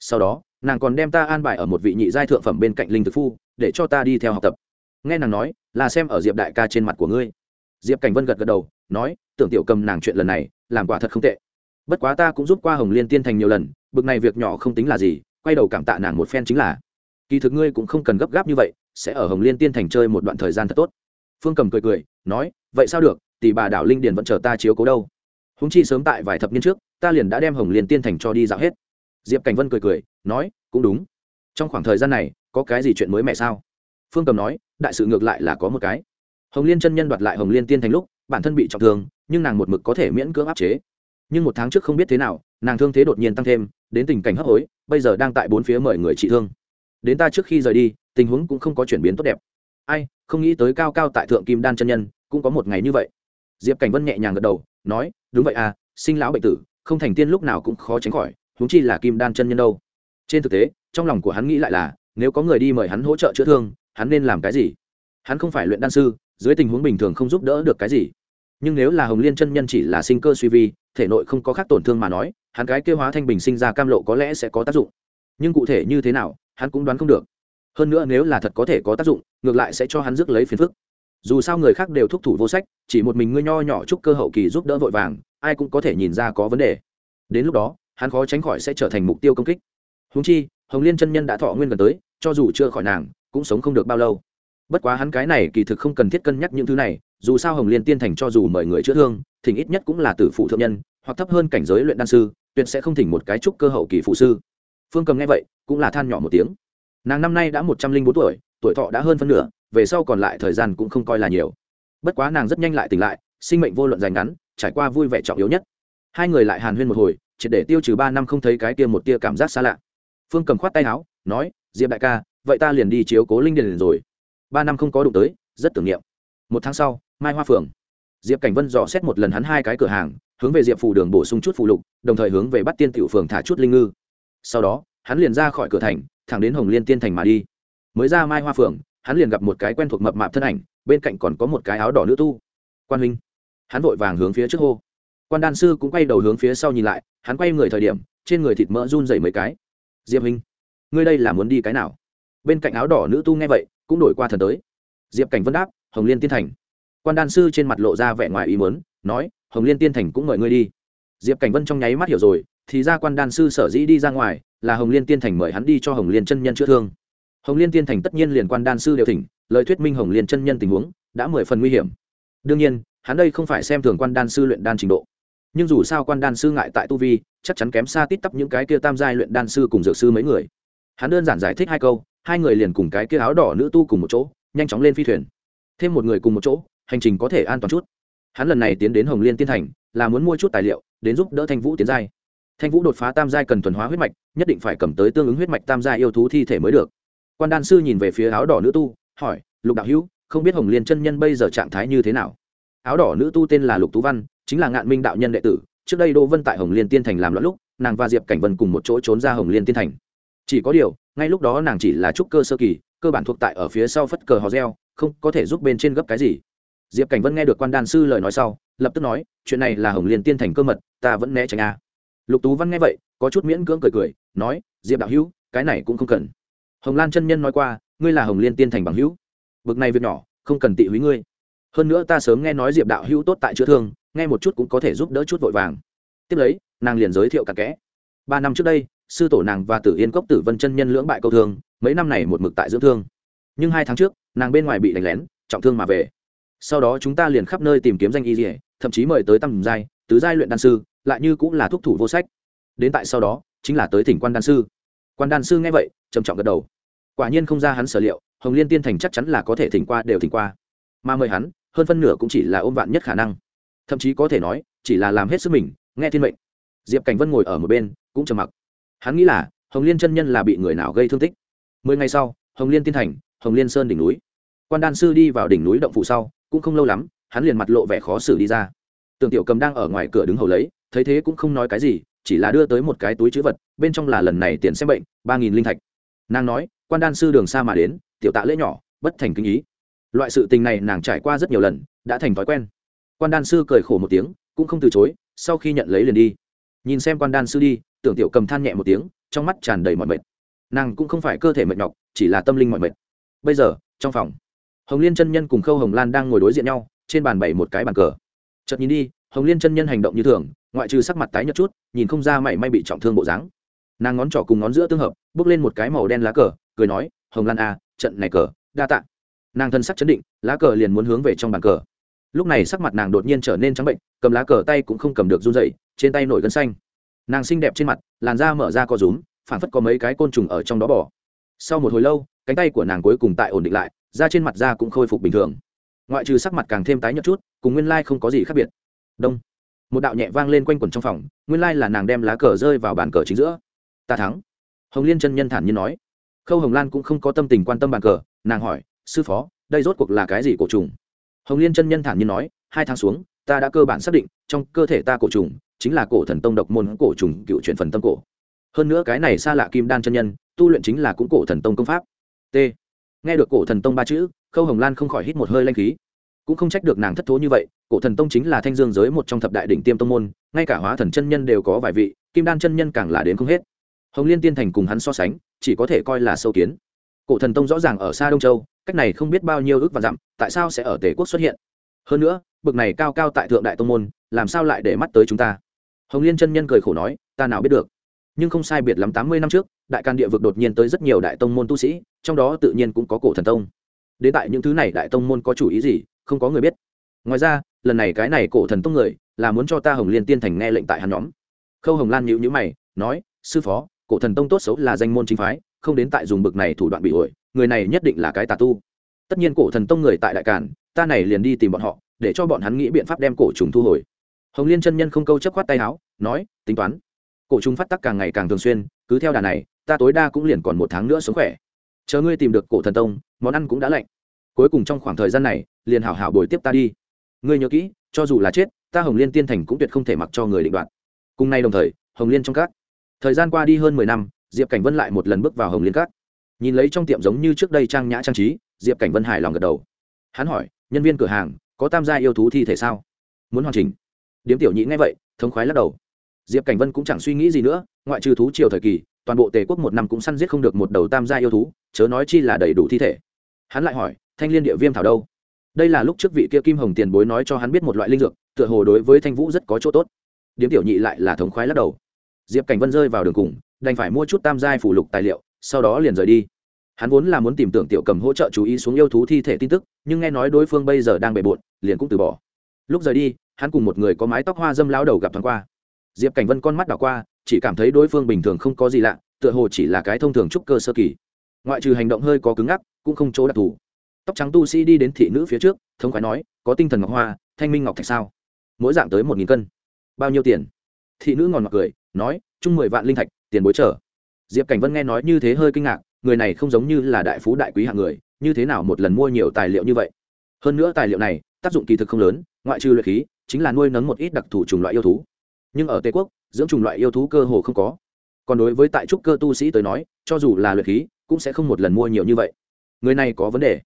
Sau đó, nàng còn đem ta an bài ở một vị nhị giai thượng phẩm bên cạnh linh thực phu, để cho ta đi theo học tập. Nghe nàng nói, là xem ở diệp đại ca trên mặt của ngươi. Diệp cảnh vân gật gật đầu, nói, tưởng tiểu cầm nàng chuyện lần này, làm quả thật không tệ. Bất quá ta cũng giúp qua hồng liên tiên thành nhiều lần bực này việc nhỏ không tính là gì, quay đầu cảm tạ nàng một phen chính là, kỳ thực ngươi cũng không cần gấp gáp như vậy, sẽ ở hồng liên tiên thành chơi một đoạn thời gian thật tốt. Phương cầm cười cười, nói, vậy sao được, tỷ bà đảo linh điền vẫn chờ ta chiếu cố đâu. Húng chi sớm tại vài thập niên trước, ta liền đã đem hồng liên tiên thành cho đi dạo hết. Diệp cảnh vân cười cười, nói, cũng đúng. Trong khoảng thời gian này, có cái gì chuyện mới mẹ sao? Phương cầm nói, đại sự ngược lại là có một cái. Hồng liên chân nhân đoạt lại hồng liên tiên thành lúc, bản thân bị trọng thương, nhưng nàng một mực có thể miễn cưỡng áp chế. Nhưng một tháng trước không biết thế nào nàng thương thế đột nhiên tăng thêm, đến tình cảnh hấp hối, bây giờ đang tại bốn phía mời người trị thương. Đến ta trước khi rời đi, tình huống cũng không có chuyển biến tốt đẹp. Ai, không nghĩ tới cao cao tại thượng kim đan chân nhân, cũng có một ngày như vậy. Diệp cảnh vân nhẹ nhàng gật đầu, nói, đúng vậy à sinh lão bệnh tử, không thành tiên lúc nào cũng khó tránh khỏi, huống chi là kim đan chân nhân đâu. Trên thực tế, trong lòng của hắn nghĩ lại là, nếu có người đi mời hắn hỗ trợ chữa thương, hắn nên làm cái gì? Hắn không phải luyện đan sư, dưới tình huống bình thường không giúp đỡ được cái gì nhưng nếu là hồng liên chân nhân chỉ là sinh cơ suy vi, thể nội không có khác tổn thương mà nói, hắn cái kêu hóa thanh bình sinh ra cam lộ có lẽ sẽ có tác dụng. Nhưng cụ thể như thế nào, hắn cũng đoán không được. Hơn nữa nếu là thật có thể có tác dụng, ngược lại sẽ cho hắn rước lấy phiền phức. Dù sao người khác đều thúc thủ vô sách, chỉ một mình ngươi nho nhỏ chúc cơ hậu kỳ giúp đỡ vội vàng, ai cũng có thể nhìn ra có vấn đề. Đến lúc đó, hắn khó tránh khỏi sẽ trở thành mục tiêu công kích. Húng chi, hồng liên chân nhân đã thọ nguyên gần tới, cho dù chưa khỏi nàng, cũng sống không được bao lâu. Bất quá hắn cái này kỳ thực không cần thiết cân nhắc những thứ này dù sao hồng liên tiên thành cho dù mời người chữa thương, thỉnh ít nhất cũng là tử phụ thượng nhân, hoặc thấp hơn cảnh giới luyện đan sư, tuyệt sẽ không thỉnh một cái trúc cơ hậu kỳ phụ sư. Phương cầm nghe vậy, cũng là than nhỏ một tiếng. Nàng năm nay đã một trăm linh bốn tuổi tuổi thọ đã hơn phân nửa, về sau còn lại thời gian cũng không coi là nhiều. Bất quá nàng rất nhanh lại tỉnh lại, sinh mệnh vô luận dành ngắn, trải qua vui vẻ trọng yếu nhất. Hai người lại hàn huyên một hồi, chỉ để tiêu trừ ba năm không thấy cái kia một tia cảm giác xa lạ. Phương cầm khoát tay áo, nói, diệp đại ca, vậy ta liền đi chiếu cố linh điền rồi. Ba năm không có đụng tới, rất tưởng niệm. Một tháng sau mai hoa phường diệp cảnh vân dò xét một lần hắn hai cái cửa hàng, hướng về diệp phủ đường bổ sung chút phụ lục, đồng thời hướng về bắt tiên tiểu phường thả chút linh ngư. Sau đó, hắn liền ra khỏi cửa thành, thẳng đến hồng liên tiên thành mà đi. Mới ra mai hoa phường hắn liền gặp một cái quen thuộc mập mạp thân ảnh, bên cạnh còn có một cái áo đỏ nữ tu. Quan huynh. Hắn vội vàng hướng phía trước hô. Quan đan sư cũng quay đầu hướng phía sau nhìn lại, hắn quay người thời điểm, trên người thịt mỡ run dày mấy cái. Diệp huynh, ngươi đây là muốn đi cái nào? Bên cạnh áo đỏ nữ tu nghe vậy, cũng đổi qua thần tới. Diệp cảnh vân đáp, hồng liên tiên thành quan đan sư trên mặt lộ ra vẻ ngoài ý mớn nói, hồng liên tiên thành cũng mời ngươi đi. Diệp cảnh vân trong nháy mắt hiểu rồi, thì ra quan đan sư sở dĩ đi ra ngoài, là hồng liên tiên thành mời hắn đi cho hồng liên chân nhân chữa thương. Hồng liên tiên thành tất nhiên liền quan đan sư đều thỉnh, lời thuyết minh hồng liên chân nhân tình huống, đã mười phần nguy hiểm. Đương nhiên, hắn đây không phải xem thường quan đan sư luyện đan trình độ. Nhưng dù sao quan đan sư ngại tại tu vi, chắc chắn kém xa tít tắp những cái kia tam giai luyện đan sư cùng dược sư mấy người. Hắn đơn giản giải thích hai câu, hai người liền cùng cái kia áo đỏ nữ tu cùng một chỗ, nhanh chóng lên phi thuyền. Thêm một người cùng một chỗ hành trình có thể an toàn chút. Hắn lần này tiến đến hồng liên tiên thành, là muốn mua chút tài liệu, đến giúp đỡ thanh vũ tiến giai. Thanh vũ đột phá tam giai cần thuần hóa huyết mạch, nhất định phải cầm tới tương ứng huyết mạch tam giai yêu thú thi thể mới được. Quan đan sư nhìn về phía áo đỏ nữ tu, hỏi, lục đạo hữu, không biết hồng liên chân nhân bây giờ trạng thái như thế nào? Áo đỏ nữ tu tên là lục tú văn, chính là ngạn minh đạo nhân đệ tử, trước đây đỗ vân tại hồng liên tiên thành làm loạn lúc, nàng và diệp cảnh vân cùng một chỗ trốn ra hồng liên tiên thành. Chỉ có điều, ngay lúc đó nàng chỉ là trúc cơ sơ kỳ, cơ bản thuộc tại ở phía sau phất cờ hò reo, không có thể giúp bên trên gấp cái gì diệp cảnh vân nghe được quan đan sư lời nói sau, lập tức nói, chuyện này là hồng liên tiên thành cơ mật, ta vẫn né tránh a. Lục tú văn nghe vậy, có chút miễn cưỡng cười cười, nói, diệp đạo hữu, cái này cũng không cần. Hồng lan chân nhân nói qua, ngươi là hồng liên tiên thành bằng hữu. Bực này việc nhỏ, không cần tị húy ngươi. Hơn nữa ta sớm nghe nói diệp đạo hữu tốt tại chữa thương, nghe một chút cũng có thể giúp đỡ chút vội vàng. Tiếp lấy, nàng liền giới thiệu cặn kẽ. Ba năm trước đây, sư tổ nàng và tử yên cốc tử vân chân nhân lưỡng bại câu thương, mấy năm này một mực tại dưỡng thương. Nhưng hai tháng trước, nàng bên ngoài bị đánh lén, trọng thương mà về sau đó chúng ta liền khắp nơi tìm kiếm danh y dỉa thậm chí mời tới tầm giai, tứ giai luyện đan sư, lại như cũng là thúc thủ vô sách. Đến tại sau đó, chính là tới thỉnh quan đan sư. Quan đan sư nghe vậy, trầm trọng gật đầu. Quả nhiên không ra hắn sở liệu, hồng liên tiên thành chắc chắn là có thể thỉnh qua, đều thỉnh qua. Mà mời hắn, hơn phân nửa cũng chỉ là ôm vạn nhất khả năng. Thậm chí có thể nói, chỉ là làm hết sức mình, nghe thiên mệnh. Diệp cảnh vân ngồi ở một bên, cũng trầm mặc. Hắn nghĩ là, hồng liên chân nhân là bị người nào gây thương tích? Mười ngày sau, hồng liên tiên thành, hồng liên sơn đỉnh núi. Quan đan sư đi vào đỉnh núi động phụ sau cũng không lâu lắm, hắn liền mặt lộ vẻ khó xử đi ra. Tường tiểu cầm đang ở ngoài cửa đứng hầu lấy, thấy thế cũng không nói cái gì, chỉ là đưa tới một cái túi chữ vật, bên trong là lần này tiền xem bệnh, ba nghìn linh thạch. Nàng nói, quan đan sư đường xa mà đến, tiểu tạ lễ nhỏ, bất thành kinh ý. Loại sự tình này nàng trải qua rất nhiều lần, đã thành thói quen. Quan đan sư cười khổ một tiếng, cũng không từ chối, sau khi nhận lấy liền đi. Nhìn xem quan đan sư đi, tưởng tiểu cầm than nhẹ một tiếng, trong mắt tràn đầy mọi mệt. Nàng cũng không phải cơ thể mệt nhọc, chỉ là tâm linh mọi mệt. Bây giờ, trong phòng hồng liên chân nhân cùng khâu hồng lan đang ngồi đối diện nhau trên bàn bày một cái bàn cờ. Chợt nhìn đi hồng liên chân nhân hành động như thường ngoại trừ sắc mặt tái nhợt chút nhìn không ra mảy may bị trọng thương bộ dáng. Nàng ngón trỏ cùng ngón giữa tương hợp bước lên một cái màu đen lá cờ cười nói hồng lan a à, trận này cờ đa tạ. Nàng thân sắc chấn định lá cờ liền muốn hướng về trong bàn cờ. Lúc này sắc mặt nàng đột nhiên trở nên trắng bệnh cầm lá cờ tay cũng không cầm được run dậy trên tay nổi gân xanh. Nàng xinh đẹp trên mặt làn da mở ra co rúm phản phất có mấy cái côn trùng ở trong đó bỏ sau một hồi lâu cánh tay của nàng cuối cùng tại ổn định lại da trên mặt da cũng khôi phục bình thường. Ngoại trừ sắc mặt càng thêm tái nhợt chút, cùng nguyên lai không có gì khác biệt. Đông. Một đạo nhẹ vang lên quanh quẩn trong phòng, nguyên lai là nàng đem lá cờ rơi vào bàn cờ chính giữa. Ta thắng. Hồng liên chân nhân thản nhiên nói. Khâu hồng lan cũng không có tâm tình quan tâm bàn cờ, nàng hỏi, sư phó, đây rốt cuộc là cái gì cổ trùng? Hồng liên chân nhân thản nhiên nói, hai tháng xuống, ta đã cơ bản xác định, trong cơ thể ta cổ trùng chính là cổ thần tông độc môn cổ trùng cựu chuyển phần tâm cổ. Hơn nữa cái này xa lạ kim đan chân nhân, tu luyện chính là cũng cổ thần tông công pháp. T nghe được cổ thần tông ba chữ, khâu hồng lan không khỏi hít một hơi lanh khí. Cũng không trách được nàng thất thố như vậy, cổ thần tông chính là thanh dương giới một trong thập đại đỉnh tiêm tông môn, ngay cả hóa thần chân nhân đều có vài vị, kim đan chân nhân càng là đến không hết. Hồng liên tiên thành cùng hắn so sánh, chỉ có thể coi là sâu kiến. Cổ thần tông rõ ràng ở xa đông châu, cách này không biết bao nhiêu ước và dặm, tại sao sẽ ở tề quốc xuất hiện? Hơn nữa, bực này cao cao tại thượng đại tông môn, làm sao lại để mắt tới chúng ta? Hồng liên chân nhân cười khổ nói, ta nào biết được? Nhưng không sai biệt lắm tám mươi năm trước, đại can địa vực đột nhiên tới rất nhiều đại tông môn tu sĩ, trong đó tự nhiên cũng có cổ thần tông. Đến tại những thứ này đại tông môn có chủ ý gì, không có người biết. Ngoài ra, lần này cái này cổ thần tông người, là muốn cho ta hồng liên tiên thành nghe lệnh tại hắn nhóm. Khâu hồng lan nhịu nhữ mày, nói, sư phó, cổ thần tông tốt xấu là danh môn chính phái, không đến tại dùng bực này thủ đoạn bị ổi, người này nhất định là cái tà tu. Tất nhiên cổ thần tông người tại đại cản ta này liền đi tìm bọn họ, để cho bọn hắn nghĩ biện pháp đem cổ trùng thu hồi. Hồng liên chân nhân không câu chấp khoát tay áo, nói, tính toán cổ trùng phát tắc càng ngày càng thường xuyên, cứ theo đà này, ta tối đa cũng liền còn một tháng nữa sống khỏe. Chờ ngươi tìm được cổ thần tông, món ăn cũng đã lạnh. Cuối cùng trong khoảng thời gian này, liền hảo hảo bồi tiếp ta đi. Ngươi nhớ kỹ, cho dù là chết, ta hồng liên tiên thành cũng tuyệt không thể mặc cho người định đoạt. Cùng nay đồng thời, hồng liên trong các. Thời gian qua đi hơn mười năm, diệp cảnh vân lại một lần bước vào hồng liên các. Nhìn lấy trong tiệm giống như trước đây trang nhã trang trí, diệp cảnh vân hài lòng gật đầu. Hắn hỏi, nhân viên cửa hàng, có tam gia yêu thú thi thể sao? Muốn hoàn chỉnh. Điếm tiểu nhị nghe vậy, thống khoái lắc đầu diệp cảnh vân cũng chẳng suy nghĩ gì nữa, ngoại trừ thú triều thời kỳ, toàn bộ tề quốc một năm cũng săn giết không được một đầu tam gia yêu thú, chớ nói chi là đầy đủ thi thể. Hắn lại hỏi, thanh liên địa viêm thảo đâu? Đây là lúc trước vị kia kim hồng tiền bối nói cho hắn biết một loại linh dược, tựa hồ đối với thanh vũ rất có chỗ tốt. Điếm tiểu nhị lại là thống khoái lắc đầu. Diệp cảnh vân rơi vào đường cùng, đành phải mua chút tam giai phủ lục tài liệu, sau đó liền rời đi. Hắn vốn là muốn tìm tưởng tiểu cầm hỗ trợ chú ý xuống yêu thú thi thể tin tức, nhưng nghe nói đối phương bây giờ đang bề bộn, liền cũng từ bỏ. Lúc rời đi, hắn cùng một người có mái tóc hoa dâm lao đầu gặp thoáng qua diệp cảnh vân con mắt đảo qua, chỉ cảm thấy đối phương bình thường không có gì lạ, tựa hồ chỉ là cái thông thường trúc cơ sơ kỳ. Ngoại trừ hành động hơi có cứng ngắc, cũng không chỗ đặc thù. Tóc trắng tu sĩ đi đến thị nữ phía trước, thống khoái nói, có tinh thần ngọc hoa, thanh minh ngọc thạch sao? Mỗi dạng tới một nghìn cân. Bao nhiêu tiền? Thị nữ ngòn mặc cười, nói, chung mười vạn linh thạch, tiền bối trở diệp cảnh vân nghe nói như thế hơi kinh ngạc, người này không giống như là đại phú đại quý hạng người, như thế nào một lần mua nhiều tài liệu như vậy? Hơn nữa tài liệu này, tác dụng kỳ thực không lớn, ngoại trừ luyện khí, chính là nuôi nấng một ít đặc thù chủng loại yêu thú nhưng ở tây quốc, dưỡng chủng loại yêu thú cơ hồ không có. Còn đối với tại trúc cơ tu sĩ tới nói, cho dù là luyện khí, cũng sẽ không một lần mua nhiều như vậy. Người này có vấn đề.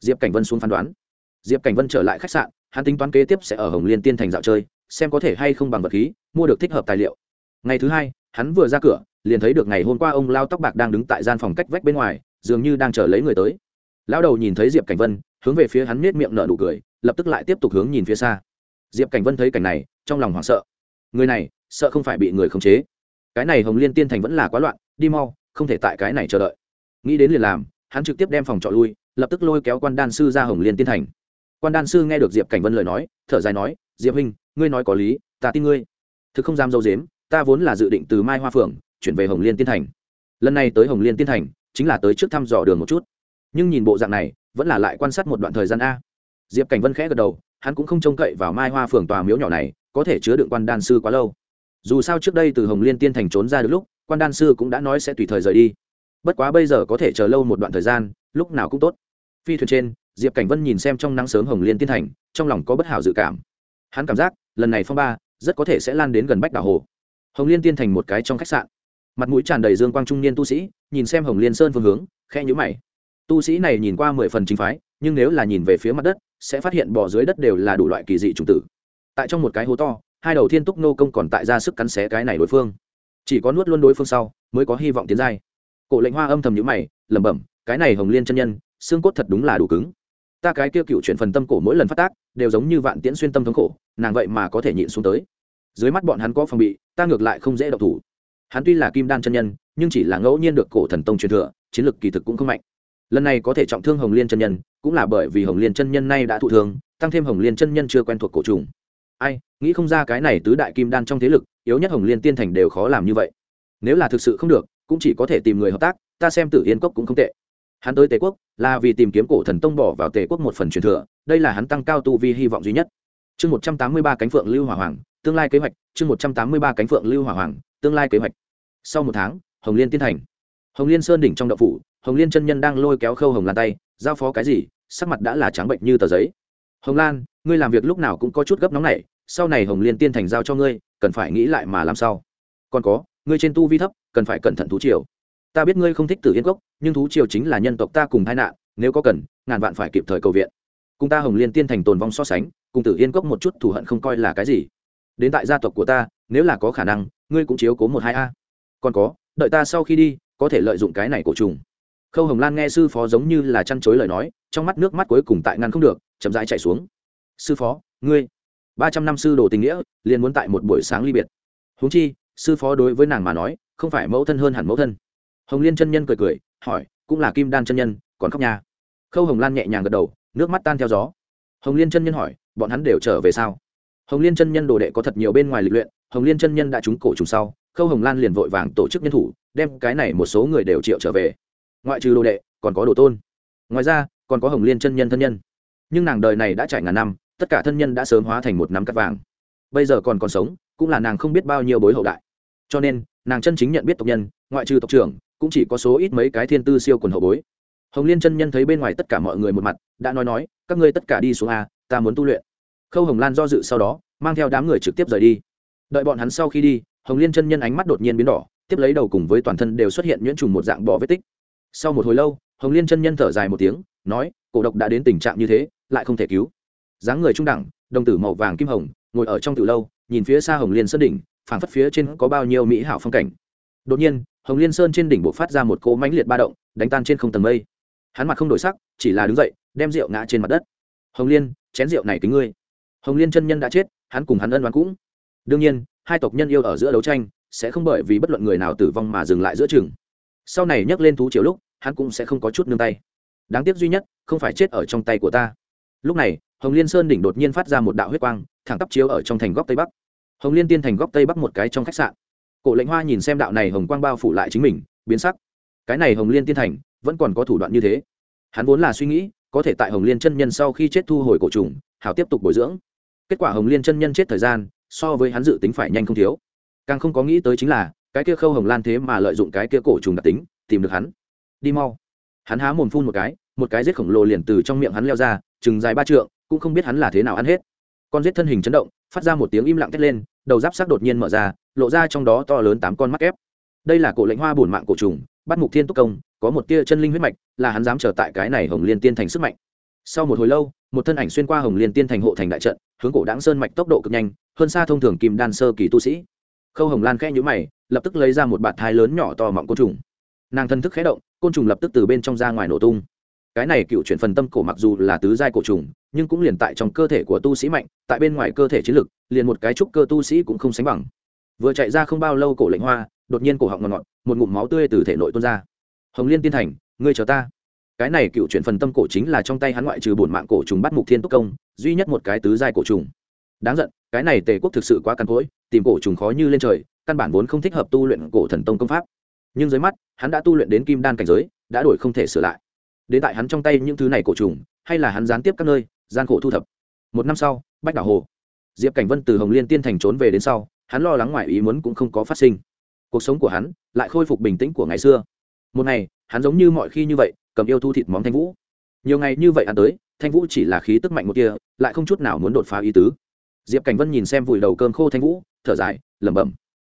Diệp cảnh vân xuống phán đoán. Diệp cảnh vân trở lại khách sạn, hắn tính toán kế tiếp sẽ ở hồng liên tiên thành dạo chơi, xem có thể hay không bằng vật khí, mua được thích hợp tài liệu. Ngày thứ hai, hắn vừa ra cửa, liền thấy được ngày hôm qua ông lao tóc bạc đang đứng tại gian phòng cách vách bên ngoài, dường như đang chờ lấy người tới. Lão đầu nhìn thấy diệp cảnh vân, hướng về phía hắn nết miệng nở nụ cười, lập tức lại tiếp tục hướng nhìn phía xa. Diệp cảnh vân thấy cảnh này, trong lòng hoảng sợ người này, sợ không phải bị người khống chế. Cái này hồng liên tiên thành vẫn là quá loạn, đi mau, không thể tại cái này chờ đợi. Nghĩ đến liền làm, hắn trực tiếp đem phòng trọ lui, lập tức lôi kéo quan đan sư ra hồng liên tiên thành. Quan đan sư nghe được diệp cảnh vân lời nói, thở dài nói, diệp huynh, ngươi nói có lý, ta tin ngươi. Thực không dám dâu dếm, ta vốn là dự định từ mai hoa phượng, chuyển về hồng liên tiên thành. Lần này tới hồng liên tiên thành, chính là tới trước thăm dò đường một chút. Nhưng nhìn bộ dạng này, vẫn là lại quan sát một đoạn thời gian a. Diệp cảnh vân khẽ gật đầu, hắn cũng không trông cậy vào mai hoa phường tòa miếu nhỏ này có thể chứa đựng quan đan sư quá lâu. Dù sao trước đây từ hồng liên tiên thành trốn ra được lúc, quan đan sư cũng đã nói sẽ tùy thời rời đi. Bất quá bây giờ có thể chờ lâu một đoạn thời gian, lúc nào cũng tốt. Phi thuyền trên, diệp cảnh vân nhìn xem trong nắng sớm hồng liên tiên thành, trong lòng có bất hảo dự cảm. Hắn cảm giác, lần này phong ba, rất có thể sẽ lan đến gần bách đảo hồ. Hồng liên tiên thành một cái trong khách sạn. Mặt mũi tràn đầy dương quang trung niên tu sĩ, nhìn xem hồng liên sơn phương hướng khe nhũ mày. Tu sĩ này nhìn qua mười phần chính phái, nhưng nếu là nhìn về phía mặt đất, sẽ phát hiện bỏ dưới đất đều là đủ loại kỳ dị trùng tử tại trong một cái hố to, hai đầu thiên túc nô công còn tại ra sức cắn xé cái này đối phương. Chỉ có nuốt luôn đối phương sau, mới có hy vọng tiến giai. Cổ lệnh hoa âm thầm nhữ mày, lẩm bẩm, cái này hồng liên chân nhân, xương cốt thật đúng là đủ cứng. Ta cái kia cựu chuyển phần tâm cổ mỗi lần phát tác, đều giống như vạn tiễn xuyên tâm thống khổ, nàng vậy mà có thể nhịn xuống tới. Dưới mắt bọn hắn có phòng bị, ta ngược lại không dễ độc thủ. Hắn tuy là kim đan chân nhân, nhưng chỉ là ngẫu nhiên được cổ thần tông truyền thừa, chiến lược kỳ thực cũng không mạnh. Lần này có thể trọng thương hồng liên chân nhân, cũng là bởi vì hồng liên chân nhân nay đã thụ thương, tăng thêm hồng liên chân nhân chưa quen thuộc cổ trùng ai, nghĩ không ra cái này tứ đại kim đan trong thế lực, yếu nhất hồng liên tiên thành đều khó làm như vậy. Nếu là thực sự không được, cũng chỉ có thể tìm người hợp tác, ta xem tử yên cốc cũng không tệ. Hắn tới tề quốc, là vì tìm kiếm cổ thần tông bỏ vào tề quốc một phần truyền thừa, đây là hắn tăng cao tu vi hy vọng duy nhất. Chương một trăm tám mươi ba cánh phượng lưu hỏa hoàng, tương lai kế hoạch, chương một trăm tám mươi ba cánh phượng lưu hỏa hoàng, tương lai kế hoạch. Sau một tháng, hồng liên tiên thành. Hồng liên sơn đỉnh trong đậu phủ, hồng liên chân nhân đang lôi kéo khâu hồng lan tay, giao phó cái gì, sắc mặt đã là trắng bệnh như tờ giấy hồng lan, ngươi làm việc lúc nào cũng có chút gấp nóng này, sau này hồng liên tiên thành giao cho ngươi, cần phải nghĩ lại mà làm sao? Còn có, ngươi trên tu vi thấp, cần phải cẩn thận thú triều. Ta biết ngươi không thích tử yên cốc, nhưng thú triều chính là nhân tộc ta cùng hai nạn, nếu có cần, ngàn vạn phải kịp thời cầu viện. Cùng ta hồng liên tiên thành tồn vong so sánh, cùng tử yên cốc một chút thù hận không coi là cái gì. Đến tại gia tộc của ta, nếu là có khả năng, ngươi cũng chiếu cố một hai a. Còn có, đợi ta sau khi đi, có thể lợi dụng cái này cổ trùng. Khâu hồng lan nghe sư phó giống như là chăn chối lời nói, trong mắt nước mắt cuối cùng tại ngăn không được chậm rãi chạy xuống. Sư phó, ngươi, ba trăm năm sư đồ tình nghĩa, liền muốn tại một buổi sáng ly biệt. Huống chi, sư phó đối với nàng mà nói, không phải mẫu thân hơn hẳn mẫu thân. Hồng liên chân nhân cười cười, hỏi, cũng là kim đan chân nhân, còn khóc nhà khâu hồng lan nhẹ nhàng gật đầu, nước mắt tan theo gió. Hồng liên chân nhân hỏi, bọn hắn đều trở về sao? Hồng liên chân nhân đồ đệ có thật nhiều bên ngoài lịch luyện, hồng liên chân nhân đã trúng cổ trùng sau, khâu hồng lan liền vội vàng tổ chức nhân thủ, đem cái này một số người đều triệu trở về. Ngoại trừ đồ đệ, còn có đồ tôn. Ngoài ra, còn có hồng liên chân nhân thân nhân nhưng nàng đời này đã trải ngàn năm, tất cả thân nhân đã sớm hóa thành một nắm cắt vàng. Bây giờ còn còn sống, cũng là nàng không biết bao nhiêu bối hậu đại. Cho nên, nàng chân chính nhận biết tộc nhân, ngoại trừ tộc trưởng, cũng chỉ có số ít mấy cái thiên tư siêu quần hậu bối. Hồng liên chân nhân thấy bên ngoài tất cả mọi người một mặt, đã nói nói, các ngươi tất cả đi xuống a, ta muốn tu luyện. Khâu hồng lan do dự sau đó, mang theo đám người trực tiếp rời đi. Đợi bọn hắn sau khi đi, hồng liên chân nhân ánh mắt đột nhiên biến đỏ, tiếp lấy đầu cùng với toàn thân đều xuất hiện nhuyễn trùng một dạng bỏ vết tích. Sau một hồi lâu, hồng liên chân nhân thở dài một tiếng, nói, cổ độc đã đến tình trạng như thế lại không thể cứu. Dáng người trung đẳng, đồng tử màu vàng kim hồng, ngồi ở trong từ lâu, nhìn phía xa hồng liên sơn đỉnh, phảng phất phía trên có bao nhiêu mỹ hảo phong cảnh. Đột nhiên, hồng liên sơn trên đỉnh bộ phát ra một cỗ mãnh liệt ba động, đánh tan trên không tầng mây. Hắn mặt không đổi sắc, chỉ là đứng dậy, đem rượu ngã trên mặt đất. Hồng liên, chén rượu này kính ngươi. Hồng liên chân nhân đã chết, hắn cùng hắn ân đoán cũng. Đương nhiên, hai tộc nhân yêu ở giữa đấu tranh, sẽ không bởi vì bất luận người nào tử vong mà dừng lại giữa chừng. Sau này nhắc lên thú chiều lúc, hắn cũng sẽ không có chút nương tay. Đáng tiếc duy nhất, không phải chết ở trong tay của ta lúc này, hồng liên sơn đỉnh đột nhiên phát ra một đạo huyết quang, thẳng tắp chiếu ở trong thành góc tây bắc. Hồng liên tiên thành góc tây bắc một cái trong khách sạn. Cổ lệnh hoa nhìn xem đạo này hồng quang bao phủ lại chính mình, biến sắc. Cái này hồng liên tiên thành, vẫn còn có thủ đoạn như thế. Hắn vốn là suy nghĩ, có thể tại hồng liên chân nhân sau khi chết thu hồi cổ trùng, hảo tiếp tục bồi dưỡng. Kết quả hồng liên chân nhân chết thời gian, so với hắn dự tính phải nhanh không thiếu. Càng không có nghĩ tới chính là, cái kia khâu hồng lan thế mà lợi dụng cái kia cổ trùng đặc tính, tìm được hắn. Đi mau. Hắn há mồm phun một cái một cái giết khổng lồ liền từ trong miệng hắn leo ra chừng dài ba trượng, cũng không biết hắn là thế nào ăn hết. Con giết thân hình chấn động, phát ra một tiếng im lặng thét lên, đầu giáp sắc đột nhiên mở ra, lộ ra trong đó to lớn tám con mắt ép đây là cổ lệnh hoa bổn mạng cổ trùng, bắt mục thiên túc công, có một tia chân linh huyết mạch, là hắn dám trở tại cái này hồng liên tiên thành sức mạnh. Sau một hồi lâu, một thân ảnh xuyên qua hồng liên tiên thành hộ thành đại trận, hướng cổ đáng sơn mạch tốc độ cực nhanh, hơn xa thông thường kim đan sơ kỳ tu sĩ. Khâu hồng lan khẽ nhũ mày, lập tức lấy ra một bạt thai lớn nhỏ to mọng côn trùng. Nàng thân thức khẽ động, côn trùng lập tức từ bên trong ra ngoài nổ tung cái này cựu chuyển phần tâm cổ mặc dù là tứ giai cổ trùng, nhưng cũng liền tại trong cơ thể của tu sĩ mạnh, tại bên ngoài cơ thể chiến lực, liền một cái trúc cơ tu sĩ cũng không sánh bằng. Vừa chạy ra không bao lâu cổ lệnh hoa, đột nhiên cổ họng ngọt ngọt, một ngụm máu tươi từ thể nội tuôn ra. Hồng liên tiên thành, ngươi chờ ta. Cái này cựu chuyển phần tâm cổ chính là trong tay hắn ngoại trừ bổn mạng cổ trùng bắt mục thiên túc công, duy nhất một cái tứ giai cổ trùng. Đáng giận, cái này tề quốc thực sự quá căn cỗi, tìm cổ trùng khó như lên trời, căn bản vốn không thích hợp tu luyện cổ thần tông công pháp. Nhưng dưới mắt, hắn đã tu luyện đến kim đan cảnh giới, đã đổi không thể sửa lại đến tại hắn trong tay những thứ này cổ trùng, hay là hắn gián tiếp các nơi, gian khổ thu thập. Một năm sau, bách đảo hồ, diệp cảnh vân từ hồng liên tiên thành trốn về đến sau, hắn lo lắng ngoài ý muốn cũng không có phát sinh. Cuộc sống của hắn lại khôi phục bình tĩnh của ngày xưa. Một ngày, hắn giống như mọi khi như vậy, cầm yêu thu thịt móng thanh vũ. Nhiều ngày như vậy ăn tới, thanh vũ chỉ là khí tức mạnh một kia lại không chút nào muốn đột phá ý tứ. Diệp cảnh vân nhìn xem vùi đầu cơm khô thanh vũ, thở dài, lẩm bẩm.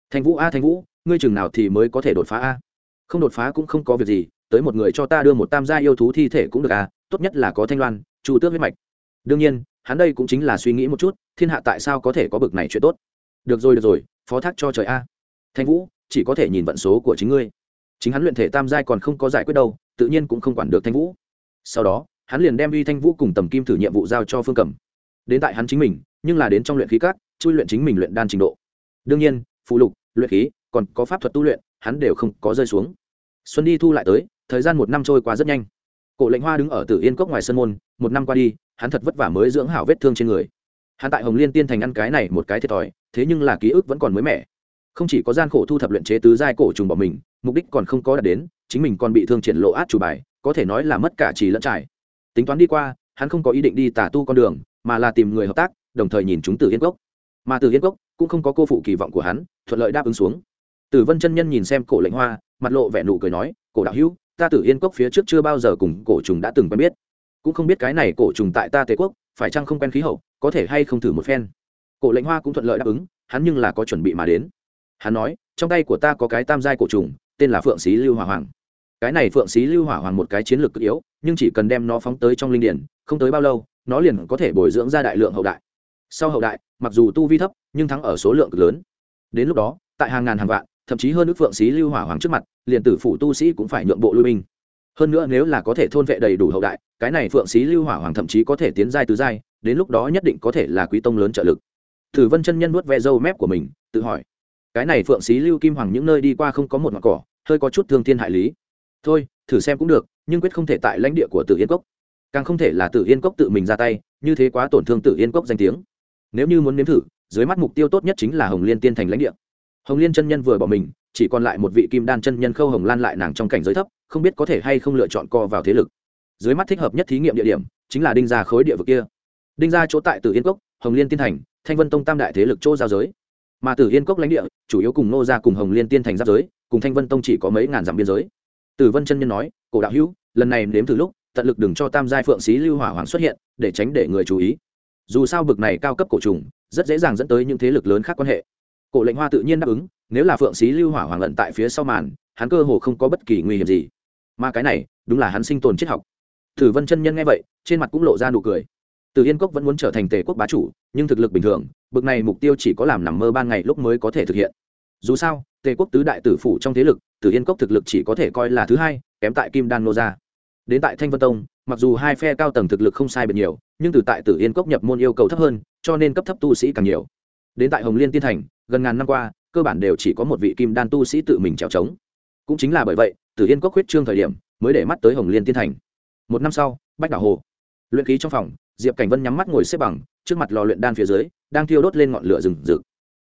Thanh vũ a, thanh vũ, ngươi chừng nào thì mới có thể đột phá a? Không đột phá cũng không có việc gì tới một người cho ta đưa một tam gia yêu thú thi thể cũng được à? tốt nhất là có thanh loan, chu tước huyết mạch. Đương nhiên, hắn đây cũng chính là suy nghĩ một chút, thiên hạ tại sao có thể có bực này chuyện tốt? Được rồi được rồi, phó thác cho trời a. Thanh vũ, chỉ có thể nhìn vận số của chính ngươi. Chính hắn luyện thể tam giai còn không có giải quyết đâu, tự nhiên cũng không quản được thanh vũ. Sau đó, hắn liền đem uy thanh vũ cùng tầm kim thử nhiệm vụ giao cho phương cầm. Đến tại hắn chính mình, nhưng là đến trong luyện khí cát chui luyện chính mình luyện đan trình độ. Đương nhiên phụ lục, luyện khí, còn có pháp thuật tu luyện, hắn đều không có rơi xuống. Xuân đi thu lại tới thời gian một năm trôi qua rất nhanh. Cổ lệnh hoa đứng ở tử yên cốc ngoài sân môn, một năm qua đi, hắn thật vất vả mới dưỡng hảo vết thương trên người. Hắn tại hồng liên tiên thành ăn cái này một cái thiệt thòi, thế nhưng là ký ức vẫn còn mới mẻ. Không chỉ có gian khổ thu thập luyện chế tứ giai cổ trùng bỏ mình, mục đích còn không có đạt đến, chính mình còn bị thương triển lộ át chủ bài, có thể nói là mất cả trì lẫn trải. Tính toán đi qua, hắn không có ý định đi tả tu con đường, mà là tìm người hợp tác, đồng thời nhìn chúng Tử yên cốc. Mà Tử yên cốc cũng không có cô phụ kỳ vọng của hắn, thuận lợi đáp ứng xuống. Tử vân chân nhân nhìn xem cổ lệnh hoa, mặt lộ vẻ nụ cười nói, cổ đạo hữu ta tử yên cốc phía trước chưa bao giờ cùng cổ trùng đã từng quen biết. Cũng không biết cái này cổ trùng tại ta tề quốc, phải chăng không quen khí hậu, có thể hay không thử một phen. Cổ lệnh hoa cũng thuận lợi đáp ứng, hắn nhưng là có chuẩn bị mà đến. Hắn nói, trong tay của ta có cái tam giai cổ trùng, tên là phượng xí lưu hỏa hoàng. Cái này phượng xí lưu hỏa hoàng một cái chiến lược cực yếu, nhưng chỉ cần đem nó phóng tới trong linh điển, không tới bao lâu, nó liền có thể bồi dưỡng ra đại lượng hậu đại. Sau hậu đại, mặc dù tu vi thấp, nhưng thắng ở số lượng cực lớn. Đến lúc đó, tại hàng ngàn hàng vạn thậm chí hơn ước phượng xí lưu hỏa hoàng trước mặt, liền tử phủ tu sĩ cũng phải nhượng bộ lui binh. Hơn nữa nếu là có thể thôn vệ đầy đủ hậu đại, cái này phượng xí lưu hỏa hoàng thậm chí có thể tiến giai tứ giai, đến lúc đó nhất định có thể là quý tông lớn trợ lực. Thử vân chân nhân nuốt ve râu mép của mình, tự hỏi, cái này phượng xí lưu kim hoàng những nơi đi qua không có một mặt cỏ, hơi có chút thương thiên hại lý. Thôi, thử xem cũng được, nhưng quyết không thể tại lãnh địa của tử yên cốc. Càng không thể là tử yên cốc tự mình ra tay, như thế quá tổn thương tử yên cốc danh tiếng. Nếu như muốn nếm thử, dưới mắt mục tiêu tốt nhất chính là hồng liên tiên thành lãnh địa hồng liên chân nhân vừa bỏ mình, chỉ còn lại một vị kim đan chân nhân khâu hồng lan lại nàng trong cảnh giới thấp, không biết có thể hay không lựa chọn co vào thế lực. Dưới mắt thích hợp nhất thí nghiệm địa điểm, chính là đinh gia khối địa vực kia. Đinh gia chỗ tại tử yên cốc, hồng liên tiên thành, thanh vân tông tam đại thế lực chỗ giao giới. Mà tử yên cốc lãnh địa, chủ yếu cùng nô gia cùng hồng liên tiên thành giáp giới, cùng thanh vân tông chỉ có mấy ngàn dặm biên giới. Tử vân chân nhân nói, cổ đạo hữu, lần này nếm thử lúc, tận lực đừng cho tam giai phượng xí lưu hỏa hoàng xuất hiện, để tránh để người chú ý. Dù sao bực này cao cấp cổ trùng, rất dễ dàng dẫn tới những thế lực lớn khác quan hệ cổ lệnh hoa tự nhiên đáp ứng, nếu là phượng sĩ lưu hỏa hoàng lận tại phía sau màn, hắn cơ hồ không có bất kỳ nguy hiểm gì. Mà cái này, đúng là hắn sinh tồn triết học. Thử vân chân nhân nghe vậy, trên mặt cũng lộ ra nụ cười. Từ yên cốc vẫn muốn trở thành tề quốc bá chủ, nhưng thực lực bình thường, bực này mục tiêu chỉ có làm nằm mơ ban ngày lúc mới có thể thực hiện. Dù sao, tề quốc tứ đại tử phủ trong thế lực, từ yên cốc thực lực chỉ có thể coi là thứ hai, kém tại kim đan nô gia. Đến tại thanh vân tông, mặc dù hai phe cao tầng thực lực không sai biệt nhiều, nhưng từ tại tử yên cốc nhập môn yêu cầu thấp hơn, cho nên cấp thấp tu sĩ càng nhiều. Đến tại hồng liên tiên thành gần ngàn năm qua, cơ bản đều chỉ có một vị kim đan tu sĩ tự mình trèo trống. Cũng chính là bởi vậy, tử yên cốc huyết trương thời điểm, mới để mắt tới hồng liên tiên thành. Một năm sau, bách đảo hồ. Luyện khí trong phòng, diệp cảnh vân nhắm mắt ngồi xếp bằng, trước mặt lò luyện đan phía dưới, đang thiêu đốt lên ngọn lửa rừng rực.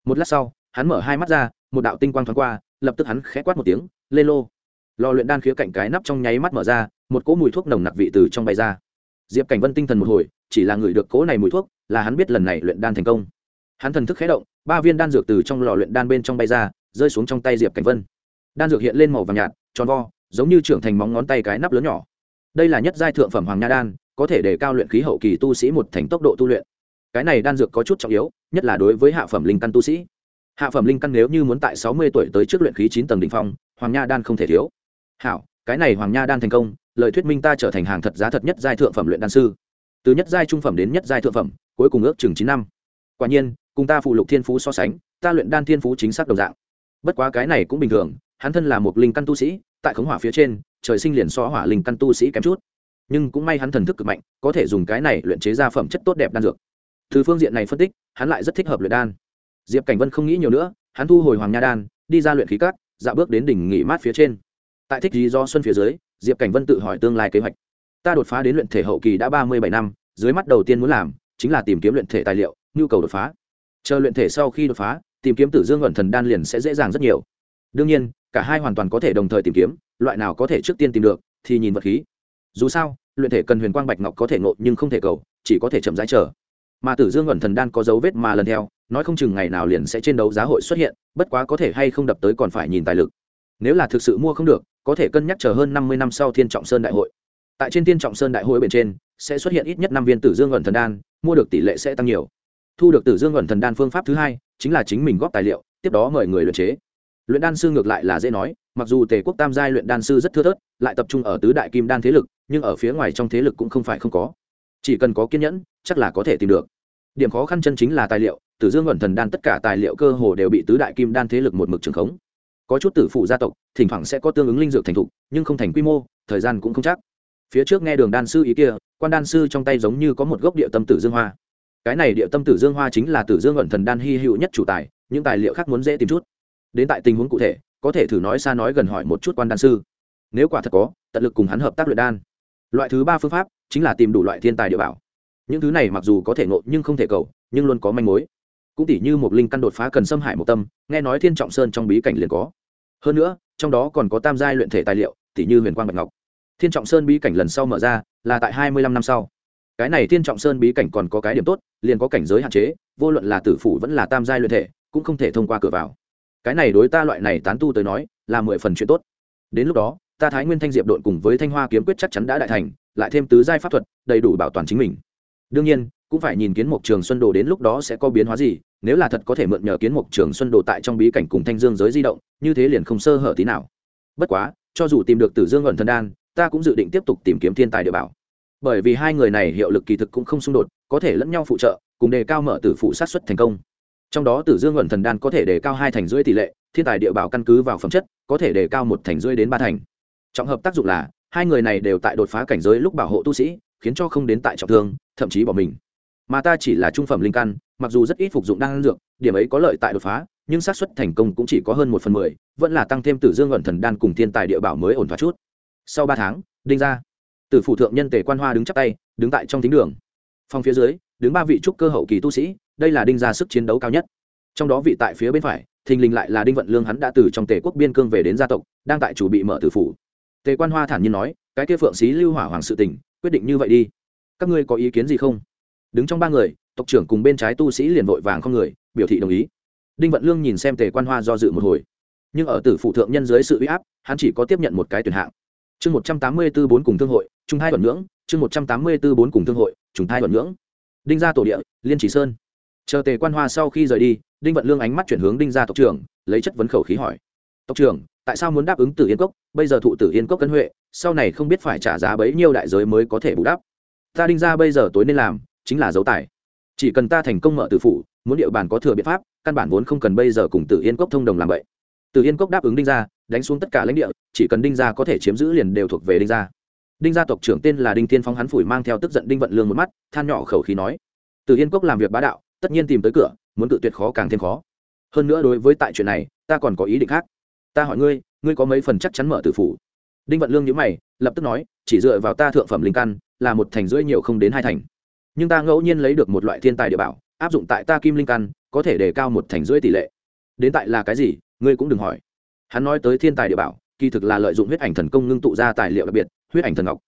Một lát sau, hắn mở hai mắt ra, một đạo tinh quang thoáng qua, lập tức hắn khẽ quát một tiếng, lê lô. Lò luyện đan khía cạnh cái nắp trong nháy mắt mở ra, một cỗ mùi thuốc nồng nặc vị từ trong bay ra. Diệp cảnh vân tinh thần một hồi, chỉ là người được cỗ này mùi thuốc, là hắn biết lần này luyện đan thành công. Hắn thần thức khé động ba viên đan dược từ trong lò luyện đan bên trong bay ra, rơi xuống trong tay diệp cảnh vân. Đan dược hiện lên màu vàng nhạt, tròn vo, giống như trưởng thành móng ngón tay cái nắp lớn nhỏ. Đây là nhất giai thượng phẩm hoàng nha đan, có thể để cao luyện khí hậu kỳ tu sĩ một thành tốc độ tu luyện. Cái này đan dược có chút trọng yếu, nhất là đối với hạ phẩm linh căn tu sĩ. Hạ phẩm linh căn nếu như muốn tại sáu mươi tuổi tới trước luyện khí chín tầng đ ỉ n h phong, hoàng nha đan không thể thiếu. Hảo, cái này hoàng nha đan thành công, lời thuyết minh ta trở thành hàng thật giá thật nhất giai thượng phẩm luyện đan sư. Từ nhất giai trung phẩm đến nhất giai thượng phẩm, cuối cùng ước chừng chín năm. Quả nhiên cùng ta phụ lục thiên phú so sánh, ta luyện đan thiên phú chính xác đồng dạng. Bất quá cái này cũng bình thường, hắn thân là một linh căn tu sĩ, tại khống hỏa phía trên, trời sinh liền so hỏa linh căn tu sĩ kém chút. Nhưng cũng may hắn thần thức cực mạnh, có thể dùng cái này luyện chế ra phẩm chất tốt đẹp đan dược. Từ phương diện này phân tích, hắn lại rất thích hợp luyện đan. Diệp cảnh vân không nghĩ nhiều nữa, hắn thu hồi hoàng nha đan, đi ra luyện khí cát dạo bước đến đỉnh nghỉ mát phía trên. Tại thích lý do xuân phía dưới, diệp cảnh vân tự hỏi tương lai kế hoạch. Ta đột phá đến luyện thể hậu kỳ đã ba mươi bảy năm, dưới mắt đầu tiên muốn làm, chính là tìm kiếm luyện thể tài liệu, nhu cầu đột phá chờ luyện thể sau khi đột phá, tìm kiếm tử dương ẩn thần đan liền sẽ dễ dàng rất nhiều. Đương nhiên, cả hai hoàn toàn có thể đồng thời tìm kiếm, loại nào có thể trước tiên tìm được, thì nhìn vật khí. Dù sao, luyện thể cần huyền quang bạch ngọc có thể ngộ nhưng không thể cầu, chỉ có thể chậm rãi chờ. Mà tử dương ẩn thần đan có dấu vết mà lần theo, nói không chừng ngày nào liền sẽ trên đấu giá hội xuất hiện, bất quá có thể hay không đập tới còn phải nhìn tài lực. Nếu là thực sự mua không được, có thể cân nhắc chờ hơn năm mươi năm sau thiên trọng sơn đại hội. Tại trên thiên trọng sơn đại hội bên trên, sẽ xuất hiện ít nhất năm viên tử dương ẩn thần đan, mua được tỷ lệ sẽ tăng nhiều thu được tử dương ẩn thần đan phương pháp thứ hai, chính là chính mình góp tài liệu, tiếp đó mời người luyện chế. Luyện đan sư ngược lại là dễ nói, mặc dù tề quốc tam giai luyện đan sư rất thưa thớt, lại tập trung ở tứ đại kim đan thế lực, nhưng ở phía ngoài trong thế lực cũng không phải không có. Chỉ cần có kiên nhẫn, chắc là có thể tìm được. Điểm khó khăn chân chính là tài liệu, tử dương ẩn thần đan tất cả tài liệu cơ hồ đều bị tứ đại kim đan thế lực một mực trường khống. Có chút tử phụ gia tộc, thỉnh thoảng sẽ có tương ứng linh dược thành thục, nhưng không thành quy mô, thời gian cũng không chắc. Phía trước nghe đường đan sư ý kia, quan đan sư trong tay giống như có một gốc địa tâm tử dương hoa cái này địa tâm tử dương hoa chính là tử dương ẩn thần đan hy hữu nhất chủ tài, những tài liệu khác muốn dễ tìm chút. Đến tại tình huống cụ thể, có thể thử nói xa nói gần hỏi một chút quan đan sư. Nếu quả thật có, tận lực cùng hắn hợp tác luyện đan. Loại thứ ba phương pháp, chính là tìm đủ loại thiên tài địa bảo. Những thứ này mặc dù có thể ngộ nhưng không thể cầu, nhưng luôn có manh mối. Cũng tỉ như một linh căn đột phá cần xâm hại một tâm, nghe nói thiên trọng sơn trong bí cảnh liền có. Hơn nữa, trong đó còn có tam giai luyện thể tài liệu, tỉ như huyền quang bạch ngọc. Thiên trọng sơn bí cảnh lần sau mở ra, là tại hai mươi lăm năm sau cái này thiên trọng sơn bí cảnh còn có cái điểm tốt, liền có cảnh giới hạn chế, vô luận là tử phủ vẫn là tam giai luyện thể, cũng không thể thông qua cửa vào. Cái này đối ta loại này tán tu tới nói, là mười phần chuyện tốt. Đến lúc đó, ta thái nguyên thanh diệp đội cùng với thanh hoa kiếm quyết chắc chắn đã đại thành, lại thêm tứ giai pháp thuật, đầy đủ bảo toàn chính mình. Đương nhiên, cũng phải nhìn kiến mục trường xuân đồ đến lúc đó sẽ có biến hóa gì, nếu là thật có thể mượn nhờ kiến mục trường xuân đồ tại trong bí cảnh cùng thanh dương giới di động, như thế liền không sơ hở tí nào. Bất quá, cho dù tìm được tử dương ẩn thân đan, ta cũng dự định tiếp tục tìm kiếm thiên tài địa bảo bởi vì hai người này hiệu lực kỳ thực cũng không xung đột, có thể lẫn nhau phụ trợ, cùng đề cao mở tử phụ sát xuất thành công. Trong đó tử dương ẩn thần đan có thể đề cao hai thành rưỡi tỷ lệ, thiên tài địa bảo căn cứ vào phẩm chất, có thể đề cao một thành rưỡi đến ba thành. Trọng hợp tác dụng là, hai người này đều tại đột phá cảnh giới lúc bảo hộ tu sĩ, khiến cho không đến tại trọng thương, thậm chí bỏ mình. Mà ta chỉ là trung phẩm linh căn, mặc dù rất ít phục dụng đan dược, điểm ấy có lợi tại đột phá, nhưng xác suất thành công cũng chỉ có hơn một phần mười, vẫn là tăng thêm tử dương ẩn thần đan cùng thiên tài địa bảo mới ổn thoát chút. Sau ba tháng, đinh ra từ phủ thượng nhân tề quan hoa đứng chắp tay, đứng tại trong thính đường. Phòng phía dưới, đứng ba vị trúc cơ hậu kỳ tu sĩ, đây là đinh ra sức chiến đấu cao nhất. Trong đó vị tại phía bên phải, thình lình lại là đinh vận lương hắn đã từ trong tề quốc biên cương về đến gia tộc, đang tại chủ bị mở tử phủ. Tề quan hoa thản nhiên nói, cái kia phượng xí lưu hỏa hoàng sự tình, quyết định như vậy đi. Các ngươi có ý kiến gì không? Đứng trong ba người, tộc trưởng cùng bên trái tu sĩ liền vội vàng không người, biểu thị đồng ý. Đinh vận lương nhìn xem tề quan hoa do dự một hồi. Nhưng ở tử phụ thượng nhân dưới sự uy áp, hắn chỉ có tiếp nhận một cái tuyển hạng chương một trăm tám mươi b ố bốn cùng thương hội, trung hai thuận ngưỡng chương một trăm tám mươi b ố bốn cùng thương hội trùng hai thuận ngưỡng đinh gia tổ địa, liên chỉ sơn. Chờ tề quan hoa sau khi rời đi, đinh vận lương ánh mắt chuyển hướng đinh gia tộc trưởng, lấy chất vấn khẩu khí hỏi. Tộc trưởng, tại sao muốn đáp ứng tử yên cốc? Bây giờ thụ tử yên cốc cân huệ, sau này không biết phải trả giá bấy nhiêu đại giới mới có thể bù đắp. Ta đinh ra bây giờ tối nên làm, chính là dấu tài chỉ cần ta thành công mở tử phủ, muốn địa bàn có thừa biện pháp, căn bản vốn không cần bây giờ cùng tử yên cốc thông đồng làm vậy. Tử yên cốc đáp ứng đinh ra đánh xuống tất cả lãnh địa, chỉ cần đinh Gia có thể chiếm giữ liền đều thuộc về đinh gia. Đinh gia tộc trưởng tên là đinh tiên phong hắn phủi mang theo tức giận đinh vận lương một mắt, than nhỏ khẩu khí nói, Từ yên cốc làm việc bá đạo, tất nhiên tìm tới cửa, muốn tự tuyệt khó càng thêm khó. Hơn nữa đối với tại chuyện này, ta còn có ý định khác. Ta hỏi ngươi ngươi có mấy phần chắc chắn mở tử phủ? Đinh vận lương nhíu mày, lập tức nói, chỉ dựa vào ta thượng phẩm linh căn, là một thành rưỡi nhiều không đến hai thành. Nhưng ta ngẫu nhiên lấy được một loại thiên tài địa bảo, áp dụng tại ta kim linh căn, có thể đề cao một thành rưỡi tỷ lệ. Đến tại là cái gì, ngươi cũng đừng hỏi hắn nói tới thiên tài địa bảo, kỳ thực là lợi dụng huyết ảnh thần công ngưng tụ ra tài liệu đặc biệt, huyết ảnh thần ngọc.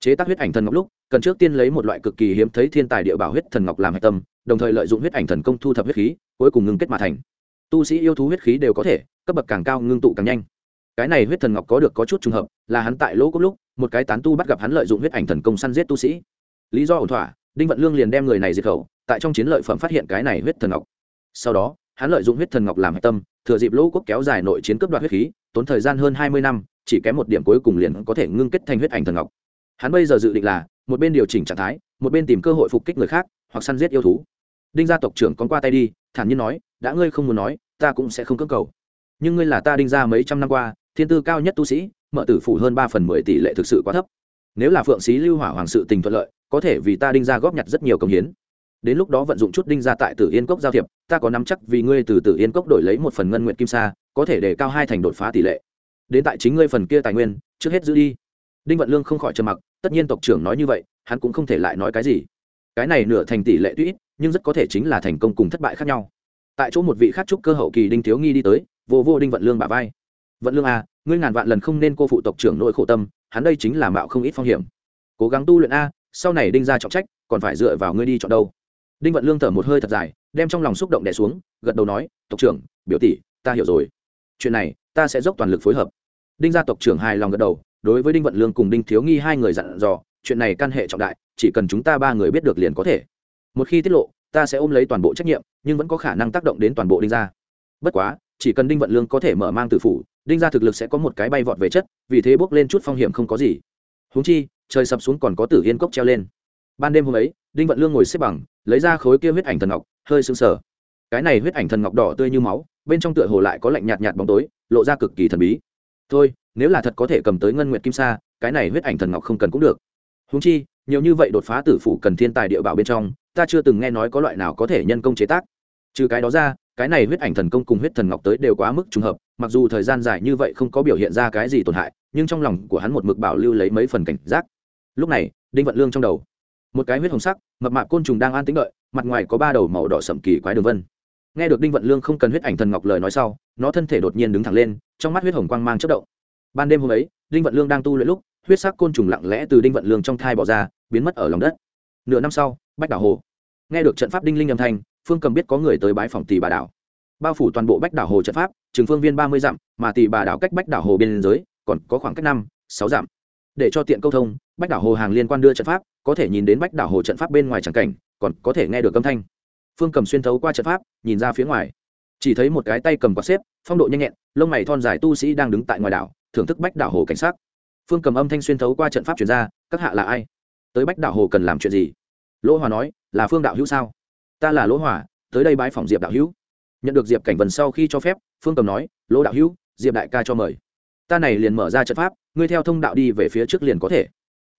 Chế tác huyết ảnh thần ngọc lúc, cần trước tiên lấy một loại cực kỳ hiếm thấy thiên tài địa bảo huyết thần ngọc làm hạch tâm, đồng thời lợi dụng huyết ảnh thần công thu thập huyết khí, cuối cùng ngưng kết mà thành. Tu sĩ yêu thú huyết khí đều có thể, cấp bậc càng cao ngưng tụ càng nhanh. Cái này huyết thần ngọc có được có chút trùng hợp, là hắn tại lỗ cốc lúc, một cái tán tu bắt gặp hắn lợi dụng huyết ảnh thần công săn giết tu sĩ. Lý do ổn thỏa, đinh vận lương liền đem người này diệt khẩu, tại trong chiến lợi phẩm phát hiện cái này huyết thần ngọc. Sau đó hắn lợi dụng huyết thần ngọc làm hạch tâm, thừa dịp lỗ quốc kéo dài nội chiến cướp đoạt huyết khí, tốn thời gian hơn hai mươi năm, chỉ kém một điểm cuối cùng liền có thể ngưng kết thành huyết ảnh thần ngọc. Hắn bây giờ dự định là, một bên điều chỉnh trạng thái, một bên tìm cơ hội phục kích người khác, hoặc săn giết yêu thú. Đinh gia tộc trưởng con qua tay đi, thản nhiên nói, đã ngươi không muốn nói, ta cũng sẽ không cưỡng cầu. Nhưng ngươi là ta đinh gia mấy trăm năm qua, thiên tư cao nhất tu sĩ, mở tử phủ hơn ba phần mười tỷ lệ thực sự quá thấp. Nếu là phượng sĩ lưu hỏa hoàng sự tình thuận lợi, có thể vì ta đinh gia góp nhặt rất nhiều công hiến đến lúc đó vận dụng chút đinh gia tại tử yên cốc giao thiệp, ta có nắm chắc vì ngươi từ tử yên cốc đổi lấy một phần ngân nguyện kim sa, có thể để cao hai thành đột phá tỷ lệ. Đến tại chính ngươi phần kia tài nguyên, trước hết giữ đi. Đinh vận lương không khỏi trầm mặc, tất nhiên tộc trưởng nói như vậy, hắn cũng không thể lại nói cái gì. Cái này nửa thành tỷ lệ tuy nhưng rất có thể chính là thành công cùng thất bại khác nhau. Tại chỗ một vị khác trúc cơ hậu kỳ đinh thiếu nghi đi tới, vô vô đinh vận lương bả vai. Vận lương a ngươi ngàn vạn lần không nên cô phụ tộc trưởng nội khổ tâm, hắn đây chính là mạo không ít phong hiểm. Cố gắng tu luyện a, sau này đinh ra trọng trách, còn phải dựa vào ngươi đi chọn đâu đinh vận lương thở một hơi thật dài, đem trong lòng xúc động đẻ xuống, gật đầu nói, tộc trưởng, biểu tỷ, ta hiểu rồi. Chuyện này, ta sẽ dốc toàn lực phối hợp. Đinh gia tộc trưởng hài lòng gật đầu, đối với đinh vận lương cùng đinh thiếu nghi hai người dặn dò, chuyện này căn hệ trọng đại, chỉ cần chúng ta ba người biết được liền có thể. Một khi tiết lộ, ta sẽ ôm lấy toàn bộ trách nhiệm, nhưng vẫn có khả năng tác động đến toàn bộ đinh gia. Bất quá, chỉ cần đinh vận lương có thể mở mang tử phủ, đinh gia thực lực sẽ có một cái bay vọt về chất, vì thế bốc lên chút phong hiểm không có gì. Húng chi, trời sập xuống còn có tử yên cốc treo lên. Ban đêm hôm ấy, đinh vận lương ngồi xếp bằng lấy ra khối kia huyết ảnh thần ngọc, hơi sưng sờ. Cái này huyết ảnh thần ngọc đỏ tươi như máu, bên trong tựa hồ lại có lạnh nhạt nhạt bóng tối, lộ ra cực kỳ thần bí. Thôi, nếu là thật có thể cầm tới ngân nguyệt kim sa, cái này huyết ảnh thần ngọc không cần cũng được. Húng chi, nhiều như vậy đột phá tử phủ cần thiên tài địa bảo bên trong, ta chưa từng nghe nói có loại nào có thể nhân công chế tác. Trừ cái đó ra, cái này huyết ảnh thần công cùng huyết thần ngọc tới đều quá mức trùng hợp, mặc dù thời gian dài như vậy không có biểu hiện ra cái gì tổn hại, nhưng trong lòng của hắn một mực bảo lưu lấy mấy phần cảnh giác. Lúc này, đinh vận lương trong đầu một cái huyết hồng sắc, mập mạp côn trùng đang an tính đợi, mặt ngoài có ba đầu màu đỏ sậm kỳ quái đường vân. Nghe được đinh vận lương không cần huyết ảnh thần ngọc lời nói sau, nó thân thể đột nhiên đứng thẳng lên, trong mắt huyết hồng quang mang chất động. Ban đêm hôm ấy, đinh vận lương đang tu luyện lúc, huyết sắc côn trùng lặng lẽ từ đinh vận lương trong thai bỏ ra, biến mất ở lòng đất. Nửa năm sau, bách đảo hồ. Nghe được trận pháp đinh linh âm thanh, phương cầm biết có người tới bái phòng tỷ bà đảo. Bao phủ toàn bộ bách đảo hồ trận pháp, trường phương viên ba mươi dặm, mà tỷ bà đảo cách bách đảo hồ biên giới còn có khoảng cách năm, sáu dặm để cho tiện câu thông, bách đảo hồ hàng liên quan đưa trận pháp, có thể nhìn đến bách đảo hồ trận pháp bên ngoài tràng cảnh, còn có thể nghe được âm thanh. Phương cầm xuyên thấu qua trận pháp, nhìn ra phía ngoài. Chỉ thấy một cái tay cầm quạt xếp, phong độ nhanh nhẹn, lông mày thon dài tu sĩ đang đứng tại ngoài đảo, thưởng thức bách đảo hồ cảnh sát phương cầm âm thanh xuyên thấu qua trận pháp chuyển ra, các hạ là ai? Tới bách đảo hồ cần làm chuyện gì? Lỗ hòa nói, là phương đạo hữu sao? Ta là lỗ hòa, tới đây bái phòng diệp đạo hữu. Nhận được diệp cảnh vần sau khi cho phép, phương cầm nói, lỗ đạo hữu, diệp đại ca cho mời ta này liền mở ra trận pháp, ngươi theo thông đạo đi về phía trước liền có thể.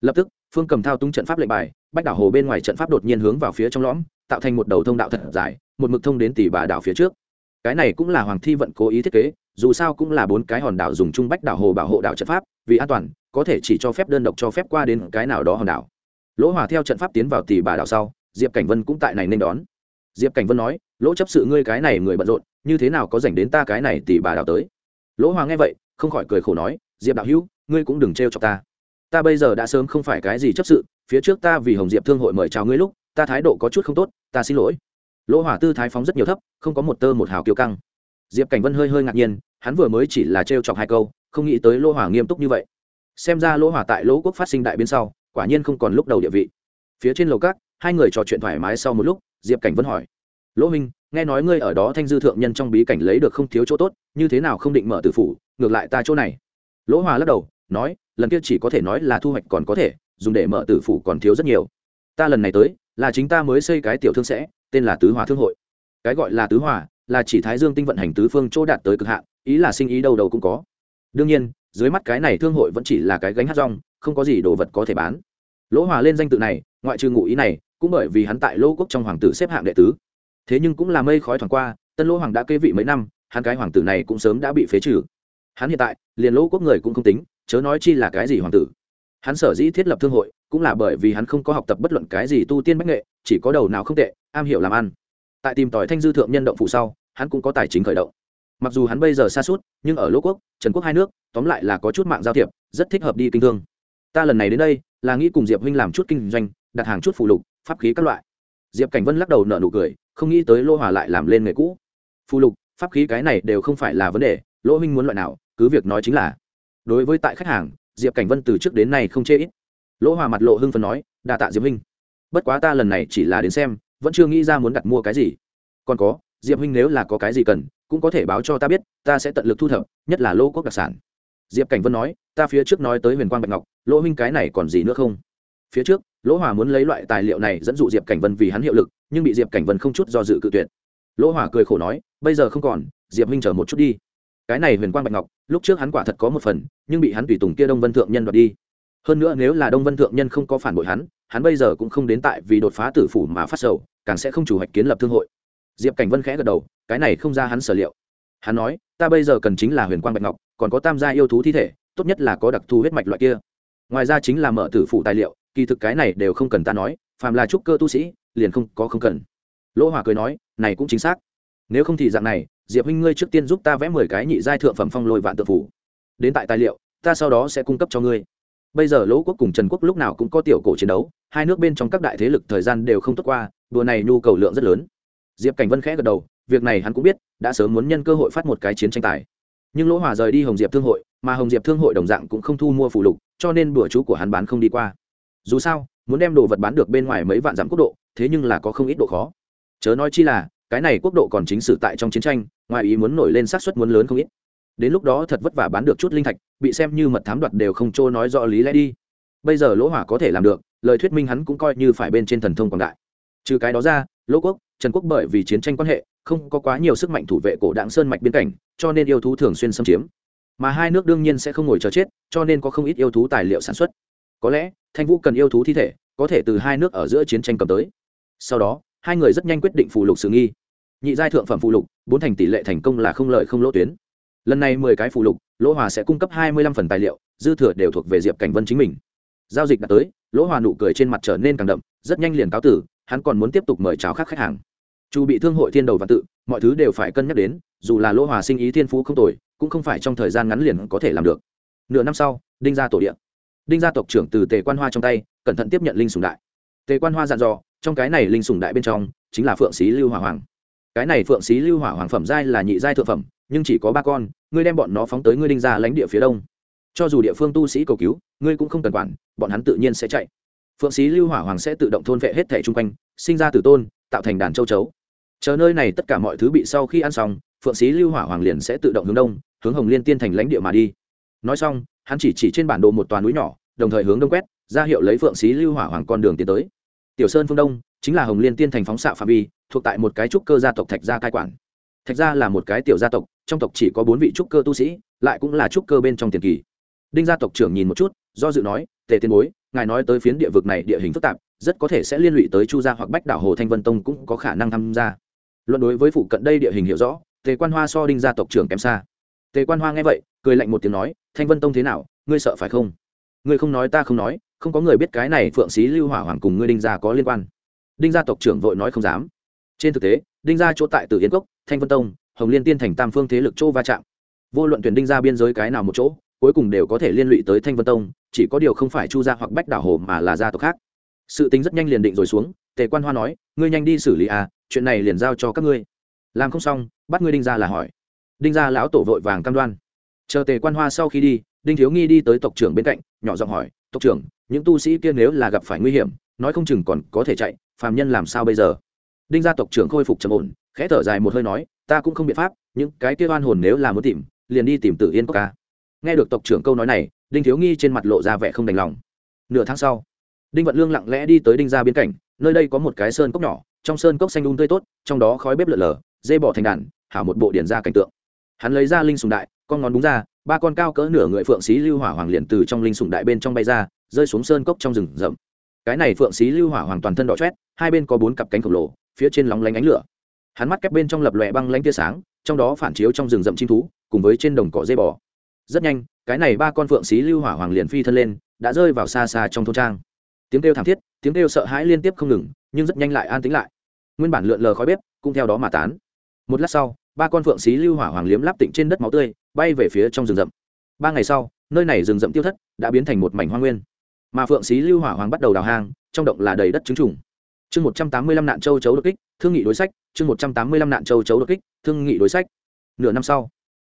Lập tức, phương cầm thao tung trận pháp lệnh bài, bách đảo hồ bên ngoài trận pháp đột nhiên hướng vào phía trong lõm, tạo thành một đầu thông đạo thật dài, một mực thông đến tỷ bà đảo phía trước. Cái này cũng là hoàng thi vận cố ý thiết kế, dù sao cũng là bốn cái hòn đảo dùng chung bách đảo hồ bảo hộ đảo trận pháp, vì an toàn, có thể chỉ cho phép đơn độc cho phép qua đến cái nào đó hòn đảo. Lỗ hòa theo trận pháp tiến vào tỷ bà đảo sau, diệp cảnh vân cũng tại này nên đón. Diệp cảnh vân nói, lỗ chấp sự ngươi cái này người bận rộn, như thế nào có dành đến ta cái này tỷ bà đảo tới? Lỗ hòa nghe vậy không khỏi cười khổ nói, diệp đạo hữu, ngươi cũng đừng trêu chọc ta. Ta bây giờ đã sớm không phải cái gì chấp sự, phía trước ta vì hồng diệp thương hội mời chào ngươi lúc, ta thái độ có chút không tốt, ta xin lỗi. Lỗ hỏa tư thái phóng rất nhiều thấp, không có một tơ một hào kiêu căng. Diệp cảnh vân hơi hơi ngạc nhiên, hắn vừa mới chỉ là trêu chọc hai câu, không nghĩ tới lỗ hỏa nghiêm túc như vậy. Xem ra lỗ hỏa tại lỗ quốc phát sinh đại biến sau, quả nhiên không còn lúc đầu địa vị. Phía trên lầu cát hai người trò chuyện thoải mái sau một lúc, diệp cảnh vân hỏi, lỗ minh nghe nói ngươi ở đó thanh dư thượng nhân trong bí cảnh lấy được không thiếu chỗ tốt, như thế nào không định mở tử phủ ngược lại ta chỗ này. Lỗ hòa lắc đầu, nói, lần kia chỉ có thể nói là thu hoạch còn có thể, dùng để mở tử phủ còn thiếu rất nhiều. Ta lần này tới, là chính ta mới xây cái tiểu thương sẽ, tên là tứ hòa thương hội. Cái gọi là tứ hòa, là chỉ thái dương tinh vận hành tứ phương chỗ đạt tới cực hạn, ý là sinh ý đâu đâu cũng có. Đương nhiên, dưới mắt cái này thương hội vẫn chỉ là cái gánh hát rong, không có gì đồ vật có thể bán. Lỗ hòa lên danh tự này, ngoại trừ ngụ ý này, cũng bởi vì hắn tại lỗ quốc trong hoàng tử xếp hạng đệ tứ. Thế nhưng cũng là mây khói thoảng qua, tân lỗ hoàng đã kế vị mấy năm, hắn cái hoàng tử này cũng sớm đã bị phế trừ hắn hiện tại, liền lỗ quốc người cũng không tính, chớ nói chi là cái gì hoàng tử. Hắn sở dĩ thiết lập thương hội, cũng là bởi vì hắn không có học tập bất luận cái gì tu tiên bách nghệ, chỉ có đầu nào không tệ, am hiểu làm ăn. Tại tìm tòi thanh dư thượng nhân động phụ sau, hắn cũng có tài chính khởi động. Mặc dù hắn bây giờ xa suốt, nhưng ở lỗ quốc, trần quốc hai nước, tóm lại là có chút mạng giao thiệp, rất thích hợp đi kinh thương. Ta lần này đến đây, là nghĩ cùng diệp huynh làm chút kinh doanh, đặt hàng chút phụ lục, pháp khí các loại. Diệp cảnh vân lắc đầu nợ nụ cười, không nghĩ tới lô hòa lại làm lên nghề cũ. Phụ lục, pháp khí cái này đều không phải là vấn đề lỗ huynh muốn loại nào cứ việc nói chính là, đối với tại khách hàng, diệp cảnh vân từ trước đến nay không chê ít. Lỗ hòa mặt lộ hưng phần nói đà tạ diệp huynh. Bất quá ta lần này chỉ là đến xem, vẫn chưa nghĩ ra muốn đặt mua cái gì. Còn có, diệp huynh nếu là có cái gì cần, cũng có thể báo cho ta biết, ta sẽ tận lực thu thập, nhất là lô quốc đặc sản. Diệp cảnh vân nói, ta phía trước nói tới huyền quang bạch ngọc, lỗ huynh cái này còn gì nữa không? Phía trước, lỗ hòa muốn lấy loại tài liệu này dẫn dụ diệp cảnh vân vì hắn hiệu lực, nhưng bị diệp cảnh vân không chút do dự cự tuyệt. Lỗ hòa cười khổ nói, bây giờ không còn, diệp huynh chờ một chút đi cái này huyền quang bạch ngọc, lúc trước hắn quả thật có một phần, nhưng bị hắn tùy tùng kia đông vân thượng nhân đoạt đi. Hơn nữa nếu là đông vân thượng nhân không có phản bội hắn hắn bây giờ cũng không đến tại vì đột phá tử phủ mà phát sầu, càng sẽ không chủ hoạch kiến lập thương hội. Diệp cảnh vân khẽ gật đầu, cái này không ra hắn sở liệu. Hắn nói, ta bây giờ cần chính là huyền quang bạch ngọc, còn có tam gia yêu thú thi thể, tốt nhất là có đặc thù huyết mạch loại kia. Ngoài ra chính là mở tử phủ tài liệu, kỳ thực cái này đều không cần ta nói, phàm là trúc cơ tu sĩ, liền không có không cần. Lỗ hòa cười nói, này cũng chính xác nếu không thì dạng này, diệp huynh ngươi trước tiên giúp ta vẽ mười cái nhị giai thượng phẩm phong lôi vạn tự phủ. Đến tại tài liệu, ta sau đó sẽ cung cấp cho ngươi. Bây giờ lỗ quốc cùng trần quốc lúc nào cũng có tiểu cổ chiến đấu, hai nước bên trong các đại thế lực thời gian đều không tốt qua, đùa này nhu cầu lượng rất lớn. Diệp cảnh vân khẽ gật đầu, việc này hắn cũng biết, đã sớm muốn nhân cơ hội phát một cái chiến tranh tài. Nhưng lỗ hòa rời đi hồng diệp thương hội, mà hồng diệp thương hội đồng dạng cũng không thu mua phụ lục, cho nên bữa chú của hắn bán không đi qua. Dù sao, muốn đem đồ vật bán được bên ngoài mấy vạn dặm quốc độ, thế nhưng là có không ít độ khó. Chớ nói chi là cái này quốc độ còn chính sử tại trong chiến tranh, ngoài ý muốn nổi lên sát xuất muốn lớn không ít. Đến lúc đó thật vất vả bán được chút linh thạch, bị xem như mật thám đoạt đều không trôi nói rõ lý lẽ đi. Bây giờ lỗ hỏa có thể làm được, lời thuyết minh hắn cũng coi như phải bên trên thần thông quảng đại. Trừ cái đó ra, lỗ quốc, trần quốc bởi vì chiến tranh quan hệ, không có quá nhiều sức mạnh thủ vệ cổ đảng sơn mạch biên cảnh, cho nên yêu thú thường xuyên xâm chiếm. Mà hai nước đương nhiên sẽ không ngồi chờ chết, cho nên có không ít yêu thú tài liệu sản xuất. Có lẽ, thanh vũ cần yêu thú thi thể, có thể từ hai nước ở giữa chiến tranh cầm tới. Sau đó, hai người rất nhanh quyết định phù lục sự nghi nhị giai thượng phẩm phụ lục, bốn thành tỷ lệ thành công là không lợi không lỗ tuyến. Lần này mười cái phụ lục, lỗ hòa sẽ cung cấp hai mươi lăm phần tài liệu, dư thừa đều thuộc về diệp cảnh vân chính mình. Giao dịch đã tới, lỗ hòa nụ cười trên mặt trở nên càng đậm, rất nhanh liền cáo tử, hắn còn muốn tiếp tục mời chào khác khách hàng. Chu bị thương hội thiên đầu và tự, mọi thứ đều phải cân nhắc đến, dù là lỗ hòa sinh ý thiên phú không tồi, cũng không phải trong thời gian ngắn liền có thể làm được. Nửa năm sau, đinh ra tổ điện đinh gia tộc trưởng từ tề quan hoa trong tay, cẩn thận tiếp nhận linh sùng đại. Tề quan hoa dặn dò, trong cái này linh sùng đại bên trong, chính là phượng sĩ lưu hòa hoàng cái này phượng xí lưu hỏa hoàng phẩm giai là nhị giai thượng phẩm, nhưng chỉ có ba con, ngươi đem bọn nó phóng tới ngươi đinh ra lãnh địa phía đông. Cho dù địa phương tu sĩ cầu cứu, ngươi cũng không cần quản, bọn hắn tự nhiên sẽ chạy. Phượng xí lưu hỏa hoàng sẽ tự động thôn vệ hết thẻ chung quanh, sinh ra từ tôn, tạo thành đàn châu chấu. Chờ nơi này tất cả mọi thứ bị sau khi ăn xong, phượng xí lưu hỏa hoàng liền sẽ tự động hướng đông, hướng hồng liên tiên thành lãnh địa mà đi. Nói xong, hắn chỉ chỉ trên bản đồ một toàn núi nhỏ, đồng thời hướng đông quét, ra hiệu lấy phượng xí lưu hỏa hoàng con đường tiến tới. Tiểu sơn phương đông chính là hồng liên tiên thành phóng xạ phạm vi, thuộc tại một cái trúc cơ gia tộc thạch gia cai quản. Thạch gia là một cái tiểu gia tộc, trong tộc chỉ có bốn vị trúc cơ tu sĩ, lại cũng là trúc cơ bên trong tiền kỳ. Đinh gia tộc trưởng nhìn một chút, do dự nói, tề tiên bối, ngài nói tới phiến địa vực này địa hình phức tạp, rất có thể sẽ liên lụy tới chu gia hoặc bách đảo hồ thanh vân tông cũng có khả năng tham gia. Luận đối với phụ cận đây địa hình hiểu rõ, tề quan hoa so đinh gia tộc trưởng kém xa. Tề quan hoa nghe vậy, cười lạnh một tiếng nói, thanh vân tông thế nào, ngươi sợ phải không? Ngươi không nói ta không nói, không có người biết cái này phượng xí lưu hỏa hoàng cùng ngươi đinh gia có liên quan đinh gia tộc trưởng vội nói không dám. Trên thực tế, đinh gia chỗ tại từ yên cốc, thanh vân tông, hồng liên tiên thành tam phương thế lực chỗ va chạm. Vô luận tuyển đinh gia biên giới cái nào một chỗ, cuối cùng đều có thể liên lụy tới thanh vân tông, chỉ có điều không phải chu gia hoặc bách đảo hồ mà là gia tộc khác. Sự tính rất nhanh liền định rồi xuống, tề quan hoa nói, ngươi nhanh đi xử lý à chuyện này liền giao cho các ngươi. Làm không xong, bắt ngươi đinh gia là hỏi. Đinh gia lão tổ vội vàng cam đoan. Chờ tề quan hoa sau khi đi, đinh thiếu nghi đi tới tộc trưởng bên cạnh, nhỏ giọng hỏi, tộc trưởng, những tu sĩ kia nếu là gặp phải nguy hiểm nói không chừng còn có thể chạy, phàm nhân làm sao bây giờ? Đinh gia tộc trưởng khôi phục trầm ổn, khẽ thở dài một hơi nói, ta cũng không biện pháp, những cái kia oan hồn nếu là muốn tìm, liền đi tìm tử yên cốc ca. Nghe được tộc trưởng câu nói này, đinh thiếu nghi trên mặt lộ ra vẻ không đành lòng. Nửa tháng sau, đinh vận lương lặng lẽ đi tới đinh gia biên cảnh, nơi đây có một cái sơn cốc nhỏ, trong sơn cốc xanh đun tươi tốt, trong đó khói bếp lợn lờ dê bỏ thành đàn, hảo một bộ điển ra cảnh tượng. Hắn lấy ra linh sùng đại, con ngón đúng ra, ba con cao cỡ nửa người phượng xí lưu hỏa hoàng liền từ trong linh sùng đại bên trong bay ra, rơi xuống sơn cốc trong rừng rậm cái này phượng xí lưu hỏa hoàn toàn thân đỏ chét hai bên có bốn cặp cánh khổng lồ, phía trên lóng lánh ánh lửa. Hắn mắt kép bên trong lập lòe băng lanh tia sáng, trong đó phản chiếu trong rừng rậm chim thú, cùng với trên đồng cỏ dây bò. Rất nhanh, cái này ba con phượng xí lưu hỏa hoàng liền phi thân lên, đã rơi vào xa xa trong thôn trang. Tiếng kêu thảm thiết, tiếng kêu sợ hãi liên tiếp không ngừng, nhưng rất nhanh lại an tĩnh lại. Nguyên bản lượn lờ khói bếp, cũng theo đó mà tán. Một lát sau, ba con phượng xí lưu hỏa hoàng liếm láp tịnh trên đất máu tươi, bay về phía trong rừng rậm. Ba ngày sau, nơi này rừng rậm tiêu thất, đã biến thành một mảnh hoa nguyên mà phượng xí lưu hỏa hoàng bắt đầu đào hang, trong động là đầy đất trứng trùng. Chương một trăm tám mươi lăm nạn châu chấu đột kích, thương nghị đối sách. Chương một trăm tám mươi lăm nạn châu chấu đột kích, thương nghị đối sách. Nửa năm sau,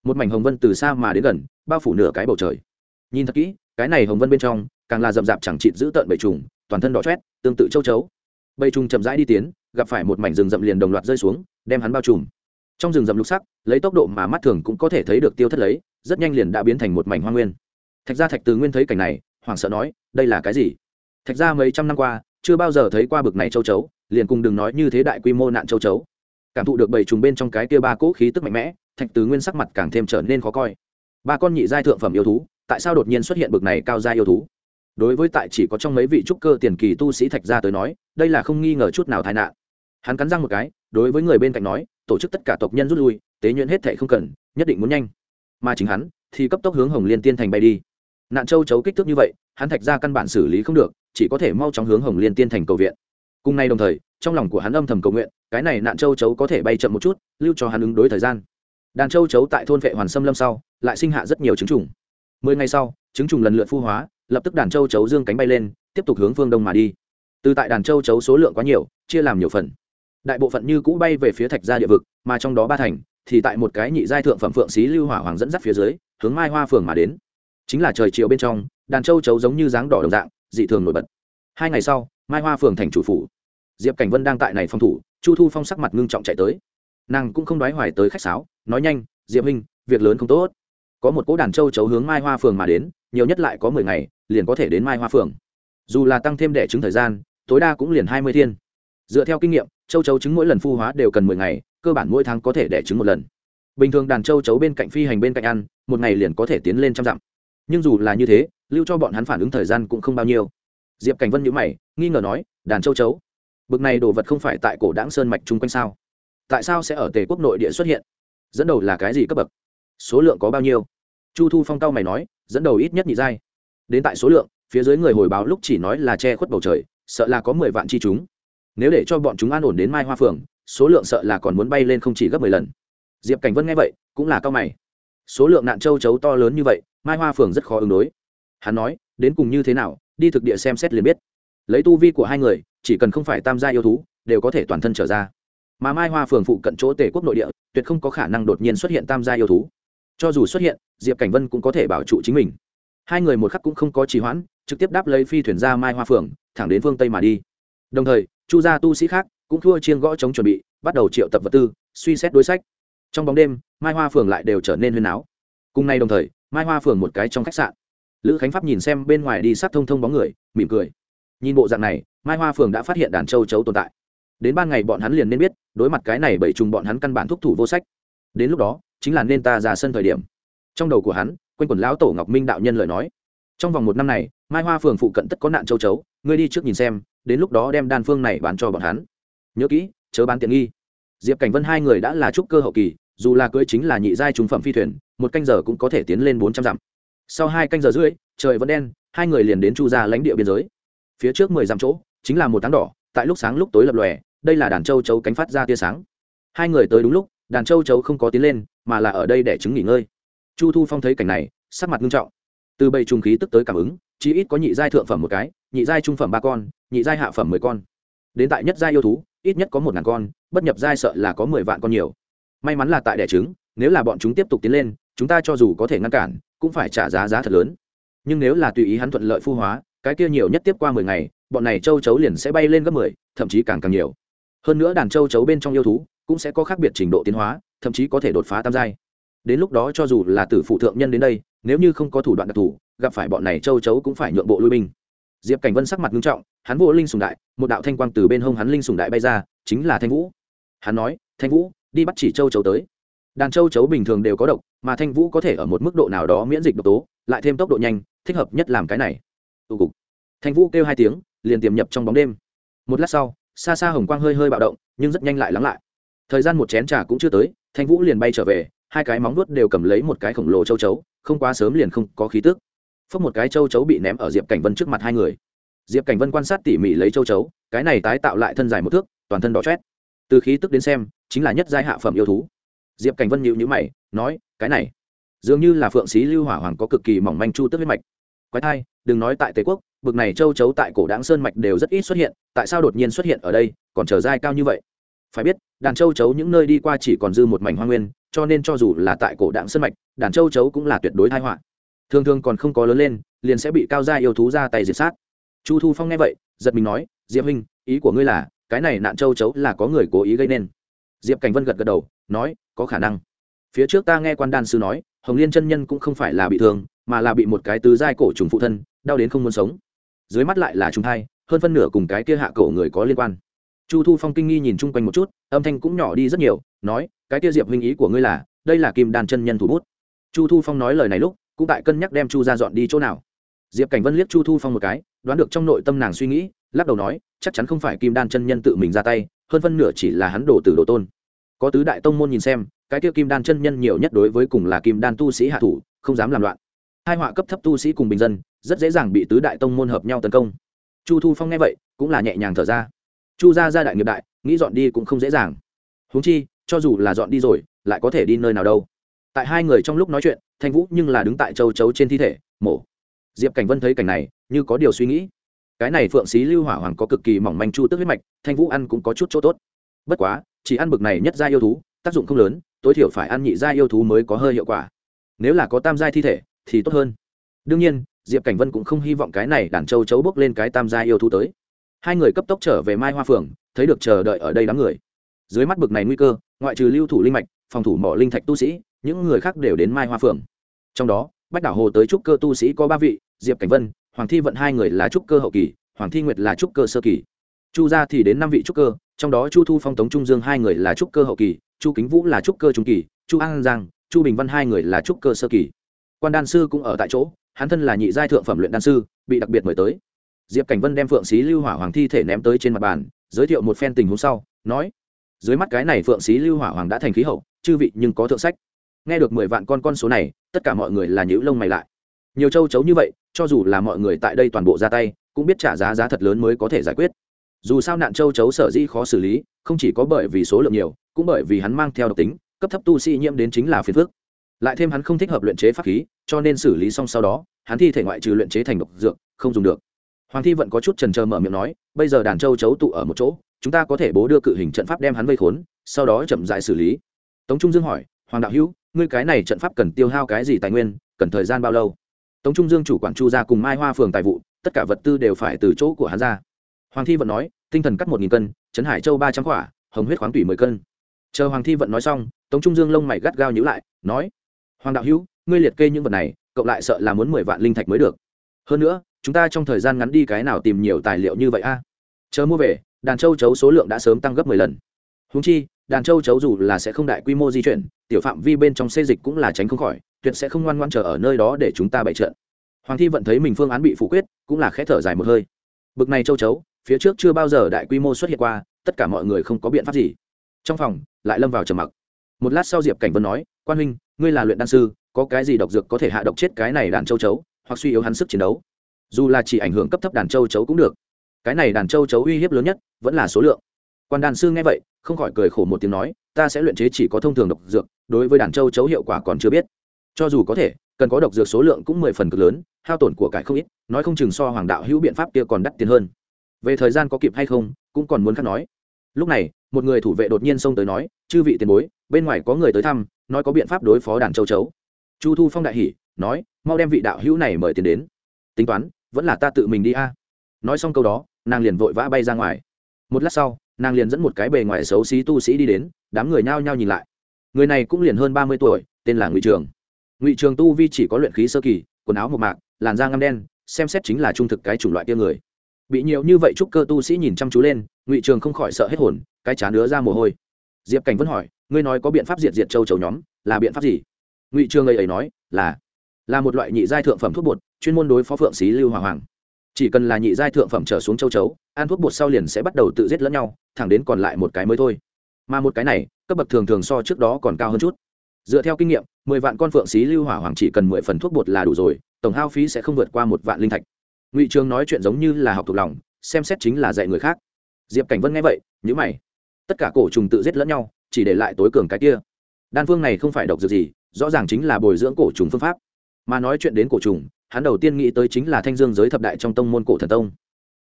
một mảnh hồng vân từ xa mà đến gần, bao phủ nửa cái bầu trời. Nhìn thật kỹ, cái này hồng vân bên trong, càng là rậm rạp chẳng chịt giữ tợn bầy trùng, toàn thân đỏ chét tương tự châu chấu. Bầy trùng chậm rãi đi tiến, gặp phải một mảnh rừng rậm liền đồng loạt rơi xuống, đem hắn bao trùm. Trong rừng rậm lục sắc, lấy tốc độ mà mắt thường cũng có thể thấy được tiêu thất lấy, rất nhanh liền đã biến thành một mảnh hoa nguyên. Thạch gia thạch từ nguyên thấy cảnh này, hoảng sợ nói đây là cái gì? Thạch gia mấy trăm năm qua, chưa bao giờ thấy qua bực này châu chấu, liền cùng đừng nói như thế đại quy mô nạn châu chấu. Cảm thụ được bảy trùng bên trong cái kia ba cỗ khí tức mạnh mẽ, thạch tứ nguyên sắc mặt càng thêm trở nên khó coi. Ba con nhị giai thượng phẩm yêu thú, tại sao đột nhiên xuất hiện bực này cao giai yêu thú? Đối với tại chỉ có trong mấy vị trúc cơ tiền kỳ tu sĩ thạch gia tới nói, đây là không nghi ngờ chút nào tai nạn. Hắn cắn răng một cái, đối với người bên cạnh nói, tổ chức tất cả tộc nhân rút lui, tế nhuyễn hết thệ không cần, nhất định muốn nhanh. Mà chính hắn, thì cấp tốc hướng hồng liên tiên thành bay đi. Nạn châu chấu kích thước như vậy hắn thạch ra căn bản xử lý không được, chỉ có thể mau chóng hướng hồng liên tiên thành cầu viện. Cùng nay đồng thời, trong lòng của hắn âm thầm cầu nguyện, cái này nạn châu chấu có thể bay chậm một chút, lưu cho hắn ứng đối thời gian. Đàn châu chấu tại thôn vệ hoàn xâm lâm sau, lại sinh hạ rất nhiều trứng trùng. Mười ngày sau, trứng trùng lần lượt phu hóa, lập tức đàn châu chấu dương cánh bay lên, tiếp tục hướng phương đông mà đi. Từ tại đàn châu chấu số lượng quá nhiều, chia làm nhiều phần. Đại bộ phận như cũ bay về phía thạch gia địa vực, mà trong đó ba thành, thì tại một cái nhị giai thượng phẩm phượng xí lưu hỏa hoàng dẫn dắt phía dưới, hướng mai hoa phường mà đến. Chính là trời chiều bên trong đàn châu chấu giống như dáng đỏ đồng dạng, dị thường nổi bật. Hai ngày sau, mai hoa phường thành chủ phủ, diệp cảnh vân đang tại này phòng thủ, chu thu phong sắc mặt ngưng trọng chạy tới. Nàng cũng không đoái hoài tới khách sáo, nói nhanh, diệp huynh, việc lớn không tốt. Có một cỗ đàn châu chấu hướng mai hoa phường mà đến, nhiều nhất lại có mười ngày, liền có thể đến mai hoa phường. Dù là tăng thêm đẻ trứng thời gian, tối đa cũng liền hai mươi thiên. Dựa theo kinh nghiệm, châu chấu trứng mỗi lần phu hóa đều cần mười ngày, cơ bản mỗi tháng có thể đẻ trứng một lần. Bình thường đàn châu chấu bên cạnh phi hành bên cạnh ăn, một ngày liền có thể tiến lên trăm dặm nhưng dù là như thế, lưu cho bọn hắn phản ứng thời gian cũng không bao nhiêu. Diệp cảnh vân nhữ mày, nghi ngờ nói, đàn châu chấu, bực này đồ vật không phải tại cổ đáng sơn mạch chung quanh sao? Tại sao sẽ ở tề quốc nội địa xuất hiện? Dẫn đầu là cái gì cấp bậc? Số lượng có bao nhiêu? Chu thu phong cao mày nói, dẫn đầu ít nhất nhị giai. Đến tại số lượng, phía dưới người hồi báo lúc chỉ nói là che khuất bầu trời, sợ là có mười vạn chi chúng. Nếu để cho bọn chúng an ổn đến mai hoa phường, số lượng sợ là còn muốn bay lên không chỉ gấp mười lần. Diệp cảnh vân nghe vậy, cũng là cao mày số lượng nạn châu chấu to lớn như vậy, mai hoa phường rất khó ứng đối. Hắn nói, đến cùng như thế nào, đi thực địa xem xét liền biết. Lấy tu vi của hai người, chỉ cần không phải tam gia yêu thú, đều có thể toàn thân trở ra. Mà mai hoa phường phụ cận chỗ tề quốc nội địa, tuyệt không có khả năng đột nhiên xuất hiện tam gia yêu thú. Cho dù xuất hiện, diệp cảnh vân cũng có thể bảo trụ chính mình. Hai người một khắc cũng không có trì hoãn, trực tiếp đáp lấy phi thuyền ra mai hoa phường, thẳng đến phương tây mà đi. Đồng thời, chu gia tu sĩ khác cũng thua chiên gõ chống chuẩn bị, bắt đầu triệu tập vật tư, suy xét đối sách trong bóng đêm, mai hoa phường lại đều trở nên huyên áo cùng nay đồng thời, mai hoa phường một cái trong khách sạn. Lữ khánh pháp nhìn xem bên ngoài đi sát thông thông bóng người, mỉm cười. Nhìn bộ dạng này, mai hoa phường đã phát hiện đàn châu chấu tồn tại. Đến ban ngày bọn hắn liền nên biết, đối mặt cái này bảy trùng bọn hắn căn bản thúc thủ vô sách. Đến lúc đó, chính là nên ta ra sân thời điểm. Trong đầu của hắn, quanh quần lão tổ ngọc minh đạo nhân lời nói. Trong vòng một năm này, mai hoa phường phụ cận tất có nạn châu chấu. Ngươi đi trước nhìn xem, đến lúc đó đem đan phương này bán cho bọn hắn. Nhớ kỹ, chớ bán tiện nghi diệp cảnh vân hai người đã là trúc cơ hậu kỳ, dù là cưới chính là nhị giai trung phẩm phi thuyền, một canh giờ cũng có thể tiến lên bốn trăm dặm. Sau hai canh giờ rưỡi, trời vẫn đen, hai người liền đến chu ra lãnh địa biên giới. Phía trước mười dặm chỗ, chính là một tháng đỏ, tại lúc sáng lúc tối lập lòe, đây là đàn châu chấu cánh phát ra tia sáng. Hai người tới đúng lúc, đàn châu chấu không có tiến lên, mà là ở đây để chứng nghỉ ngơi. Chu thu phong thấy cảnh này, sắc mặt nghiêm trọng. Từ bầy trùng khí tức tới cảm ứng, chí ít có nhị giai thượng phẩm một cái, nhị giai trung phẩm ba con, nhị giai hạ phẩm mười con. Đến tại nhất giai yêu thú, ít nhất có một ngàn con bất nhập giai sợ là có mười vạn con nhiều. May mắn là tại đẻ trứng, nếu là bọn chúng tiếp tục tiến lên, chúng ta cho dù có thể ngăn cản, cũng phải trả giá giá thật lớn. Nhưng nếu là tùy ý hắn thuận lợi phu hóa, cái kia nhiều nhất tiếp qua mười ngày, bọn này châu chấu liền sẽ bay lên gấp mười, thậm chí càng càng nhiều. Hơn nữa đàn châu chấu bên trong yêu thú cũng sẽ có khác biệt trình độ tiến hóa, thậm chí có thể đột phá tam giai. Đến lúc đó cho dù là tử phụ thượng nhân đến đây, nếu như không có thủ đoạn đặc thù, gặp phải bọn này châu chấu cũng phải nhượng bộ lui binh. Diệp cảnh vân sắc mặt nghiêm trọng, hắn vô linh sùng đại, một đạo thanh quang từ bên hông hắn linh sùng đại bay ra, chính là thanh vũ hắn nói, thanh vũ, đi bắt chỉ châu chấu tới. Đàn châu chấu bình thường đều có độc, mà thanh vũ có thể ở một mức độ nào đó miễn dịch độc tố, lại thêm tốc độ nhanh, thích hợp nhất làm cái này. Tù cục. Thanh vũ kêu hai tiếng, liền tiềm nhập trong bóng đêm. Một lát sau, xa xa hồng quang hơi hơi bạo động, nhưng rất nhanh lại lắng lại. Thời gian một chén trà cũng chưa tới, thanh vũ liền bay trở về, hai cái móng nuốt đều cầm lấy một cái khổng lồ châu chấu, không quá sớm liền không có khí tức. Phốc một cái châu chấu bị ném ở diệp cảnh vân trước mặt hai người. Diệp cảnh vân quan sát tỉ mỉ lấy châu chấu, cái này tái tạo lại thân dài một thước, toàn thân đỏ chét từ khí tức đến xem, chính là nhất giai hạ phẩm yêu thú. Diệp cảnh vân nhịu nhữ mày, nói, cái này, dường như là phượng xí lưu hỏa hoàng có cực kỳ mỏng manh chu tức huyết mạch. Quái thai, đừng nói tại tề quốc, bực này châu chấu tại cổ đáng sơn mạch đều rất ít xuất hiện, tại sao đột nhiên xuất hiện ở đây, còn trở dai cao như vậy? Phải biết, đàn châu chấu những nơi đi qua chỉ còn dư một mảnh hoa nguyên, cho nên cho dù là tại cổ đảng sơn mạch, đàn châu chấu cũng là tuyệt đối thai họa. Thường thường còn không có lớn lên, liền sẽ bị cao gia yêu thú ra tay diệt sát. Chu thu phong nghe vậy, giật mình nói, diệp huynh, ý của ngươi là cái này nạn châu chấu là có người cố ý gây nên. Diệp cảnh vân gật gật đầu, nói, có khả năng. Phía trước ta nghe quan đan sư nói, hồng liên chân nhân cũng không phải là bị thương, mà là bị một cái tứ giai cổ trùng phụ thân, đau đến không muốn sống. Dưới mắt lại là trùng thai, hơn phân nửa cùng cái kia hạ cổ người có liên quan. Chu thu phong kinh nghi nhìn chung quanh một chút, âm thanh cũng nhỏ đi rất nhiều, nói, cái kia diệp huynh ý của ngươi là, đây là kim đàn chân nhân thủ bút. Chu thu phong nói lời này lúc, cũng tại cân nhắc đem chu ra dọn đi chỗ nào. Diệp cảnh vân liếc chu thu phong một cái, đoán được trong nội tâm nàng suy nghĩ lắc đầu nói, chắc chắn không phải kim đan chân nhân tự mình ra tay, hơn phân nửa chỉ là hắn đổ từ đồ tôn. Có tứ đại tông môn nhìn xem, cái kia kim đan chân nhân nhiều nhất đối với cùng là kim đan tu sĩ hạ thủ, không dám làm loạn. Hai họa cấp thấp tu sĩ cùng bình dân, rất dễ dàng bị tứ đại tông môn hợp nhau tấn công. Chu thu phong nghe vậy, cũng là nhẹ nhàng thở ra. Chu gia gia đại nghiệp đại, nghĩ dọn đi cũng không dễ dàng. Huống chi, cho dù là dọn đi rồi, lại có thể đi nơi nào đâu. Tại hai người trong lúc nói chuyện, thanh vũ nhưng là đứng tại châu chấu trên thi thể, mổ. Diệp cảnh vân thấy cảnh này, như có điều suy nghĩ cái này phượng xí lưu hỏa hoàng có cực kỳ mỏng manh chu tức huyết mạch, thanh vũ ăn cũng có chút chỗ tốt. Bất quá, chỉ ăn bực này nhất gia yêu thú, tác dụng không lớn, tối thiểu phải ăn nhị gia yêu thú mới có hơi hiệu quả. Nếu là có tam gia thi thể, thì tốt hơn. Đương nhiên, diệp cảnh vân cũng không hy vọng cái này đàn châu chấu bước lên cái tam gia yêu thú tới. Hai người cấp tốc trở về mai hoa phường thấy được chờ đợi ở đây đám người. Dưới mắt bực này nguy cơ, ngoại trừ lưu thủ linh mạch, phòng thủ mỏ linh thạch tu sĩ, những người khác đều đến mai hoa phường trong đó, bách đảo hồ tới trúc cơ tu sĩ có ba vị, diệp cảnh vân hoàng thi vận hai người là trúc cơ hậu kỳ, hoàng thi nguyệt là trúc cơ sơ kỳ. Chu gia thì đến năm vị trúc cơ, trong đó chu thu phong tống trung dương hai người là trúc cơ hậu kỳ, chu kính vũ là trúc cơ trung kỳ, chu an giang, chu bình văn hai người là trúc cơ sơ kỳ. Quan đan sư cũng ở tại chỗ, hắn thân là nhị giai thượng phẩm luyện đan sư, bị đặc biệt mời tới. Diệp cảnh vân đem phượng xí lưu hỏa hoàng thi thể ném tới trên mặt bàn, giới thiệu một phen tình huống sau, nói, dưới mắt cái này phượng xí lưu hỏa hoàng đã thành khí hậu, chư vị nhưng có thượng sách. Nghe được mười vạn con con số này, tất cả mọi người là nhữ lông mày lại. Nhiều châu chấu như vậy cho dù là mọi người tại đây toàn bộ ra tay, cũng biết trả giá giá thật lớn mới có thể giải quyết. Dù sao nạn châu chấu sở dĩ khó xử lý, không chỉ có bởi vì số lượng nhiều, cũng bởi vì hắn mang theo độc tính, cấp thấp tu sĩ nhiễm đến chính là phiền phước lại thêm hắn không thích hợp luyện chế pháp khí, cho nên xử lý xong sau đó, hắn thi thể ngoại trừ luyện chế thành độc dược, không dùng được. Hoàng thi vẫn có chút trần trờ mở miệng nói, bây giờ đàn châu chấu tụ ở một chỗ, chúng ta có thể bố đưa cự hình trận pháp đem hắn vây khốn, sau đó chậm dại xử lý. Tống trung dương hỏi, hoàng đạo hữu, ngươi cái này trận pháp cần tiêu hao cái gì tài nguyên, cần thời gian bao lâu? Tống trung dương chủ quản chu ra cùng mai hoa phường tài vụ, tất cả vật tư đều phải từ chỗ của hắn ra. Hoàng thi vận nói, tinh thần cắt một nghìn cân, trấn hải châu ba trăm quả, hồng huyết khoáng tủy mười cân. Chờ hoàng thi vận nói xong, tống trung dương lông mày gắt gao nhữ lại, nói, hoàng đạo hữu, ngươi liệt kê những vật này cộng lại sợ là muốn mười vạn linh thạch mới được. Hơn nữa, chúng ta trong thời gian ngắn đi cái nào tìm nhiều tài liệu như vậy a? Chờ mua về, đàn châu chấu số lượng đã sớm tăng gấp mười lần. Húng chi, đàn châu chấu dù là sẽ không đại quy mô di chuyển, tiểu phạm vi bên trong xê dịch cũng là tránh không khỏi tuyệt sẽ không ngoan ngoan chờ ở nơi đó để chúng ta bày trận. Hoàng thi vận thấy mình phương án bị phủ quyết, cũng là khẽ thở dài một hơi. Bực này châu chấu, phía trước chưa bao giờ đại quy mô xuất hiện qua, tất cả mọi người không có biện pháp gì. Trong phòng, lại lâm vào trầm mặc. Một lát sau diệp cảnh vân nói, quan huynh, ngươi là luyện đan sư, có cái gì độc dược có thể hạ độc chết cái này đàn châu chấu, hoặc suy yếu hắn sức chiến đấu? Dù là chỉ ảnh hưởng cấp thấp đàn châu chấu cũng được. Cái này đàn châu chấu uy hiếp lớn nhất, vẫn là số lượng. Quan đàn sư nghe vậy, không khỏi cười khổ một tiếng nói, ta sẽ luyện chế chỉ có thông thường độc dược, đối với đàn châu chấu hiệu quả còn chưa biết cho dù có thể, cần có độc dược số lượng cũng mười phần cực lớn, hao tổn của cải không ít, nói không chừng so hoàng đạo hữu biện pháp kia còn đắt tiền hơn. Về thời gian có kịp hay không, cũng còn muốn khác nói. Lúc này, một người thủ vệ đột nhiên xông tới nói, chư vị tiền bối, bên ngoài có người tới thăm, nói có biện pháp đối phó đàn châu chấu. Chu thu phong đại hỉ, nói, mau đem vị đạo hữu này mời tiền đến. Tính toán, vẫn là ta tự mình đi a. Nói xong câu đó, nàng liền vội vã bay ra ngoài. Một lát sau, nàng liền dẫn một cái bề ngoài xấu xí tu sĩ đi đến, đám người nhao nhao nhìn lại. Người này cũng liền hơn ba mươi tuổi, tên là ngụy trường ngụy trường tu vi chỉ có luyện khí sơ kỳ, quần áo một mạc, làn da ngâm đen, xem xét chính là trung thực cái chủng loại kia người. Bị nhiều như vậy trúc cơ tu sĩ nhìn chăm chú lên, ngụy trường không khỏi sợ hết hồn, cái chán đứa ra mồ hôi. Diệp cảnh vẫn hỏi, ngươi nói có biện pháp diệt diệt châu chấu nhóm, là biện pháp gì? Ngụy trường ấy ấy nói, là là một loại nhị giai thượng phẩm thuốc bột, chuyên môn đối phó phượng xí lưu hoàng hoàng. Chỉ cần là nhị giai thượng phẩm trở xuống châu chấu, ăn thuốc bột sau liền sẽ bắt đầu tự giết lẫn nhau, thẳng đến còn lại một cái mới thôi. Mà một cái này, cấp bậc thường thường so trước đó còn cao hơn chút dựa theo kinh nghiệm, mười vạn con phượng xí lưu hỏa hoàng chỉ cần mười phần thuốc bột là đủ rồi, tổng hao phí sẽ không vượt qua một vạn linh thạch. Ngụy trường nói chuyện giống như là học thuộc lòng, xem xét chính là dạy người khác. Diệp cảnh vân nghe vậy nhữ mày. Tất cả cổ trùng tự giết lẫn nhau, chỉ để lại tối cường cái kia. Đan phương này không phải độc dược gì, rõ ràng chính là bồi dưỡng cổ trùng phương pháp. Mà nói chuyện đến cổ trùng, hắn đầu tiên nghĩ tới chính là thanh dương giới thập đại trong tông môn cổ thần tông.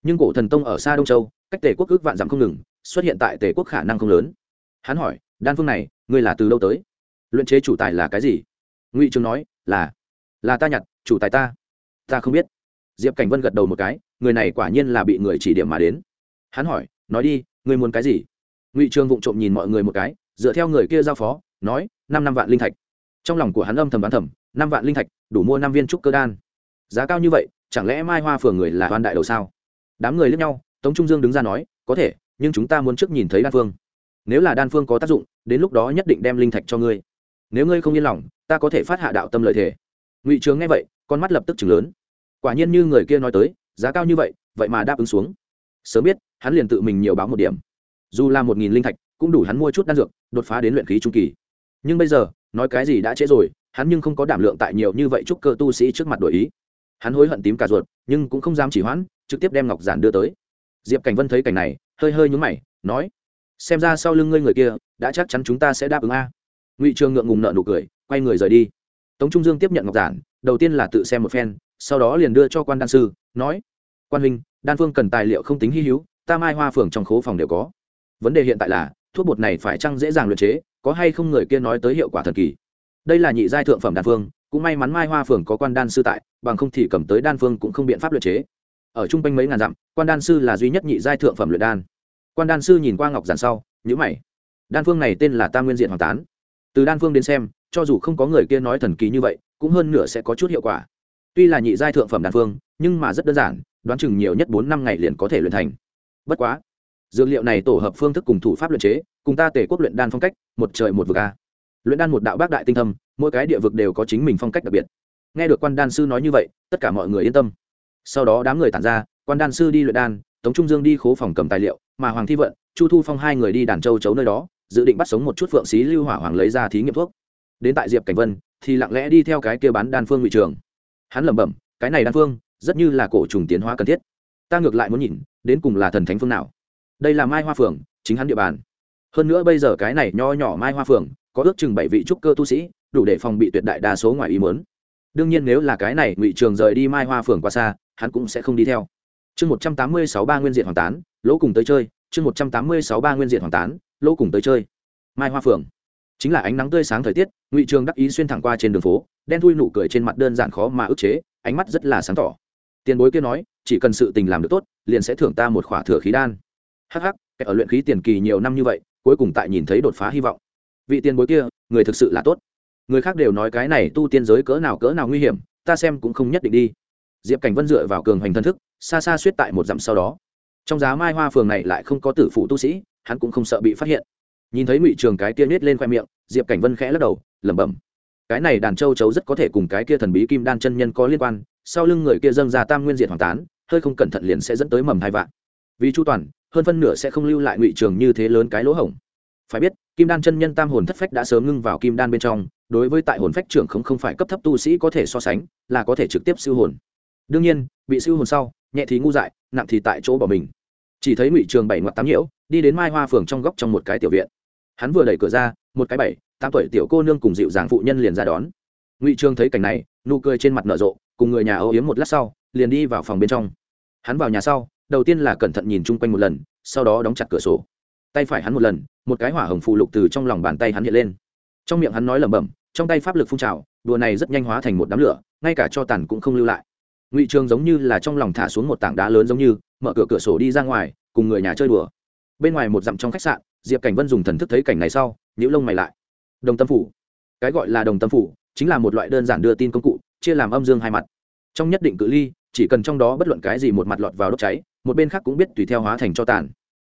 Nhưng cổ thần tông ở xa đông châu, cách tề quốc ước vạn dặm không ngừng, xuất hiện tại tề quốc khả năng không lớn. Hắn hỏi, đan phương này, ngươi là từ đâu tới? Luyện chế chủ tài là cái gì? Ngụy trường nói, là là ta nhặt, chủ tài ta. Ta không biết. Diệp cảnh vân gật đầu một cái, người này quả nhiên là bị người chỉ điểm mà đến. Hắn hỏi, nói đi, ngươi muốn cái gì? Ngụy trường vụng trộm nhìn mọi người một cái, dựa theo người kia giao phó, nói, năm năm vạn linh thạch. Trong lòng của hắn âm thầm bán thầm, năm vạn linh thạch, đủ mua năm viên trúc cơ đan. Giá cao như vậy, chẳng lẽ mai hoa phường người là hoan đại đầu sao? Đám người lướt nhau, tống trung dương đứng ra nói, có thể, nhưng chúng ta muốn trước nhìn thấy đan phương. Nếu là đan phương có tác dụng, đến lúc đó nhất định đem linh thạch cho ngươi nếu ngươi không yên lòng, ta có thể phát hạ đạo tâm lợi thể ngụy trướng nghe vậy, con mắt lập tức chừng lớn. Quả nhiên như người kia nói tới, giá cao như vậy vậy mà đáp ứng xuống. Sớm biết, hắn liền tự mình nhiều báo một điểm. Dù là một nghìn linh thạch, cũng đủ hắn mua chút đan dược, đột phá đến luyện khí trung kỳ. Nhưng bây giờ, nói cái gì đã trễ rồi, hắn nhưng không có đảm lượng tại nhiều như vậy chúc cơ tu sĩ trước mặt đổi ý. Hắn hối hận tím cả ruột, nhưng cũng không dám chỉ hoãn, trực tiếp đem ngọc giản đưa tới. Diệp cảnh vân thấy cảnh này, hơi hơi nhúng mày, nói, xem ra sau lưng ngươi người kia, đã chắc chắn chúng ta sẽ đáp ứng a ngụy trường ngượng ngùng nợ nụ cười, quay người rời đi. Tống trung dương tiếp nhận ngọc giản, đầu tiên là tự xem một phen, sau đó liền đưa cho quan đan sư, nói, quan huynh, đan phương cần tài liệu không tính hy hữu, ta mai hoa phường trong khố phòng đều có. Vấn đề hiện tại là, thuốc bột này phải chăng dễ dàng luyện chế, có hay không người kia nói tới hiệu quả thần kỳ. Đây là nhị giai thượng phẩm đan phương, cũng may mắn mai hoa phường có quan đan sư tại, bằng không thì cầm tới đan phương cũng không biện pháp luyện chế. Ở trung quanh mấy ngàn dặm, quan đan sư là duy nhất nhị giai thượng phẩm luyện đan. Quan đan sư nhìn qua ngọc giản sau nhữ mày. Đan phương này tên là tam nguyên diện hoàng tán từ đan phương đến xem, cho dù không có người kia nói thần kỳ như vậy, cũng hơn nửa sẽ có chút hiệu quả. Tuy là nhị giai thượng phẩm đan phương, nhưng mà rất đơn giản, đoán chừng nhiều nhất bốn năm ngày liền có thể luyện thành. Bất quá, dược liệu này tổ hợp phương thức cùng thủ pháp luyện chế, cùng ta tể quốc luyện đan phong cách, một trời một vực a. Luyện đan một đạo bác đại tinh thâm, mỗi cái địa vực đều có chính mình phong cách đặc biệt. Nghe được quan đan sư nói như vậy, tất cả mọi người yên tâm. Sau đó đám người tản ra, quan đan sư đi luyện đan, tống trung dương đi khố phòng cầm tài liệu, mà hoàng thi vận, chu thu phong hai người đi đàn châu chấu nơi đó dự định bắt sống một chút phượng xí lưu hỏa hoàng lấy ra thí nghiệm thuốc. Đến tại diệp cảnh vân, thì lặng lẽ đi theo cái kia bán đan phương ngụy trường. Hắn lẩm bẩm, cái này đan phương, rất như là cổ trùng tiến hóa cần thiết. Ta ngược lại muốn nhìn, đến cùng là thần thánh phương nào. Đây là mai hoa phường chính hắn địa bàn. Hơn nữa bây giờ cái này nho nhỏ mai hoa phường có ước chừng bảy vị trúc cơ tu sĩ, đủ để phòng bị tuyệt đại đa số ngoài ý muốn. Đương nhiên nếu là cái này ngụy trường rời đi mai hoa phường qua xa, hắn cũng sẽ không đi theo. Chương một trăm tám mươi sáu ba nguyên diện hoàng tán, lỗ cùng tới chơi. Chương một trăm tám mươi sáu ba nguyên diện hoàng tán lỗ cùng tới chơi. Mai hoa phường chính là ánh nắng tươi sáng thời tiết, ngụy trường đắc ý xuyên thẳng qua trên đường phố, đen thui nụ cười trên mặt đơn giản khó mà ức chế, ánh mắt rất là sáng tỏ. Tiền bối kia nói, chỉ cần sự tình làm được tốt, liền sẽ thưởng ta một khỏa thừa khí đan. Hắc hắc ở luyện khí tiền kỳ nhiều năm như vậy, cuối cùng tại nhìn thấy đột phá hy vọng. Vị tiền bối kia, người thực sự là tốt. Người khác đều nói cái này tu tiên giới cỡ nào cỡ nào nguy hiểm, ta xem cũng không nhất định đi. Diệp cảnh vân dựa vào cường hoành thân thức, xa xa suýt tại một dặm sau đó. Trong giá mai hoa phường này lại không có tử phụ tu sĩ hắn cũng không sợ bị phát hiện. Nhìn thấy ngụy trường cái kia nết lên khoe miệng, diệp cảnh vân khẽ lắc đầu, lẩm bẩm. Cái này đàn châu chấu rất có thể cùng cái kia thần bí kim đan chân nhân có liên quan, sau lưng người kia dâng ra tam nguyên diệt hoàng tán, hơi không cẩn thận liền sẽ dẫn tới mầm hai vạn. Vì chu toàn, hơn phân nửa sẽ không lưu lại ngụy trường như thế lớn cái lỗ hổng. Phải biết, kim đan chân nhân tam hồn thất phách đã sớm ngưng vào kim đan bên trong, đối với tại hồn phách trưởng không không phải cấp thấp tu sĩ có thể so sánh, là có thể trực tiếp siêu hồn. Đương nhiên, bị siêu hồn sau, nhẹ thì ngu dại, nặng thì tại chỗ bỏ mình. Chỉ thấy ngụy trường bảy ngoặt tám nhiễu đi đến mai hoa phường trong góc trong một cái tiểu viện. Hắn vừa đẩy cửa ra, một cái bảy, tám tuổi tiểu cô nương cùng dịu dàng phụ nhân liền ra đón. Ngụy trường thấy cảnh này, nụ cười trên mặt nở rộ, cùng người nhà âu yếm một lát sau, liền đi vào phòng bên trong. Hắn vào nhà sau, đầu tiên là cẩn thận nhìn chung quanh một lần, sau đó đóng chặt cửa sổ. Tay phải hắn một lần, một cái hỏa hồng phụ lục từ trong lòng bàn tay hắn hiện lên. Trong miệng hắn nói lẩm bẩm, trong tay pháp lực phun trào, đùa này rất nhanh hóa thành một đám lửa, ngay cả cho tàn cũng không lưu lại. Ngụy trường giống như là trong lòng thả xuống một tảng đá lớn giống như, mở cửa cửa sổ đi ra ngoài, cùng người nhà chơi đùa bên ngoài một dặm trong khách sạn, diệp cảnh vân dùng thần thức thấy cảnh này sau nhữ lông mày lại. Đồng tâm phủ. Cái gọi là đồng tâm phủ chính là một loại đơn giản đưa tin công cụ, chia làm âm dương hai mặt. Trong nhất định cự ly, chỉ cần trong đó bất luận cái gì một mặt lọt vào đốt cháy, một bên khác cũng biết tùy theo hóa thành cho tàn.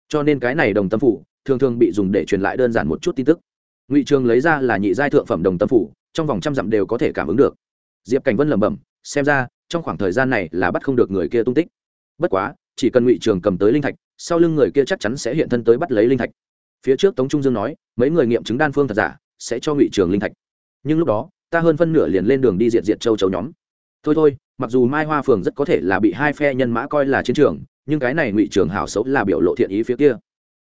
Cho nên cái này đồng tâm phủ thường thường bị dùng để truyền lại đơn giản một chút tin tức. Ngụy trường lấy ra là nhị giai thượng phẩm đồng tâm phủ, trong vòng trăm dặm đều có thể cảm ứng được. Diệp cảnh vân lẩm bẩm, xem ra, trong khoảng thời gian này là bắt không được người kia tung tích. Bất quá, chỉ cần ngụy trường cầm tới linh thạch sau lưng người kia chắc chắn sẽ hiện thân tới bắt lấy linh thạch. Phía trước tống trung dương nói, mấy người nghiệm chứng đan phương thật giả, sẽ cho ngụy trường linh thạch. Nhưng lúc đó, ta hơn phân nửa liền lên đường đi diệt diệt châu Châu nhóm. Thôi thôi, mặc dù mai hoa phường rất có thể là bị hai phe nhân mã coi là chiến trường, nhưng cái này ngụy trường hảo xấu là biểu lộ thiện ý phía kia.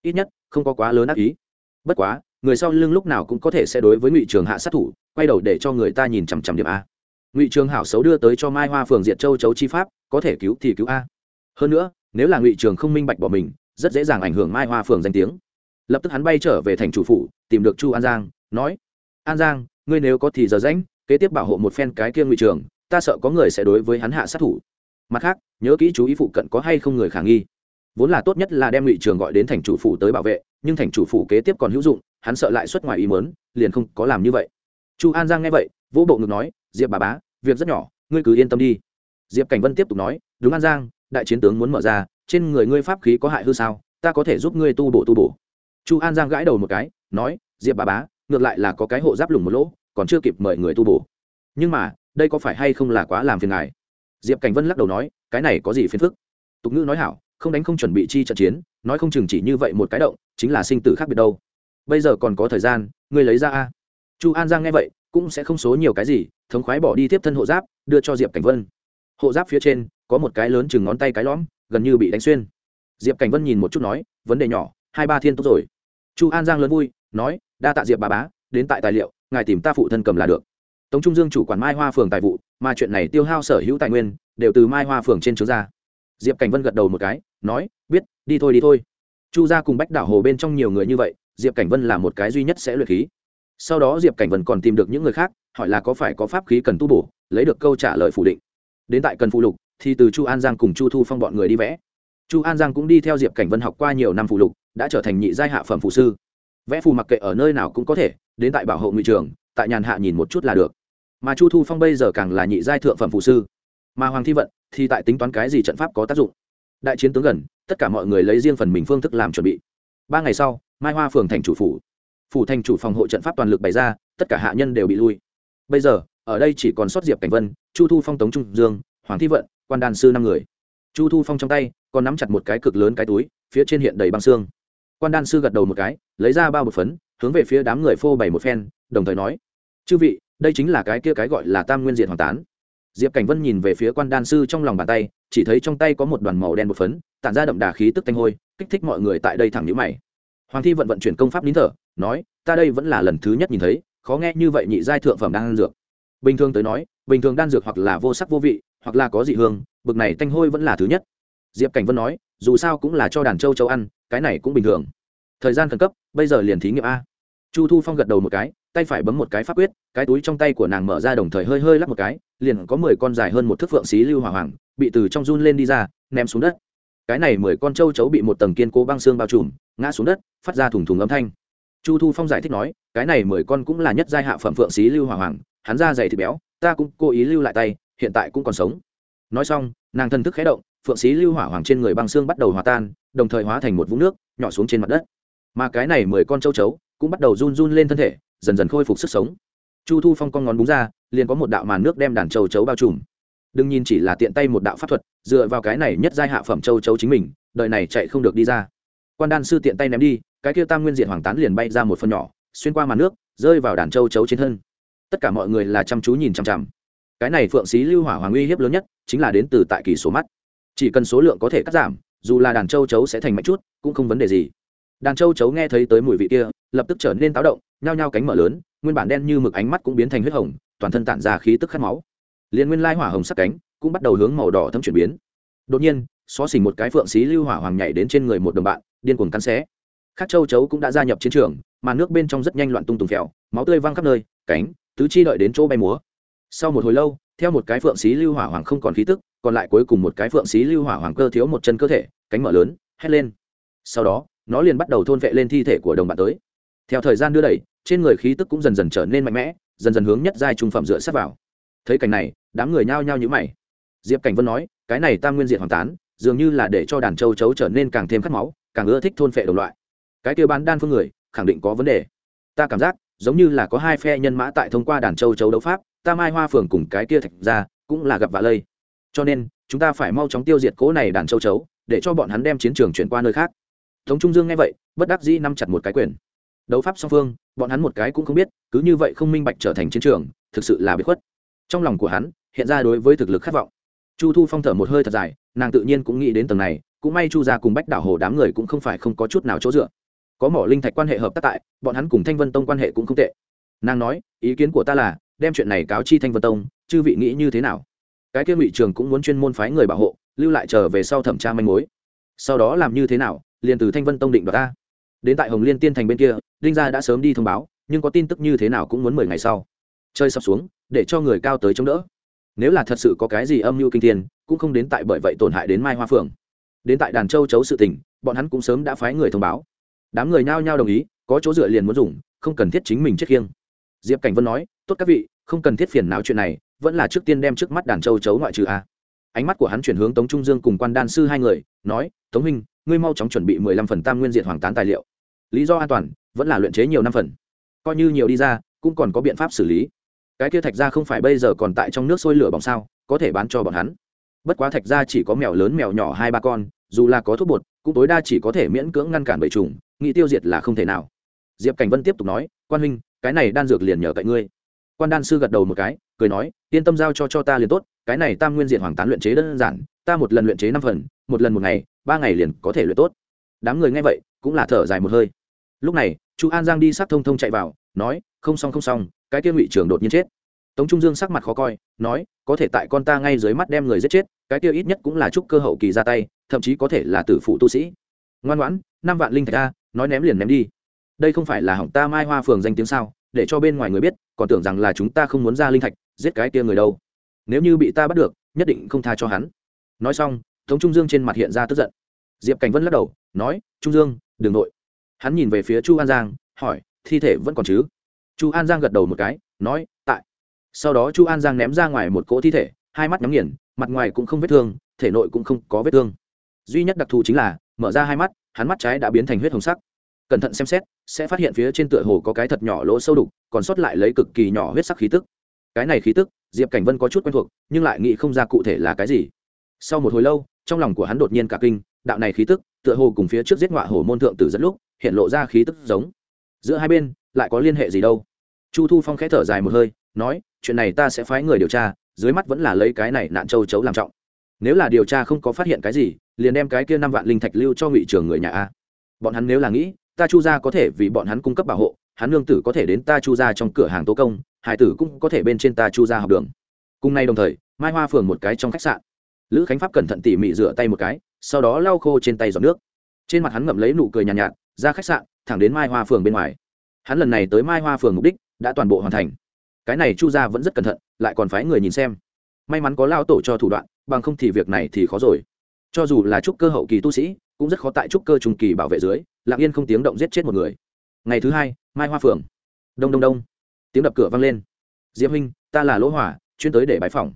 Ít nhất, không có quá lớn ác ý. Bất quá, người sau lưng lúc nào cũng có thể sẽ đối với ngụy trường hạ sát thủ, quay đầu để cho người ta nhìn chằm chằm điểm a. Ngụy trường hảo xấu đưa tới cho mai hoa phường diệt châu chấu chi pháp, có thể cứu thì cứu a. Hơn nữa nếu là ngụy trường không minh bạch bỏ mình, rất dễ dàng ảnh hưởng mai hoa phường danh tiếng. Lập tức hắn bay trở về thành chủ phủ, tìm được chu an giang, nói, an giang, ngươi nếu có thì giờ rãnh kế tiếp bảo hộ một phen cái kia ngụy trường, ta sợ có người sẽ đối với hắn hạ sát thủ. Mặt khác, nhớ kỹ chú ý phụ cận có hay không người khả nghi. Vốn là tốt nhất là đem ngụy trường gọi đến thành chủ phủ tới bảo vệ, nhưng thành chủ phủ kế tiếp còn hữu dụng, hắn sợ lại xuất ngoài ý mớn liền không có làm như vậy. Chu an giang nghe vậy, vỗ bộ ngực nói, diệp bà bá, việc rất nhỏ, ngươi cứ yên tâm đi. Diệp cảnh vân tiếp tục nói, đúng an giang đại chiến tướng muốn mở ra, trên người ngươi pháp khí có hại hư sao, ta có thể giúp ngươi tu bổ tu bổ. Chu an giang gãi đầu một cái, nói, diệp bà bá, ngược lại là có cái hộ giáp lủng một lỗ, còn chưa kịp mời người tu bổ. Nhưng mà, đây có phải hay không là quá làm phiền ngài? Diệp cảnh vân lắc đầu nói, cái này có gì phiền phức? Tục ngữ nói hảo, không đánh không chuẩn bị chi trận chiến, nói không chừng chỉ như vậy một cái động, chính là sinh tử khác biệt đâu. Bây giờ còn có thời gian, ngươi lấy ra a. Chu an giang nghe vậy, cũng sẽ không số nhiều cái gì, thống khoái bỏ đi tiếp thân hộ giáp, đưa cho diệp cảnh vân. Hộ giáp phía trên có một cái lớn chừng ngón tay cái lõm, gần như bị đánh xuyên. Diệp cảnh vân nhìn một chút nói, vấn đề nhỏ, hai ba thiên tốt rồi. Chu an giang lớn vui, nói, đa tạ diệp bà bá, đến tại tài liệu, ngài tìm ta phụ thân cầm là được. Tống trung dương chủ quản mai hoa phường tài vụ, mà chuyện này tiêu hao sở hữu tài nguyên, đều từ mai hoa phường trên trướng ra. Diệp cảnh vân gật đầu một cái, nói, biết, đi thôi đi thôi. Chu ra cùng bách đảo hồ bên trong nhiều người như vậy, diệp cảnh vân là một cái duy nhất sẽ luyện khí. Sau đó diệp cảnh vân còn tìm được những người khác, hỏi là có phải có pháp khí cần tu bổ, lấy được câu trả lời phủ định. Đến tại cần phụ lục thì từ chu an giang cùng chu thu phong bọn người đi vẽ. Chu an giang cũng đi theo diệp cảnh vân học qua nhiều năm phụ lục, đã trở thành nhị giai hạ phẩm phụ sư. Vẽ phù mặc kệ ở nơi nào cũng có thể, đến tại bảo hộ ngụy trường, tại nhàn hạ nhìn một chút là được. Mà chu thu phong bây giờ càng là nhị giai thượng phẩm phụ sư. Mà hoàng thi vận thì tại tính toán cái gì trận pháp có tác dụng. Đại chiến tướng gần, tất cả mọi người lấy riêng phần mình phương thức làm chuẩn bị. Ba ngày sau, mai hoa phường thành chủ phủ. Phủ thành chủ phòng hộ trận pháp toàn lực bày ra, tất cả hạ nhân đều bị lui. Bây giờ, ở đây chỉ còn sót diệp cảnh vân, chu thu phong tống trung dương, hoàng thi vận quan đàn sư năm người. Chu thu phong trong tay còn nắm chặt một cái cực lớn cái túi, phía trên hiện đầy băng xương. Quan đan sư gật đầu một cái, lấy ra bao bột phấn, hướng về phía đám người phô bày một phen, đồng thời nói, chư vị, đây chính là cái kia cái gọi là tam nguyên diện hoàng tán. Diệp cảnh vân nhìn về phía quan đan sư trong lòng bàn tay, chỉ thấy trong tay có một đoàn màu đen bột phấn, tản ra đậm đà khí tức tanh hôi, kích thích mọi người tại đây thẳng nhữ mày. Hoàng thi vận vận chuyển công pháp nín thở, nói, ta đây vẫn là lần thứ nhất nhìn thấy, khó nghe như vậy nhị giai thượng phẩm đan dược. Bình thường tới nói, bình thường đan dược hoặc là vô sắc vô vị hoặc là có dị hương, bực này tanh hôi vẫn là thứ nhất. Diệp cảnh vân nói, dù sao cũng là cho đàn châu châu ăn, cái này cũng bình thường. Thời gian khẩn cấp, bây giờ liền thí nghiệm a. Chu thu phong gật đầu một cái, tay phải bấm một cái pháp quyết, cái túi trong tay của nàng mở ra đồng thời hơi hơi lắc một cái, liền có mười con dài hơn một thước phượng xí lưu hỏa hoàng bị từ trong run lên đi ra, ném xuống đất. Cái này mười con châu chấu bị một tầng kiên cố băng xương bao trùm, ngã xuống đất, phát ra thùng thùng âm thanh. Chu thu phong giải thích nói, cái này mười con cũng là nhất giai hạ phẩm phượng xí lưu hỏa hoàng hắn ra dày thịt béo, ta cũng cố ý lưu lại tay hiện tại cũng còn sống. Nói xong, nàng thân thức khé động, phượng xí lưu hỏa hoàng trên người băng xương bắt đầu hòa tan, đồng thời hóa thành một vũng nước, nhỏ xuống trên mặt đất. Mà cái này mười con châu chấu cũng bắt đầu run run lên thân thể, dần dần khôi phục sức sống. Chu thu phong con ngón búng ra, liền có một đạo màn nước đem đàn châu chấu bao trùm. Đừng nhìn chỉ là tiện tay một đạo pháp thuật, dựa vào cái này nhất giai hạ phẩm châu chấu chính mình, đời này chạy không được đi ra. Quan đan sư tiện tay ném đi, cái kia tam nguyên diện hoàng tán liền bay ra một phần nhỏ, xuyên qua màn nước, rơi vào đàn châu chấu trên thân. Tất cả mọi người là chăm chú nhìn chằm chằm cái này phượng xí lưu hỏa hoàng uy hiếp lớn nhất chính là đến từ tại kỳ số mắt. Chỉ cần số lượng có thể cắt giảm, dù là đàn châu chấu sẽ thành mạnh chút, cũng không vấn đề gì. Đàn châu chấu nghe thấy tới mùi vị kia, lập tức trở nên táo động, nhao nhao cánh mở lớn, nguyên bản đen như mực ánh mắt cũng biến thành huyết hồng, toàn thân tản ra khí tức khát máu. Liền nguyên lai hỏa hồng sắc cánh cũng bắt đầu hướng màu đỏ thâm chuyển biến. Đột nhiên, xó xỉnh một cái phượng xí lưu hỏa hoàng nhảy đến trên người một đồng bạn, điên cuồng cắn xé. Khác châu chấu cũng đã gia nhập chiến trường, mà nước bên trong rất nhanh loạn tung tùng phèo, máu tươi văng khắp nơi, cánh, tứ chi đợi đến chỗ bay múa sau một hồi lâu, theo một cái phượng xí lưu hỏa hoàng không còn khí tức, còn lại cuối cùng một cái phượng xí lưu hỏa hoàng cơ thiếu một chân cơ thể, cánh mở lớn, hét lên. Sau đó, nó liền bắt đầu thôn vệ lên thi thể của đồng bạn tới. Theo thời gian đưa đẩy, trên người khí tức cũng dần dần trở nên mạnh mẽ, dần dần hướng nhất giai trung phẩm dựa sát vào. Thấy cảnh này, đám người nhao nhao như mày. Diệp cảnh vân nói, cái này tam nguyên diện hoàng tán, dường như là để cho đàn châu chấu trở nên càng thêm khát máu, càng ưa thích thôn phệ đồng loại. Cái kia bán đan phương người, khẳng định có vấn đề. Ta cảm giác, giống như là có hai phe nhân mã tại thông qua đàn châu chấu đấu pháp ta mai hoa phường cùng cái kia thạch ra, cũng là gặp vạ lây. Cho nên, chúng ta phải mau chóng tiêu diệt cố này đàn châu chấu, để cho bọn hắn đem chiến trường chuyển qua nơi khác. Tống trung dương nghe vậy, bất đắc dĩ nắm chặt một cái quyền. Đấu pháp song phương, bọn hắn một cái cũng không biết, cứ như vậy không minh bạch trở thành chiến trường, thực sự là bị khuất. Trong lòng của hắn, hiện ra đối với thực lực khát vọng. Chu thu phong thở một hơi thật dài, nàng tự nhiên cũng nghĩ đến tầng này, cũng may chu ra cùng bách đảo hồ đám người cũng không phải không có chút nào chỗ dựa. Có mỏ linh thạch quan hệ hợp tác tại, bọn hắn cùng thanh vân tông quan hệ cũng không tệ. Nàng nói, ý kiến của ta là đem chuyện này cáo chi thanh vân tông, chư vị nghĩ như thế nào? Cái kia ngụy trường cũng muốn chuyên môn phái người bảo hộ, lưu lại chờ về sau thẩm tra manh mối. Sau đó làm như thế nào, liền từ thanh vân tông định đoạt ta. Đến tại hồng liên tiên thành bên kia, đinh gia đã sớm đi thông báo, nhưng có tin tức như thế nào cũng muốn mười ngày sau. Chơi sập xuống, để cho người cao tới chống đỡ. Nếu là thật sự có cái gì âm mưu kinh thiên, cũng không đến tại bởi vậy tổn hại đến mai hoa phượng. Đến tại đàn châu chấu sự tình, bọn hắn cũng sớm đã phái người thông báo. Đám người nhao nhao đồng ý, có chỗ dựa liền muốn dùng, không cần thiết chính mình chết khiêng. Diệp cảnh vân nói tốt các vị, không cần thiết phiền não chuyện này, vẫn là trước tiên đem trước mắt đàn châu chấu ngoại trừ a. Ánh mắt của hắn chuyển hướng tống trung dương cùng quan đan sư hai người, nói, tống huynh, ngươi mau chóng chuẩn bị mười lăm phần tam nguyên diện hoàng tán tài liệu. Lý do an toàn, vẫn là luyện chế nhiều năm phần. Coi như nhiều đi ra, cũng còn có biện pháp xử lý. Cái kia thạch ra không phải bây giờ còn tại trong nước sôi lửa bỏng sao, có thể bán cho bọn hắn. Bất quá thạch ra chỉ có mèo lớn mèo nhỏ hai ba con, dù là có thuốc bột, cũng tối đa chỉ có thể miễn cưỡng ngăn cản bầy trùng, nghĩ tiêu diệt là không thể nào. Diệp cảnh vân tiếp tục nói, quan huynh, cái này đan dược liền nhờ cậy ngươi quan đan sư gật đầu một cái, cười nói, yên tâm giao cho cho ta liền tốt, cái này tam nguyên diện hoàng tán luyện chế đơn giản, ta một lần luyện chế năm phần, một lần một ngày, ba ngày liền có thể luyện tốt. Đám người nghe vậy, cũng là thở dài một hơi. Lúc này, chu an giang đi sát thông thông chạy vào, nói, không xong không xong, cái kia ngụy trưởng đột nhiên chết. Tống trung dương sắc mặt khó coi, nói, có thể tại con ta ngay dưới mắt đem người giết chết, cái kia ít nhất cũng là chúc cơ hậu kỳ ra tay, thậm chí có thể là tử phụ tu sĩ. Ngoan ngoãn, năm vạn linh thạch a, nói ném liền ném đi. Đây không phải là hỏng ta mai hoa phường danh tiếng sao? Để cho bên ngoài người biết, còn tưởng rằng là chúng ta không muốn ra linh thạch, giết cái kia người đâu. Nếu như bị ta bắt được, nhất định không tha cho hắn. Nói xong, tống trung dương trên mặt hiện ra tức giận. Diệp cảnh vân lắc đầu, nói, trung dương đ ừ n g nội. Hắn nhìn về phía chu an giang, hỏi, thi thể vẫn còn chứ? Chu an giang gật đầu một cái, nói, tại. Sau đó chu an giang ném ra ngoài một cỗ thi thể, hai mắt nhắm nghiền, mặt ngoài cũng không vết thương, thể nội cũng không có vết thương. Duy nhất đặc thù chính là, mở ra hai mắt, hắn mắt trái đã biến thành huyết hồng sắc cẩn thận xem xét, sẽ phát hiện phía trên tựa hồ có cái thật nhỏ lỗ sâu đục, còn sót lại lấy cực kỳ nhỏ huyết sắc khí tức. Cái này khí tức, diệp cảnh vân có chút quen thuộc, nhưng lại nghĩ không ra cụ thể là cái gì. Sau một hồi lâu, trong lòng của hắn đột nhiên cả kinh, đạo này khí tức, tựa hồ cùng phía trước giết ngọa hổ môn thượng tử dẫn lúc, hiện lộ ra khí tức giống. Giữa hai bên, lại có liên hệ gì đâu? Chu thu phong khẽ thở dài một hơi, nói, chuyện này ta sẽ phái người điều tra, dưới mắt vẫn là lấy cái này nạn châu chấu làm trọng. Nếu là điều tra không có phát hiện cái gì, liền đem cái kia năm vạn linh thạch lưu cho ngụy trường người nhà a. Bọn hắn nếu là nghĩ ta chu gia có thể vì bọn hắn cung cấp bảo hộ hắn lương tử có thể đến ta chu gia trong cửa hàng tố công hải tử cũng có thể bên trên ta chu gia học đường. Cùng nay đồng thời mai hoa phường một cái trong khách sạn. Lữ khánh pháp cẩn thận tỉ mỉ rửa tay một cái sau đó lau khô trên tay giọt nước. Trên mặt hắn ngậm lấy nụ cười nhàn nhạt, nhạt ra khách sạn thẳng đến mai hoa phường bên ngoài. Hắn lần này tới mai hoa phường mục đích đã toàn bộ hoàn thành. Cái này chu gia vẫn rất cẩn thận lại còn phái người nhìn xem. May mắn có lao tổ cho thủ đoạn bằng không thì việc này thì khó rồi. Cho dù là chúc cơ hậu kỳ tu sĩ cũng rất khó tại trúc cơ trung kỳ bảo vệ dưới, lặng yên không tiếng động giết chết một người. Ngày thứ hai, mai hoa phượng. Đông đông đông. Tiếng đập cửa vang lên. Diệp huynh, ta là lỗ hỏa, chuyên tới để bãi phòng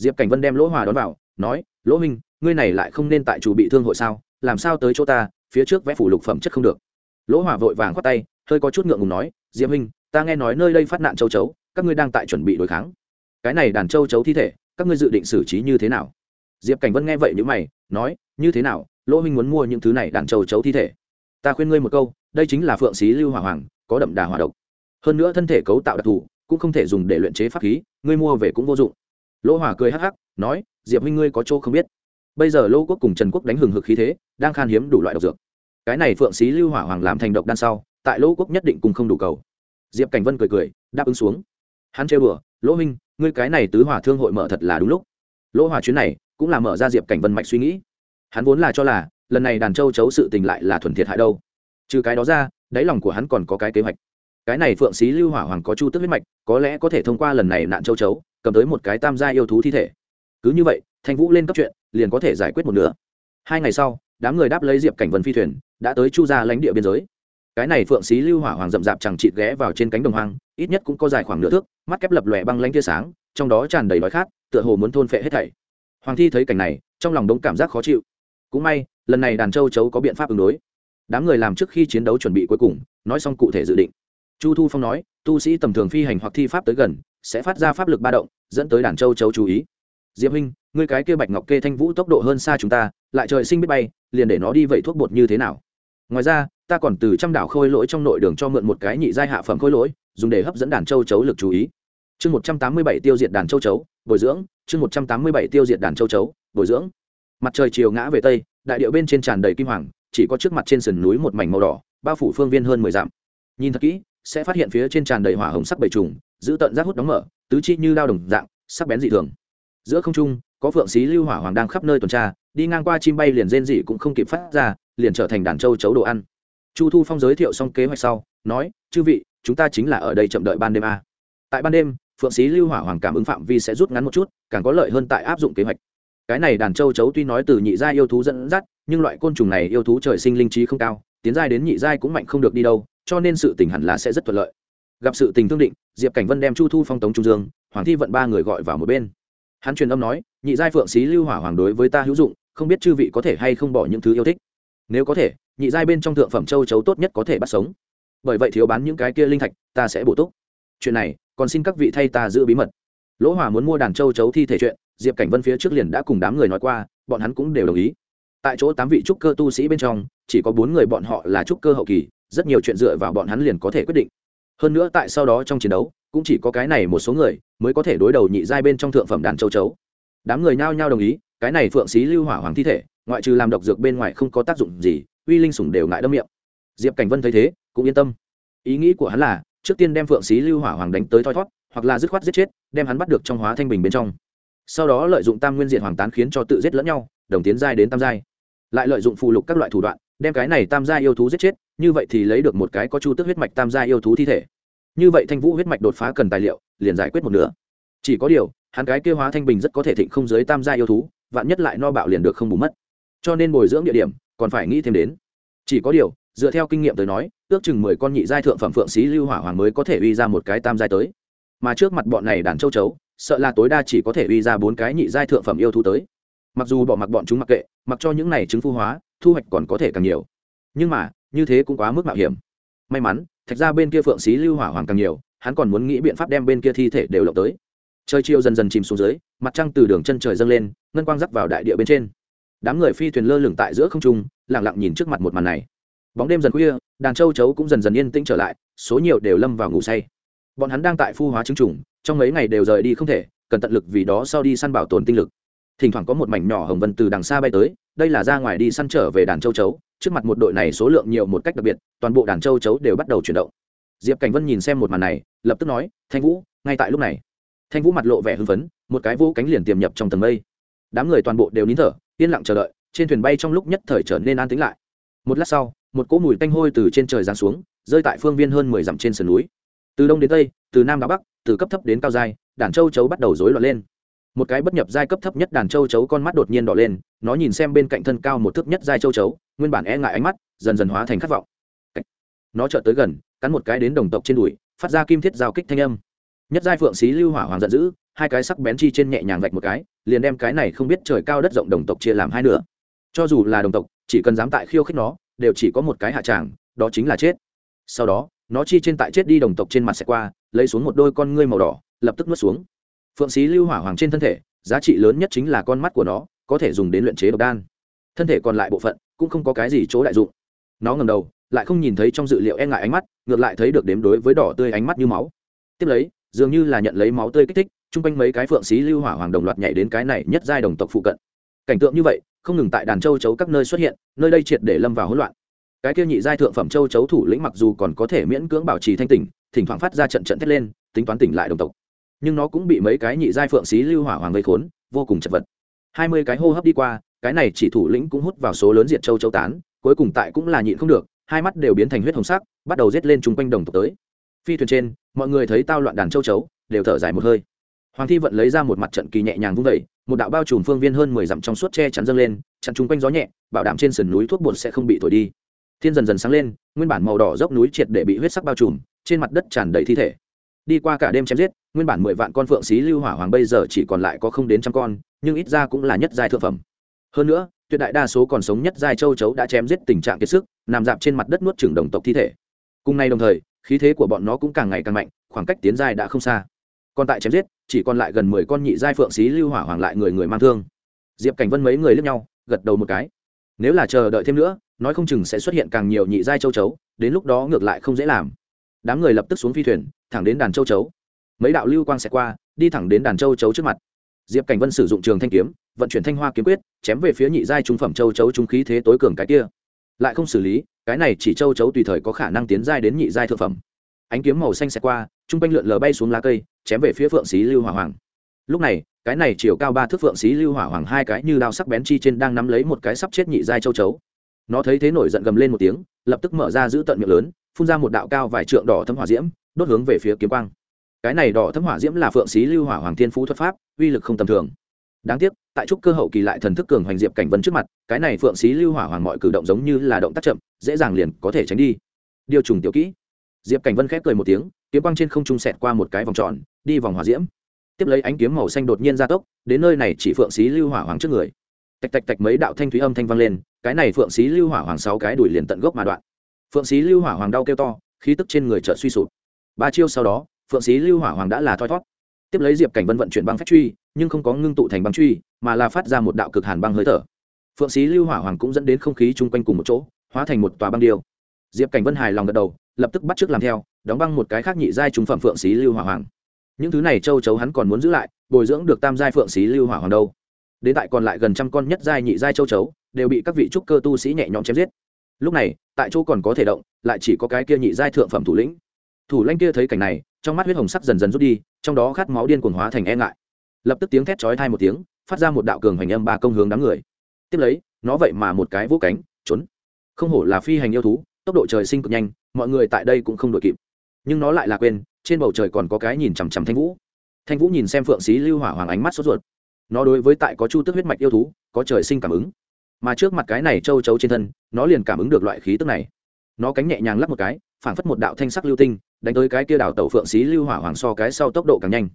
diệp cảnh vân đem lỗ hỏa đón vào, nói, lỗ huynh, ngươi này lại không nên tại chủ bị thương hội sao, làm sao tới chỗ ta, phía trước vẽ phủ lục phẩm chất không được. Lỗ hỏa vội vàng khoát tay, hơi có chút ngượng ngùng nói, diệp huynh, ta nghe nói nơi đây phát nạn châu chấu, các ngươi đang tại chuẩn bị đối kháng. Cái này đàn châu chấu thi thể, các ngươi dự định xử trí như thế nào? Diệp cảnh vân nghe vậy nhữ mày, nói, như thế nào lỗ minh muốn mua những thứ này đàn trầu chấu thi thể. Ta khuyên ngươi một câu, đây chính là phượng xí lưu hỏa hoàng, có đậm đà hỏa độc. Hơn nữa thân thể cấu tạo đặc thù, cũng không thể dùng để luyện chế pháp khí, ngươi mua về cũng vô dụng. Lỗ hỏa cười hắc hắc, nói, diệp huynh ngươi có chỗ không biết. Bây giờ lỗ quốc cùng trần quốc đánh hừng hực khí thế, đang khan hiếm đủ loại độc dược. Cái này phượng xí lưu hỏa hoàng làm thành độc đan sau, tại lỗ quốc nhất định cùng không đủ cầu. Diệp cảnh vân cười cười, đáp ứng xuống. Hắn trêu đùa, lỗ minh ngươi cái này tứ hỏa thương hội mở thật là đúng lúc. Lỗ hỏa chuyến này cũng là mở ra diệp cảnh vân mạch suy nghĩ hắn vốn là cho là, lần này đàn châu chấu sự tình lại là thuần thiệt hại đâu. Trừ cái đó ra, đáy lòng của hắn còn có cái kế hoạch. Cái này phượng xí lưu hỏa hoàng có chu tức huyết mạch, có lẽ có thể thông qua lần này nạn châu chấu, cầm tới một cái tam gia yêu thú thi thể. Cứ như vậy, thanh vũ lên cấp chuyện, liền có thể giải quyết một nửa. Hai ngày sau, đám người đáp lấy diệp cảnh vân phi thuyền, đã tới chu gia lãnh địa biên giới. Cái này phượng xí lưu hỏa hoàng rậm rạp chẳng chịt ghé vào trên cánh đồng hoang, ít nhất cũng có dài khoảng nửa thước, mắt kép lập lòe băng lanh tia sáng, trong đó tràn đầy đói khát, tựa hồ muốn thôn phệ hết thảy. Hoàng thi thấy cảnh này, trong lòng đống cảm giác khó chịu cũng may, lần này đàn châu chấu có biện pháp ứng đối. Đám người làm trước khi chiến đấu chuẩn bị cuối cùng, nói xong cụ thể dự định. Chu thu phong nói, tu sĩ tầm thường phi hành hoặc thi pháp tới gần, sẽ phát ra pháp lực ba động, dẫn tới đàn châu chấu chú ý. Diệp huynh ngươi cái kia bạch ngọc kê thanh vũ tốc độ hơn xa chúng ta, lại trời sinh biết bay, liền để nó đi vậy thuốc bột như thế nào? Ngoài ra, ta còn từ trăm đảo khôi lỗi trong nội đường cho mượn một cái nhị giai hạ phẩm khôi lỗi, dùng để hấp dẫn đàn châu chấu lực chú ý. Chương một trăm tám mươi bảy tiêu diệt đàn châu chấu, bồi dưỡng. Chương một trăm tám mươi bảy tiêu diệt đàn châu chấu, bồi dưỡng mặt trời chiều ngã về tây, đại điệu bên trên tràn đầy kim hoàng, chỉ có trước mặt trên sườn núi một mảnh màu đỏ, bao phủ phương viên hơn mười dặm. Nhìn thật kỹ, sẽ phát hiện phía trên tràn đầy hỏa hồng sắc bầy trùng, giữ tận rác hút đóng mở, tứ chi như đao đồng dạng, sắc bén dị thường. Giữa không trung, có phượng xí lưu hỏa hoàng đang khắp nơi tuần tra, đi ngang qua chim bay liền rên dị cũng không kịp phát ra, liền trở thành đàn châu chấu đồ ăn. Chu thu phong giới thiệu xong kế hoạch sau, nói, chư vị, chúng ta chính là ở đây chậm đợi ban đêm a. Tại ban đêm, phượng xí lưu hỏa hoàng cảm ứng phạm vi sẽ rút ngắn một chút, càng có lợi hơn tại áp dụng kế hoạch cái này đàn châu chấu tuy nói từ nhị giai yêu thú dẫn dắt, nhưng loại côn trùng này yêu thú trời sinh linh trí không cao, tiến giai đến nhị giai cũng mạnh không được đi đâu, cho nên sự tình hẳn là sẽ rất thuận lợi. Gặp sự tình thương định, diệp cảnh vân đem chu thu phong tống trung dương, hoàng thi vận ba người gọi vào một bên. Hắn truyền âm nói, nhị giai phượng xí lưu hỏa hoàng đối với ta hữu dụng, không biết chư vị có thể hay không bỏ những thứ yêu thích. Nếu có thể, nhị giai bên trong thượng phẩm châu chấu tốt nhất có thể bắt sống. Bởi vậy thiếu bán những cái kia linh thạch, ta sẽ bổ túc. Chuyện này, còn xin các vị thay ta giữ bí mật. Lỗ hỏa muốn mua đàn châu chấu thi thể chuyện diệp cảnh vân phía trước liền đã cùng đám người nói qua, bọn hắn cũng đều đồng ý. Tại chỗ tám vị trúc cơ tu sĩ bên trong, chỉ có bốn người bọn họ là trúc cơ hậu kỳ, rất nhiều chuyện dựa vào bọn hắn liền có thể quyết định. Hơn nữa tại sau đó trong chiến đấu, cũng chỉ có cái này một số người mới có thể đối đầu nhị giai bên trong thượng phẩm đàn châu chấu. Đám người nhao nhao đồng ý, cái này phượng xí lưu hỏa hoàng thi thể, ngoại trừ làm độc dược bên ngoài không có tác dụng gì, uy linh sủng đều ngại đâm miệng. Diệp cảnh vân thấy thế, cũng yên tâm. Ý nghĩ của hắn là, trước tiên đem phượng xí lưu hỏa hoàng đánh tới thoi thót, hoặc là dứt khoát giết chết, đem hắn bắt được trong hóa thanh bình bên trong sau đó lợi dụng tam nguyên diện hoàng tán khiến cho tự giết lẫn nhau, đồng tiến giai đến tam giai. Lại lợi dụng phù lục các loại thủ đoạn, đem cái này tam giai yêu thú giết chết, như vậy thì lấy được một cái có chu tức huyết mạch tam giai yêu thú thi thể. Như vậy thanh vũ huyết mạch đột phá cần tài liệu, liền giải quyết một nửa. Chỉ có điều, hắn cái kêu hóa thanh bình rất có thể thịnh không dưới tam giai yêu thú, vạn nhất lại no bạo liền được không bù mất. Cho nên bồi dưỡng địa điểm, còn phải nghĩ thêm đến. Chỉ có điều, dựa theo kinh nghiệm tới nói, ước chừng mười con nhị giai thượng phẩm phượng xí lưu hỏa hoàng mới có thể uy ra một cái tam giai tới. Mà trước mặt bọn này đàn châu chấu sợ là tối đa chỉ có thể uy ra bốn cái nhị giai thượng phẩm yêu thú tới. Mặc dù bỏ mặc bọn chúng mặc kệ, mặc cho những này trứng phu hóa, thu hoạch còn có thể càng nhiều. Nhưng mà, như thế cũng quá mức mạo hiểm. May mắn, thạch ra bên kia phượng xí lưu hỏa hoàng càng nhiều, hắn còn muốn nghĩ biện pháp đem bên kia thi thể đều lộng tới. Trời chiều dần dần chìm xuống dưới, mặt trăng từ đường chân trời dâng lên, ngân quang rắc vào đại địa bên trên. Đám người phi thuyền lơ lửng tại giữa không trung lẳng lặng nhìn trước mặt một màn này. Bóng đêm dần khuya, đàn châu chấu cũng dần dần yên tĩnh trở lại, số nhiều đều lâm vào ngủ say bọn hắn đang tại phu hóa chứng trùng, trong mấy ngày đều rời đi không thể, cần tận lực vì đó sau đi săn bảo tồn tinh lực. Thỉnh thoảng có một mảnh nhỏ hồng vân từ đằng xa bay tới, đây là ra ngoài đi săn trở về đàn châu chấu, trước mặt một đội này số lượng nhiều một cách đặc biệt, toàn bộ đàn châu chấu đều bắt đầu chuyển động. Diệp cảnh vân nhìn xem một màn này, lập tức nói, thanh vũ, ngay tại lúc này. Thanh vũ mặt lộ vẻ hưng phấn, một cái vũ cánh liền tiềm nhập trong tầng mây. Đám người toàn bộ đều nín thở, yên lặng chờ đợi, trên thuyền bay trong lúc nhất thời trở nên an tĩnh lại. Một lát sau, một cỗ mùi tanh hôi từ trên trời giáng xuống, rơi tại phương viên hơn mười dặm trên sườn núi từ đông đến tây, từ nam đến bắc, từ cấp thấp đến cao dài đàn châu chấu bắt đầu rối loạn lên. Một cái bất nhập giai cấp thấp nhất đàn châu chấu con mắt đột nhiên đỏ lên, nó nhìn xem bên cạnh thân cao một thước nhất giai châu chấu, nguyên bản e ngại ánh mắt, dần dần hóa thành khát vọng. Nó chợt tới gần, cắn một cái đến đồng tộc trên đùi, phát ra kim thiết giao kích thanh âm. Nhất giai phượng xí lưu hỏa hoàng giận dữ, hai cái sắc bén chi trên nhẹ nhàng vạch một cái, liền đem cái này không biết trời cao đất rộng đồng tộc chia làm hai nửa. Cho dù là đồng tộc, chỉ cần dám tại khiêu khích nó, đều chỉ có một cái hạ tràng, đó chính là chết. Sau đó nó chi trên tại chết đi đồng tộc trên mặt sẽ qua, lấy xuống một đôi con ngươi màu đỏ, lập tức nuốt xuống. Phượng xí lưu hỏa hoàng trên thân thể, giá trị lớn nhất chính là con mắt của nó, có thể dùng đến luyện chế độc đan. Thân thể còn lại bộ phận, cũng không có cái gì chỗ đại dụng. Nó ngầm đầu, lại không nhìn thấy trong dự liệu e ngại ánh mắt, ngược lại thấy được đếm đối với đỏ tươi ánh mắt như máu. Tiếp lấy, dường như là nhận lấy máu tươi kích thích, chung quanh mấy cái phượng xí lưu hỏa hoàng đồng loạt nhảy đến cái này nhất giai đồng tộc phụ cận. Cảnh tượng như vậy, không ngừng tại đàn châu chấu các nơi xuất hiện, nơi đây triệt để lâm vào hỗn loạn cái kia nhị giai thượng phẩm châu chấu thủ lĩnh mặc dù còn có thể miễn cưỡng bảo trì thanh tỉnh, thỉnh thoảng phát ra trận trận thét lên, tính toán tỉnh lại đồng tộc. Nhưng nó cũng bị mấy cái nhị giai phượng xí lưu hỏa hoàng gây khốn, vô cùng chật vật. Hai mươi cái hô hấp đi qua, cái này chỉ thủ lĩnh cũng hút vào số lớn diệt châu châu tán, cuối cùng tại cũng là nhịn không được, hai mắt đều biến thành huyết hồng sắc, bắt đầu giết lên chung quanh đồng tộc tới. Phi thuyền trên, mọi người thấy tao loạn đàn châu chấu, đều thở dài một hơi. Hoàng thi vận lấy ra một mặt trận kỳ nhẹ nhàng vung vẩy một đạo bao trùm phương viên hơn mười dặm trong suốt che chắn dâng lên chặn chung quanh gió nhẹ, bảo đảm trên sườn núi thuốc bột sẽ không bị thổi đi thiên dần dần sáng lên, nguyên bản màu đỏ dốc núi triệt để bị huyết sắc bao trùm, trên mặt đất tràn đầy thi thể. Đi qua cả đêm chém giết, nguyên bản mười vạn con phượng xí lưu hỏa hoàng bây giờ chỉ còn lại có không đến trăm con, nhưng ít ra cũng là nhất giai thượng phẩm. Hơn nữa, tuyệt đại đa số còn sống nhất giai châu chấu đã chém giết tình trạng kiệt sức, nằm dạp trên mặt đất nuốt chửng đồng tộc thi thể. Cùng nay đồng thời, khí thế của bọn nó cũng càng ngày càng mạnh, khoảng cách tiến giai đã không xa. Còn tại chém giết, chỉ còn lại gần mười con nhị giai phượng xí lưu hỏa hoàng lại người người mang thương. Diệp cảnh vân mấy người lướt nhau, gật đầu một cái. Nếu là chờ đợi thêm nữa nói không chừng sẽ xuất hiện càng nhiều nhị giai châu chấu, đến lúc đó ngược lại không dễ làm. Đám người lập tức xuống phi thuyền, thẳng đến đàn châu chấu. Mấy đạo lưu quang sẽ qua, đi thẳng đến đàn châu chấu trước mặt. Diệp cảnh vân sử dụng trường thanh kiếm, vận chuyển thanh hoa kiếm quyết, chém về phía nhị giai trung phẩm châu chấu trung khí thế tối cường cái kia. Lại không xử lý, cái này chỉ châu chấu tùy thời có khả năng tiến giai đến nhị giai thượng phẩm. Ánh kiếm màu xanh sẽ qua, trung quanh lượn lờ bay xuống lá cây, chém về phía phượng xí lưu hỏa hoàng. Lúc này, cái này chiều cao ba thước phượng xí lưu hỏa hoàng hai cái như đao sắc bén chi trên đang nắm lấy một cái sắp chết nhị giai châu chấu nó thấy thế nổi giận gầm lên một tiếng, lập tức mở ra giữ tận miệng lớn, phun ra một đạo cao vài trượng đỏ thâm hỏa diễm, đốt hướng về phía kiếm quang. Cái này đỏ thâm hỏa diễm là phượng xí lưu hỏa hoàng thiên phú thuật pháp, uy lực không tầm thường. Đáng tiếc, tại trúc cơ hậu kỳ lại thần thức cường hoành diệp cảnh vân trước mặt, cái này phượng xí lưu hỏa hoàng mọi cử động giống như là động tác chậm, dễ dàng liền có thể tránh đi. Điều trùng tiểu kỹ. Diệp cảnh vân khép cười một tiếng, kiếm quang trên không trung sẹt qua một cái vòng tròn, đi vòng hỏa diễm. Tiếp lấy ánh kiếm màu xanh đột nhiên ra tốc, đến nơi này chỉ phượng xí lưu hỏa hoàng trước người. Tạch tạch tạch mấy đạo thanh thúy âm thanh vang lên cái này phượng xí lưu hỏa hoàng sáu cái đuổi liền tận gốc mà đoạn. Phượng xí lưu hỏa hoàng đau kêu to, khí tức trên người chợt suy sụp. Ba chiêu sau đó, phượng xí lưu hỏa hoàng đã là thoi thót. Tiếp lấy diệp cảnh vân vận chuyển băng phách truy, nhưng không có ngưng tụ thành băng truy, mà là phát ra một đạo cực hàn băng hơi thở. Phượng xí lưu hỏa hoàng cũng dẫn đến không khí chung quanh cùng một chỗ, hóa thành một tòa băng điêu. Diệp cảnh vân hài lòng gật đầu, lập tức bắt t làm theo, đóng băng một cái khác nhị giai trung phẩm phượng xí lưu hỏa hoàng. Những thứ này châu chấu hắn còn muốn giữ lại, bồi dưỡng được tam giai phượng xí lưu hỏa hoàng đâu. Đến tại còn lại gần trăm con nhất giai nhị giai châu chấu đều bị các vị trúc cơ tu sĩ nhẹ nhõm chém giết. Lúc này, tại chỗ còn có thể động, lại chỉ có cái kia nhị giai thượng phẩm thủ lĩnh. Thủ lãnh kia thấy cảnh này, trong mắt huyết hồng sắc dần dần rút đi, trong đó khát máu điên cuồng hóa thành e ngại. Lập tức tiếng thét chói thai một tiếng, phát ra một đạo cường hành âm ba công hướng đám người. Tiếp lấy, nó vậy mà một cái vỗ cánh, trốn. Không hổ là phi hành yêu thú, tốc độ trời sinh cực nhanh, mọi người tại đây cũng không đội kịp. Nhưng nó lại là quên, trên bầu trời còn có cái nhìn chằm chằm thanh vũ. Thanh vũ nhìn xem phượng xí lưu hỏa hoàng ánh mắt sốt ruột. Nó đối với tại có chu tức huyết mạch yêu thú, có trời sinh cảm ứng mà trước mặt cái này châu chấu trên thân, nó liền cảm ứng được loại khí tức này. Nó cánh nhẹ nhàng lắp một cái, phảng phất một đạo thanh sắc lưu tinh, đánh tới cái kia đảo tàu phượng xí lưu hỏa hoàng so cái sau tốc độ càng nhanh.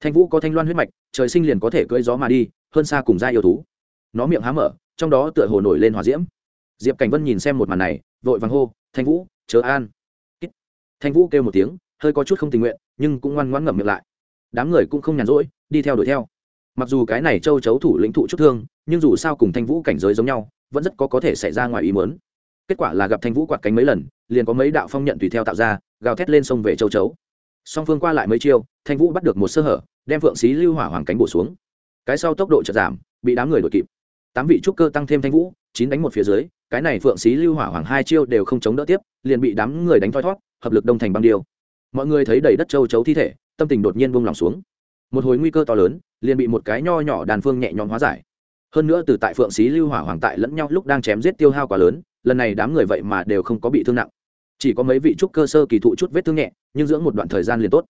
Thanh vũ có thanh loan huyết mạch, trời sinh liền có thể cưỡi gió mà đi, hơn xa cùng gia yêu thú. Nó miệng há mở, trong đó tựa hồ nổi lên hỏa diễm. Diệp cảnh vân nhìn xem một màn này, vội vàng hô, thanh vũ chớ an. Thanh vũ kêu một tiếng, hơi có chút không tình nguyện, nhưng cũng ngoan ngoãn ngậm miệng lại. Đám người cũng không nhàn rỗi, đi theo đuổi theo mặc dù cái này châu chấu thủ lĩnh thụ chút thương, nhưng dù sao cùng thanh vũ cảnh giới giống nhau, vẫn rất có có thể xảy ra ngoài ý mớn kết quả là gặp thanh vũ quạt cánh mấy lần, liền có mấy đạo phong nhận tùy theo tạo ra, gào thét lên sông về châu chấu. Song phương qua lại mấy chiêu, thanh vũ bắt được một sơ hở, đem phượng xí lưu hỏa hoàng cánh bổ xuống. Cái sau tốc độ chợt giảm, bị đám người đuổi kịp. Tám vị trúc cơ tăng thêm thanh vũ, chín đánh một phía dưới, cái này phượng xí lưu hỏa hoàng hai chiêu đều không chống đỡ tiếp, liền bị đám người đánh thoi thót hợp lực đông thành băng điêu. Mọi người thấy đầy đất châu chấu thi thể, tâm tình đột nhiên buông lỏng xuống. Một hồi nguy cơ to lớn liền bị một cái nho nhỏ đàn phương nhẹ nhõm hóa giải. Hơn nữa từ tại phượng xí lưu hỏa hoàng tại lẫn nhau lúc đang chém giết tiêu hao quá lớn, lần này đám người vậy mà đều không có bị thương nặng. Chỉ có mấy vị trúc cơ sơ kỳ thụ chút vết thương nhẹ, nhưng dưỡng một đoạn thời gian liền tốt.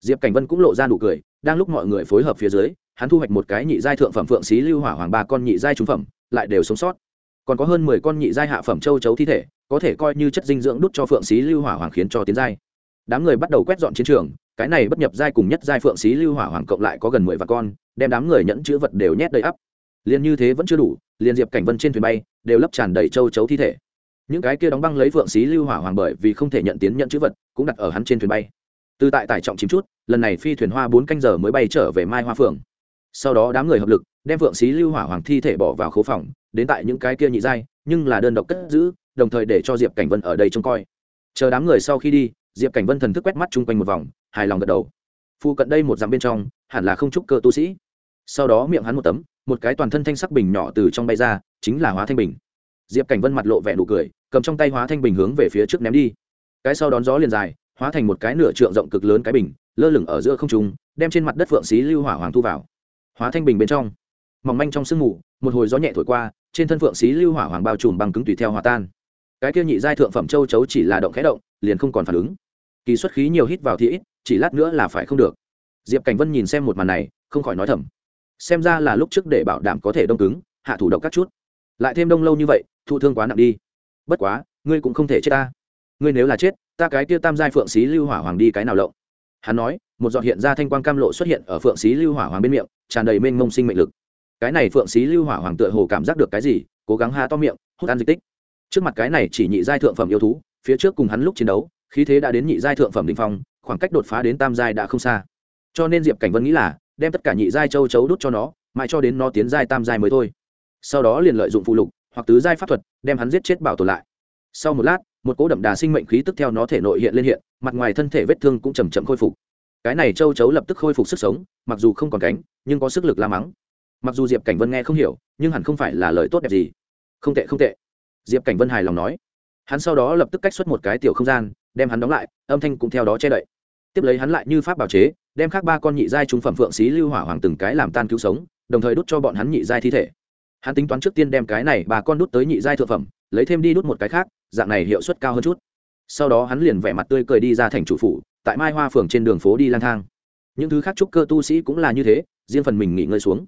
Diệp cảnh vân cũng lộ ra nụ cười, đang lúc mọi người phối hợp phía dưới, hắn thu hoạch một cái nhị giai thượng phẩm phượng xí lưu hỏa hoàng ba con nhị giai trung phẩm, lại đều sống sót. Còn có hơn mười con nhị giai hạ phẩm châu chấu thi thể, có thể coi như chất dinh dưỡng đút cho phượng xí lưu hỏa hoàng khiến cho tiến giai. Đám người bắt đầu quét dọn chiến trường cái này bất nhập giai cùng nhất giai phượng xí lưu hỏa hoàng cộng lại có gần mười vạn con, đem đám người nhẫn chữ vật đều nhét đầy ắp. Liền như thế vẫn chưa đủ, liền diệp cảnh vân trên thuyền bay, đều lấp tràn đầy châu chấu thi thể. Những cái kia đóng băng lấy phượng xí lưu hỏa hoàng bởi vì không thể nhận tiến nhận chữ vật, cũng đặt ở hắn trên thuyền bay. Từ tại tải trọng chìm chút, lần này phi thuyền hoa bốn canh giờ mới bay trở về mai hoa phượng. Sau đó đám người hợp lực, đem phượng xí lưu hỏa hoàng thi thể bỏ vào khố phòng, đến tại những cái kia nhị giai, nhưng là đơn độc cất giữ, đồng thời để cho diệp cảnh vân ở đây trông coi. Chờ đám người sau khi đi diệp cảnh vân thần thức quét mắt chung quanh một vòng hài lòng gật đầu phụ cận đây một dặm bên trong hẳn là không trúc cơ tu sĩ sau đó miệng hắn một tấm một cái toàn thân thanh sắc bình nhỏ từ trong bay ra chính là hóa thanh bình diệp cảnh vân mặt lộ vẻ nụ cười cầm trong tay hóa thanh bình hướng về phía trước ném đi cái sau đón gió liền dài hóa thành một cái nửa trượng rộng cực lớn cái bình lơ lửng ở giữa không trung đem trên mặt đất phượng xí lưu hỏa hoàng thu vào hóa thanh bình bên trong mỏng manh trong sương mù một hồi gió nhẹ thổi qua trên thân phượng xí lưu hỏa hoàng bao trùm bằng cứng tùy theo hòa tan cái kia nhị giai thượng phẩm châu chấu chỉ là động khẽ động liền không còn phản ứng kỳ xuất khí nhiều hít vào thì ít, chỉ lát nữa là phải không được. Diệp cảnh vân nhìn xem một màn này, không khỏi nói thầm. Xem ra là lúc trước để bảo đảm có thể đông cứng, hạ thủ độc các chút. Lại thêm đông lâu như vậy, thụ thương quá nặng đi. Bất quá, ngươi cũng không thể chết ta. Ngươi nếu là chết, ta cái kia tam giai phượng xí lưu hỏa hoàng đi cái nào lộng? Hắn nói, một giọt hiện ra thanh quang cam lộ xuất hiện ở phượng xí lưu hỏa hoàng bên miệng, tràn đầy mênh mông sinh mệnh lực. Cái này phượng xí lưu hỏa hoàng tựa hồ cảm giác được cái gì, cố gắng ha to miệng, hút ăn dịch tích. Trước mặt cái này chỉ nhị giai thượng phẩm yêu thú, phía trước cùng hắn lúc chiến đấu khí thế đã đến nhị giai thượng phẩm đình phong, khoảng cách đột phá đến tam giai đã không xa. Cho nên diệp cảnh vân nghĩ là, đem tất cả nhị giai châu chấu đút cho nó, mãi cho đến nó tiến giai tam giai mới thôi. Sau đó liền lợi dụng phụ lục, hoặc tứ giai pháp thuật, đem hắn giết chết bảo tồn lại. Sau một lát, một cỗ đậm đà sinh mệnh khí tức theo nó thể nội hiện lên hiện, mặt ngoài thân thể vết thương cũng chầm chậm khôi phục. Cái này châu chấu lập tức khôi phục sức sống, mặc dù không còn cánh, nhưng có sức lực la mắng. Mặc dù diệp cảnh vân nghe không hiểu, nhưng hẳn không phải là lời tốt đẹp gì. Không tệ không tệ. Diệp cảnh vân hài lòng nói. Hắn sau đó lập tức cách xuất một cái tiểu không gian đem hắn đóng lại, âm thanh cũng theo đó che đậy. Tiếp lấy hắn lại như pháp bảo chế, đem khác ba con nhị giai trung phẩm phượng xí lưu hỏa hoàng từng cái làm tan cứu sống, đồng thời đút cho bọn hắn nhị giai thi thể. Hắn tính toán trước tiên đem cái này ba con đút tới nhị giai thượng phẩm, lấy thêm đi đút một cái khác, dạng này hiệu suất cao hơn chút. Sau đó hắn liền vẻ mặt tươi cười đi ra thành chủ phủ, tại mai hoa phường trên đường phố đi lang thang. Những thứ khác trúc cơ tu sĩ cũng là như thế, riêng phần mình nghỉ ngơi xuống.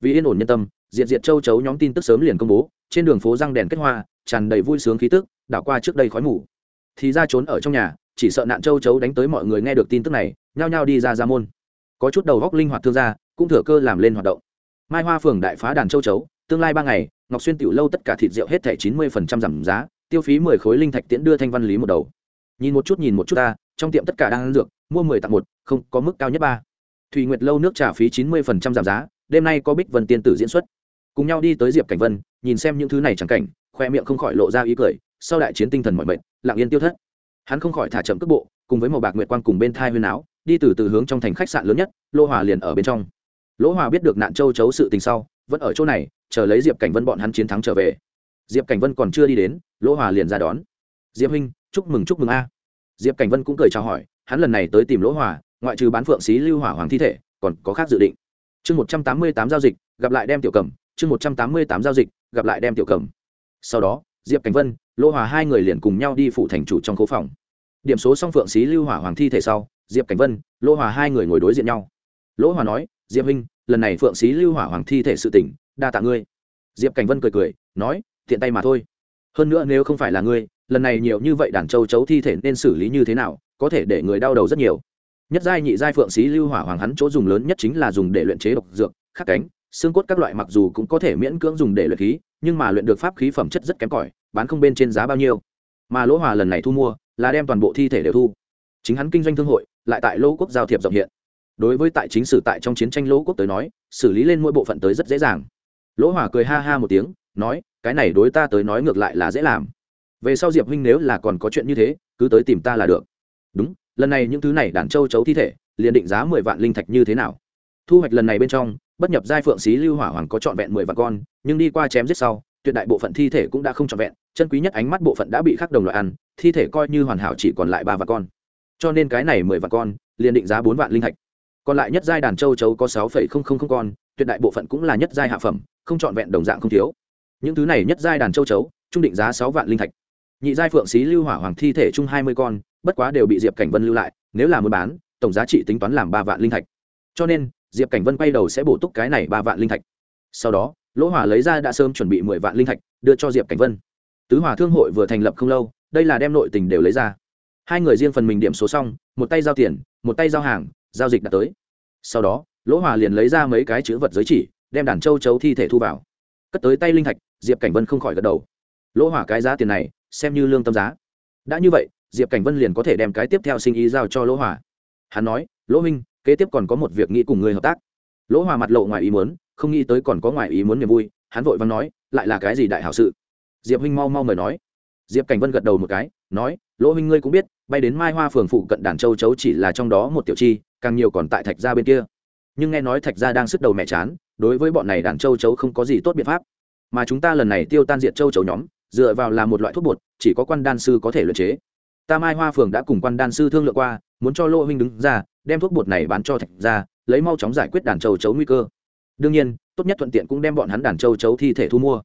Vì yên ổn nhân tâm, diệt diệt châu chấu nhóm tin tức sớm liền công bố, trên đường phố răng đèn kết hoa, tràn đầy vui sướng khí tức, đảo qua trước đây khói mù thì ra trốn ở trong nhà, chỉ sợ nạn châu chấu đánh tới mọi người nghe được tin tức này, nhao nhao đi ra ra môn. Có chút đầu góc linh hoạt thương gia, cũng thừa cơ làm lên hoạt động. Mai hoa phường đại phá đàn châu chấu, tương lai ba ngày, ngọc xuyên tiểu lâu tất cả thịt rượu hết thẻ chín mươi phần trăm giảm giá, tiêu phí mười khối linh thạch tiễn đưa thanh văn lý một đầu. Nhìn một chút nhìn một chút ta, trong tiệm tất cả đang ăn dược, mua mười tặng một, không, có mức cao nhất ba. Thùy nguyệt lâu nước trả phí chín mươi phần trăm giảm giá, đêm nay có bích vân tiên tử diễn xuất. Cùng nhau đi tới diệp cảnh vân, nhìn xem những thứ này chẳng cảnh, khoe miệng không khỏi lộ ra ý cười sau đại chiến tinh thần mọi mệnh, lặng yên tiêu thất. Hắn không khỏi thả chậm cước bộ, cùng với màu bạc nguyệt quang cùng bên thai huyên áo, đi từ từ hướng trong thành khách sạn lớn nhất, lô hòa liền ở bên trong. Lỗ hòa biết được nạn châu chấu sự tình sau, vẫn ở chỗ này, chờ lấy diệp cảnh vân bọn hắn chiến thắng trở về. Diệp cảnh vân còn chưa đi đến lỗ hòa liền ra đón. Diệp huynh, chúc mừng chúc mừng a. Diệp cảnh vân cũng cười chào hỏi, hắn lần này tới tìm lỗ hòa, ngoại trừ bán phượng xí lưu hỏa hoàng thi thể, còn có khác dự định. Chương một trăm tám mươi tám giao dịch, gặp lại đem tiểu cầm, chương một trăm tám mươi tám giao dịch, gặp lại đem tiểu cầm. Sau đó diệp cảnh vân lỗ hòa hai người liền cùng nhau đi phụ thành chủ trong khố phòng. Điểm số song phượng xí lưu hỏa hoàng thi thể sau, diệp cảnh vân lỗ hòa hai người ngồi đối diện nhau. Lỗ hòa nói, diệp huynh, lần này phượng xí lưu hỏa hoàng thi thể sự tỉnh đa tạ ngươi. Diệp cảnh vân cười cười, nói, tiện tay mà thôi. Hơn nữa nếu không phải là ngươi, lần này nhiều như vậy đàn châu chấu thi thể nên xử lý như thế nào, có thể để người đau đầu rất nhiều. Nhất giai, nhị giai phượng xí lưu hỏa hoàng hắn chỗ dùng lớn nhất chính là dùng để luyện chế độc dược, khắc cánh, xương cốt các loại mặc dù cũng có thể miễn cưỡng dùng để luyện khí, nhưng mà luyện được pháp khí phẩm chất rất kém cỏi bán không bên trên giá bao nhiêu. Mà lỗ hòa lần này thu mua, là đem toàn bộ thi thể đều thu. Chính hắn kinh doanh thương hội, lại tại lỗ quốc giao thiệp rộng hiện. Đối với tại chính sử tại trong chiến tranh lỗ quốc tới nói, xử lý lên mỗi bộ phận tới rất dễ dàng. Lỗ hòa cười ha ha một tiếng, nói, cái này đối ta tới nói ngược lại là dễ làm. Về sau diệp huynh nếu là còn có chuyện như thế, cứ tới tìm ta là được. Đúng, lần này những thứ này đàn châu chấu thi thể, liền định giá mười vạn linh thạch như thế nào? Thu hoạch lần này bên trong, bất nhập giai phượng xí lưu hỏa hoàng có trọn vẹn mười vạn con, nhưng đi qua chém giết sau tuyệt đại bộ phận thi thể cũng đã không trọn vẹn, chân quý nhất ánh mắt bộ phận đã bị khắc đồng loại ăn, thi thể coi như hoàn hảo chỉ còn lại ba vạn con. Cho nên cái này mười vạn con, liền định giá bốn vạn linh thạch. Còn lại nhất giai đàn châu chấu có sáu phẩy không không không con, tuyệt đại bộ phận cũng là nhất giai hạ phẩm, không trọn vẹn đồng dạng không thiếu. Những thứ này nhất giai đàn châu chấu, trung định giá sáu vạn linh thạch. Nhị giai phượng xí lưu hỏa hoàng thi thể chung hai mươi con, bất quá đều bị diệp cảnh vân lưu lại, nếu là muốn bán, tổng giá trị tính toán làm ba vạn linh thạch. Cho nên, diệp cảnh vân quay đầu sẽ bổ túc cái này ba vạn linh thạch. Sau đó lỗ hỏa lấy ra đã sớm chuẩn bị mười vạn linh thạch, đưa cho diệp cảnh vân. Tứ hỏa thương hội vừa thành lập không lâu, đây là đem nội tình đều lấy ra. Hai người riêng phần mình điểm số xong, một tay giao tiền, một tay giao hàng, giao dịch đã tới. Sau đó, lỗ hỏa liền lấy ra mấy cái chữ vật giới chỉ, đem đàn châu chấu thi thể thu vào. Cất tới tay linh thạch, diệp cảnh vân không khỏi gật đầu. Lỗ hỏa cái giá tiền này, xem như lương tâm giá. Đã như vậy, diệp cảnh vân liền có thể đem cái tiếp theo sinh ý giao cho lỗ hỏa. Hắn nói, lỗ minh kế tiếp còn có một việc nghĩ cùng người hợp tác. Lỗ hòa mặt lộ ngoài ý muốn không nghĩ tới còn có ngoài ý muốn niềm vui, hắn vội vàng nói, lại là cái gì đại hảo sự? Diệp huynh mau mau mời nói. Diệp cảnh vân gật đầu một cái, nói, lỗ huynh ngươi cũng biết, bay đến mai hoa phường phụ cận đàn châu chấu chỉ là trong đó một tiểu chi, càng nhiều còn tại thạch gia bên kia. Nhưng nghe nói thạch gia đang sức đầu mẹ chán, đối với bọn này đàn châu chấu không có gì tốt biện pháp. Mà chúng ta lần này tiêu tan diệt châu chấu nhóm, dựa vào là một loại thuốc bột, chỉ có quan đan sư có thể luyện chế. Ta mai hoa phường đã cùng quan đan sư thương lượng qua, muốn cho lỗ huynh đứng ra, đem thuốc bột này bán cho thạch gia, lấy mau chóng giải quyết đàn châu chấu nguy cơ đương nhiên, tốt nhất thuận tiện cũng đem bọn hắn đàn châu chấu thi thể thu mua.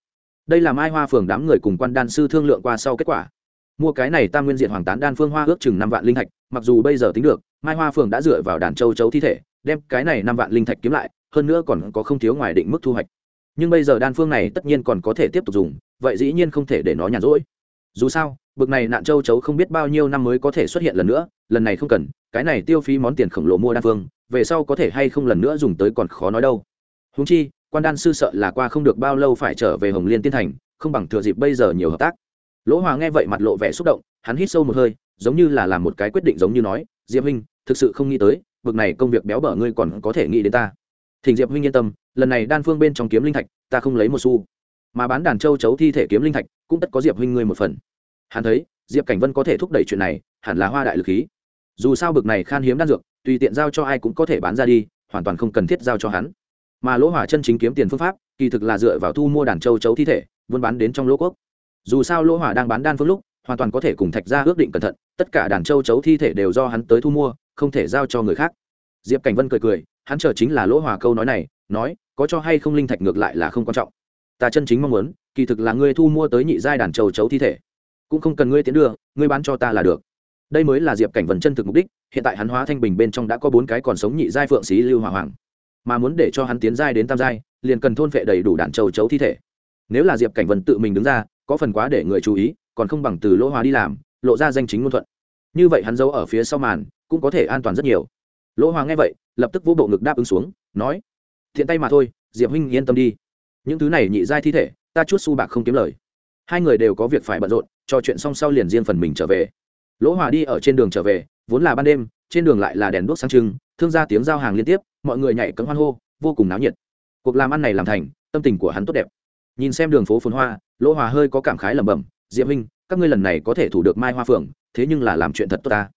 Đây là mai hoa phường đám người cùng quan đan sư thương lượng qua sau kết quả. Mua cái này tam nguyên diện hoàng tán đan phương hoa ước chừng năm vạn linh thạch, mặc dù bây giờ tính được, mai hoa phường đã dựa vào đàn châu chấu thi thể, đem cái này năm vạn linh thạch kiếm lại, hơn nữa còn có không thiếu ngoài định mức thu hoạch. Nhưng bây giờ đan phương này tất nhiên còn có thể tiếp tục dùng, vậy dĩ nhiên không thể để nó nhàn rỗi. Dù sao, bực này nạn châu chấu không biết bao nhiêu năm mới có thể xuất hiện lần nữa, lần này không cần, cái này tiêu phí món tiền khổng lồ mua đan phương, về sau có thể hay không lần nữa dùng tới còn khó nói đâu húng chi, quan đan sư sợ là qua không được bao lâu phải trở về hồng liên tiên thành, không bằng thừa dịp bây giờ nhiều hợp tác. Lỗ hòa nghe vậy mặt lộ vẻ xúc động, hắn hít sâu một hơi, giống như là làm một cái quyết định giống như nói, diệp huynh, thực sự không nghĩ tới vực này công việc béo bở ngươi còn có thể nghĩ đến ta. Thỉnh diệp huynh yên tâm, lần này đan phương bên trong kiếm linh thạch, ta không lấy một xu. Mà bán đàn châu chấu thi thể kiếm linh thạch, cũng tất có diệp huynh ngươi một phần. Hắn thấy, diệp cảnh vân có thể thúc đẩy chuyện này, hẳn là hoa đại lực khí. Dù sao bực này khan hiếm đan dược, tùy tiện giao cho ai cũng có thể bán ra đi, hoàn toàn không cần thiết giao cho hắn mà lỗ hỏa chân chính kiếm tiền phương pháp, kỳ thực là dựa vào thu mua đàn châu chấu thi thể, buôn bán đến trong lỗ quốc. Dù sao lỗ hỏa đang bán đan phương lúc, hoàn toàn có thể cùng thạch ra ước định cẩn thận, tất cả đàn châu chấu thi thể đều do hắn tới thu mua, không thể giao cho người khác. Diệp cảnh vân cười cười, hắn chờ chính là lỗ hỏa câu nói này, nói, có cho hay không linh thạch ngược lại là không quan trọng. Ta chân chính mong muốn, kỳ thực là ngươi thu mua tới nhị giai đàn châu chấu thi thể. Cũng không cần ngươi tiến đưa, ngươi bán cho ta là được. Đây mới là diệp cảnh vân chân thực mục đích, hiện tại hắn hóa thanh bình bên trong đã có bốn cái còn sống nhị giai phượng xí lưu hỏa hoàng mà muốn để cho hắn tiến giai đến tam giai, liền cần thôn vệ đầy đủ đàn châu chấu thi thể. Nếu là diệp cảnh vân tự mình đứng ra, có phần quá để người chú ý, còn không bằng từ lỗ hóa đi làm, lộ ra danh chính ngôn thuận. Như vậy hắn giấu ở phía sau màn, cũng có thể an toàn rất nhiều. Lỗ hóa nghe vậy, lập tức vô bộ ngực đáp ứng xuống, nói, thiện tay mà thôi, diệp huynh yên tâm đi. Những thứ này nhị giai thi thể, ta chút su bạc không kiếm lời. Hai người đều có việc phải bận rộn, trò chuyện xong sau liền riêng phần mình trở về. Lỗ hòa đi ở trên đường trở về, vốn là ban đêm trên đường lại là đèn đuốc sáng trưng, thương gia tiếng giao hàng liên tiếp, mọi người nhảy cấm hoan hô, vô cùng náo nhiệt. Cuộc làm ăn này làm thành, tâm tình của hắn tốt đẹp. Nhìn xem đường phố phồn hoa, lỗ hòa hơi có cảm khái lẩm bẩm, diệp huynh, các ngươi lần này có thể thủ được mai hoa phượng, thế nhưng là làm chuyện thật tốt ta.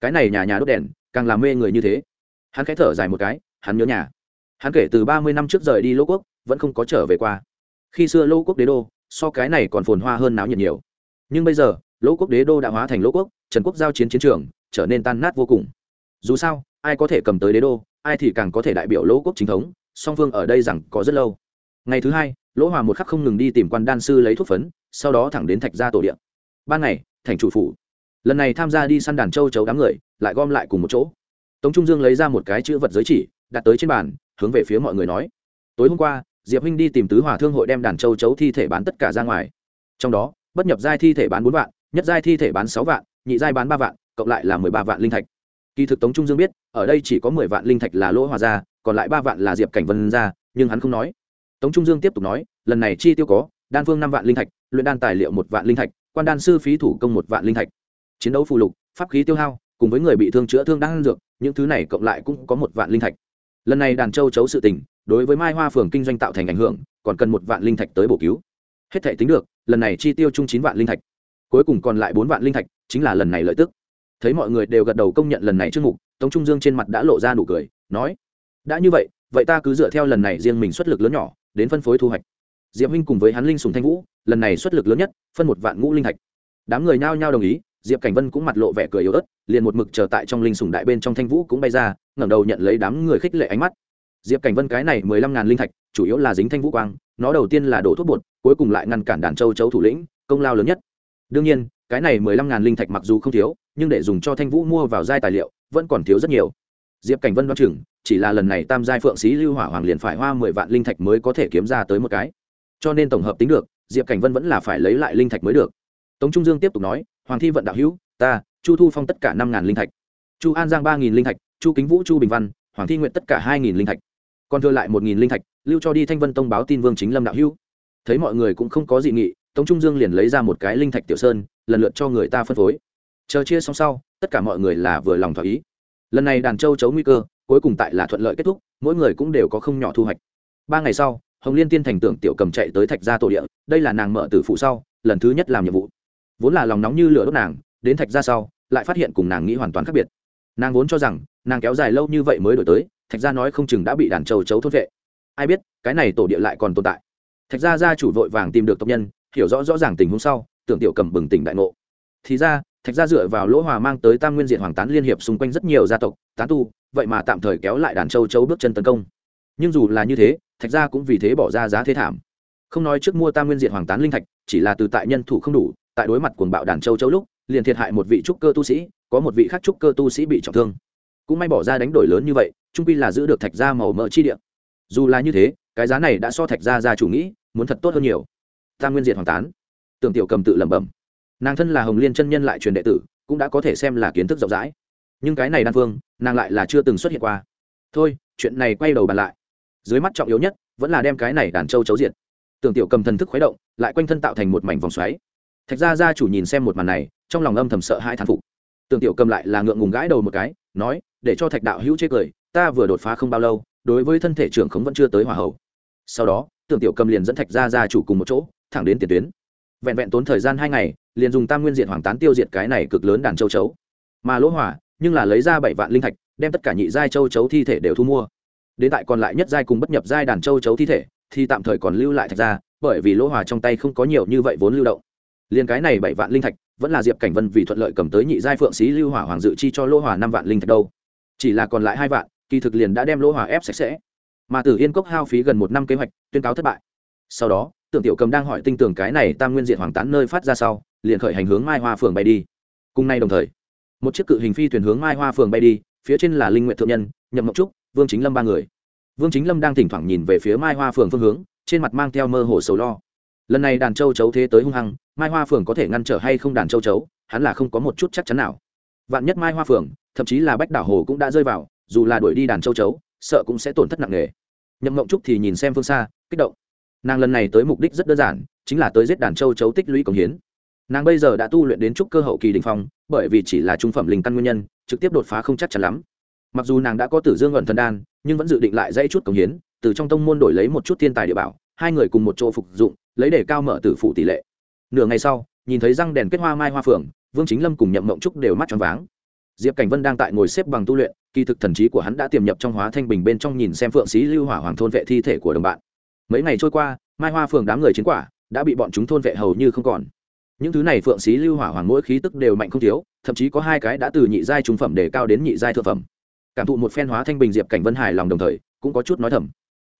Cái này nhà nhà đốt đèn, càng làm mê người như thế. Hắn khẽ thở dài một cái, hắn nhớ nhà. Hắn kể từ ba mươi năm trước rời đi lỗ quốc, vẫn không có trở về qua. Khi xưa lỗ quốc đế đô, so cái này còn phồn hoa hơn náo nhiệt nhiều. Nhưng bây giờ lỗ quốc đế đô đã hóa thành lỗ quốc, trần quốc giao chiến chiến trường, trở nên tan nát vô cùng dù sao, ai có thể cầm tới đế đô, ai thì càng có thể đại biểu lỗ quốc chính thống, song phương ở đây rằng có rất lâu. Ngày thứ hai, lỗ hòa một khắc không ngừng đi tìm quan đan sư lấy thuốc phấn, sau đó thẳng đến thạch gia tổ điện ban ngày, thành chủ phủ. Lần này tham gia đi săn đàn châu chấu đám người, lại gom lại cùng một chỗ. Tống trung dương lấy ra một cái chữ vật giới chỉ, đặt tới trên bàn, hướng về phía mọi người nói. Tối hôm qua, diệp huynh đi tìm tứ hòa thương hội đem đàn châu chấu thi thể bán tất cả ra ngoài. Trong đó, bất nhập giai thi thể bán bốn vạn, nhất giai thi thể bán sáu vạn, nhị giai bán ba vạn, cộng lại là mười ba vạn linh thạch kỳ thực tống trung dương biết ở đây chỉ có mười vạn linh thạch là lỗ hòa gia, còn lại ba vạn là diệp cảnh vân gia, nhưng hắn không nói. Tống trung dương tiếp tục nói lần này chi tiêu có đan phương năm vạn linh thạch luyện đan tài liệu một vạn linh thạch quan đan sư phí thủ công một vạn linh thạch. Chiến đấu phụ lục pháp khí tiêu hao cùng với người bị thương chữa thương đang dược những thứ này cộng lại cũng có một vạn linh thạch. Lần này đàn châu chấu sự tình đối với mai hoa phường kinh doanh tạo thành ảnh hưởng còn cần một vạn linh thạch tới bổ cứu. Hết thể tính được lần này chi tiêu chung chín vạn linh thạch. Cuối cùng còn lại bốn vạn linh thạch chính là lần này lợi tức thấy mọi người đều gật đầu công nhận lần này trước mục, tống trung dương trên mặt đã lộ ra nụ cười, nói, đã như vậy vậy ta cứ dựa theo lần này riêng mình xuất lực lớn nhỏ, đến phân phối thu hoạch. Diệp huynh cùng với hắn linh sùng thanh vũ, lần này xuất lực lớn nhất, phân một vạn ngũ linh thạch. Đám người nhao nhao đồng ý, diệp cảnh vân cũng mặt lộ vẻ cười yếu ớt, liền một mực chờ tại trong linh sùng đại bên trong thanh vũ cũng bay ra, ngẩng đầu nhận lấy đám người khích lệ ánh mắt. Diệp cảnh vân cái này mười lăm ngàn linh thạch, chủ yếu là dính thanh vũ quang, nó đầu tiên là đổ thuốc bột, cuối cùng lại ngăn cản đàn châu chấu thủ lĩnh, công lao lớn nhất. Đương nhiên cái này mười lăm ngàn linh thạch mặc dù không thiếu, nhưng để dùng cho thanh vũ mua vào giai tài liệu, vẫn còn thiếu rất nhiều. Diệp cảnh vân đoán chừng, chỉ là lần này tam giai phượng sĩ lưu hỏa hoàng liền phải hoa mười vạn linh thạch mới có thể kiếm ra tới một cái. Cho nên tổng hợp tính được, diệp cảnh vân vẫn là phải lấy lại linh thạch mới được. Tống trung dương tiếp tục nói, hoàng thi vận đạo hữu, ta, chu thu phong tất cả năm ngàn linh thạch. Chu an giang ba nghìn linh thạch, chu kính vũ chu bình văn, hoàng thi nguyện tất cả hai nghìn linh thạch. Còn thừa lại một nghìn linh thạch, lưu cho đi thanh vân tông báo tin vương chính lâm đạo hữu. Thấy mọi người cũng không có dị nghị, tống trung dương liền lấy ra một cái linh thạch tiểu sơn lần lượt cho người ta phân phối. Chờ chia xong sau, tất cả mọi người là vừa lòng thỏa ý. Lần này đàn châu chấu nguy cơ, cuối cùng tại là thuận lợi kết thúc, mỗi người cũng đều có không nhỏ thu hoạch. Ba ngày sau, hồng liên tiên thành tưởng tiểu cầm chạy tới thạch gia tổ địa, đây là nàng mở từ phụ sau, lần thứ nhất làm nhiệm vụ. Vốn là lòng nóng như lửa đốt nàng, đến thạch gia sau, lại phát hiện cùng nàng nghĩ hoàn toàn khác biệt. Nàng vốn cho rằng, nàng kéo dài lâu như vậy mới đổi tới, thạch gia nói không chừng đã bị đàn châu chấu thốt vệ. Ai biết, cái này tổ địa lại còn tồn tại. Thạch gia gia chủ vội vàng tìm được tộc nhân, hiểu rõ rõ ràng tình huống sau tưởng tiểu cầm bừng tỉnh đại ngộ. Thì ra, thạch gia dựa vào lỗ hòa mang tới tam nguyên diện hoàng tán liên hiệp xung quanh rất nhiều gia tộc, tán tu, vậy mà tạm thời kéo lại đàn châu châu bước chân tấn công. Nhưng dù là như thế, thạch gia cũng vì thế bỏ ra giá thế thảm. Không nói trước mua tam nguyên diện hoàng tán linh thạch, chỉ là từ tại nhân thủ không đủ, tại đối mặt cuồng bạo đàn châu châu lúc, liền thiệt hại một vị trúc cơ tu sĩ, có một vị khác trúc cơ tu sĩ bị trọng thương. Cũng may bỏ ra đánh đổi lớn như vậy, trung pi là giữ được thạch gia màu mỡ chi địa. Dù là như thế, cái giá này đã so thạch gia ra chủ nghĩ, muốn thật tốt hơn nhiều. Tam nguyên diệt hoàng tán tưởng tiểu cầm tự lẩm bẩm. Nàng thân là hồng liên chân nhân lại truyền đệ tử, cũng đã có thể xem là kiến thức rộng rãi. Nhưng cái này đan phương nàng lại là chưa từng xuất hiện qua. Thôi, chuyện này quay đầu bàn lại. Dưới mắt trọng yếu nhất, vẫn là đem cái này đàn châu chấu diệt. Tưởng tiểu cầm thần thức khuấy động, lại quanh thân tạo thành một mảnh vòng xoáy. Thạch gia gia chủ nhìn xem một màn này, trong lòng âm thầm sợ hai thán phục. Tưởng tiểu cầm lại là ngượng ngùng gãi đầu một cái, nói, để cho thạch đạo hữu chế cười, ta vừa đột phá không bao lâu, đối với thân thể trưởng khống vẫn chưa tới hòa hậu. Sau đó, tưởng tiểu cầm liền dẫn thạch gia gia chủ cùng một chỗ, thẳng đến tiền tuyến vẹn vẹn tốn thời gian hai ngày, liền dùng tam nguyên diện hoàng tán tiêu diệt cái này cực lớn đàn châu chấu. Mà lỗ hỏa, nhưng là lấy ra bảy vạn linh thạch, đem tất cả nhị giai châu chấu thi thể đều thu mua. Đến tại còn lại nhất giai cùng bất nhập giai đàn châu chấu thi thể, thì tạm thời còn lưu lại thạch ra, bởi vì lỗ hòa trong tay không có nhiều như vậy vốn lưu động. Liền cái này bảy vạn linh thạch, vẫn là diệp cảnh vân vì thuận lợi cầm tới nhị giai phượng sĩ lưu hỏa hoàng dự chi cho lỗ hòa năm vạn linh thạch đâu. Chỉ là còn lại hai vạn, kỳ thực liền đã đem lỗ hòa ép sạch sẽ. Mà tử yên cốc hao phí gần một năm kế hoạch, tuyên cáo thất bại. Sau đó tưởng tiểu cầm đang hỏi tinh tưởng cái này tam nguyên diện hoàng tán nơi phát ra sau, liền khởi hành hướng mai hoa phường bay đi. Cùng nay đồng thời, một chiếc cự hình phi thuyền hướng mai hoa phường bay đi, phía trên là linh nguyện thượng nhân, nhậm mộc trúc, vương chính lâm ba người. Vương chính lâm đang thỉnh thoảng nhìn về phía mai hoa phường phương hướng, trên mặt mang theo mơ hồ sầu lo. Lần này đàn châu chấu thế tới hung hăng, mai hoa phường có thể ngăn trở hay không đàn châu chấu, hắn là không có một chút chắc chắn nào. Vạn nhất mai hoa phường, thậm chí là bách đảo hồ cũng đã rơi vào, dù là đuổi đi đàn châu chấu, sợ cũng sẽ tổn thất nặng nề. Nhậm mộng trúc thì nhìn xem phương xa, kích động nàng lần này tới mục đích rất đơn giản, chính là tới giết đàn châu chấu tích lũy công hiến. Nàng bây giờ đã tu luyện đến trúc cơ hậu kỳ đình phong, bởi vì chỉ là trung phẩm linh căn nguyên nhân, trực tiếp đột phá không chắc chắn lắm. Mặc dù nàng đã có tử dương ẩn thần đan, nhưng vẫn dự định lại dãy chút công hiến, từ trong tông môn đổi lấy một chút thiên tài địa bảo, hai người cùng một chỗ phục dụng, lấy để cao mở tử phụ tỷ lệ. Nửa ngày sau, nhìn thấy răng đèn kết hoa mai hoa phượng, vương chính lâm cùng nhậm mộng trúc đều mắt tròn váng. Diệp cảnh vân đang tại ngồi xếp bằng tu luyện, kỳ thực thần trí của hắn đã tiềm nhập trong hóa thanh bình bên trong nhìn xem phượng sĩ lưu hỏa hoàng thôn vệ thi thể của đồng bạn mấy ngày trôi qua, mai hoa phượng đám người chiến quả đã bị bọn chúng thôn vệ hầu như không còn. Những thứ này phượng sĩ lưu hỏa hoàng mỗi khí tức đều mạnh không thiếu, thậm chí có hai cái đã từ nhị giai trung phẩm để cao đến nhị giai thượng phẩm. Cảm thụ một phen hóa thanh bình diệp cảnh vân hài lòng đồng thời, cũng có chút nói thầm.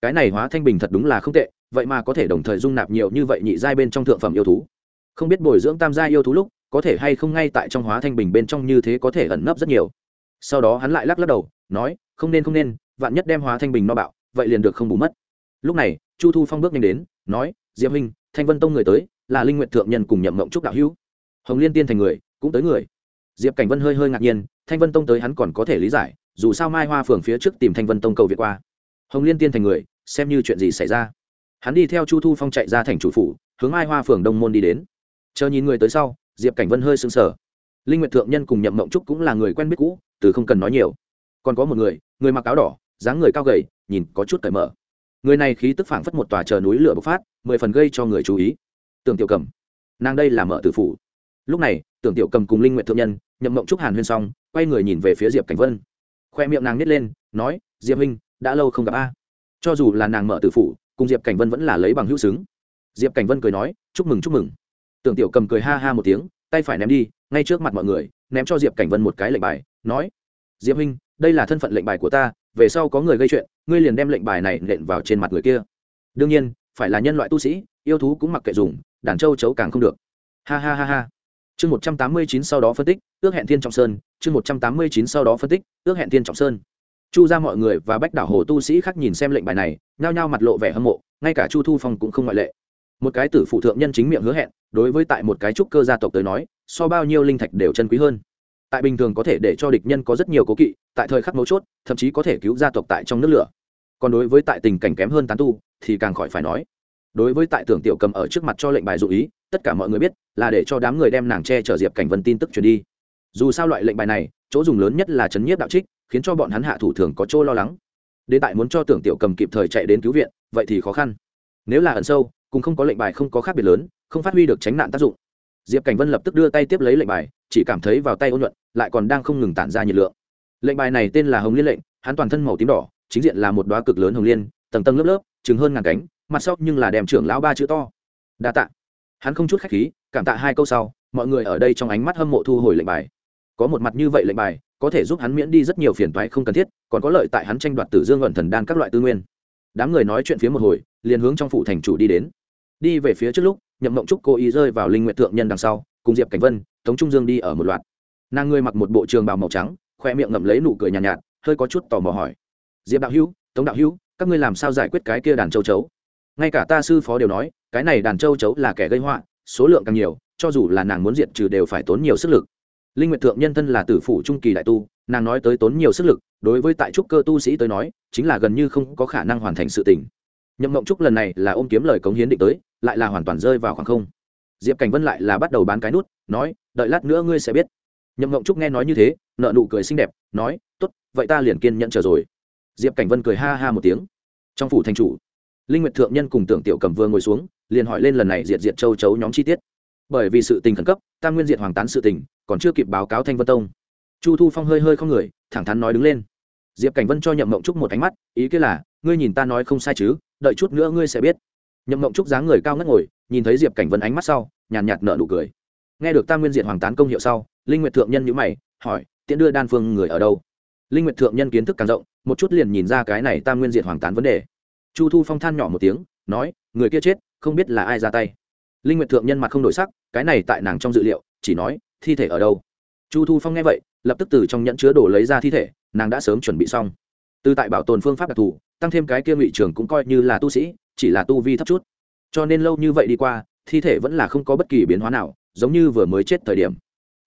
Cái này hóa thanh bình thật đúng là không tệ, vậy mà có thể đồng thời dung nạp nhiều như vậy nhị giai bên trong thượng phẩm yêu thú. Không biết bồi dưỡng tam giai yêu thú lúc, có thể hay không ngay tại trong hóa thanh bình bên trong như thế có thể ẩn nấp rất nhiều. Sau đó hắn lại lắc lắc đầu, nói, không nên không nên, vạn nhất đem hóa thanh bình no bạo, vậy liền được không bù mất. Lúc này chu thu phong bước nhanh đến, nói, diệp huynh, thanh vân tông người tới, là linh nguyện thượng nhân cùng nhậm mộng trúc đạo hữu. Hồng liên tiên thành người, cũng tới người. Diệp cảnh vân hơi hơi ngạc nhiên, thanh vân tông tới hắn còn có thể lý giải, dù sao mai hoa phường phía trước tìm thanh vân tông cầu việt qua. Hồng liên tiên thành người, xem như chuyện gì xảy ra. Hắn đi theo chu thu phong chạy ra thành chủ phủ, hướng mai hoa phường đông môn đi đến. Chờ nhìn người tới sau, diệp cảnh vân hơi sững sờ. Linh nguyệt thượng nhân cùng nhậm mộng trúc cũng là người quen biết cũ, từ không cần nói nhiều. Còn có một người người mặc áo đỏ, dáng người cao gầy, nhìn có chút cởi mở người này khí tức phảng phất một tòa chờ núi lửa bộc phát, mười phần gây cho người chú ý. Tưởng tiểu cầm, nàng đây là mở tử phủ. Lúc này, tưởng tiểu cầm cùng linh nguyện thượng nhân, nhậm mộng trúc hàn huyên xong, quay người nhìn về phía diệp cảnh vân. Khoe miệng nàng nít lên, nói, diệp huynh, đã lâu không gặp a. Cho dù là nàng mở tử phủ, cùng diệp cảnh vân vẫn là lấy bằng hữu xứng. Diệp cảnh vân cười nói, chúc mừng chúc mừng. Tưởng tiểu cầm cười ha ha một tiếng, tay phải ném đi, ngay trước mặt mọi người, ném cho diệp cảnh vân một cái lệnh bài, nói, diệp huynh, đây là thân phận lệnh bài của ta về sau có người gây chuyện, ngươi liền đem lệnh bài này nện vào trên mặt người kia. Đương nhiên, phải là nhân loại tu sĩ, yêu thú cũng mặc kệ dùng, đàn châu chấu càng không được. Ha ha ha ha. Chương một trăm tám mươi chín sau đó phân tích, ước hẹn thiên trọng sơn. Chương một trăm tám mươi chín sau đó phân tích, ước hẹn thiên trọng sơn. Chu ra mọi người và bách đảo hồ tu sĩ khác nhìn xem lệnh bài này, nhao nhao mặt lộ vẻ hâm mộ, ngay cả chu thu phong cũng không ngoại lệ. Một cái tử phụ thượng nhân chính miệng hứa hẹn, đối với tại một cái trúc cơ gia tộc tới nói, so bao nhiêu linh thạch đều chân quý hơn tại bình thường có thể để cho địch nhân có rất nhiều cố kỵ, tại thời khắc mấu chốt, thậm chí có thể cứu gia tộc tại trong nước lửa. Còn đối với tại tình cảnh kém hơn tán tu, thì càng khỏi phải nói. Đối với tại tưởng tiểu cầm ở trước mặt cho lệnh bài dụ ý, tất cả mọi người biết, là để cho đám người đem nàng che chở diệp cảnh vân tin tức truyền đi. Dù sao loại lệnh bài này, chỗ dùng lớn nhất là chấn nhiếp đạo trích, khiến cho bọn hắn hạ thủ thường có chỗ lo lắng. Đến tại muốn cho tưởng tiểu cầm kịp thời chạy đến cứu viện, vậy thì khó khăn. Nếu là ẩn sâu cũng không có lệnh bài không có khác biệt lớn, không phát huy được tránh nạn tác dụng. Diệp cảnh vân lập tức đưa tay tiếp lấy lệnh bài chỉ cảm thấy vào tay ôn nhuận, lại còn đang không ngừng tản ra nhiệt lượng. Lệnh bài này tên là hồng liên lệnh, hắn toàn thân màu tím đỏ, chính diện là một đoá cực lớn hồng liên, tầng tầng lớp lớp, chừng hơn ngàn cánh, mặt sau nhưng là đèm trưởng lão ba chữ to. Đa tạ. Hắn không chút khách khí, cảm tạ hai câu sau, mọi người ở đây trong ánh mắt hâm mộ thu hồi lệnh bài. Có một mặt như vậy lệnh bài, có thể giúp hắn miễn đi rất nhiều phiền toái không cần thiết, còn có lợi tại hắn tranh đoạt tử dương ẩn thần đan các loại tư nguyên. Đám người nói chuyện phía một hồi, liền hướng trong phủ thành chủ đi đến. Đi về phía trước lúc, nhậm mộng trúc cố ý rơi vào linh nguyện thượng nhân đằng sau, cùng diệp cảnh vân tống trung dương đi ở một loạt. Nàng ngươi mặc một bộ trường bào màu trắng khoe miệng ngậm lấy nụ cười nhàn nhạt, nhạt hơi có chút tò mò hỏi. Diệp đạo hữu tống đạo hữu các ngươi làm sao giải quyết cái kia đàn châu chấu? Ngay cả ta sư phó đều nói cái này đàn châu chấu là kẻ gây họa số lượng càng nhiều cho dù là nàng muốn diệt trừ đều phải tốn nhiều sức lực. Linh nguyệt thượng nhân thân là tử phủ trung kỳ đại tu nàng nói tới tốn nhiều sức lực đối với tại trúc cơ tu sĩ tới nói chính là gần như không có khả năng hoàn thành sự tình. Nhậm mộng trúc lần này là ôm kiếm lời cống hiến định tới lại là hoàn toàn rơi vào khoảng không diệp cảnh vân lại là bắt đầu bán cái nút, nói, đợi lát nữa ngươi sẽ biết. Nhậm Ngộng trúc nghe nói như thế, nợ nụ cười xinh đẹp, nói, tốt, vậy ta liền kiên nhận chờ rồi. Diệp cảnh vân cười ha ha một tiếng. Trong phủ thành chủ, linh nguyệt thượng nhân cùng tưởng tiểu cầm vừa ngồi xuống, liền hỏi lên lần này diệt diệt châu chấu nhóm chi tiết. Bởi vì sự tình khẩn cấp, tam nguyên diệt hoàng tán sự tình, còn chưa kịp báo cáo thanh vân tông. Chu thu phong hơi hơi không người, thẳng thắn nói đứng lên. Diệp cảnh vân cho nhậm mộng trúc một ánh mắt, ý kia là, ngươi nhìn ta nói không sai chứ, đợi chút nữa ngươi sẽ biết nhậm mộng trúc dáng người cao ngất ngồi, nhìn thấy diệp cảnh vân ánh mắt sau, nhàn nhạt nở nụ cười. Nghe được tam nguyên Diện hoàng tán công hiệu sau, linh nguyệt thượng nhân nhữ mày, hỏi, tiễn đưa đan phương người ở đâu? Linh nguyệt thượng nhân kiến thức càng rộng, một chút liền nhìn ra cái này tam nguyên Diện hoàng tán vấn đề. Chu thu phong than nhỏ một tiếng, nói, người kia chết, không biết là ai ra tay. Linh nguyệt thượng nhân mặt không đổi sắc, cái này tại nàng trong dự liệu, chỉ nói, thi thể ở đâu? Chu thu phong nghe vậy, lập tức từ trong nhẫn chứa đồ lấy ra thi thể, nàng đã sớm chuẩn bị xong. Từ tại bảo tồn phương pháp đặc thù tăng thêm cái kia ngụy trường cũng coi như là tu sĩ, chỉ là tu vi thấp chút. Cho nên lâu như vậy đi qua, thi thể vẫn là không có bất kỳ biến hóa nào, giống như vừa mới chết thời điểm.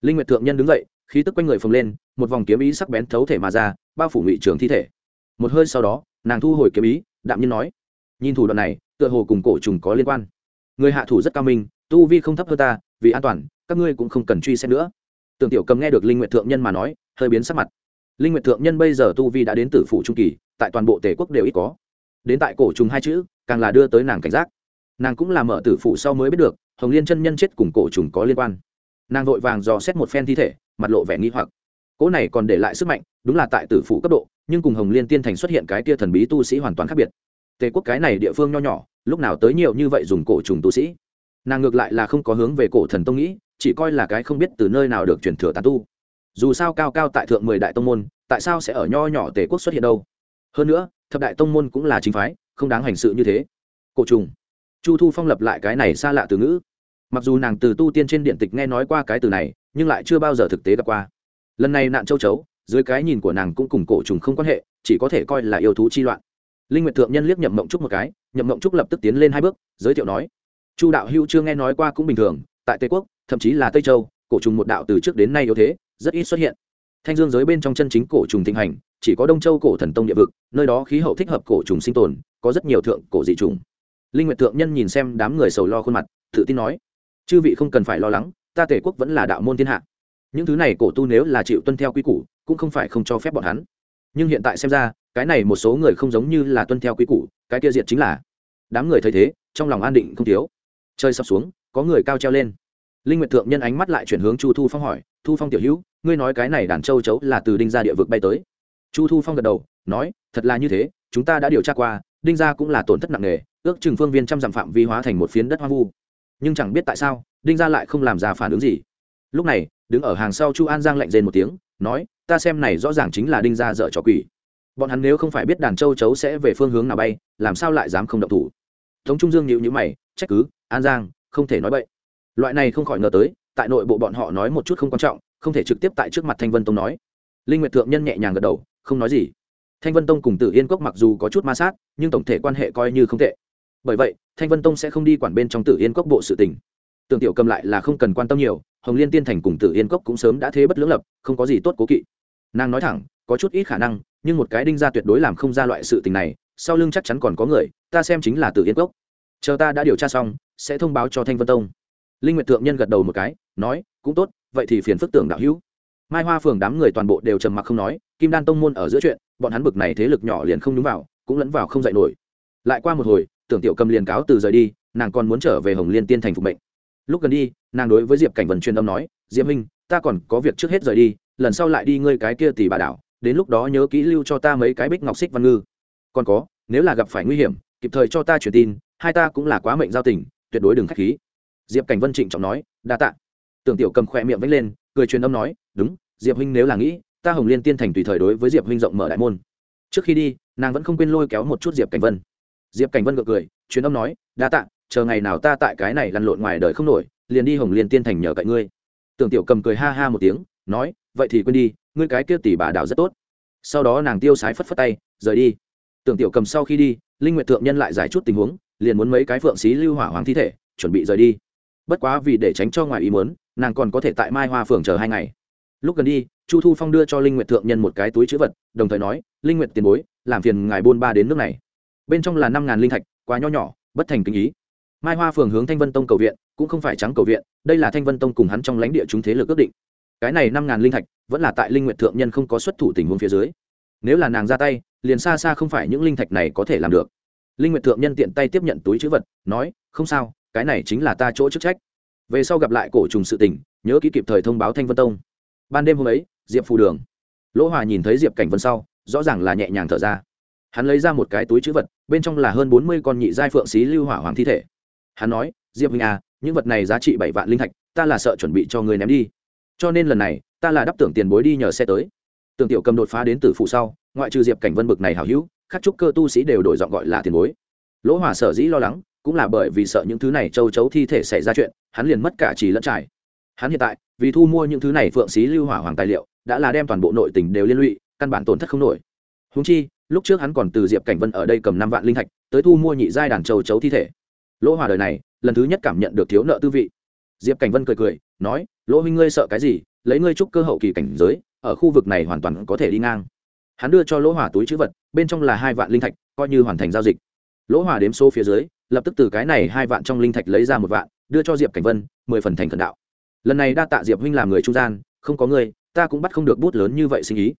Linh nguyệt thượng nhân đứng dậy, khí tức quanh người phồng lên, một vòng kiếm ý sắc bén thấu thể mà ra, bao phủ ngụy trường thi thể. Một hơi sau đó, nàng thu hồi kiếm ý, đạm nhiên nói, nhìn thủ đoạn này, tựa hồ cùng cổ trùng có liên quan. Người hạ thủ rất cao minh, tu vi không thấp hơn ta, vì an toàn, các ngươi cũng không cần truy xét nữa. Tưởng tiểu cầm nghe được linh nguyệt thượng nhân mà nói, hơi biến sắc mặt. Linh nguyệt thượng nhân bây giờ tu vi đã đến tử phủ trung kỳ tại toàn bộ tề quốc đều ít có. Đến tại cổ trùng hai chữ, càng là đưa tới nàng cảnh giác. Nàng cũng là mở tử phụ sau mới biết được, hồng liên chân nhân chết cùng cổ trùng có liên quan. Nàng vội vàng dò xét một phen thi thể, mặt lộ vẻ nghi hoặc. Cỗ này còn để lại sức mạnh, đúng là tại tử phụ cấp độ, nhưng cùng hồng liên tiên thành xuất hiện cái tia thần bí tu sĩ hoàn toàn khác biệt. Tề quốc cái này địa phương nho nhỏ, lúc nào tới nhiều như vậy dùng cổ trùng tu sĩ? Nàng ngược lại là không có hướng về cổ thần tông nghĩ, chỉ coi là cái không biết từ nơi nào được truyền thừa tàn tu. Dù sao cao cao tại thượng mười đại tông môn, tại sao sẽ ở nho nhỏ tề quốc xuất hiện đâu? Hơn nữa, thập đại tông môn cũng là chính phái, không đáng hành sự như thế. Cổ trùng. Chu thu phong lập lại cái này xa lạ từ ngữ. Mặc dù nàng từ tu tiên trên điện tịch nghe nói qua cái từ này, nhưng lại chưa bao giờ thực tế gặp qua. Lần này nạn châu chấu, dưới cái nhìn của nàng cũng cùng cổ trùng không quan hệ, chỉ có thể coi là yêu thú chi loạn. Linh nguyệt thượng nhân liếc nhậm mộng trúc một cái, nhậm mộng trúc lập tức tiến lên hai bước, giới thiệu nói chu đạo hữu chưa nghe nói qua cũng bình thường, tại tây quốc, thậm chí là tây châu, cổ trùng một đạo từ trước đến nay yếu thế, rất ít xuất hiện thanh dương giới bên trong chân chính cổ trùng thịnh hành, chỉ có đông châu cổ thần tông địa vực, nơi đó khí hậu thích hợp cổ trùng sinh tồn, có rất nhiều thượng cổ dị trùng. Linh nguyệt thượng nhân nhìn xem đám người sầu lo khuôn mặt, tự tin nói, chư vị không cần phải lo lắng, ta tể quốc vẫn là đạo môn thiên hạ. Những thứ này cổ tu nếu là chịu tuân theo quy củ, cũng không phải không cho phép bọn hắn. Nhưng hiện tại xem ra, cái này một số người không giống như là tuân theo quy củ, cái kia diệt chính là. Đám người thấy thế, trong lòng an định không thiếu. Chơi sập xuống, có người cao treo lên linh nguyệt thượng nhân ánh mắt lại chuyển hướng chu thu phong hỏi, thu phong tiểu hữu, ngươi nói cái này đàn châu chấu là từ đinh gia địa vực bay tới. Chu thu phong gật đầu, nói, thật là như thế, chúng ta đã điều tra qua, đinh gia cũng là tổn thất nặng nề, ước chừng phương viên trăm dặm phạm vi hóa thành một phiến đất hoang vu. Nhưng chẳng biết tại sao, đinh gia lại không làm ra phản ứng gì. Lúc này, đứng ở hàng sau chu an giang lạnh rên một tiếng, nói, ta xem này rõ ràng chính là đinh gia dở trò quỷ. Bọn hắn nếu không phải biết đàn châu chấu sẽ về phương hướng nào bay, làm sao lại dám không động thủ? Tống trung dương nhịu nhữ mày, trách cứ, an giang, không thể nói bậy loại này không khỏi ngờ tới, tại nội bộ bọn họ nói một chút không quan trọng, không thể trực tiếp tại trước mặt thanh vân tông nói. Linh nguyệt thượng nhân nhẹ nhàng gật đầu, không nói gì. Thanh vân tông cùng tử yên cốc mặc dù có chút ma sát, nhưng tổng thể quan hệ coi như không tệ. Bởi vậy, thanh vân tông sẽ không đi quản bên trong tử yên cốc bộ sự tình. Tưởng tiểu cầm lại là không cần quan tâm nhiều, hồng liên tiên thành cùng tử yên cốc cũng sớm đã thế bất lưỡng lập, không có gì tốt cố kỵ. Nàng nói thẳng, có chút ít khả năng, nhưng một cái đinh ra tuyệt đối làm không ra loại sự tình này, sau lưng chắc chắn còn có người, ta xem chính là tử yên cốc chờ ta đã điều tra xong, sẽ thông báo cho thanh vân tông linh nguyệt thượng nhân gật đầu một cái, nói, cũng tốt, vậy thì phiền phức tưởng đạo hữu. Mai hoa phường đám người toàn bộ đều trầm mặc không nói, kim đan tông môn ở giữa chuyện, bọn hắn bực này thế lực nhỏ liền không nhúng vào, cũng lẫn vào không dạy nổi. Lại qua một hồi, tưởng tiểu cầm liền cáo từ rời đi, nàng còn muốn trở về hồng liên tiên thành phục mệnh. Lúc gần đi, nàng đối với diệp cảnh vân truyền âm nói, diệp minh ta còn có việc trước hết rời đi, lần sau lại đi ngươi cái kia tỷ bà đảo, đến lúc đó nhớ kỹ lưu cho ta mấy cái bích ngọc xích văn ngư. Còn có, nếu là gặp phải nguy hiểm, kịp thời cho ta truyền tin, hai ta cũng là quá mệnh giao tình, tuyệt đối đừng k h á c h khí diệp cảnh vân trịnh trọng nói, đa t ạ tưởng tiểu cầm khỏe miệng vẫy lên, cười truyền âm nói, đúng, diệp huynh nếu là nghĩ, ta hồng liên tiên thành tùy thời đối với diệp huynh rộng mở đại môn. Trước khi đi, nàng vẫn không quên lôi kéo một chút diệp cảnh vân. Diệp cảnh vân gượng cười, truyền âm nói, đa tạ, chờ ngày nào ta tại cái này lăn lộn ngoài đời không nổi, liền đi hồng liên tiên thành nhờ cậy ngươi. Tưởng tiểu cầm cười ha ha một tiếng, nói, vậy thì quên đi, ngươi cái kia tỷ bà đảo rất tốt. Sau đó nàng tiêu sái phất phất tay, rời đi. Tưởng tiểu cầm sau khi đi, linh nguyệt thượng nhân lại giải chút tình huống, liền muốn mấy cái phượng xí lưu hỏa hoàng thi thể, chuẩn bị rời đi bất quá vì để tránh cho ngoài ý muốn, nàng còn có thể tại mai hoa phường chờ hai ngày. Lúc gần đi, chu thu phong đưa cho linh nguyệt thượng nhân một cái túi chữ vật, đồng thời nói, linh nguyệt tiền bối, làm phiền ngài buôn ba đến nước này. Bên trong là năm ngàn linh thạch, quá nho nhỏ, bất thành kinh ý. Mai hoa phường hướng thanh vân tông cầu viện, cũng không phải trắng cầu viện, đây là thanh vân tông cùng hắn trong lãnh địa chúng thế lực ước định. Cái này năm ngàn linh thạch, vẫn là tại linh Nguyệt thượng nhân không có xuất thủ tình huống phía dưới. Nếu là nàng ra tay, liền xa xa không phải những linh thạch này có thể làm được. Linh Nguyệt thượng nhân tiện tay tiếp nhận túi chữ vật, nói, không sao cái này chính là ta chỗ chức trách. Về sau gặp lại cổ trùng sự tình, nhớ kỹ kịp thời thông báo thanh vân tông. Ban đêm hôm ấy, diệp phù đường, lỗ hòa nhìn thấy diệp cảnh vân sau, rõ ràng là nhẹ nhàng thở ra. Hắn lấy ra một cái túi chữ vật, bên trong là hơn bốn mươi con nhị giai phượng xí lưu hỏa hoàng thi thể. Hắn nói, diệp huynh à những vật này giá trị bảy vạn linh thạch, ta là sợ chuẩn bị cho người ném đi. Cho nên lần này, ta là đắp tưởng tiền bối đi nhờ xe tới. Tưởng tiểu cầm đột phá đến từ phụ sau, ngoại trừ diệp cảnh vân bực này hào hữu các trúc cơ tu sĩ đều đổi giọng gọi là tiền bối. Lỗ hỏa sở dĩ lo lắng cũng là bởi vì sợ những thứ này châu chấu thi thể xảy ra chuyện, hắn liền mất cả trì lẫn trải. Hắn hiện tại, vì thu mua những thứ này phượng xí lưu hỏa hoàng tài liệu, đã là đem toàn bộ nội tình đều liên lụy, căn bản tổn thất không nổi. Húng chi, lúc trước hắn còn từ diệp cảnh vân ở đây cầm năm vạn linh thạch, tới thu mua nhị giai đàn châu chấu thi thể. Lỗ hòa đời này, lần thứ nhất cảm nhận được thiếu nợ tư vị. Diệp cảnh vân cười cười, nói, lỗ huynh ngươi sợ cái gì? Lấy ngươi trúc cơ hậu kỳ cảnh giới, ở khu vực này hoàn toàn có thể đi ngang. Hắn đưa cho lỗ hòa túi chữ vật, bên trong là hai vạn linh thạch, coi như hoàn thành giao dịch. Lỗ hòa đếm số phía dưới lập tức từ cái này hai vạn trong linh thạch lấy ra một vạn, đưa cho diệp cảnh vân, mười phần thành thần đạo. Lần này đa tạ diệp huynh làm người trung gian, không có người ta cũng bắt không được bút lớn như vậy sinh ý.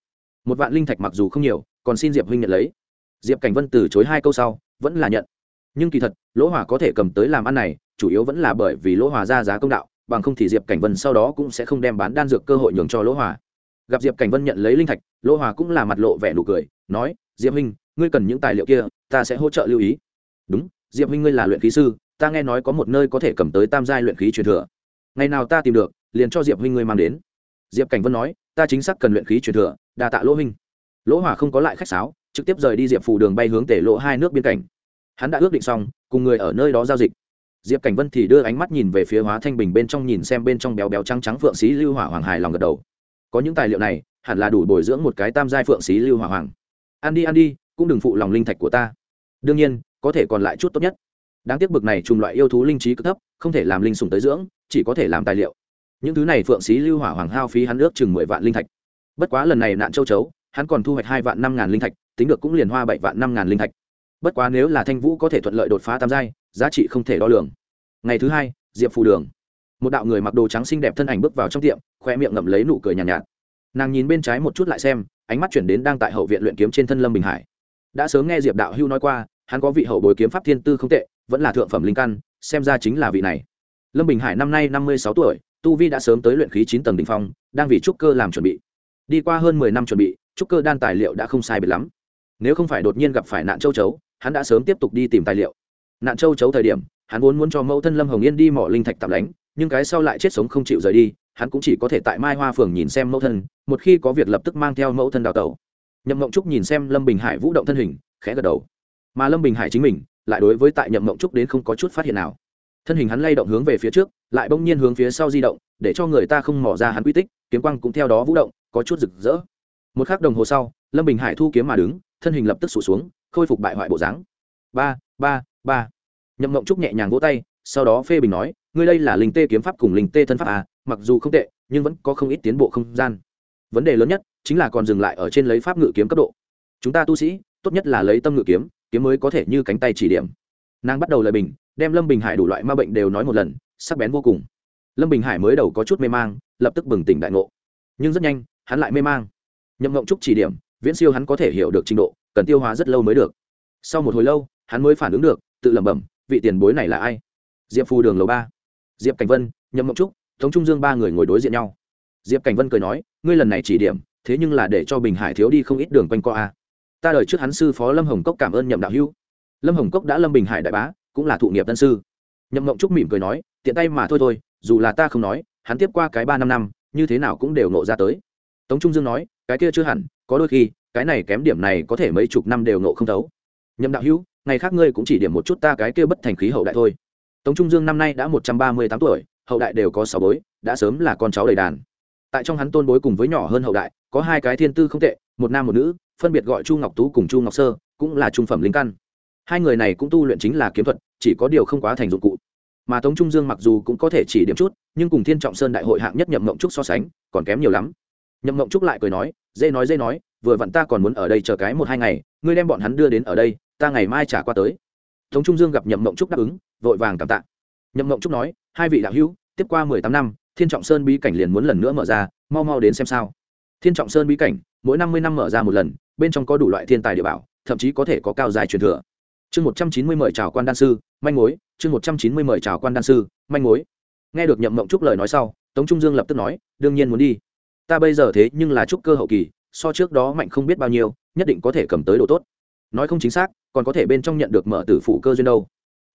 Một vạn linh thạch mặc dù không nhiều, còn xin diệp huynh nhận lấy. Diệp cảnh vân từ chối hai câu sau, vẫn là nhận. Nhưng kỳ thật, lỗ hòa có thể cầm tới làm ăn này, chủ yếu vẫn là bởi vì lỗ hòa ra giá công đạo, bằng không thì diệp cảnh vân sau đó cũng sẽ không đem bán đan dược cơ hội nhường cho lỗ hòa. Gặp diệp cảnh vân nhận lấy linh thạch, lỗ hòa cũng là mặt lộ vẻ nụ cười, nói, diệp huynh, ngươi cần những tài liệu kia, ta sẽ hỗ trợ lưu ý. Đúng diệp huynh ngươi là luyện khí sư, ta nghe nói có một nơi có thể cầm tới tam giai luyện khí truyền thừa. Ngày nào ta tìm được, liền cho diệp huynh ngươi mang đến. Diệp cảnh vân nói, ta chính xác cần luyện khí truyền thừa đà tạ lỗ huynh. Lỗ hỏa không có lại khách sáo, trực tiếp rời đi diệp phủ đường bay hướng tể lộ hai nước biên cảnh. Hắn đã ước định xong, cùng người ở nơi đó giao dịch. Diệp cảnh vân thì đưa ánh mắt nhìn về phía hóa thanh bình bên trong nhìn xem bên trong béo béo trắng trắng phượng xí lưu hỏa hoàng hài lòng gật đầu. Có những tài liệu này, hẳn là đủ bồi dưỡng một cái tam giai phượng xí lưu hỏa hoàng. Ăn đi ăn đi, cũng đừng phụ lòng linh thạch của ta đương nhiên có thể còn lại chút tốt nhất. Đáng tiếc bực này trùng loại yêu thú linh trí cực thấp không thể làm linh sùng tới dưỡng chỉ có thể làm tài liệu. Những thứ này phượng xí lưu hỏa hoàng hao phí hắn ước chừng mười vạn linh thạch. Bất quá lần này nạn châu chấu hắn còn thu hoạch hai vạn năm ngàn linh thạch tính được cũng liền hoa bảy vạn năm ngàn linh thạch. Bất quá nếu là thanh vũ có thể thuận lợi đột phá tam giai giá trị không thể đo lường. Ngày thứ hai diệp phù đường. Một đạo người mặc đồ trắng xinh đẹp thân ảnh bước vào trong tiệm khoe miệng ngậm lấy nụ cười nhàn nhạt, nhạt. Nàng nhìn bên trái một chút lại xem ánh mắt chuyển đến đang tại hậu viện luyện kiếm trên thân lâm bình hải đã sớm nghe diệp đạo hưu nói qua, hắn có vị hậu bồi kiếm pháp thiên tư không tệ, vẫn là thượng phẩm linh căn, xem ra chính là vị này. Lâm bình hải năm nay năm mươi sáu tuổi, tu vi đã sớm tới luyện khí chín tầng đ ỉ n h phong, đang vì trúc cơ làm chuẩn bị. Đi qua hơn mười năm chuẩn bị, trúc cơ đan tài liệu đã không sai biệt lắm. Nếu không phải đột nhiên gặp phải nạn châu chấu, hắn đã sớm tiếp tục đi tìm tài liệu. Nạn châu chấu thời điểm, hắn vốn muốn cho mẫu thân lâm hồng yên đi mỏ linh thạch tạm lánh, nhưng cái sau lại chết sống không chịu rời đi, hắn cũng chỉ có thể tại mai hoa phường nhìn xem mẫu thân, một khi có việc lập tức mang theo mẫu thân đào tẩu nhậm mộng trúc nhìn xem lâm bình hải vũ động thân hình, khẽ gật đầu. Mà lâm bình hải chính mình, lại đối với tại nhậm mộng trúc đến không có chút phát hiện nào. Thân hình hắn lay động hướng về phía trước, lại bỗng nhiên hướng phía sau di động, để cho người ta không mỏ ra hắn quy tích, kiếm quang cũng theo đó vũ động, có chút rực rỡ. Một k h ắ c đồng hồ sau, lâm bình hải thu kiếm mà đứng, thân hình lập tức sụt xuống, khôi phục bại hoại bộ dáng. Ba ba ba. Nhậm mộng trúc nhẹ nhàng vỗ tay, sau đó phê bình nói, ngươi đây là linh tê kiếm pháp cùng linh tê thân pháp à mặc dù không tệ, nhưng vẫn có không ít tiến bộ không gian vấn đề lớn nhất chính là còn dừng lại ở trên lấy pháp ngự kiếm cấp độ. Chúng ta tu sĩ, tốt nhất là lấy tâm ngự kiếm kiếm mới có thể như cánh tay chỉ điểm. Nàng bắt đầu lời bình, đem lâm bình hải đủ loại ma bệnh đều nói một lần, sắc bén vô cùng. Lâm bình hải mới đầu có chút mê mang, lập tức bừng tỉnh đại ngộ. Nhưng rất nhanh, hắn lại mê mang. Nhậm ngộng trúc chỉ điểm, viễn siêu hắn có thể hiểu được trình độ, cần tiêu hóa rất lâu mới được. Sau một hồi lâu, hắn mới phản ứng được, tự lẩm bẩm, vị tiền bối này là ai? Diệp phù đường lầu ba. Diệp cảnh vân, nhậm ngộng trúc, tống trung dương ba người ngồi đối diện nhau diệp cảnh vân cười nói, ngươi lần này chỉ điểm, thế nhưng là để cho bình hải thiếu đi không ít đường quanh co a. Ta đợi trước hắn sư phó lâm hồng cốc cảm ơn nhậm đạo hữu. Lâm hồng cốc đã lâm bình hải đại bá, cũng là thụ nghiệp tân sư. Nhậm ngộng trúc mỉm cười nói, tiện tay mà thôi thôi, dù là ta không nói, hắn tiếp qua cái ba năm năm, như thế nào cũng đều nộ ra tới. Tống trung dương nói, cái kia chưa hẳn, có đôi khi, cái này kém điểm này có thể mấy chục năm đều nộ không thấu. Nhậm đạo hữu, ngày khác ngươi cũng chỉ điểm một chút ta cái kia bất thành khí hậu đại thôi. Tống trung dương năm nay đã một trăm ba mươi tám tuổi, hậu đại đều có sáu bối, đã sớm là con cháu đầy đàn tại trong hắn tôn bối cùng với nhỏ hơn hậu đại, có hai cái thiên tư không tệ, một nam một nữ, phân biệt gọi chu ngọc tú cùng chu ngọc sơ, cũng là trung phẩm linh căn. Hai người này cũng tu luyện chính là kiếm thuật, chỉ có điều không quá thành dụng cụ. Mà tống trung dương mặc dù cũng có thể chỉ điểm chút, nhưng cùng thiên trọng sơn đại hội hạng nhất nhậm mộng trúc so sánh, còn kém nhiều lắm. Nhậm mộng trúc lại cười nói, dễ nói dễ nói, vừa vặn ta còn muốn ở đây chờ cái một hai ngày, ngươi đem bọn hắn đưa đến ở đây, ta ngày mai trả qua tới. Tống trung dương gặp nhậm mộng trúc đáp ứng, vội vàng cảm tạ. Nhậm mộng trúc nói, hai vị đạo hữu, tiếp qua mười tám năm thiên trọng sơn bí cảnh liền muốn lần nữa mở ra, mau mau đến xem sao. Thiên trọng sơn bí cảnh, mỗi năm mươi năm mở ra một lần, bên trong có đủ loại thiên tài địa bảo, thậm chí có thể có cao dài truyền thừa. Chương một trăm chín mươi mời chào quan đan sư, manh mối, chương một trăm chín mươi mời chào quan đan sư, manh mối. Nghe được nhậm mộng trúc lời nói sau, tống trung dương lập tức nói, đương nhiên muốn đi. Ta bây giờ thế nhưng là trúc cơ hậu kỳ, so trước đó mạnh không biết bao nhiêu, nhất định có thể cầm tới độ tốt. Nói không chính xác, còn có thể bên trong nhận được mở tử phụ cơ duyên đâu.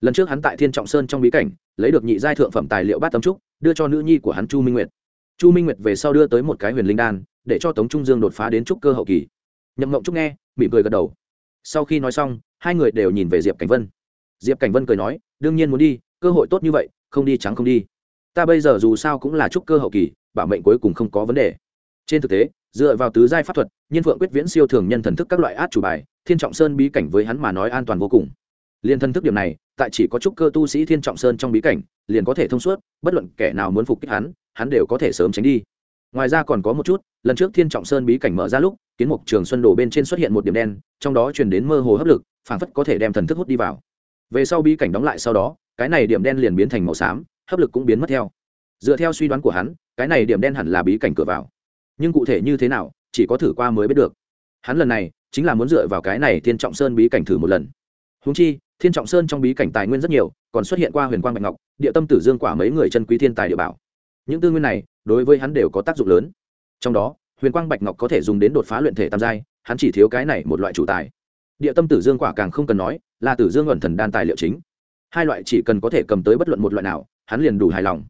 Lần trước hắn tại thiên trọng sơn trong bí cảnh, lấy được nhị giai thượng phẩm tài liệu bát tâm trúc đưa cho nữ nhi của hắn chu minh nguyệt. Chu minh nguyệt về sau đưa tới một cái huyền linh đan, để cho tống trung dương đột phá đến trúc cơ hậu kỳ. Nhậm mộng trúc nghe, mỉm cười gật đầu. Sau khi nói xong, hai người đều nhìn về diệp cảnh vân. Diệp cảnh vân cười nói, đương nhiên muốn đi, cơ hội tốt như vậy, không đi trắng không đi. Ta bây giờ dù sao cũng là trúc cơ hậu kỳ, bảo mệnh cuối cùng không có vấn đề. Trên thực tế, dựa vào tứ giai pháp thuật, nhiên phượng quyết viễn siêu thường nhân thần thức các loại át chủ bài, thiên trọng sơn bí cảnh với hắn mà nói an toàn vô cùng. Liên thân thức điểm này tại chỉ có trúc cơ tu sĩ thiên trọng sơn trong bí cảnh, liền có thể thông suốt, bất luận kẻ nào muốn phục kích hắn hắn đều có thể sớm tránh đi. Ngoài ra còn có một chút, lần trước thiên trọng sơn bí cảnh mở ra lúc, kiến mục trường xuân đồ bên trên xuất hiện một điểm đen, trong đó truyền đến mơ hồ hấp lực, phảng phất có thể đem thần thức hút đi vào. Về sau bí cảnh đóng lại sau đó, cái này điểm đen liền biến thành màu xám, hấp lực cũng biến mất theo. Dựa theo suy đoán của hắn, cái này điểm đen hẳn là bí cảnh cửa vào. Nhưng cụ thể như thế nào, chỉ có thử qua mới biết được. Hắn lần này, chính là muốn dựa vào cái này thiên trọng sơn bí cảnh thử một lần. Húng chi thiên trọng sơn trong bí cảnh tài nguyên rất nhiều, còn xuất hiện qua huyền quang bạch ngọc, địa tâm tử dương quả mấy người chân quý thiên tài địa bảo. Những tư nguyên này, đối với hắn đều có tác dụng lớn. Trong đó, huyền quang bạch ngọc có thể dùng đến đột phá luyện thể tam giai, hắn chỉ thiếu cái này một loại chủ tài. Địa tâm tử dương quả càng không cần nói, là tử dương ẩn thần đan tài liệu chính. Hai loại chỉ cần có thể cầm tới bất luận một loại nào, hắn liền đủ hài lòng.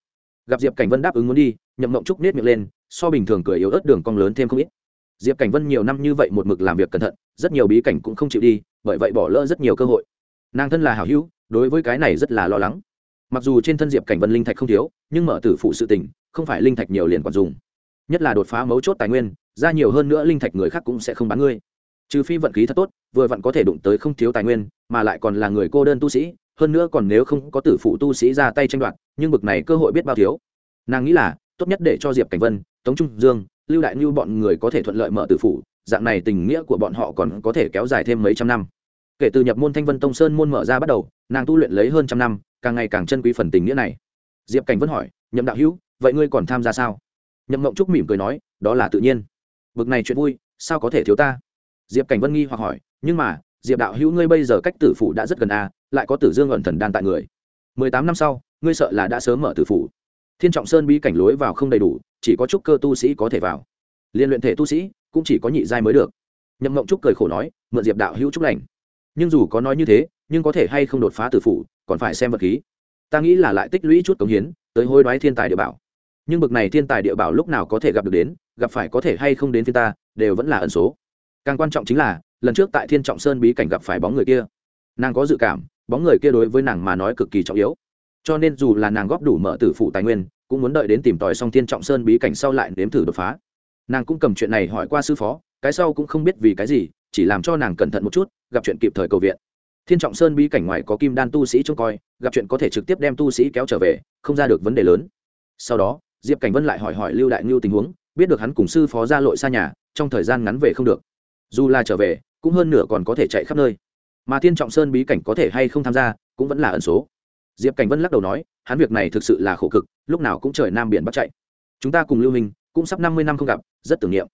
Gặp diệp cảnh vân đáp ứng muốn đi, nhậm mộng trúc nết miệng lên, so bình thường cười yếu ớt đường cong lớn thêm không ít. Diệp cảnh vân nhiều năm như vậy một mực làm việc cẩn thận, rất nhiều bí cảnh cũng không chịu đi, bởi vậy bỏ lỡ rất nhiều cơ hội nàng thân là hảo hữu, đối với cái này rất là lo lắng. Mặc dù trên thân diệp cảnh vân linh thạch không thiếu, nhưng mở tử phụ sự tình, không phải linh thạch nhiều liền còn dùng. Nhất là đột phá mấu chốt tài nguyên, ra nhiều hơn nữa linh thạch người khác cũng sẽ không bán ngươi. Trừ phi vận khí thật tốt, vừa vặn có thể đụng tới không thiếu tài nguyên, mà lại còn là người cô đơn tu sĩ, hơn nữa còn nếu không có tử phụ tu sĩ ra tay tranh đoạt, nhưng bực này cơ hội biết bao thiếu. Nàng nghĩ là, tốt nhất để cho diệp cảnh vân, tống trung dương, lưu đại như bọn người có thể thuận lợi mở tử phụ, dạng này tình nghĩa của bọn họ còn có thể kéo dài thêm mấy trăm năm kể từ nhập môn thanh vân tông sơn môn mở ra bắt đầu, nàng tu luyện lấy hơn trăm năm, càng ngày càng chân quý phần tình nghĩa này. Diệp cảnh vân hỏi, nhậm đạo hữu, vậy ngươi còn tham gia sao? Nhậm mộng trúc mỉm cười nói, đó là tự nhiên. Bực này chuyện vui, sao có thể thiếu ta? Diệp cảnh vân nghi hoặc hỏi, nhưng mà, diệp đạo hữu ngươi bây giờ cách tử phủ đã rất gần a lại có tử dương ẩn thần đan tại người. Mười tám năm sau, ngươi sợ là đã sớm mở tử phủ. Thiên trọng sơn bí cảnh lối vào không đầy đủ, chỉ có trúc cơ tu sĩ có thể vào. Liên luyện thể tu sĩ cũng chỉ có nhị giai mới được. Nhậm mộng trúc cười khổ nói, mượn diệp đạo hữu trúc lành nhưng dù có nói như thế, nhưng có thể hay không đột phá tử phủ, còn phải xem vật khí. Ta nghĩ là lại tích lũy chút cống hiến, tới hối đoái thiên tài địa bảo. Nhưng bực này thiên tài địa bảo lúc nào có thể gặp được đến, gặp phải có thể hay không đến thiên ta, đều vẫn là ẩn số. Càng quan trọng chính là, lần trước tại thiên trọng sơn bí cảnh gặp phải bóng người kia. Nàng có dự cảm, bóng người kia đối với nàng mà nói cực kỳ trọng yếu. Cho nên dù là nàng góp đủ mở tử phụ tài nguyên, cũng muốn đợi đến tìm tòi xong thiên trọng sơn bí cảnh sau lại nếm thử đột phá. Nàng cũng cầm chuyện này hỏi qua sư phó, cái sau cũng không biết vì cái gì chỉ làm cho nàng cẩn thận một chút, gặp chuyện kịp thời cầu viện. Thiên trọng sơn bí cảnh ngoài có kim đan tu sĩ trông coi, gặp chuyện có thể trực tiếp đem tu sĩ kéo trở về, không ra được vấn đề lớn. Sau đó, diệp cảnh vân lại hỏi hỏi lưu đại ngưu tình huống, biết được hắn cùng sư phó ra lội xa nhà, trong thời gian ngắn về không được. Dù là trở về, cũng hơn nửa còn có thể chạy khắp nơi. Mà thiên trọng sơn bí cảnh có thể hay không tham gia, cũng vẫn là ẩn số. Diệp cảnh vân lắc đầu nói, hắn việc này thực sự là khổ cực, lúc nào cũng trời nam biển bắt chạy. Chúng ta cùng lưu minh, cũng sắp năm mươi năm không gặp, rất tưởng niệm.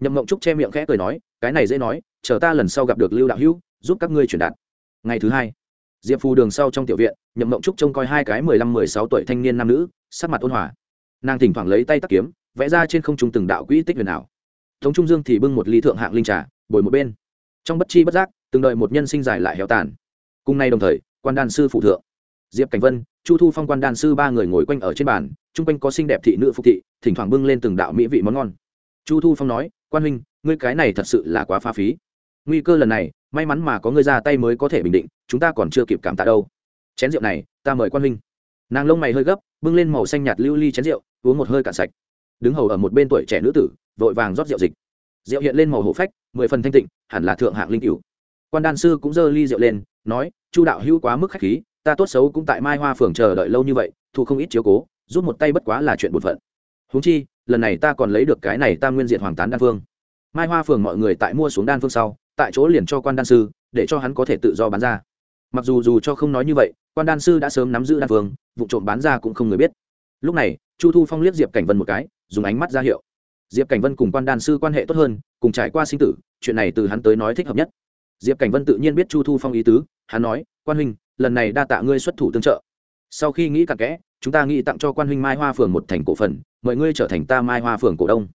Nhậm mộng trúc che miệng khẽ cười nói, cái này dễ nói chờ ta lần sau gặp được lưu đạo hữu, giúp các ngươi truyền đạt. Ngày thứ hai, diệp phù đường sau trong tiểu viện, nhậm mộng trúc trông coi hai cái mười lăm, mười sáu tuổi thanh niên nam nữ, sắc mặt ôn hòa. Nàng thỉnh thoảng lấy tay tắc kiếm, vẽ ra trên không trung từng đạo quỹ tích huyền ảo. Tống trung dương thì bưng một ly thượng hạng linh trà, bồi một bên. Trong bất chi bất giác, từng đợi một nhân sinh dài lại héo tàn. Cùng nay đồng thời, quan đan sư phụ thượng, diệp cảnh vân, chu thu phong quan đan sư ba người ngồi quanh ở trên bàn, chung quanh có xinh đẹp thị nữ phục thị, thỉnh thoảng bưng lên từng đạo mỹ vị món ngon. Chu thu phong nói, quan huynh, ngươi cái này thật sự là quá pha phí nguy cơ lần này, may mắn mà có ngươi ra tay mới có thể bình định, chúng ta còn chưa kịp cảm tạ đâu. Chén rượu này, ta mời quan huynh. Nàng lông mày hơi gấp, bưng lên màu xanh nhạt lưu ly chén rượu, uống một hơi cạn sạch. Đứng hầu ở một bên tuổi trẻ nữ tử, vội vàng rót rượu dịch. Rượu hiện lên màu hổ phách, mười phần thanh tịnh, hẳn là thượng hạng linh cửu. Quan đan sư cũng giơ ly rượu lên, nói, chu đạo hữu quá mức khách khí, ta tốt xấu cũng tại mai hoa phường chờ đợi lâu như vậy, thu không ít chiếu cố, giúp một tay bất quá là chuyện bột phận. Huống chi, lần này ta còn lấy được cái này tam nguyên diện hoàng tán đan phương. Mai hoa phường mọi người tại mua xuống đan phương sau tại chỗ liền cho quan đan sư, để cho hắn có thể tự do bán ra. Mặc dù dù cho không nói như vậy, quan đan sư đã sớm nắm giữ đan phương vụ trộm bán ra cũng không người biết. Lúc này, chu thu phong liếc diệp cảnh vân một cái, dùng ánh mắt ra hiệu. Diệp cảnh vân cùng quan đan sư quan hệ tốt hơn, cùng trải qua sinh tử, chuyện này từ hắn tới nói thích hợp nhất. Diệp cảnh vân tự nhiên biết chu thu phong ý tứ, hắn nói, quan huynh, lần này đa tạ ngươi xuất thủ tương trợ. Sau khi nghĩ cặn kẽ, chúng ta nghĩ tặng cho quan huynh mai hoa phường một thành cổ phần, mời ngươi trở thành ta mai hoa phường cổ đông.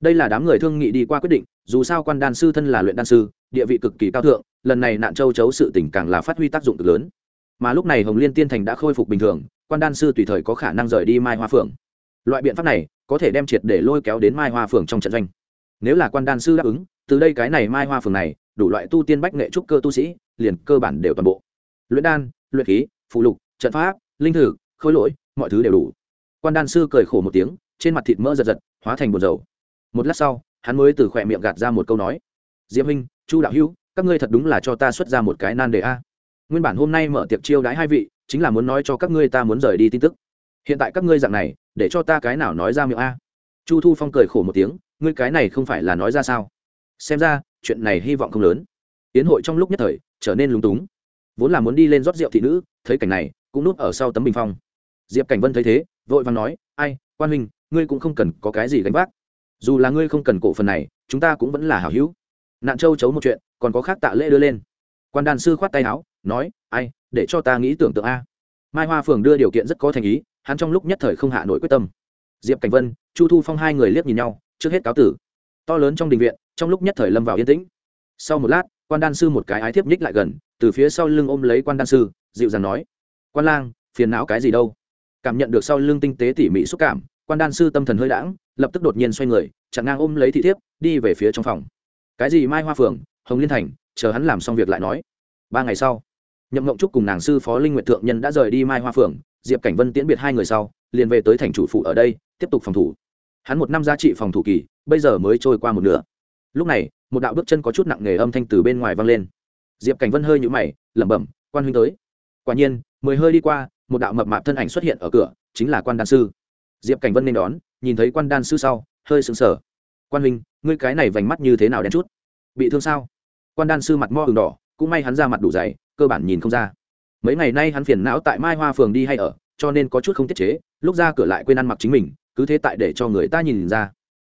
Đây là đám người thương nghị đi qua quyết định, dù sao quan đan sư thân là luyện đan sư địa vị cực kỳ cao thượng, lần này nạn châu chấu sự tỉnh càng là phát huy tác dụng cực lớn. Mà lúc này hồng liên tiên thành đã khôi phục bình thường, quan đan sư tùy thời có khả năng rời đi mai hoa phượng. Loại biện pháp này có thể đem triệt để lôi kéo đến mai hoa phượng trong trận doanh. Nếu là quan đan sư đáp ứng, từ đây cái này mai hoa phượng này, đủ loại tu tiên bách nghệ trúc cơ tu sĩ, liền cơ bản đều toàn bộ. Luyện đan, luyện khí phụ lục, trận pháp, linh thử khối lỗi, mọi thứ đều đủ. Quan đan sư cười khổ một tiếng, trên mặt thịt mỡ giật giật, hóa thành bột dầu một lát sau, hắn mới từ khỏe miệng gạt ra một câu nói. Diễm huynh chu đạo hữu, các ngươi thật đúng là cho ta xuất ra một cái nan đề a. Nguyên bản hôm nay mở tiệc chiêu đãi hai vị, chính là muốn nói cho các ngươi ta muốn rời đi tin tức. Hiện tại các ngươi dạng này, để cho ta cái nào nói ra miệng a? Chu thu phong cười khổ một tiếng, ngươi cái này không phải là nói ra sao? Xem ra, chuyện này hy vọng không lớn. Tiến hội trong lúc nhất thời, trở nên lúng túng. Vốn là muốn đi lên rót rượu thị nữ, thấy cảnh này, cũng núp ở sau tấm bình phong. Diệp cảnh vân thấy thế, vội vàng nói, ai, quan huynh, ngươi cũng không cần có cái gì gánh vác. Dù là ngươi không cần cổ phần này, chúng ta cũng vẫn là hảo hữu nạn châu chấu một chuyện, còn có khác tạ lễ đưa lên. Quan đàn sư khoát tay áo, nói, ai, để cho ta nghĩ tưởng tượng a. Mai hoa phường đưa điều kiện rất có thành ý, hắn trong lúc nhất thời không hạ nổi quyết tâm. Diệp cảnh vân, chu thu phong hai người liếc nhìn nhau, trước hết cáo tử. To lớn trong đình viện, trong lúc nhất thời lâm vào yên tĩnh. Sau một lát, quan đan sư một cái ái thiếp nhích lại gần, từ phía sau lưng ôm lấy quan đan sư, dịu dàng nói, quan lang, phiền não cái gì đâu? Cảm nhận được sau lưng tinh tế tỉ mỉ xúc cảm, quan đan sư tâm thần hơi đãng, lập tức đột nhiên xoay người, chặn ngang ôm lấy thị thiếp, đi về phía trong phòng cái gì mai hoa phượng hồng liên thành, chờ hắn làm xong việc lại nói. Ba ngày sau, nhậm ngộng trúc cùng nàng sư phó linh nguyện thượng nhân đã rời đi mai hoa phượng diệp cảnh vân tiễn biệt hai người sau, liền về tới thành chủ phụ ở đây, tiếp tục phòng thủ. Hắn một năm giá trị phòng thủ kỳ, bây giờ mới trôi qua một nửa. Lúc này, một đạo bước chân có chút nặng nề âm thanh từ bên ngoài vang lên. Diệp cảnh vân hơi nhũ mày, lẩm bẩm, quan huynh tới. Quả nhiên, mười hơi đi qua, một đạo mập mạp thân ảnh xuất hiện ở cửa, chính là quan đan sư. Diệp cảnh vân nên đón, nhìn thấy quan đan sư sau, hơi sững sờ quan huynh, ngươi cái này vành mắt như thế nào đen chút? Bị thương sao? Quan đan sư mặt mo ửng đỏ, cũng may hắn ra mặt đủ dày, cơ bản nhìn không ra. Mấy ngày nay hắn phiền não tại mai hoa phường đi hay ở, cho nên có chút không tiết chế, lúc ra cửa lại quên ăn mặc chính mình, cứ thế tại để cho người ta nhìn ra.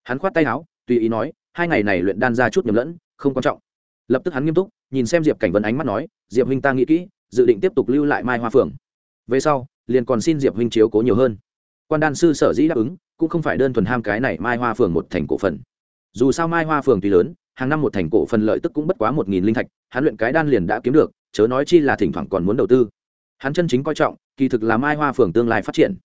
Hắn khoát tay áo, tùy ý nói, hai ngày này luyện đan ra chút nhầm lẫn, không quan trọng. Lập tức hắn nghiêm túc, nhìn xem diệp cảnh vân ánh mắt nói, diệp huynh ta nghĩ kỹ, dự định tiếp tục lưu lại mai hoa phường. Về sau, liền còn xin diệp huynh chiếu cố nhiều hơn quan đan sư sở dĩ đáp ứng, cũng không phải đơn thuần ham cái này mai hoa phường một thành cổ phần. Dù sao mai hoa phường tuy lớn, hàng năm một thành cổ phần lợi tức cũng bất quá một nghìn linh thạch, hắn luyện cái đan liền đã kiếm được, chớ nói chi là thỉnh thoảng còn muốn đầu tư. Hắn chân chính coi trọng, kỳ thực là mai hoa phường tương lai phát triển.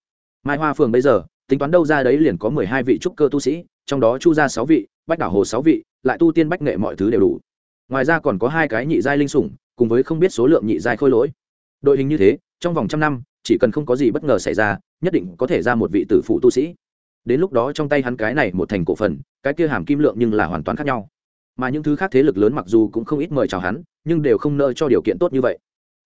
Mai hoa phường bây giờ, tính toán đâu ra đấy liền có mười hai vị trúc cơ tu sĩ, trong đó chu ra sáu vị, bách đảo hồ sáu vị, lại tu tiên bách nghệ mọi thứ đều đủ. Ngoài ra còn có hai cái nhị giai linh sủng, cùng với không biết số lượng nhị giai khôi lỗi. Đội hình như thế, trong vòng trăm năm chỉ cần không có gì bất ngờ xảy ra, nhất định có thể ra một vị tử phụ tu sĩ. Đến lúc đó trong tay hắn cái này một thành cổ phần, cái kia hàm kim lượng nhưng là hoàn toàn khác nhau. Mà những thứ khác thế lực lớn mặc dù cũng không ít mời chào hắn, nhưng đều không nợ cho điều kiện tốt như vậy.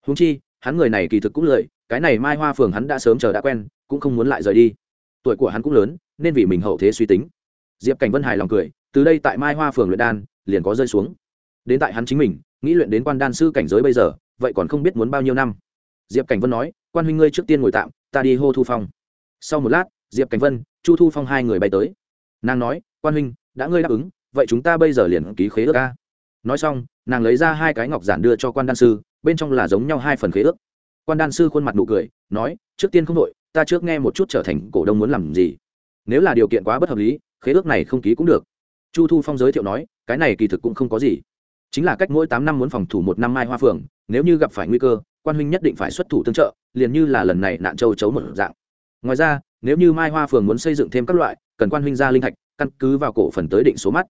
Húng chi, hắn người này kỳ thực cũng lợi cái này mai hoa phường hắn đã sớm chờ đã quen, cũng không muốn lại rời đi. Tuổi của hắn cũng lớn, nên vì mình hậu thế suy tính. Diệp cảnh vân hài lòng cười, từ đây tại mai hoa phường luyện đan, liền có rơi xuống. Đến tại hắn chính mình, nghĩ luyện đến quan đan sư cảnh giới bây giờ, vậy còn không biết muốn bao nhiêu năm. Diệp cảnh vân nói quan huynh ngươi trước tiên ngồi tạm, ta đi hô thu phong. Sau một lát, diệp cảnh vân, chu thu phong hai người bay tới. Nàng nói, quan huynh, đã ngươi đáp ứng, vậy chúng ta bây giờ liền ký khế ước ca nói xong, nàng lấy ra hai cái ngọc giản đưa cho quan đan sư, bên trong là giống nhau hai phần khế ước. Quan đan sư khuôn mặt nụ cười, nói, trước tiên không đội ta trước nghe một chút trở thành cổ đông muốn làm gì. Nếu là điều kiện quá bất hợp lý, khế ước này không ký cũng được. Chu thu phong giới thiệu nói, cái này kỳ thực cũng không có gì. Chính là cách mỗi tám năm muốn phòng thủ một năm mai hoa phường nếu như gặp phải nguy cơ, quan huynh nhất định phải xuất thủ tương trợ liền như là lần này nạn châu chấu một dạng. Ngoài ra, nếu như mai hoa phường muốn xây dựng thêm các loại, cần quan huynh ra linh thạch, căn cứ vào cổ phần tới định số mắt.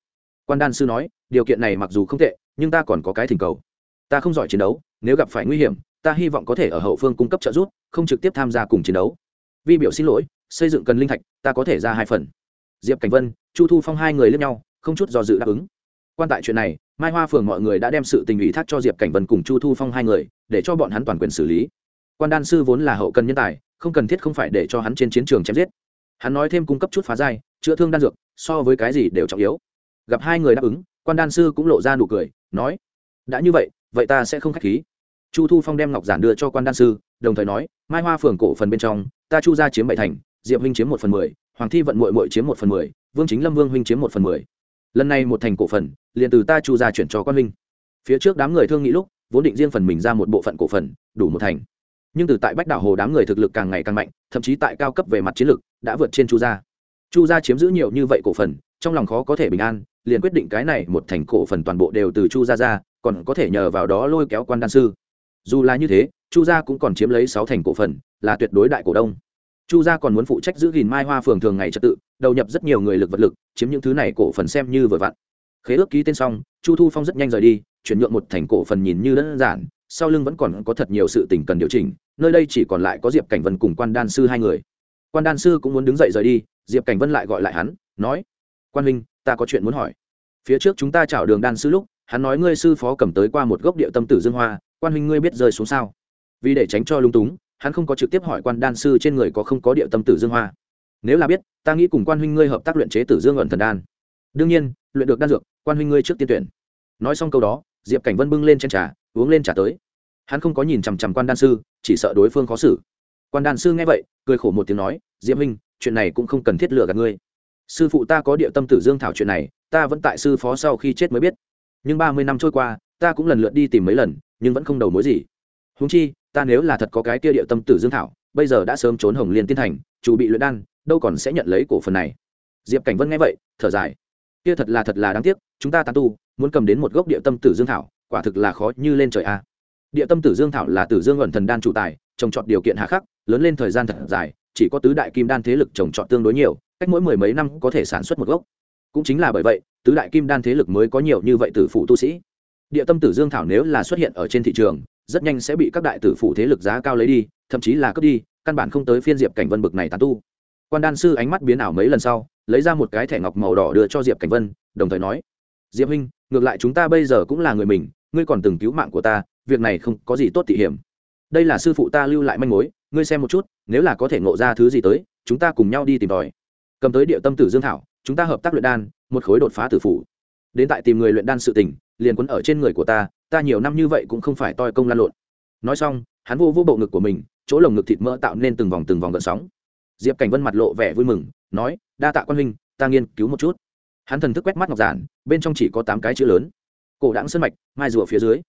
Quan đan sư nói, điều kiện này mặc dù không tệ, nhưng ta còn có cái thỉnh cầu. Ta không giỏi chiến đấu, nếu gặp phải nguy hiểm, ta hy vọng có thể ở hậu phương cung cấp trợ giúp, không trực tiếp tham gia cùng chiến đấu. Vi biểu xin lỗi, xây dựng cần linh thạch, ta có thể ra hai phần. Diệp cảnh vân, chu thu phong hai người lên nhau, không chút do dự đáp ứng. Quan tại chuyện này, mai hoa phường mọi người đã đem sự tình ủy thác cho diệp cảnh vân cùng chu thu phong hai người, để cho bọn hắn toàn quyền xử lý quan đan sư vốn là hậu cần nhân tài không cần thiết không phải để cho hắn trên chiến trường chém giết. Hắn nói thêm cung cấp chút phá dai, chữa thương đan dược so với cái gì đều trọng yếu. Gặp hai người đáp ứng quan đan sư cũng lộ ra nụ cười nói đã như vậy vậy ta sẽ không k h á c h khí. Chu thu phong đem ngọc giản đưa cho quan đan sư đồng thời nói mai hoa phường cổ phần bên trong ta chu ra chiếm bảy thành diệp huynh chiếm một phần mười hoàng thi vận mội mội chiếm một phần mười vương chính lâm vương huynh chiếm một phần mười. Lần này một thành cổ phần liền từ ta chu ra chuyển cho quan huynh. Phía trước đám người thương nghĩ lúc vốn định riêng phần mình ra một bộ phận cổ phần đủ một thành nhưng từ tại bách đảo hồ đám người thực lực càng ngày càng mạnh, thậm chí tại cao cấp về mặt chiến lược đã vượt trên chu gia. Chu gia chiếm giữ nhiều như vậy cổ phần, trong lòng khó có thể bình an, liền quyết định cái này một thành cổ phần toàn bộ đều từ chu gia ra, còn có thể nhờ vào đó lôi kéo quan đan sư. Dù là như thế, chu gia cũng còn chiếm lấy sáu thành cổ phần, là tuyệt đối đại cổ đông. Chu gia còn muốn phụ trách giữ gìn mai hoa phường thường ngày trật tự, đầu nhập rất nhiều người lực vật lực, chiếm những thứ này cổ phần xem như vừa vặn. Khế ước ký tên xong, chu thu phong rất nhanh rời đi, chuyển nhượng một thành cổ phần nhìn như đơn giản sau lưng vẫn còn có thật nhiều sự tình cần điều chỉnh, nơi đây chỉ còn lại có diệp cảnh vân cùng quan đan sư hai người. Quan đan sư cũng muốn đứng dậy rời đi, diệp cảnh vân lại gọi lại hắn, nói, quan huynh, ta có chuyện muốn hỏi. Phía trước chúng ta chào đường đan sư lúc, hắn nói ngươi sư phó cầm tới qua một gốc địa tâm tử dương hoa, quan huynh ngươi biết rơi xuống sao? Vì để tránh cho lung túng, hắn không có trực tiếp hỏi quan đan sư trên người có không có địa tâm tử dương hoa. Nếu là biết, ta nghĩ cùng quan huynh ngươi hợp tác luyện chế tử dương ẩn thần đan. Đương nhiên, luyện được đan dược, quan huynh ngươi trước tiên tuyển. Nói xong câu đó, diệp cảnh vân bưng lên trên trà uống lên trả tới. Hắn không có nhìn chằm chằm quan đan sư, chỉ sợ đối phương khó xử. Quan đan sư nghe vậy, cười khổ một tiếng nói, diệp minh chuyện này cũng không cần thiết lựa gạt ngươi. Sư phụ ta có địa tâm tử dương thảo chuyện này, ta vẫn tại sư phó sau khi chết mới biết. Nhưng ba mươi năm trôi qua, ta cũng lần lượt đi tìm mấy lần, nhưng vẫn không đầu mối gì. Húng chi, ta nếu là thật có cái kia địa tâm tử dương thảo, bây giờ đã sớm trốn hồng liên tiên thành, chủ bị luyện đan, đâu còn sẽ nhận lấy cổ phần này. Diệp cảnh vân nghe vậy, thở dài. Kia thật là thật là đáng tiếc, chúng ta tàn tu, muốn cầm đến một gốc địa tâm tử dương thảo quả thực là khó như lên trời a. Địa tâm tử dương thảo là tử dương ẩn thần đan chủ tài, trồng trọt điều kiện hạ khắc, lớn lên thời gian thật dài, chỉ có tứ đại kim đan thế lực trồng trọt tương đối nhiều, cách mỗi mười mấy năm có thể sản xuất một gốc. Cũng chính là bởi vậy, tứ đại kim đan thế lực mới có nhiều như vậy tử phụ tu sĩ. Địa tâm tử dương thảo nếu là xuất hiện ở trên thị trường, rất nhanh sẽ bị các đại tử phụ thế lực giá cao lấy đi, thậm chí là cướp đi, căn bản không tới phiên diệp cảnh vân bực này tàn tu. Quan đan sư ánh mắt biến ảo mấy lần sau, lấy ra một cái thẻ ngọc màu đỏ đưa cho diệp cảnh vân, đồng thời nói, diệp huynh, ngược lại chúng ta bây giờ cũng là người mình ngươi còn từng cứu mạng của ta, việc này không có gì tốt tỉ hiểm. Đây là sư phụ ta lưu lại manh mối, ngươi xem một chút, nếu là có thể ngộ ra thứ gì tới, chúng ta cùng nhau đi tìm tòi. Cầm tới địa tâm tử dương thảo, chúng ta hợp tác luyện đan, một khối đột phá tử phủ. Đến tại tìm người luyện đan sự tình, liền quấn ở trên người của ta ta nhiều năm như vậy cũng không phải toi công lan lộn. Nói xong, hắn vô vô bộ ngực của mình, chỗ lồng ngực thịt mỡ tạo nên từng vòng từng vòng gợn sóng. Diệp cảnh vân mặt lộ vẻ vui mừng, nói, đa tạ quan huynh, ta nghiên cứu một chút. Hắn thần thức quét mắt ngọc giản, bên trong chỉ có tám cái chữ lớn cổ đáng sân mạch mai rùa phía dưới.